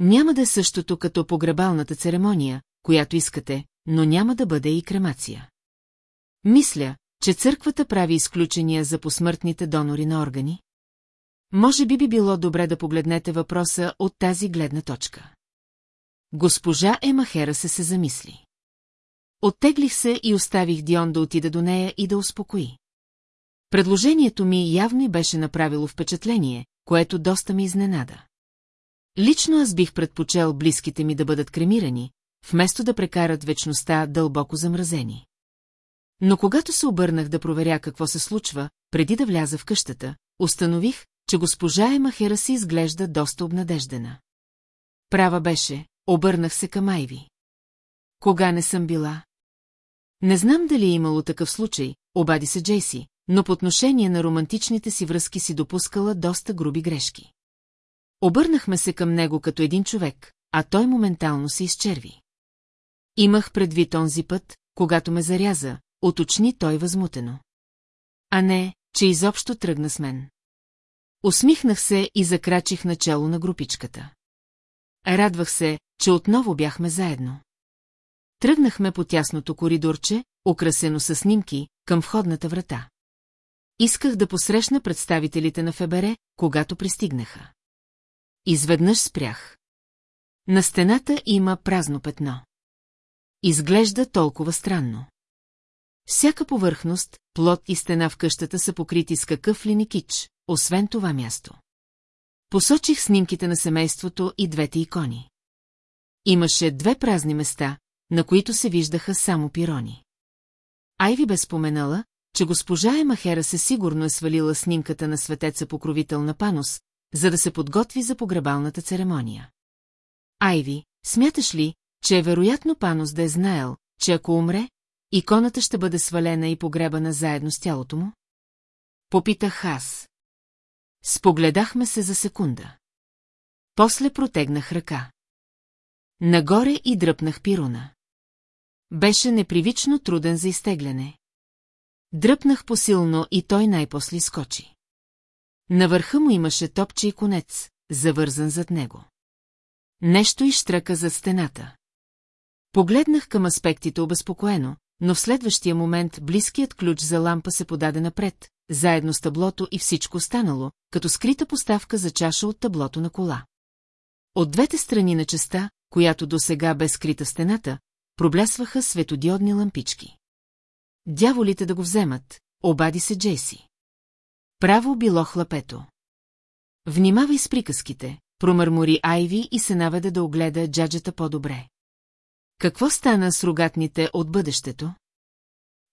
Няма да е същото като погребалната церемония, която искате, но няма да бъде и кремация. Мисля, че църквата прави изключения за посмъртните донори на органи. Може би би било добре да погледнете въпроса от тази гледна точка. Госпожа Емахера се се замисли. Оттеглих се и оставих Дион да отида до нея и да успокои. Предложението ми явно и беше направило впечатление, което доста ми изненада. Лично аз бих предпочел близките ми да бъдат кремирани, вместо да прекарат вечността дълбоко замразени. Но когато се обърнах да проверя какво се случва, преди да вляза в къщата, установих, че госпожа Емахера си изглежда доста обнадеждена. Права беше, обърнах се към Айви. Кога не съм била? Не знам дали е имало такъв случай, обади се Джейси, но по отношение на романтичните си връзки си допускала доста груби грешки. Обърнахме се към него като един човек, а той моментално се изчерви. Имах предвид онзи път, когато ме заряза, уточни той възмутено. А не, че изобщо тръгна с мен. Усмихнах се и закрачих начало на групичката. Радвах се, че отново бяхме заедно. Тръгнахме по тясното коридорче, украсено с снимки, към входната врата. Исках да посрещна представителите на ФБР, когато пристигнаха. Изведнъж спрях. На стената има празно петно. Изглежда толкова странно. Всяка повърхност, плод и стена в къщата са покрити с какъв ли кич, освен това място. Посочих снимките на семейството и двете икони. Имаше две празни места, на които се виждаха само пирони. Айви бе споменала, че госпожа Емахера се сигурно е свалила снимката на светеца покровител на Панос, за да се подготви за погребалната церемония. Айви, смяташ ли, че е вероятно Панос да е знаел, че ако умре, иконата ще бъде свалена и погребана заедно с тялото му? Попитах аз. Спогледахме се за секунда. После протегнах ръка. Нагоре и дръпнах пируна. Беше непривично труден за изтегляне. Дръпнах посилно и той най-после скочи. На върха му имаше топче и конец, завързан зад него. Нещо изштръка за стената. Погледнах към аспектите обезпокоено, но в следващия момент близкият ключ за лампа се подаде напред, заедно с таблото и всичко останало, като скрита поставка за чаша от таблото на кола. От двете страни на частта, която до сега бе скрита стената, проблясваха светодиодни лампички. Дяволите да го вземат, обади се Джейси. Право било хлапето. Внимавай с приказките, промърмори Айви и се наведе да огледа джаджата по-добре. Какво стана с рогатните от бъдещето?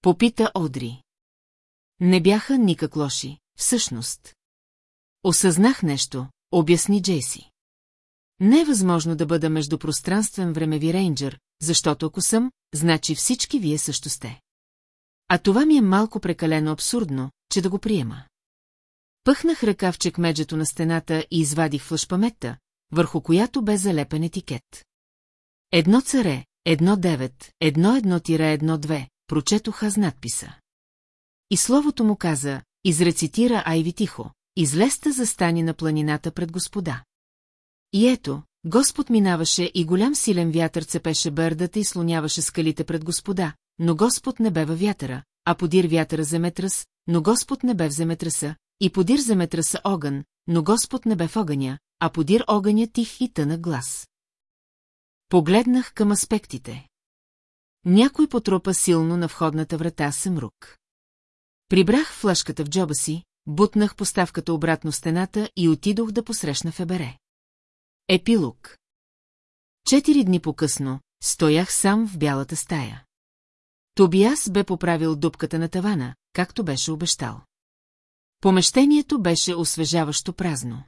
Попита Одри. Не бяха никак лоши, всъщност. Осъзнах нещо, обясни Джейси. Не е възможно да бъда междупространствен времеви рейнджер, защото ако съм, значи всички вие също сте. А това ми е малко прекалено абсурдно, че да го приема. Пъхнах ръка в чекмеджето на стената и извадих флашпаметта, върху която бе залепен етикет. Едно царе, едно девет, едно едно тире едно две, прочетох аз надписа. И словото му каза, изрецитира Айви тихо, излезте застани на планината пред господа. И ето, Господ минаваше и голям силен вятър цепеше бърдата и слоняваше скалите пред господа, но Господ не бе във вятъра, а подир вятъра земетръс, но Господ не бе в земетръса, и подир земетръса огън, но Господ не бе в огъня, а подир огъня тих и тънък глас. Погледнах към аспектите. Някой потропа силно на входната врата Семрук. Прибрах флашката в джоба си, бутнах поставката обратно стената и отидох да посрещна Фебере. Епилог Четири дни по-късно стоях сам в бялата стая. Тобиас бе поправил дупката на тавана, както беше обещал. Помещението беше освежаващо празно.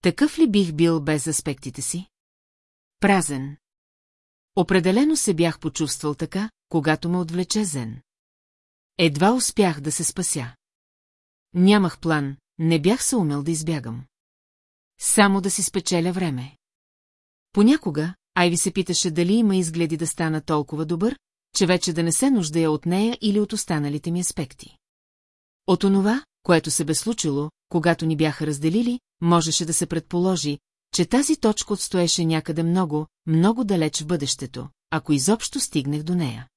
Такъв ли бих бил без аспектите си? Празен. Определено се бях почувствал така, когато ме отвлече Зен. Едва успях да се спася. Нямах план, не бях се умел да избягам. Само да си спечеля време. Понякога, Айви се питаше дали има изгледи да стана толкова добър, че вече да не се нуждая от нея или от останалите ми аспекти. От онова, което се бе случило, когато ни бяха разделили, можеше да се предположи, че тази точка отстоеше някъде много, много далеч в бъдещето, ако изобщо стигнах до нея.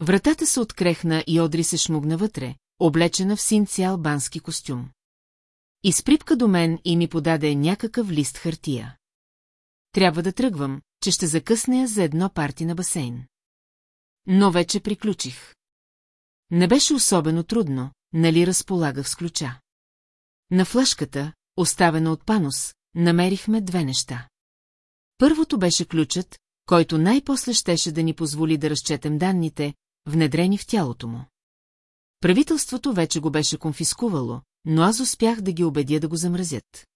Вратата се открехна и Одри се шмугна вътре, облечена в син цял бански костюм. Изприпка до мен и ми подаде някакъв лист хартия. Трябва да тръгвам, че ще закъсня за едно парти на басейн. Но вече приключих. Не беше особено трудно, нали разполагах с ключа. На флашката, оставена от Панос, намерихме две неща. Първото беше ключът, който най-после щеше да ни позволи да разчетем данните, внедрени в тялото му. Правителството вече го беше конфискувало, но аз успях да ги убедя да го замразят.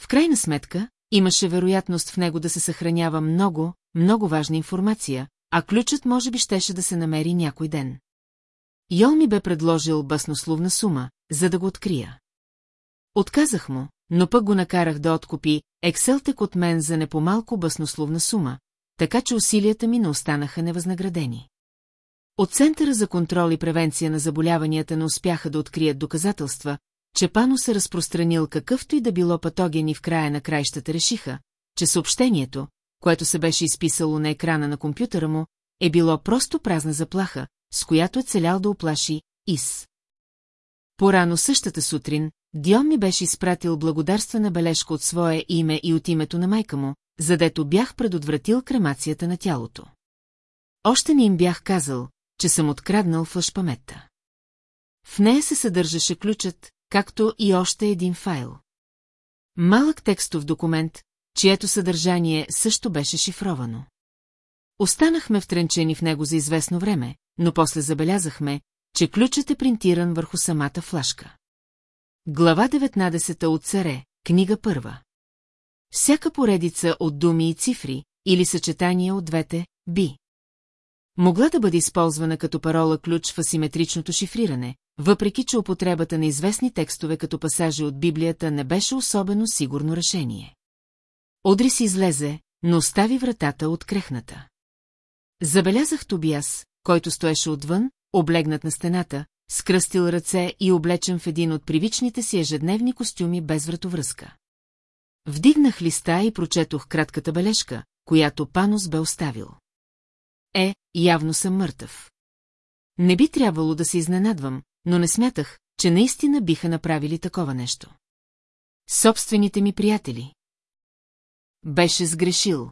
В крайна сметка, имаше вероятност в него да се съхранява много, много важна информация, а ключът може би щеше да се намери някой ден. Йол ми бе предложил баснословна сума, за да го открия. Отказах му, но пък го накарах да откупи Екселтек от мен за непомалко баснословна сума, така че усилията ми не останаха невъзнаградени. От Центъра за контрол и превенция на заболяванията не успяха да открият доказателства, че Пано се разпространил какъвто и да било патоген и в края на краищата решиха, че съобщението, което се беше изписало на екрана на компютъра му, е било просто празна заплаха, с която е целял да оплаши Ис. Порано същата сутрин, Дион ми беше изпратил благодарствена бележка от свое име и от името на майка му, задето бях предотвратил кремацията на тялото. Още не им бях казал, че съм откраднал флашпаметта. В нея се съдържаше ключът, както и още един файл. Малък текстов документ, чието съдържание също беше шифровано. Останахме втренчени в него за известно време, но после забелязахме, че ключът е принтиран върху самата флашка. Глава 19 от Царе, книга първа. Всяка поредица от думи и цифри, или съчетание от двете, би. Могла да бъде използвана като парола ключ в асиметричното шифриране, въпреки че употребата на известни текстове като пасажи от Библията не беше особено сигурно решение. Одри си излезе, но остави вратата открехната. Забелязах Тобиас, който стоеше отвън, облегнат на стената, скръстил ръце и облечен в един от привичните си ежедневни костюми без вратовръзка. Вдигнах листа и прочетох кратката бележка, която Панос бе оставил. Е, явно съм мъртъв. Не би трябвало да се изненадвам, но не смятах, че наистина биха направили такова нещо. Собствените ми приятели. Беше сгрешил.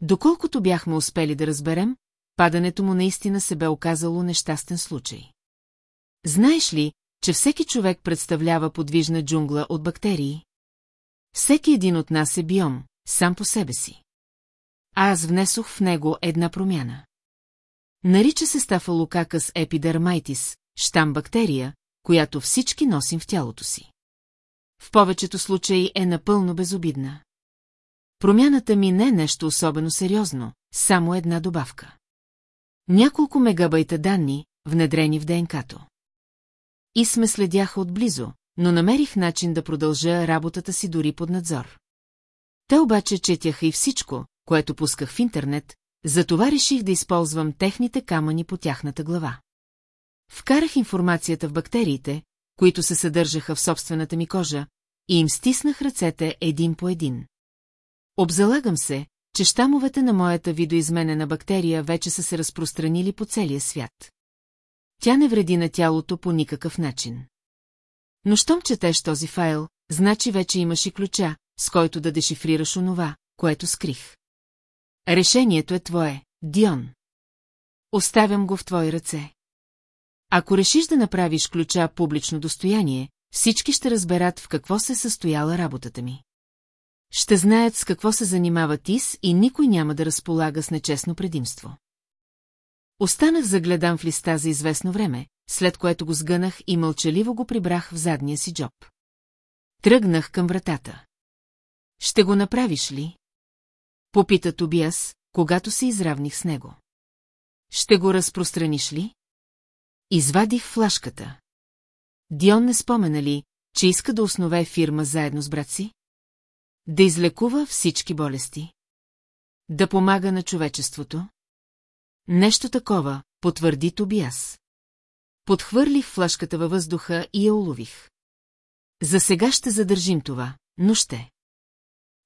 Доколкото бяхме успели да разберем, падането му наистина се бе оказало нещастен случай. Знаеш ли, че всеки човек представлява подвижна джунгла от бактерии? Всеки един от нас е биом, сам по себе си. А аз внесох в него една промяна. Нарича се стафалокакъс епидермайтис, щам бактерия, която всички носим в тялото си. В повечето случаи е напълно безобидна. Промяната ми не е нещо особено сериозно, само една добавка. Няколко мегабайта данни, внедрени в ДНК-то. И сме следяха отблизо, но намерих начин да продължа работата си дори под надзор. Те обаче четяха и всичко, което пусках в интернет, затова реших да използвам техните камъни по тяхната глава. Вкарах информацията в бактериите, които се съдържаха в собствената ми кожа, и им стиснах ръцете един по един. Обзалагам се, че щамовете на моята видоизменена бактерия вече са се разпространили по целия свят. Тя не вреди на тялото по никакъв начин. Но щом четеш този файл, значи вече имаш и ключа, с който да дешифрираш онова, което скрих. Решението е твое, Дион. Оставям го в твои ръце. Ако решиш да направиш ключа публично достояние, всички ще разберат в какво се състояла работата ми. Ще знаят с какво се занимава ТИС и никой няма да разполага с нечестно предимство. Останах загледан в листа за известно време, след което го сгънах и мълчаливо го прибрах в задния си джоб. Тръгнах към вратата. Ще го направиш ли? Попита Тобиас, когато се изравних с него. Ще го разпространиш ли? Извадих флашката. Дион не спомена ли, че иска да основе фирма заедно с брат си? Да излекува всички болести? Да помага на човечеството? Нещо такова, потвърди Тобиас. Подхвърлих флашката във въздуха и я улових. За сега ще задържим това, но ще.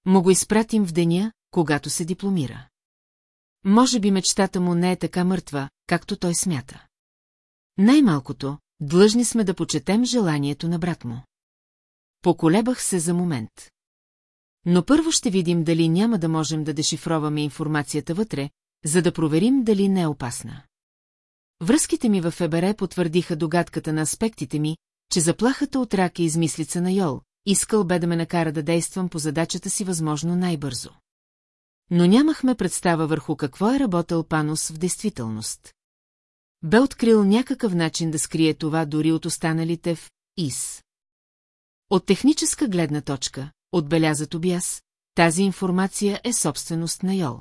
Му го изпратим в деня, когато се дипломира. Може би мечтата му не е така мъртва, както той смята. Най-малкото, длъжни сме да почетем желанието на брат му. Поколебах се за момент. Но първо ще видим дали няма да можем да дешифроваме информацията вътре, за да проверим дали не е опасна. Връзките ми в ФБР потвърдиха догадката на аспектите ми, че заплахата от рак е измислица на Йол, искал бе да ме накара да действам по задачата си възможно най-бързо. Но нямахме представа върху какво е работил Панос в действителност. Бе открил някакъв начин да скрие това дори от останалите в ИС. От техническа гледна точка, отбеляза Тобиас, тази информация е собственост на Йол.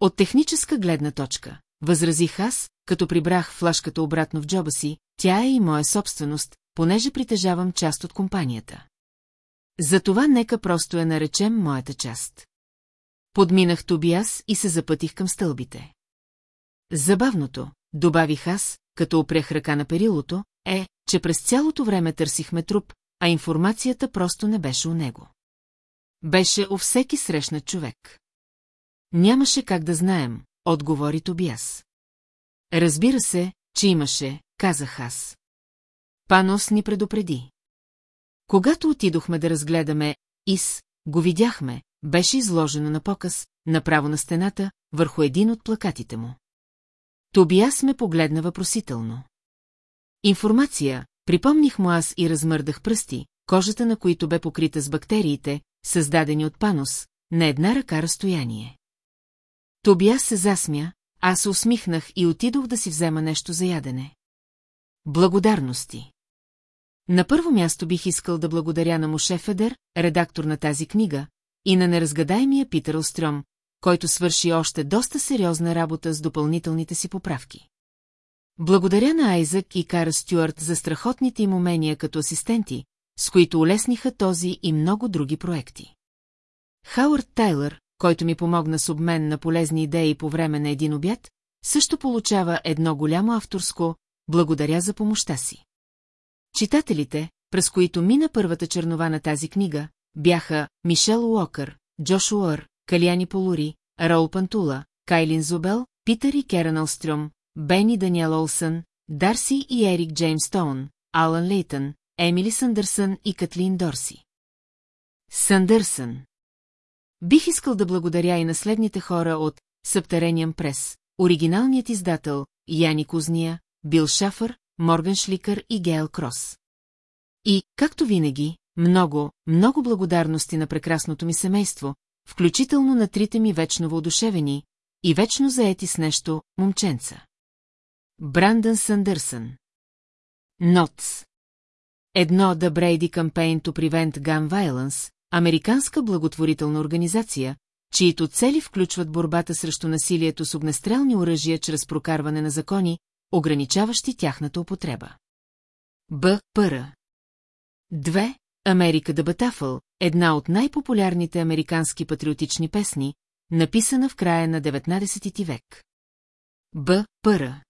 От техническа гледна точка, възразих аз, като прибрах флашката обратно в джоба си, тя е и моя собственост, понеже притежавам част от компанията. Затова нека просто я наречем моята част. Подминах Тобиас и се запътих към стълбите. Забавното, добавих аз, като опрях ръка на перилото, е, че през цялото време търсихме труп, а информацията просто не беше у него. Беше у всеки срещнат човек. Нямаше как да знаем, отговори Тобиас. Разбира се, че имаше, казах аз. Панос ни предупреди. Когато отидохме да разгледаме ИС, го видяхме, беше изложено на показ, направо на стената, върху един от плакатите му. Тобиас ме погледна въпросително. Информация, припомних му аз и размърдах пръсти, кожата на които бе покрита с бактериите, създадени от панос, на една ръка разстояние. Тобиас се засмя, аз се усмихнах и отидох да си взема нещо за ядене. Благодарности. На първо място бих искал да благодаря на Моше Федер, редактор на тази книга, и на неразгадаемия Питър Остром, който свърши още доста сериозна работа с допълнителните си поправки. Благодаря на Айзък и Кара Стюарт за страхотните им умения като асистенти, с които улесниха този и много други проекти. Хауърд Тайлър, който ми помогна с обмен на полезни идеи по време на един обяд, също получава едно голямо авторско «Благодаря за помощта си». Читателите, през които мина първата чернова на тази книга, бяха Мишел Уокър, Джош Уър, Калияни Полури, Раул Пантула, Кайлин Зубел, Питър и Керан Алстрюм, Бен Даниел Олсън, Дарси и Ерик Джеймс Тоун, Алан Лейтън, Емили Съндърсън и Катлин Дорси. Съндърсън Бих искал да благодаря и наследните хора от Събтерениям прес, оригиналният издател, Яни Кузния, Бил Шафър, Морган Шликър и Гейл Крос. И, както винаги, много, много благодарности на прекрасното ми семейство, включително на трите ми вечно въодушевени и вечно заети с нещо момченца. Брандън Сандърсън Нотс Едно The Brady Campaign to Prevent Gun Violence, американска благотворителна организация, чието цели включват борбата срещу насилието с огнестрелни оръжия чрез прокарване на закони, ограничаващи тяхната употреба. Б. Пъра. Две. Америка да Батафъл, една от най-популярните американски патриотични песни, написана в края на 19 век. Б. Пъра.